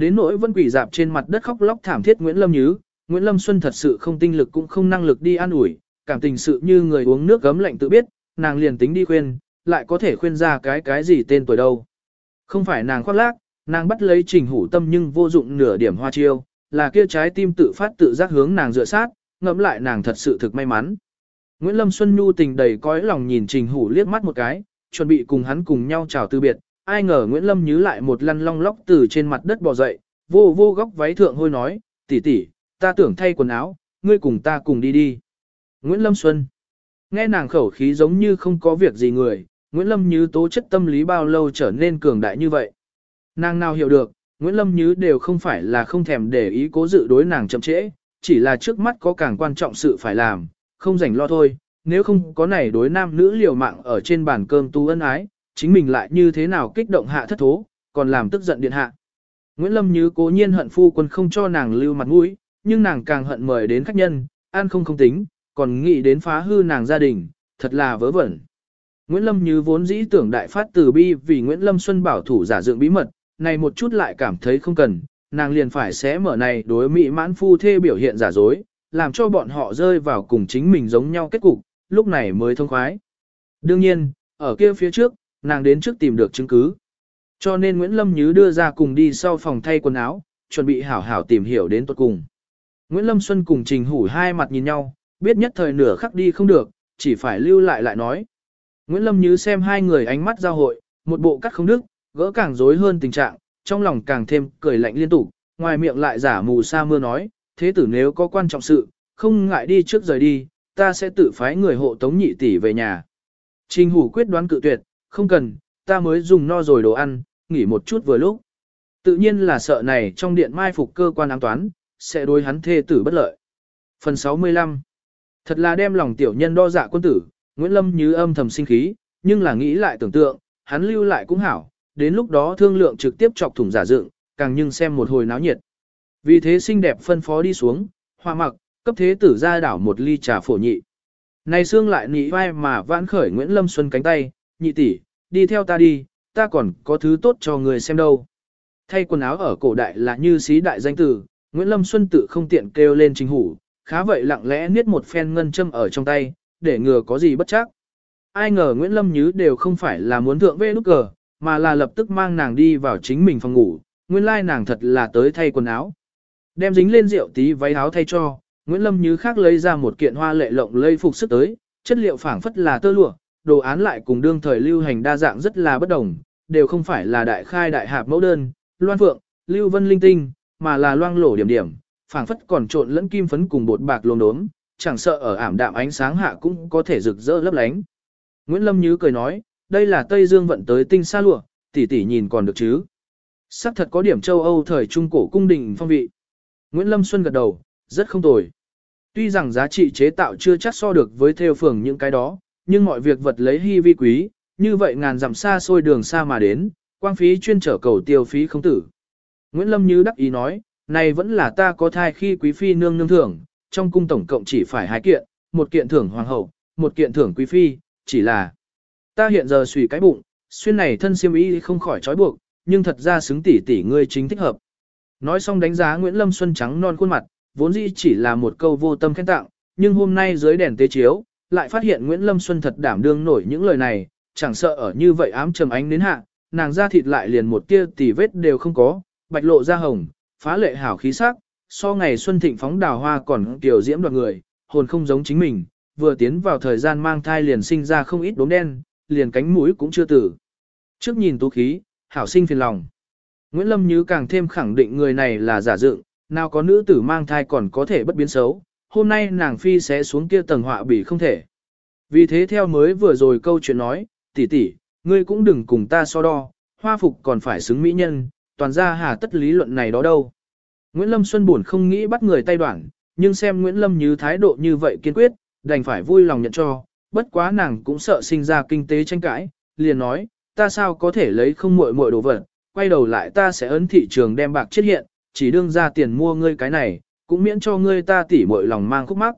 Đến nỗi vẫn quỷ dạp trên mặt đất khóc lóc thảm thiết Nguyễn Lâm Nhứ, Nguyễn Lâm Xuân thật sự không tinh lực cũng không năng lực đi an ủi, cảm tình sự như người uống nước gấm lạnh tự biết, nàng liền tính đi khuyên, lại có thể khuyên ra cái cái gì tên tuổi đâu. Không phải nàng khoác lác, nàng bắt lấy trình hủ tâm nhưng vô dụng nửa điểm hoa chiêu, là kia trái tim tự phát tự giác hướng nàng dựa sát, ngẫm lại nàng thật sự thực may mắn. Nguyễn Lâm Xuân Nhu tình đầy cõi lòng nhìn trình hủ liếc mắt một cái, chuẩn bị cùng hắn cùng nhau chào từ biệt, ai ngờ Nguyễn Lâm nhứ lại một lăn long lóc từ trên mặt đất bò dậy, vô vô góc váy thượng hôi nói, tỷ tỷ, ta tưởng thay quần áo, ngươi cùng ta cùng đi đi. Nguyễn Lâm Xuân Nghe nàng khẩu khí giống như không có việc gì người, Nguyễn Lâm Như tố chất tâm lý bao lâu trở nên cường đại như vậy. Nàng nào hiểu được, Nguyễn Lâm Như đều không phải là không thèm để ý cố dự đối nàng chậm trễ, chỉ là trước mắt có càng quan trọng sự phải làm, không rảnh lo thôi, nếu không có này đối nam nữ liều mạng ở trên bàn cơm tu ân ái, chính mình lại như thế nào kích động hạ thất thố, còn làm tức giận điện hạ. Nguyễn Lâm Như cố nhiên hận phu quân không cho nàng lưu mặt mũi, nhưng nàng càng hận mời đến khách nhân, an không không tính, còn nghĩ đến phá hư nàng gia đình, thật là vớ vẩn. Nguyễn Lâm Như vốn dĩ tưởng đại phát từ bi vì Nguyễn Lâm Xuân bảo thủ giả dựng bí mật, này một chút lại cảm thấy không cần, nàng liền phải xé mở này đối mỹ mãn phu thê biểu hiện giả dối, làm cho bọn họ rơi vào cùng chính mình giống nhau kết cục, lúc này mới thông khoái. Đương nhiên, ở kia phía trước, nàng đến trước tìm được chứng cứ. Cho nên Nguyễn Lâm nhứ đưa ra cùng đi sau phòng thay quần áo, chuẩn bị hảo hảo tìm hiểu đến tuật cùng. Nguyễn Lâm Xuân cùng Trình Hủ hai mặt nhìn nhau, biết nhất thời nửa khắc đi không được, chỉ phải lưu lại lại nói. Nguyễn Lâm nhứ xem hai người ánh mắt giao hội, một bộ cắt không đức, gỡ càng rối hơn tình trạng, trong lòng càng thêm cười lạnh liên tục, ngoài miệng lại giả mù sa mưa nói, thế tử nếu có quan trọng sự, không ngại đi trước rời đi, ta sẽ tự phái người hộ tống nhị tỷ về nhà. Trình Hủ quyết đoán cự tuyệt, không cần, ta mới dùng no rồi đồ ăn, nghỉ một chút vừa lúc. Tự nhiên là sợ này trong điện mai phục cơ quan ám toán, sẽ đối hắn thê tử bất lợi. Phần 65 Thật là đem lòng tiểu nhân đo dạ quân tử, Nguyễn Lâm như âm thầm sinh khí, nhưng là nghĩ lại tưởng tượng, hắn lưu lại cũng hảo, đến lúc đó thương lượng trực tiếp chọc thủng giả dựng, càng nhưng xem một hồi náo nhiệt. Vì thế xinh đẹp phân phó đi xuống, hoa mặc, cấp thế tử ra đảo một ly trà phổ nhị. Này xương lại nị vai mà vãn khởi Nguyễn Lâm Xuân cánh tay, nhị tỷ, đi theo ta đi, ta còn có thứ tốt cho người xem đâu. Thay quần áo ở cổ đại là như xí đại danh tử, Nguyễn Lâm Xuân tự không tiện kêu lên chính hủ, khá vậy lặng lẽ niết một phen ngân châm ở trong tay, để ngừa có gì bất chắc. Ai ngờ Nguyễn Lâm Nhứ đều không phải là muốn thượng về nút cờ, mà là lập tức mang nàng đi vào chính mình phòng ngủ, nguyên lai nàng thật là tới thay quần áo. Đem dính lên rượu tí váy áo thay cho, Nguyễn Lâm Như khác lấy ra một kiện hoa lệ lộng lây phục sức tới, chất liệu phảng phất là tơ lụa, đồ án lại cùng đương thời lưu hành đa dạng rất là bất đồng, đều không phải là đại khai đại hạp mẫu đơn, loan phượng, lưu vân linh tinh, mà là loang lổ điểm điểm, phảng phất còn trộn lẫn kim phấn cùng bột bạc lốm đốm, chẳng sợ ở ảm đạm ánh sáng hạ cũng có thể rực rỡ lấp lánh. Nguyễn Lâm Như cười nói, đây là Tây Dương vận tới tinh xa lụa, tỷ tỷ nhìn còn được chứ. Sắc thật có điểm châu Âu thời trung cổ cung đình phong vị. Nguyễn Lâm Xuân gật đầu, rất không tồi. Tuy rằng giá trị chế tạo chưa chắc so được với theo phường những cái đó, nhưng mọi việc vật lấy hy vi quý, như vậy ngàn dặm xa xôi đường xa mà đến, quang phí chuyên trở cầu tiêu phí không tử. Nguyễn Lâm Như đắc ý nói, này vẫn là ta có thai khi quý phi nương nương thưởng, trong cung tổng cộng chỉ phải hai kiện, một kiện thưởng hoàng hậu, một kiện thưởng quý phi, chỉ là ta hiện giờ suy cái bụng, xuyên này thân siêm ý không khỏi trói buộc, nhưng thật ra xứng tỷ tỷ ngươi chính thích hợp. Nói xong đánh giá Nguyễn Lâm Xuân trắng non khuôn mặt, vốn dĩ chỉ là một câu vô tâm khen tặng, nhưng hôm nay dưới đèn tế chiếu, lại phát hiện Nguyễn Lâm Xuân thật đảm đương nổi những lời này, chẳng sợ ở như vậy ám trầm ánh đến hạ, nàng ra thịt lại liền một tia tì vết đều không có, bạch lộ ra hồng, phá lệ hảo khí sắc, so ngày xuân thịnh phóng đào hoa còn tiểu diễm đoạt người, hồn không giống chính mình, vừa tiến vào thời gian mang thai liền sinh ra không ít đốm đen, liền cánh mũi cũng chưa tử. Trước nhìn tú khí, hảo sinh phiền lòng. Nguyễn Lâm Như càng thêm khẳng định người này là giả dựng, nào có nữ tử mang thai còn có thể bất biến xấu, hôm nay nàng phi sẽ xuống kia tầng họa bị không thể. Vì thế theo mới vừa rồi câu chuyện nói, tỷ tỷ, ngươi cũng đừng cùng ta so đo, hoa phục còn phải xứng mỹ nhân, toàn ra hà tất lý luận này đó đâu. Nguyễn Lâm Xuân buồn không nghĩ bắt người tay đoạn, nhưng xem Nguyễn Lâm như thái độ như vậy kiên quyết, đành phải vui lòng nhận cho, bất quá nàng cũng sợ sinh ra kinh tế tranh cãi, liền nói, ta sao có thể lấy không muội muội đồ vật, quay đầu lại ta sẽ ấn thị trường đem bạc chết hiện, chỉ đương ra tiền mua ngươi cái này, cũng miễn cho ngươi ta tỉ muội lòng mang khúc mắc.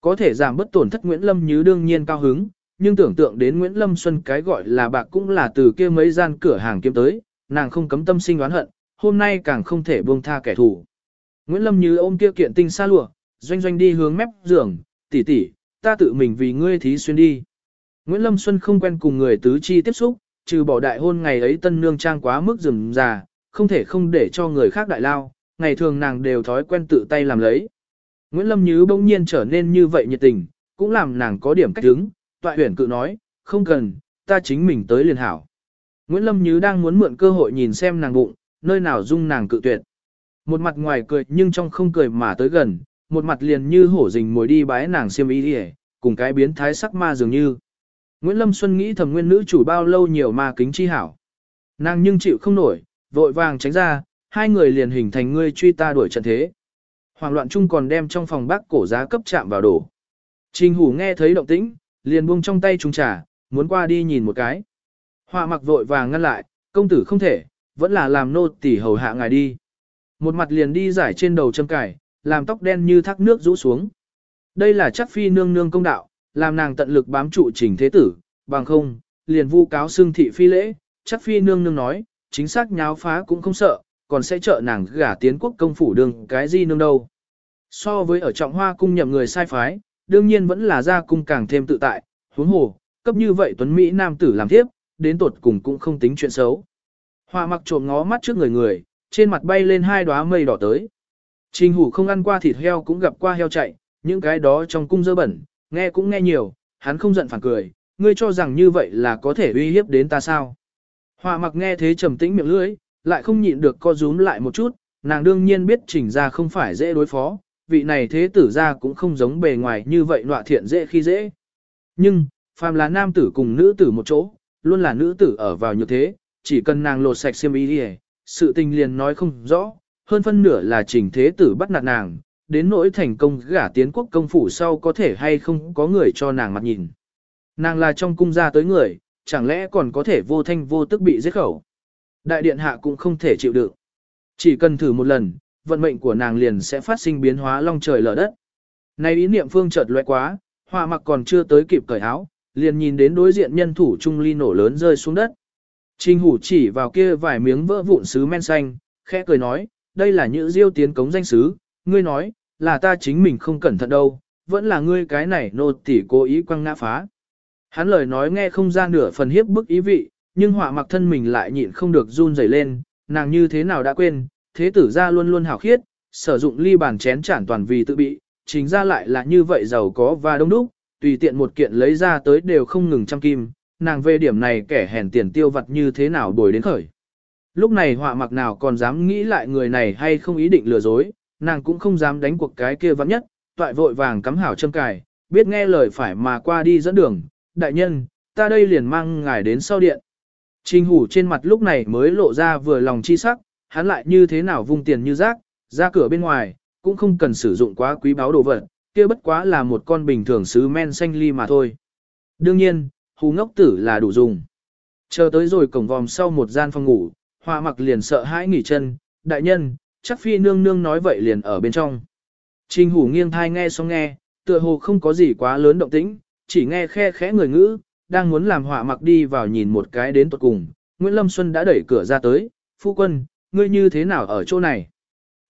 Có thể giảm bất tổn thất Nguyễn Lâm như đương nhiên cao hứng, nhưng tưởng tượng đến Nguyễn Lâm Xuân cái gọi là bạc cũng là từ kia mấy gian cửa hàng kiếm tới, nàng không cấm tâm sinh oán hận, hôm nay càng không thể buông tha kẻ thù. Nguyễn Lâm như ôm kia kiện tinh xa lụa, doanh doanh đi hướng mép giường, tỷ tỷ, ta tự mình vì ngươi thí xuyên đi. Nguyễn Lâm Xuân không quen cùng người tứ chi tiếp xúc, trừ bỏ đại hôn ngày ấy tân nương trang quá mức rườm già, không thể không để cho người khác đại lao, ngày thường nàng đều thói quen tự tay làm lấy. Nguyễn Lâm nhứ bỗng nhiên trở nên như vậy nhiệt tình, cũng làm nàng có điểm cách đứng, tọa huyển cự nói, không cần, ta chính mình tới liền hảo. Nguyễn Lâm nhứ đang muốn mượn cơ hội nhìn xem nàng bụng, nơi nào dung nàng cự tuyệt. Một mặt ngoài cười nhưng trong không cười mà tới gần, một mặt liền như hổ rình mồi đi bái nàng xiêm y đi cùng cái biến thái sắc ma dường như. Nguyễn Lâm Xuân nghĩ thầm nguyên nữ chủ bao lâu nhiều ma kính chi hảo. Nàng nhưng chịu không nổi, vội vàng tránh ra, hai người liền hình thành ngươi truy ta đuổi trận thế. Hoàng loạn chung còn đem trong phòng bác cổ giá cấp chạm vào đổ. Trình hủ nghe thấy động tĩnh, liền buông trong tay trung trà, muốn qua đi nhìn một cái. Họa mặc vội vàng ngăn lại, công tử không thể, vẫn là làm nô tỳ hầu hạ ngài đi. Một mặt liền đi giải trên đầu châm cải, làm tóc đen như thác nước rũ xuống. Đây là chắc phi nương nương công đạo, làm nàng tận lực bám trụ trình thế tử, bằng không, liền vu cáo xương thị phi lễ, chắc phi nương nương nói, chính xác nháo phá cũng không sợ, còn sẽ trợ nàng gả tiến quốc công phủ đường cái gì nương đâu. So với ở trọng hoa cung nhậm người sai phái, đương nhiên vẫn là ra cung càng thêm tự tại, huống hồ, cấp như vậy tuấn Mỹ nam tử làm tiếp, đến tột cùng cũng không tính chuyện xấu. Hoa mặc trộm ngó mắt trước người người, trên mặt bay lên hai đóa mây đỏ tới. Trình hủ không ăn qua thịt heo cũng gặp qua heo chạy, những cái đó trong cung dơ bẩn, nghe cũng nghe nhiều, hắn không giận phản cười, ngươi cho rằng như vậy là có thể uy hiếp đến ta sao. Hoa mặc nghe thế trầm tĩnh miệng lưỡi, lại không nhịn được co rúm lại một chút, nàng đương nhiên biết trình ra không phải dễ đối phó, vị này thế tử ra cũng không giống bề ngoài như vậy nọa thiện dễ khi dễ. Nhưng, phàm là nam tử cùng nữ tử một chỗ, luôn là nữ tử ở vào như thế, chỉ cần nàng lột sạch xiêm y đi sự tình liền nói không rõ, hơn phân nửa là trình thế tử bắt nạt nàng, đến nỗi thành công gả tiến quốc công phủ sau có thể hay không có người cho nàng mặt nhìn. Nàng là trong cung ra tới người, chẳng lẽ còn có thể vô thanh vô tức bị giết khẩu. Đại điện hạ cũng không thể chịu đựng. Chỉ cần thử một lần, vận mệnh của nàng liền sẽ phát sinh biến hóa long trời lở đất. Này ý niệm phương chợt lóe quá, họa mặc còn chưa tới kịp cởi áo, liền nhìn đến đối diện nhân thủ trung ly nổ lớn rơi xuống đất. Trình hủ chỉ vào kia vài miếng vỡ vụn sứ men xanh, khẽ cười nói, đây là những diêu tiến cống danh sứ, ngươi nói, là ta chính mình không cẩn thận đâu, vẫn là ngươi cái này nô tỉ cố ý quăng ngã phá. Hắn lời nói nghe không ra nửa phần hiếp bức ý vị, nhưng họa mặc thân mình lại nhịn không được run rẩy lên, nàng như thế nào đã quên, thế tử gia luôn luôn hảo khiết, sử dụng ly bàn chén chản toàn vì tự bị, chính ra lại là như vậy giàu có và đông đúc, tùy tiện một kiện lấy ra tới đều không ngừng trăm kim, nàng về điểm này kẻ hèn tiền tiêu vặt như thế nào đổi đến khởi. Lúc này họa mặc nào còn dám nghĩ lại người này hay không ý định lừa dối, nàng cũng không dám đánh cuộc cái kia vắng nhất, toại vội vàng cắm hảo châm cài, biết nghe lời phải mà qua đi dẫn đường, đại nhân, ta đây liền mang ngài đến sau điện. Trình hủ trên mặt lúc này mới lộ ra vừa lòng chi sắc, hắn lại như thế nào vung tiền như rác, ra cửa bên ngoài, cũng không cần sử dụng quá quý báu đồ vật, kia bất quá là một con bình thường sứ men xanh ly mà thôi. Đương nhiên, hù ngốc tử là đủ dùng. Chờ tới rồi cổng vòm sau một gian phòng ngủ, hoa mặc liền sợ hãi nghỉ chân, đại nhân, chắc phi nương nương nói vậy liền ở bên trong. Trình hủ nghiêng thai nghe xong nghe, tựa hồ không có gì quá lớn động tĩnh, chỉ nghe khe khẽ người ngữ, đang muốn làm họa mặc đi vào nhìn một cái đến tuột cùng. Nguyễn Lâm Xuân đã đẩy cửa ra tới, phu quân, ngươi như thế nào ở chỗ này?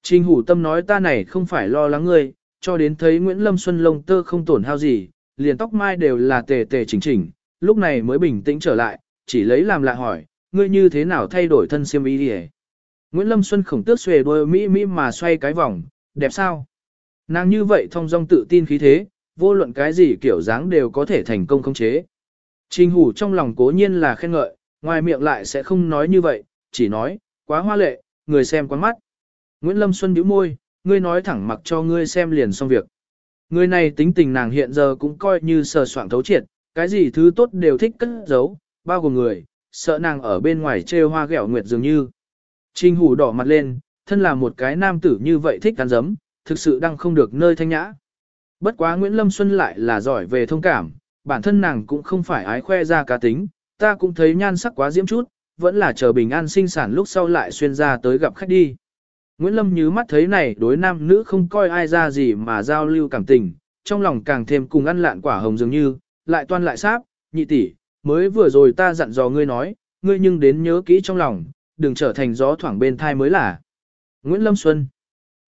Trình hủ tâm nói ta này không phải lo lắng ngươi, cho đến thấy Nguyễn Lâm Xuân lông tơ không tổn hao gì, liền tóc mai đều là tề tề chỉnh chỉnh, lúc này mới bình tĩnh trở lại, chỉ lấy làm lạ hỏi, ngươi như thế nào thay đổi thân siêm ý đi Nguyễn Lâm Xuân khổng tước xuề đôi mỹ mỹ mà xoay cái vòng, đẹp sao? Nàng như vậy thông dong tự tin khí thế, vô luận cái gì kiểu dáng đều có thể thành công khống chế. Trình hủ trong lòng cố nhiên là khen ngợi, ngoài miệng lại sẽ không nói như vậy, chỉ nói, quá hoa lệ, người xem quán mắt. Nguyễn Lâm Xuân bĩu môi, ngươi nói thẳng mặc cho ngươi xem liền xong việc. Người này tính tình nàng hiện giờ cũng coi như sờ soạn thấu triệt, cái gì thứ tốt đều thích cất giấu, bao gồm người, sợ nàng ở bên ngoài trêu hoa ghẹo nguyệt dường như. Trình hủ đỏ mặt lên, thân là một cái nam tử như vậy thích ăn dấm, thực sự đang không được nơi thanh nhã. Bất quá Nguyễn Lâm Xuân lại là giỏi về thông cảm, bản thân nàng cũng không phải ái khoe ra cá tính, ta cũng thấy nhan sắc quá diễm chút, vẫn là chờ bình an sinh sản lúc sau lại xuyên ra tới gặp khách đi. Nguyễn Lâm Như mắt thấy này đối nam nữ không coi ai ra gì mà giao lưu cảm tình, trong lòng càng thêm cùng ăn lạn quả hồng dường như, lại toan lại sáp, nhị tỷ, mới vừa rồi ta dặn dò ngươi nói, ngươi nhưng đến nhớ kỹ trong lòng, đừng trở thành gió thoảng bên thai mới là. Nguyễn Lâm Xuân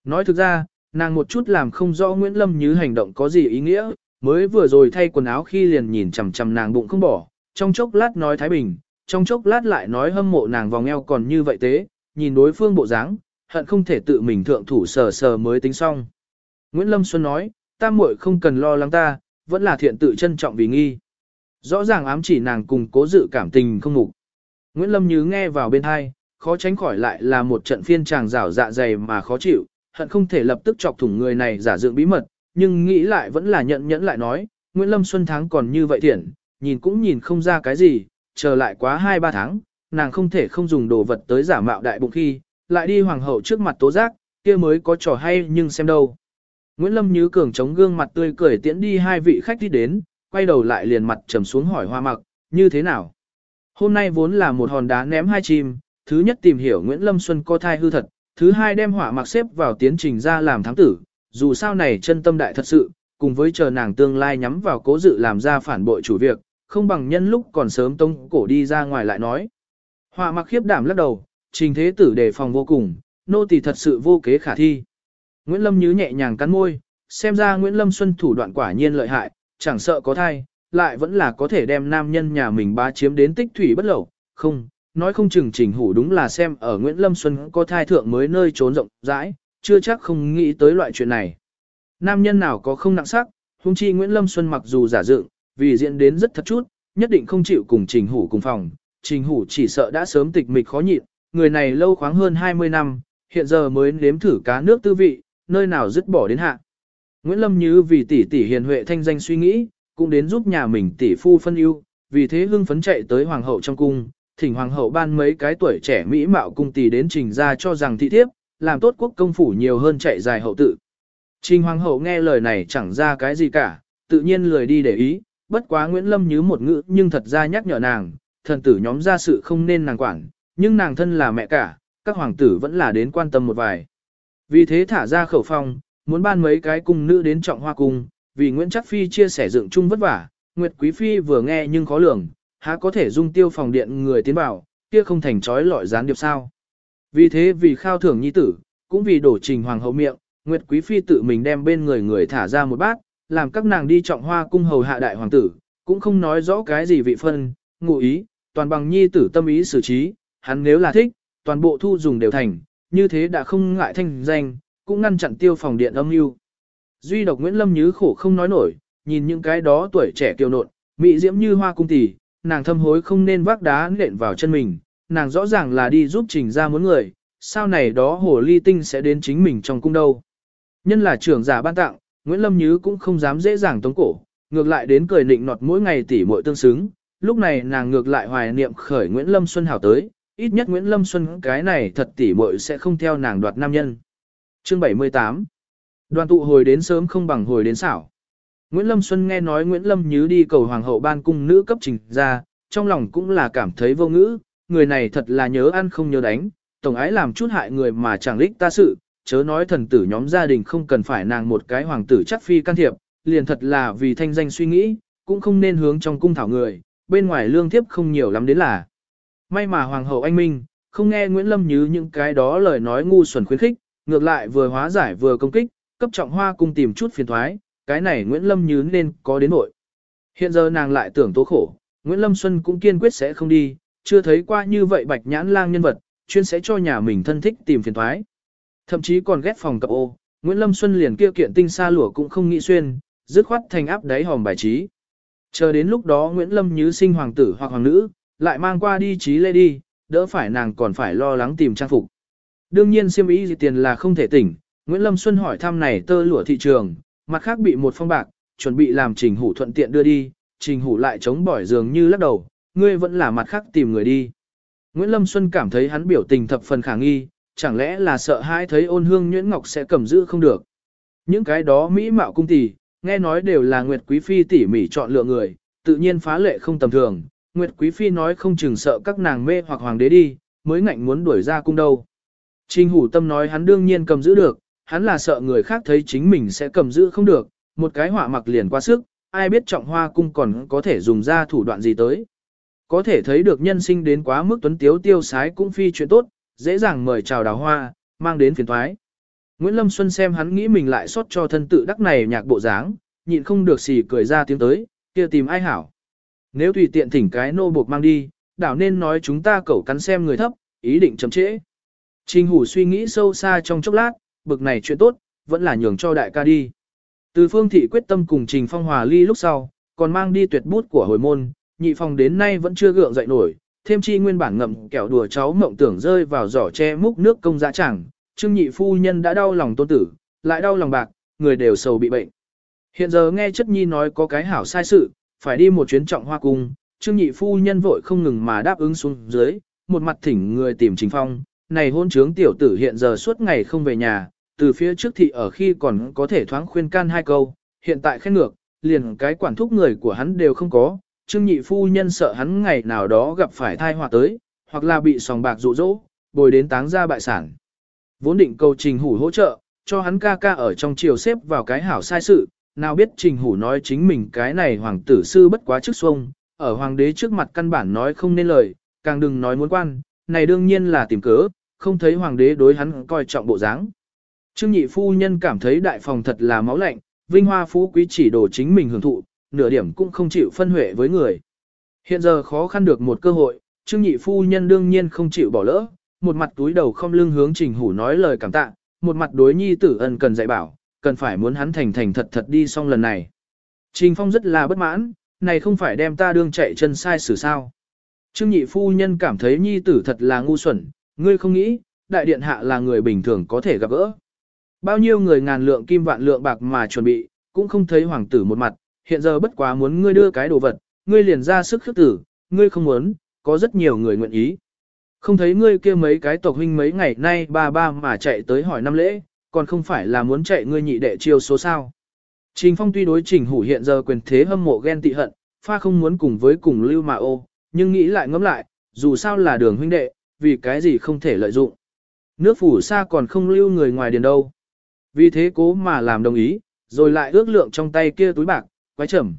Nói thực ra, nàng một chút làm không rõ Nguyễn Lâm như hành động có gì ý nghĩa, mới vừa rồi thay quần áo khi liền nhìn chằm chằm nàng bụng không bỏ, trong chốc lát nói Thái Bình, trong chốc lát lại nói hâm mộ nàng vòng eo còn như vậy thế, nhìn đối phương bộ dáng, hận không thể tự mình thượng thủ sờ sờ mới tính xong. Nguyễn Lâm Xuân nói, ta muội không cần lo lắng ta, vẫn là thiện tự trân trọng vì nghi. Rõ ràng ám chỉ nàng cùng cố dự cảm tình không mục. Nguyễn Lâm Như nghe vào bên hai, khó tránh khỏi lại là một trận phiên chàng rảo dạ dày mà khó chịu, hận không thể lập tức chọc thủng người này giả dựng bí mật, nhưng nghĩ lại vẫn là nhận nhẫn lại nói, Nguyễn Lâm Xuân tháng còn như vậy thiện, nhìn cũng nhìn không ra cái gì, chờ lại quá 2-3 tháng, nàng không thể không dùng đồ vật tới giả mạo đại bụng khi, lại đi hoàng hậu trước mặt tố giác, kia mới có trò hay nhưng xem đâu. Nguyễn Lâm Như cường chống gương mặt tươi cười tiễn đi hai vị khách đi đến, quay đầu lại liền mặt trầm xuống hỏi hoa mặc, như thế nào? Hôm nay vốn là một hòn đá ném hai chim, thứ nhất tìm hiểu Nguyễn Lâm Xuân có thai hư thật, thứ hai đem hỏa mặc xếp vào tiến trình ra làm thám tử, dù sao này chân tâm đại thật sự, cùng với chờ nàng tương lai nhắm vào cố dự làm ra phản bội chủ việc, không bằng nhân lúc còn sớm tông cổ đi ra ngoài lại nói. Họa mặc khiếp đảm lắc đầu, trình thế tử đề phòng vô cùng, nô tỳ thật sự vô kế khả thi. Nguyễn Lâm Như nhẹ nhàng cắn môi, xem ra Nguyễn Lâm Xuân thủ đoạn quả nhiên lợi hại, chẳng sợ có thai, lại vẫn là có thể đem nam nhân nhà mình bá chiếm đến tích thủy bất lẩu. không, nói không chừng trình hủ đúng là xem ở Nguyễn Lâm Xuân có thai thượng mới nơi trốn rộng rãi, chưa chắc không nghĩ tới loại chuyện này. Nam nhân nào có không nặng sắc, hung chi Nguyễn Lâm Xuân mặc dù giả dựng, vì diễn đến rất thật chút, nhất định không chịu cùng trình hủ cùng phòng, trình hủ chỉ sợ đã sớm tịch mịch khó nhịn, người này lâu khoáng hơn 20 năm, hiện giờ mới nếm thử cá nước tư vị, nơi nào dứt bỏ đến hạ. Nguyễn Lâm Như vì tỷ tỷ hiền huệ thanh danh suy nghĩ, cũng đến giúp nhà mình tỷ phu phân ưu, vì thế hưng phấn chạy tới hoàng hậu trong cung, thỉnh hoàng hậu ban mấy cái tuổi trẻ mỹ mạo cung tỷ đến trình ra cho rằng thị thiếp, làm tốt quốc công phủ nhiều hơn chạy dài hậu tự. Trình hoàng hậu nghe lời này chẳng ra cái gì cả, tự nhiên lười đi để ý, bất quá Nguyễn Lâm như một ngữ nhưng thật ra nhắc nhở nàng, thần tử nhóm ra sự không nên nàng quản, nhưng nàng thân là mẹ cả, các hoàng tử vẫn là đến quan tâm một vài. Vì thế thả ra khẩu phong, muốn ban mấy cái cung nữ đến trọng hoa cung, vì Nguyễn Chắc Phi chia sẻ dựng chung vất vả, Nguyệt Quý Phi vừa nghe nhưng khó lường, há có thể dung tiêu phòng điện người tiến vào, kia không thành trói lọi gián điệp sao. Vì thế vì khao thưởng nhi tử, cũng vì đổ trình hoàng hậu miệng, Nguyệt Quý Phi tự mình đem bên người người thả ra một bát, làm các nàng đi trọng hoa cung hầu hạ đại hoàng tử, cũng không nói rõ cái gì vị phân, ngụ ý, toàn bằng nhi tử tâm ý xử trí, hắn nếu là thích, toàn bộ thu dùng đều thành, như thế đã không ngại thanh danh, cũng ngăn chặn tiêu phòng điện âm mưu. Duy độc Nguyễn Lâm Nhứ khổ không nói nổi, nhìn những cái đó tuổi trẻ kiều nộn, mỹ diễm như hoa cung tỷ, nàng thâm hối không nên vác đá nện vào chân mình, nàng rõ ràng là đi giúp trình ra muốn người, sao này đó hồ ly tinh sẽ đến chính mình trong cung đâu. Nhân là trưởng giả ban tặng, Nguyễn Lâm Nhứ cũng không dám dễ dàng tống cổ, ngược lại đến cười nịnh nọt mỗi ngày tỉ muội tương xứng, lúc này nàng ngược lại hoài niệm khởi Nguyễn Lâm Xuân hảo tới, ít nhất Nguyễn Lâm Xuân cái này thật tỉ muội sẽ không theo nàng đoạt nam nhân. Chương 78 Đoàn tụ hồi đến sớm không bằng hồi đến xảo. Nguyễn Lâm Xuân nghe nói Nguyễn Lâm Nhứ đi cầu hoàng hậu ban cung nữ cấp trình ra, trong lòng cũng là cảm thấy vô ngữ, người này thật là nhớ ăn không nhớ đánh, tổng ái làm chút hại người mà chẳng lích ta sự, chớ nói thần tử nhóm gia đình không cần phải nàng một cái hoàng tử chắc phi can thiệp, liền thật là vì thanh danh suy nghĩ, cũng không nên hướng trong cung thảo người, bên ngoài lương thiếp không nhiều lắm đến là. May mà hoàng hậu anh minh, không nghe Nguyễn Lâm Như những cái đó lời nói ngu xuẩn khuyến khích, ngược lại vừa hóa giải vừa công kích, cấp trọng hoa cung tìm chút phiền thoái, cái này Nguyễn Lâm Như nên có đến nội. Hiện giờ nàng lại tưởng tố khổ, Nguyễn Lâm Xuân cũng kiên quyết sẽ không đi, chưa thấy qua như vậy bạch nhãn lang nhân vật, chuyên sẽ cho nhà mình thân thích tìm phiền thoái. Thậm chí còn ghét phòng cặp ô, Nguyễn Lâm Xuân liền kia kiện tinh xa lụa cũng không nghĩ xuyên, dứt khoát thành áp đáy hòm bài trí. Chờ đến lúc đó Nguyễn Lâm Như sinh hoàng tử hoặc hoàng nữ, lại mang qua đi trí lê đi, đỡ phải nàng còn phải lo lắng tìm trang phục. Đương nhiên siêm ý gì tiền là không thể tỉnh, Nguyễn Lâm Xuân hỏi thăm này tơ lụa thị trường, mặt khác bị một phong bạc, chuẩn bị làm trình hủ thuận tiện đưa đi, trình hủ lại chống bỏi dường như lắc đầu, ngươi vẫn là mặt khác tìm người đi. Nguyễn Lâm Xuân cảm thấy hắn biểu tình thập phần khả nghi, chẳng lẽ là sợ hãi thấy ôn hương Nguyễn ngọc sẽ cầm giữ không được. Những cái đó mỹ mạo cung tỷ, nghe nói đều là Nguyệt Quý Phi tỉ mỉ chọn lựa người, tự nhiên phá lệ không tầm thường. Nguyệt Quý Phi nói không chừng sợ các nàng mê hoặc hoàng đế đi, mới ngạnh muốn đuổi ra cung đâu. Trình hủ tâm nói hắn đương nhiên cầm giữ được, hắn là sợ người khác thấy chính mình sẽ cầm giữ không được, một cái họa mặc liền quá sức, ai biết trọng hoa cung còn có thể dùng ra thủ đoạn gì tới. Có thể thấy được nhân sinh đến quá mức tuấn tiếu tiêu sái cũng phi chuyện tốt, dễ dàng mời chào đào hoa, mang đến phiền thoái. Nguyễn Lâm Xuân xem hắn nghĩ mình lại xót cho thân tự đắc này nhạc bộ dáng, nhịn không được xì cười ra tiếng tới, kia tìm ai hảo. Nếu tùy tiện thỉnh cái nô buộc mang đi, đảo nên nói chúng ta cẩu cắn xem người thấp, ý định chậm trễ. Trình hủ suy nghĩ sâu xa trong chốc lát, bực này chuyện tốt, vẫn là nhường cho đại ca đi. Từ phương thị quyết tâm cùng Trình Phong hòa ly lúc sau, còn mang đi tuyệt bút của hồi môn, nhị phòng đến nay vẫn chưa gượng dậy nổi, thêm chi nguyên bản ngậm kẹo đùa cháu mộng tưởng rơi vào giỏ che múc nước công giá chẳng, trương nhị phu nhân đã đau lòng tôn tử, lại đau lòng bạc, người đều sầu bị bệnh. Hiện giờ nghe chất nhi nói có cái hảo sai sự, phải đi một chuyến trọng hoa cung, trương nhị phu nhân vội không ngừng mà đáp ứng xuống dưới, một mặt thỉnh người tìm trình phong, này hôn trướng tiểu tử hiện giờ suốt ngày không về nhà, từ phía trước thị ở khi còn có thể thoáng khuyên can hai câu, hiện tại khen ngược, liền cái quản thúc người của hắn đều không có, trương nhị phu nhân sợ hắn ngày nào đó gặp phải thai họa tới, hoặc là bị sòng bạc dụ dỗ, bồi đến táng ra bại sản. Vốn định cầu trình hủ hỗ trợ, cho hắn ca ca ở trong triều xếp vào cái hảo sai sự, nào biết trình hủ nói chính mình cái này hoàng tử sư bất quá chức xuông, ở hoàng đế trước mặt căn bản nói không nên lời, càng đừng nói muốn quan, này đương nhiên là tìm cớ, không thấy hoàng đế đối hắn coi trọng bộ dáng. Trương nhị phu nhân cảm thấy đại phòng thật là máu lạnh, vinh hoa phú quý chỉ đồ chính mình hưởng thụ, nửa điểm cũng không chịu phân huệ với người. Hiện giờ khó khăn được một cơ hội, Trương nhị phu nhân đương nhiên không chịu bỏ lỡ, một mặt túi đầu không lưng hướng trình hủ nói lời cảm tạ, một mặt đối nhi tử ân cần dạy bảo, cần phải muốn hắn thành thành thật thật đi xong lần này. Trình phong rất là bất mãn, này không phải đem ta đương chạy chân sai xử sao. Trương nhị phu nhân cảm thấy nhi tử thật là ngu xuẩn, ngươi không nghĩ, đại điện hạ là người bình thường có thể gặp gỡ. Bao nhiêu người ngàn lượng kim vạn lượng bạc mà chuẩn bị, cũng không thấy hoàng tử một mặt, hiện giờ bất quá muốn ngươi đưa cái đồ vật, ngươi liền ra sức khước tử, ngươi không muốn, có rất nhiều người nguyện ý. Không thấy ngươi kia mấy cái tộc huynh mấy ngày nay ba ba mà chạy tới hỏi năm lễ, còn không phải là muốn chạy ngươi nhị đệ chiêu số sao. Trình Phong tuy đối Trình Hủ hiện giờ quyền thế hâm mộ ghen tị hận, pha không muốn cùng với cùng lưu mà ô, nhưng nghĩ lại ngẫm lại, dù sao là đường huynh đệ, vì cái gì không thể lợi dụng. Nước phủ xa còn không lưu người ngoài điền đâu. Vì thế cố mà làm đồng ý, rồi lại ước lượng trong tay kia túi bạc, quái trầm.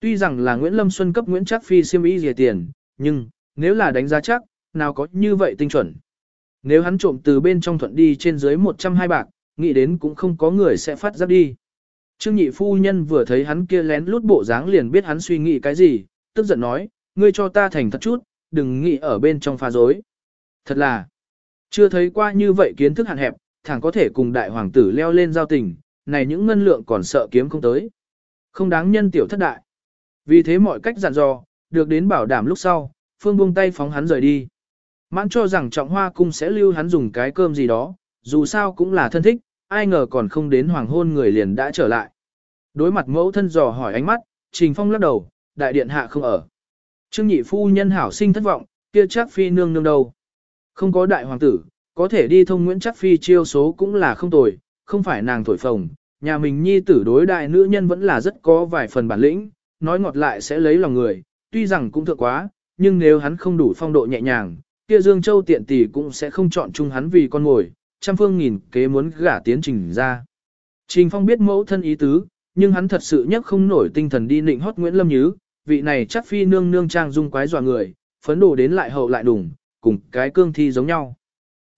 Tuy rằng là Nguyễn Lâm Xuân cấp Nguyễn Trác Phi siêm ý dề tiền, nhưng, nếu là đánh giá chắc, nào có như vậy tinh chuẩn. Nếu hắn trộm từ bên trong thuận đi trên dưới 120 bạc, nghĩ đến cũng không có người sẽ phát giác đi. Trương nhị phu nhân vừa thấy hắn kia lén lút bộ dáng liền biết hắn suy nghĩ cái gì, tức giận nói, ngươi cho ta thành thật chút, đừng nghĩ ở bên trong pha dối. Thật là, chưa thấy qua như vậy kiến thức hạn hẹp, thẳng có thể cùng đại hoàng tử leo lên giao tình, này những ngân lượng còn sợ kiếm không tới. Không đáng nhân tiểu thất đại. Vì thế mọi cách dặn dò, được đến bảo đảm lúc sau, Phương buông tay phóng hắn rời đi. Mãn cho rằng trọng hoa cung sẽ lưu hắn dùng cái cơm gì đó, dù sao cũng là thân thích, ai ngờ còn không đến hoàng hôn người liền đã trở lại. Đối mặt mẫu thân dò hỏi ánh mắt, Trình Phong lắc đầu, đại điện hạ không ở. Trương nhị phu nhân hảo sinh thất vọng, kia chắc phi nương nương đâu. Không có đại hoàng tử, có thể đi thông Nguyễn chắc phi chiêu số cũng là không tồi, không phải nàng thổi phồng. Nhà mình nhi tử đối đại nữ nhân vẫn là rất có vài phần bản lĩnh, nói ngọt lại sẽ lấy lòng người, tuy rằng cũng thượng quá, nhưng nếu hắn không đủ phong độ nhẹ nhàng, kia Dương Châu tiện tỷ cũng sẽ không chọn chung hắn vì con ngồi, trăm phương nghìn kế muốn gả tiến trình ra. Trình Phong biết mẫu thân ý tứ, nhưng hắn thật sự nhất không nổi tinh thần đi nịnh hót Nguyễn Lâm Nhứ, vị này chắc phi nương nương trang dung quái dọa người, phấn đồ đến lại hậu lại đủng, cùng cái cương thi giống nhau.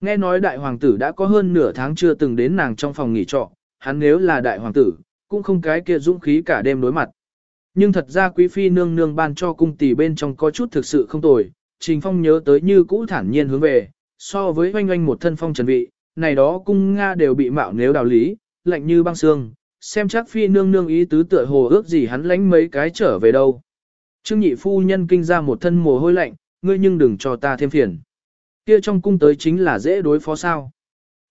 Nghe nói đại hoàng tử đã có hơn nửa tháng chưa từng đến nàng trong phòng nghỉ trọ, hắn nếu là đại hoàng tử, cũng không cái kia dũng khí cả đêm đối mặt. Nhưng thật ra quý phi nương nương ban cho cung tỷ bên trong có chút thực sự không tồi, Trình Phong nhớ tới như cũ thản nhiên hướng về, so với oanh oanh một thân phong trần vị, này đó cung Nga đều bị mạo nếu đạo lý, lạnh như băng xương, xem chắc phi nương nương ý tứ tựa hồ ước gì hắn lánh mấy cái trở về đâu. Trương nhị phu nhân kinh ra một thân mồ hôi lạnh, ngươi nhưng đừng cho ta thêm phiền. Kia trong cung tới chính là dễ đối phó sao.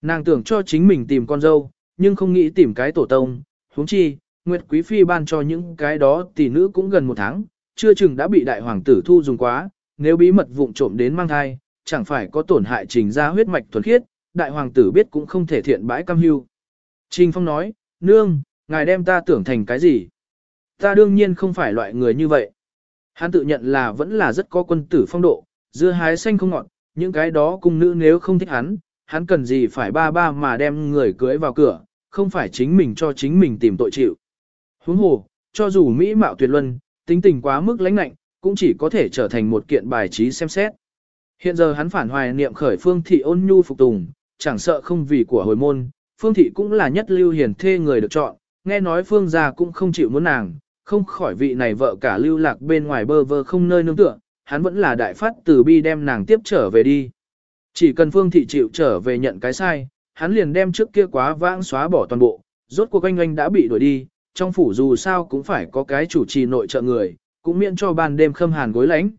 Nàng tưởng cho chính mình tìm con dâu, nhưng không nghĩ tìm cái tổ tông, huống chi, Nguyệt Quý Phi ban cho những cái đó tỷ nữ cũng gần một tháng, chưa chừng đã bị đại hoàng tử thu dùng quá, nếu bí mật vụng trộm đến mang thai, chẳng phải có tổn hại trình ra huyết mạch thuần khiết, đại hoàng tử biết cũng không thể thiện bãi cam hưu. Trình Phong nói, nương, ngài đem ta tưởng thành cái gì? Ta đương nhiên không phải loại người như vậy. Hắn tự nhận là vẫn là rất có quân tử phong độ, dưa hái xanh không ngọt, những cái đó cung nữ nếu không thích hắn, hắn cần gì phải ba ba mà đem người cưới vào cửa, không phải chính mình cho chính mình tìm tội chịu. Huống hồ, cho dù Mỹ mạo tuyệt luân, tính tình quá mức lãnh lạnh, cũng chỉ có thể trở thành một kiện bài trí xem xét. Hiện giờ hắn phản hoài niệm khởi phương thị ôn nhu phục tùng, chẳng sợ không vì của hồi môn, phương thị cũng là nhất lưu hiền thê người được chọn, nghe nói phương gia cũng không chịu muốn nàng, không khỏi vị này vợ cả lưu lạc bên ngoài bơ vơ không nơi nương tựa, hắn vẫn là đại phát từ bi đem nàng tiếp trở về đi. Chỉ cần phương thị chịu trở về nhận cái sai, hắn liền đem trước kia quá vãng xóa bỏ toàn bộ, rốt cuộc anh anh đã bị đuổi đi, trong phủ dù sao cũng phải có cái chủ trì nội trợ người, cũng miễn cho ban đêm khâm hàn gối lánh.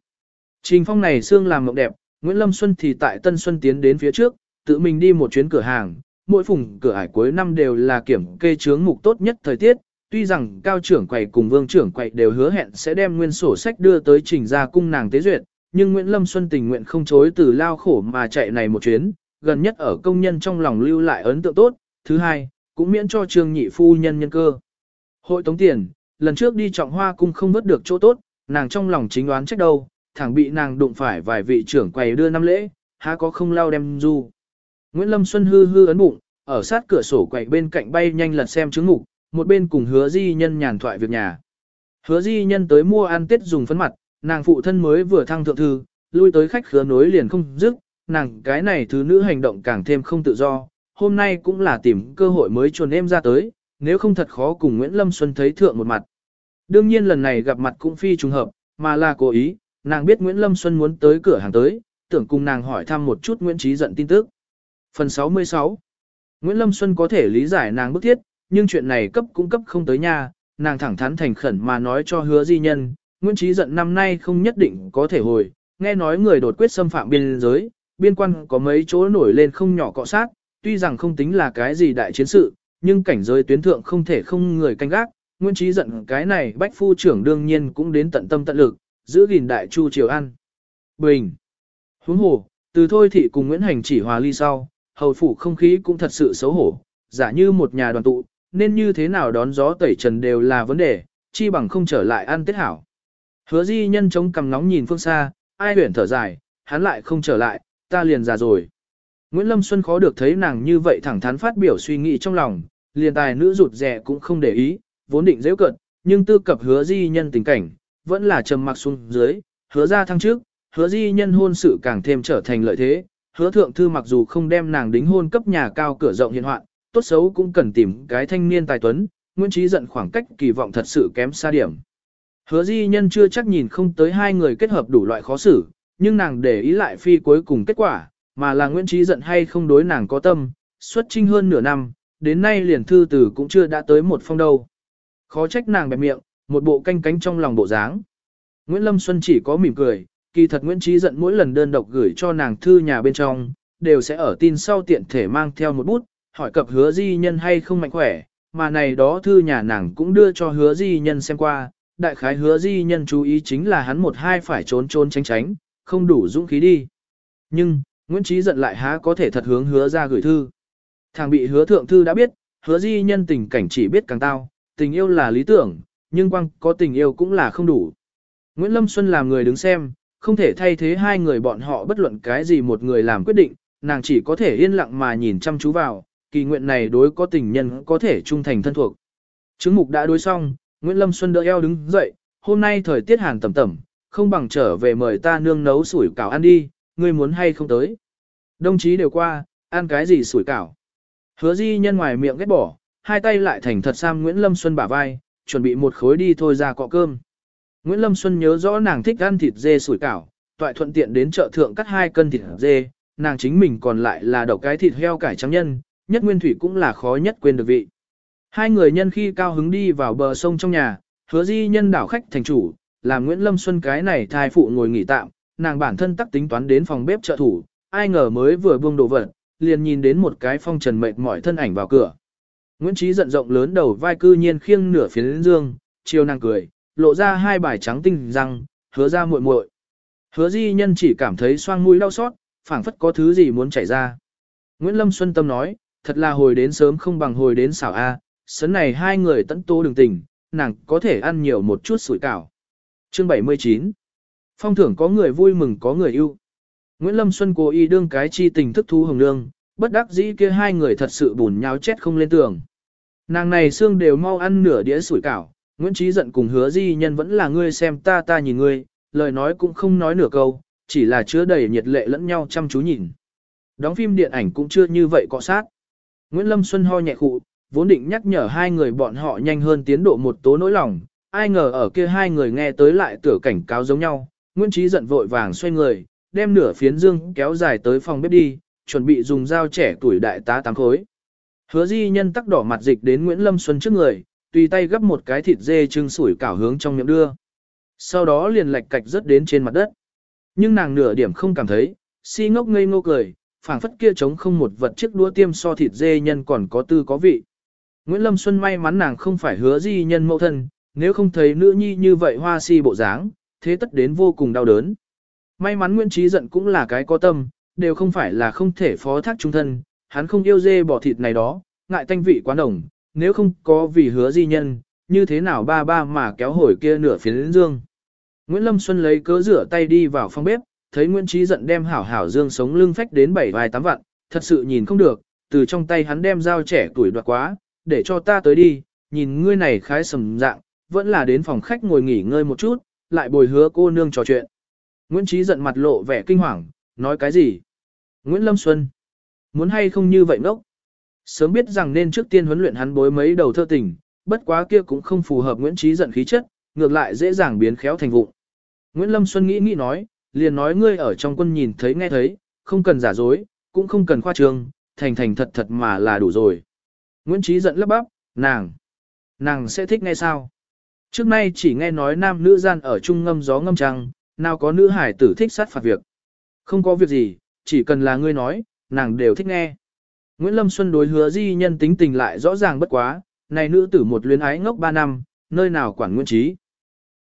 Trình phong này xương làm mộng đẹp, Nguyễn Lâm Xuân thì tại Tân Xuân tiến đến phía trước, tự mình đi một chuyến cửa hàng, mỗi phùng cửa ải cuối năm đều là kiểm kê chướng mục tốt nhất thời tiết, tuy rằng cao trưởng quầy cùng vương trưởng quầy đều hứa hẹn sẽ đem nguyên sổ sách đưa tới trình ra cung nàng tế duyệt, nhưng Nguyễn Lâm Xuân tình nguyện không chối từ lao khổ mà chạy này một chuyến, gần nhất ở công nhân trong lòng lưu lại ấn tượng tốt, thứ hai, cũng miễn cho trương nhị phu nhân nhân cơ. Hội tống tiền, lần trước đi trọng hoa cung không vớt được chỗ tốt, nàng trong lòng chính đoán trách đâu, thẳng bị nàng đụng phải vài vị trưởng quầy đưa năm lễ, há có không lao đem du. Nguyễn Lâm Xuân hư hư ấn bụng, ở sát cửa sổ quầy bên cạnh bay nhanh lật xem chứng mục, một bên cùng hứa di nhân nhàn thoại việc nhà. Hứa di nhân tới mua ăn tết dùng phấn mặt, nàng phụ thân mới vừa thăng thượng thư, lui tới khách khứa nối liền không dứt, nàng cái này thứ nữ hành động càng thêm không tự do, hôm nay cũng là tìm cơ hội mới chuồn em ra tới, nếu không thật khó cùng Nguyễn Lâm Xuân thấy thượng một mặt. Đương nhiên lần này gặp mặt cũng phi trùng hợp, mà là cố ý, nàng biết Nguyễn Lâm Xuân muốn tới cửa hàng tới, tưởng cùng nàng hỏi thăm một chút Nguyễn Trí giận tin tức. Phần 66 Nguyễn Lâm Xuân có thể lý giải nàng bức thiết, nhưng chuyện này cấp cũng cấp không tới nha, nàng thẳng thắn thành khẩn mà nói cho hứa di nhân, Nguyễn Trí giận năm nay không nhất định có thể hồi, nghe nói người đột quyết xâm phạm biên giới, biên quan có mấy chỗ nổi lên không nhỏ cọ sát, tuy rằng không tính là cái gì đại chiến sự, nhưng cảnh giới tuyến thượng không thể không người canh gác, Nguyễn Trí giận cái này bách phu trưởng đương nhiên cũng đến tận tâm tận lực, giữ gìn đại chu triều an. Bình. Huống hồ, từ thôi thị cùng Nguyễn Hành chỉ hòa ly sau, hầu phủ không khí cũng thật sự xấu hổ, giả như một nhà đoàn tụ, nên như thế nào đón gió tẩy trần đều là vấn đề, chi bằng không trở lại ăn tết hảo. Hứa di nhân chống cầm nóng nhìn phương xa, ai huyển thở dài, hắn lại không trở lại, ta liền già rồi. Nguyễn Lâm Xuân khó được thấy nàng như vậy thẳng thắn phát biểu suy nghĩ trong lòng, liền tài nữ rụt rẻ cũng không để ý, vốn định dễ cận, nhưng tư cập hứa di nhân tình cảnh, vẫn là trầm mặc xuống dưới, hứa ra thăng trước, hứa di nhân hôn sự càng thêm trở thành lợi thế, hứa thượng thư mặc dù không đem nàng đính hôn cấp nhà cao cửa rộng hiện hoạn, tốt xấu cũng cần tìm cái thanh niên tài tuấn, Nguyễn Trí giận khoảng cách kỳ vọng thật sự kém xa điểm. Hứa di nhân chưa chắc nhìn không tới hai người kết hợp đủ loại khó xử, nhưng nàng để ý lại phi cuối cùng kết quả, mà là Nguyễn Trí giận hay không đối nàng có tâm, xuất trinh hơn nửa năm, đến nay liền thư từ cũng chưa đã tới một phong đâu. Khó trách nàng bẹp miệng, một bộ canh cánh trong lòng bộ dáng. Nguyễn Lâm Xuân chỉ có mỉm cười, kỳ thật Nguyễn Trí giận mỗi lần đơn độc gửi cho nàng thư nhà bên trong, đều sẽ ở tin sau tiện thể mang theo một bút, hỏi cập hứa di nhân hay không mạnh khỏe, mà này đó thư nhà nàng cũng đưa cho hứa di nhân xem qua, đại khái hứa di nhân chú ý chính là hắn một hai phải trốn trốn tránh tránh, không đủ dũng khí đi. Nhưng, Nguyễn Trí giận lại há có thể thật hướng hứa ra gửi thư. Thằng bị hứa thượng thư đã biết, hứa di nhân tình cảnh chỉ biết càng tao, tình yêu là lý tưởng, nhưng quăng có tình yêu cũng là không đủ. Nguyễn Lâm Xuân làm người đứng xem, không thể thay thế hai người bọn họ bất luận cái gì một người làm quyết định, nàng chỉ có thể yên lặng mà nhìn chăm chú vào, kỳ nguyện này đối có tình nhân có thể trung thành thân thuộc. Chứng mục đã đối xong, Nguyễn Lâm Xuân đỡ eo đứng dậy, hôm nay thời tiết hàn tầm tầm, không bằng trở về mời ta nương nấu sủi cảo ăn đi, ngươi muốn hay không tới. Đồng chí đều qua, ăn cái gì sủi cảo. Hứa di nhân ngoài miệng ghét bỏ, hai tay lại thành thật sam Nguyễn Lâm Xuân bả vai, chuẩn bị một khối đi thôi ra cọ cơm. Nguyễn Lâm Xuân nhớ rõ nàng thích ăn thịt dê sủi cảo, toại thuận tiện đến chợ thượng cắt hai cân thịt dê, nàng chính mình còn lại là đậu cái thịt heo cải trắng nhân, nhất nguyên thủy cũng là khó nhất quên được vị. Hai người nhân khi cao hứng đi vào bờ sông trong nhà, hứa di nhân đảo khách thành chủ, làm Nguyễn Lâm Xuân cái này thai phụ ngồi nghỉ tạm, nàng bản thân tắc tính toán đến phòng bếp trợ thủ, ai ngờ mới vừa buông đồ vật, liền nhìn đến một cái phong trần mệt mỏi thân ảnh vào cửa. Nguyễn Trí giận rộng lớn đầu vai cư nhiên khiêng nửa phiến dương, chiều nàng cười, lộ ra hai bài trắng tinh răng, hứa ra muội muội. Hứa di nhân chỉ cảm thấy xoang mũi đau xót, phảng phất có thứ gì muốn chảy ra. Nguyễn Lâm Xuân Tâm nói, thật là hồi đến sớm không bằng hồi đến xảo A, sấn này hai người tận tố đường tình, nàng có thể ăn nhiều một chút sủi cảo. Chương 79 Phong thưởng có người vui mừng có người yêu. Nguyễn Lâm Xuân cố ý đương cái chi tình thức thu hồng nương, bất đắc dĩ kia hai người thật sự bùn nháo chết không lên tường. Nàng này xương đều mau ăn nửa đĩa sủi cảo, Nguyễn Trí giận cùng hứa di nhân vẫn là ngươi xem ta ta nhìn ngươi, lời nói cũng không nói nửa câu, chỉ là chứa đầy nhiệt lệ lẫn nhau chăm chú nhìn. Đóng phim điện ảnh cũng chưa như vậy cọ sát. Nguyễn Lâm Xuân ho nhẹ khụ, vốn định nhắc nhở hai người bọn họ nhanh hơn tiến độ một tố nỗi lòng, ai ngờ ở kia hai người nghe tới lại tựa cảnh cáo giống nhau, Nguyễn Trí giận vội vàng xoay người, đem nửa phiến dương kéo dài tới phòng bếp đi, chuẩn bị dùng dao trẻ tuổi đại tá tám khối. Hứa di nhân tắc đỏ mặt dịch đến Nguyễn Lâm Xuân trước người, tùy tay gấp một cái thịt dê trưng sủi cảo hướng trong miệng đưa. Sau đó liền lạch cạch rớt đến trên mặt đất. Nhưng nàng nửa điểm không cảm thấy, si ngốc ngây ngô cười, phảng phất kia trống không một vật chiếc đũa tiêm so thịt dê nhân còn có tư có vị. Nguyễn Lâm Xuân may mắn nàng không phải hứa di nhân mẫu thân, nếu không thấy nữ nhi như vậy hoa si bộ dáng, thế tất đến vô cùng đau đớn. May mắn Nguyễn Trí giận cũng là cái có tâm, đều không phải là không thể phó thác trung thân, hắn không yêu dê bỏ thịt này đó, ngại thanh vị quá đồng, nếu không có vì hứa di nhân, như thế nào ba ba mà kéo hồi kia nửa phiến dương. Nguyễn Lâm Xuân lấy cớ rửa tay đi vào phòng bếp, thấy Nguyễn Trí giận đem hảo hảo dương sống lưng phách đến bảy vài tám vạn, thật sự nhìn không được, từ trong tay hắn đem dao trẻ tuổi đoạt quá, để cho ta tới đi, nhìn ngươi này khái sầm dạng, vẫn là đến phòng khách ngồi nghỉ ngơi một chút, lại bồi hứa cô nương trò chuyện. Nguyễn Trí giận mặt lộ vẻ kinh hoàng, nói cái gì? Nguyễn Lâm Xuân, muốn hay không như vậy ngốc? Sớm biết rằng nên trước tiên huấn luyện hắn bối mấy đầu thơ tình, bất quá kia cũng không phù hợp Nguyễn Trí giận khí chất, ngược lại dễ dàng biến khéo thành vụng. Nguyễn Lâm Xuân nghĩ nghĩ nói, liền nói ngươi ở trong quân nhìn thấy nghe thấy, không cần giả dối, cũng không cần khoa trương, thành thành thật thật mà là đủ rồi. Nguyễn Trí giận lấp bắp, nàng, nàng sẽ thích nghe sao? Trước nay chỉ nghe nói nam nữ gian ở chung ngâm gió ngâm trăng, nào có nữ hải tử thích sát phạt việc. Không có việc gì, chỉ cần là ngươi nói, nàng đều thích nghe. Nguyễn Lâm Xuân đối hứa di nhân tính tình lại rõ ràng bất quá, này nữ tử một luyến ái ngốc 3 năm, nơi nào quản Nguyễn Trí.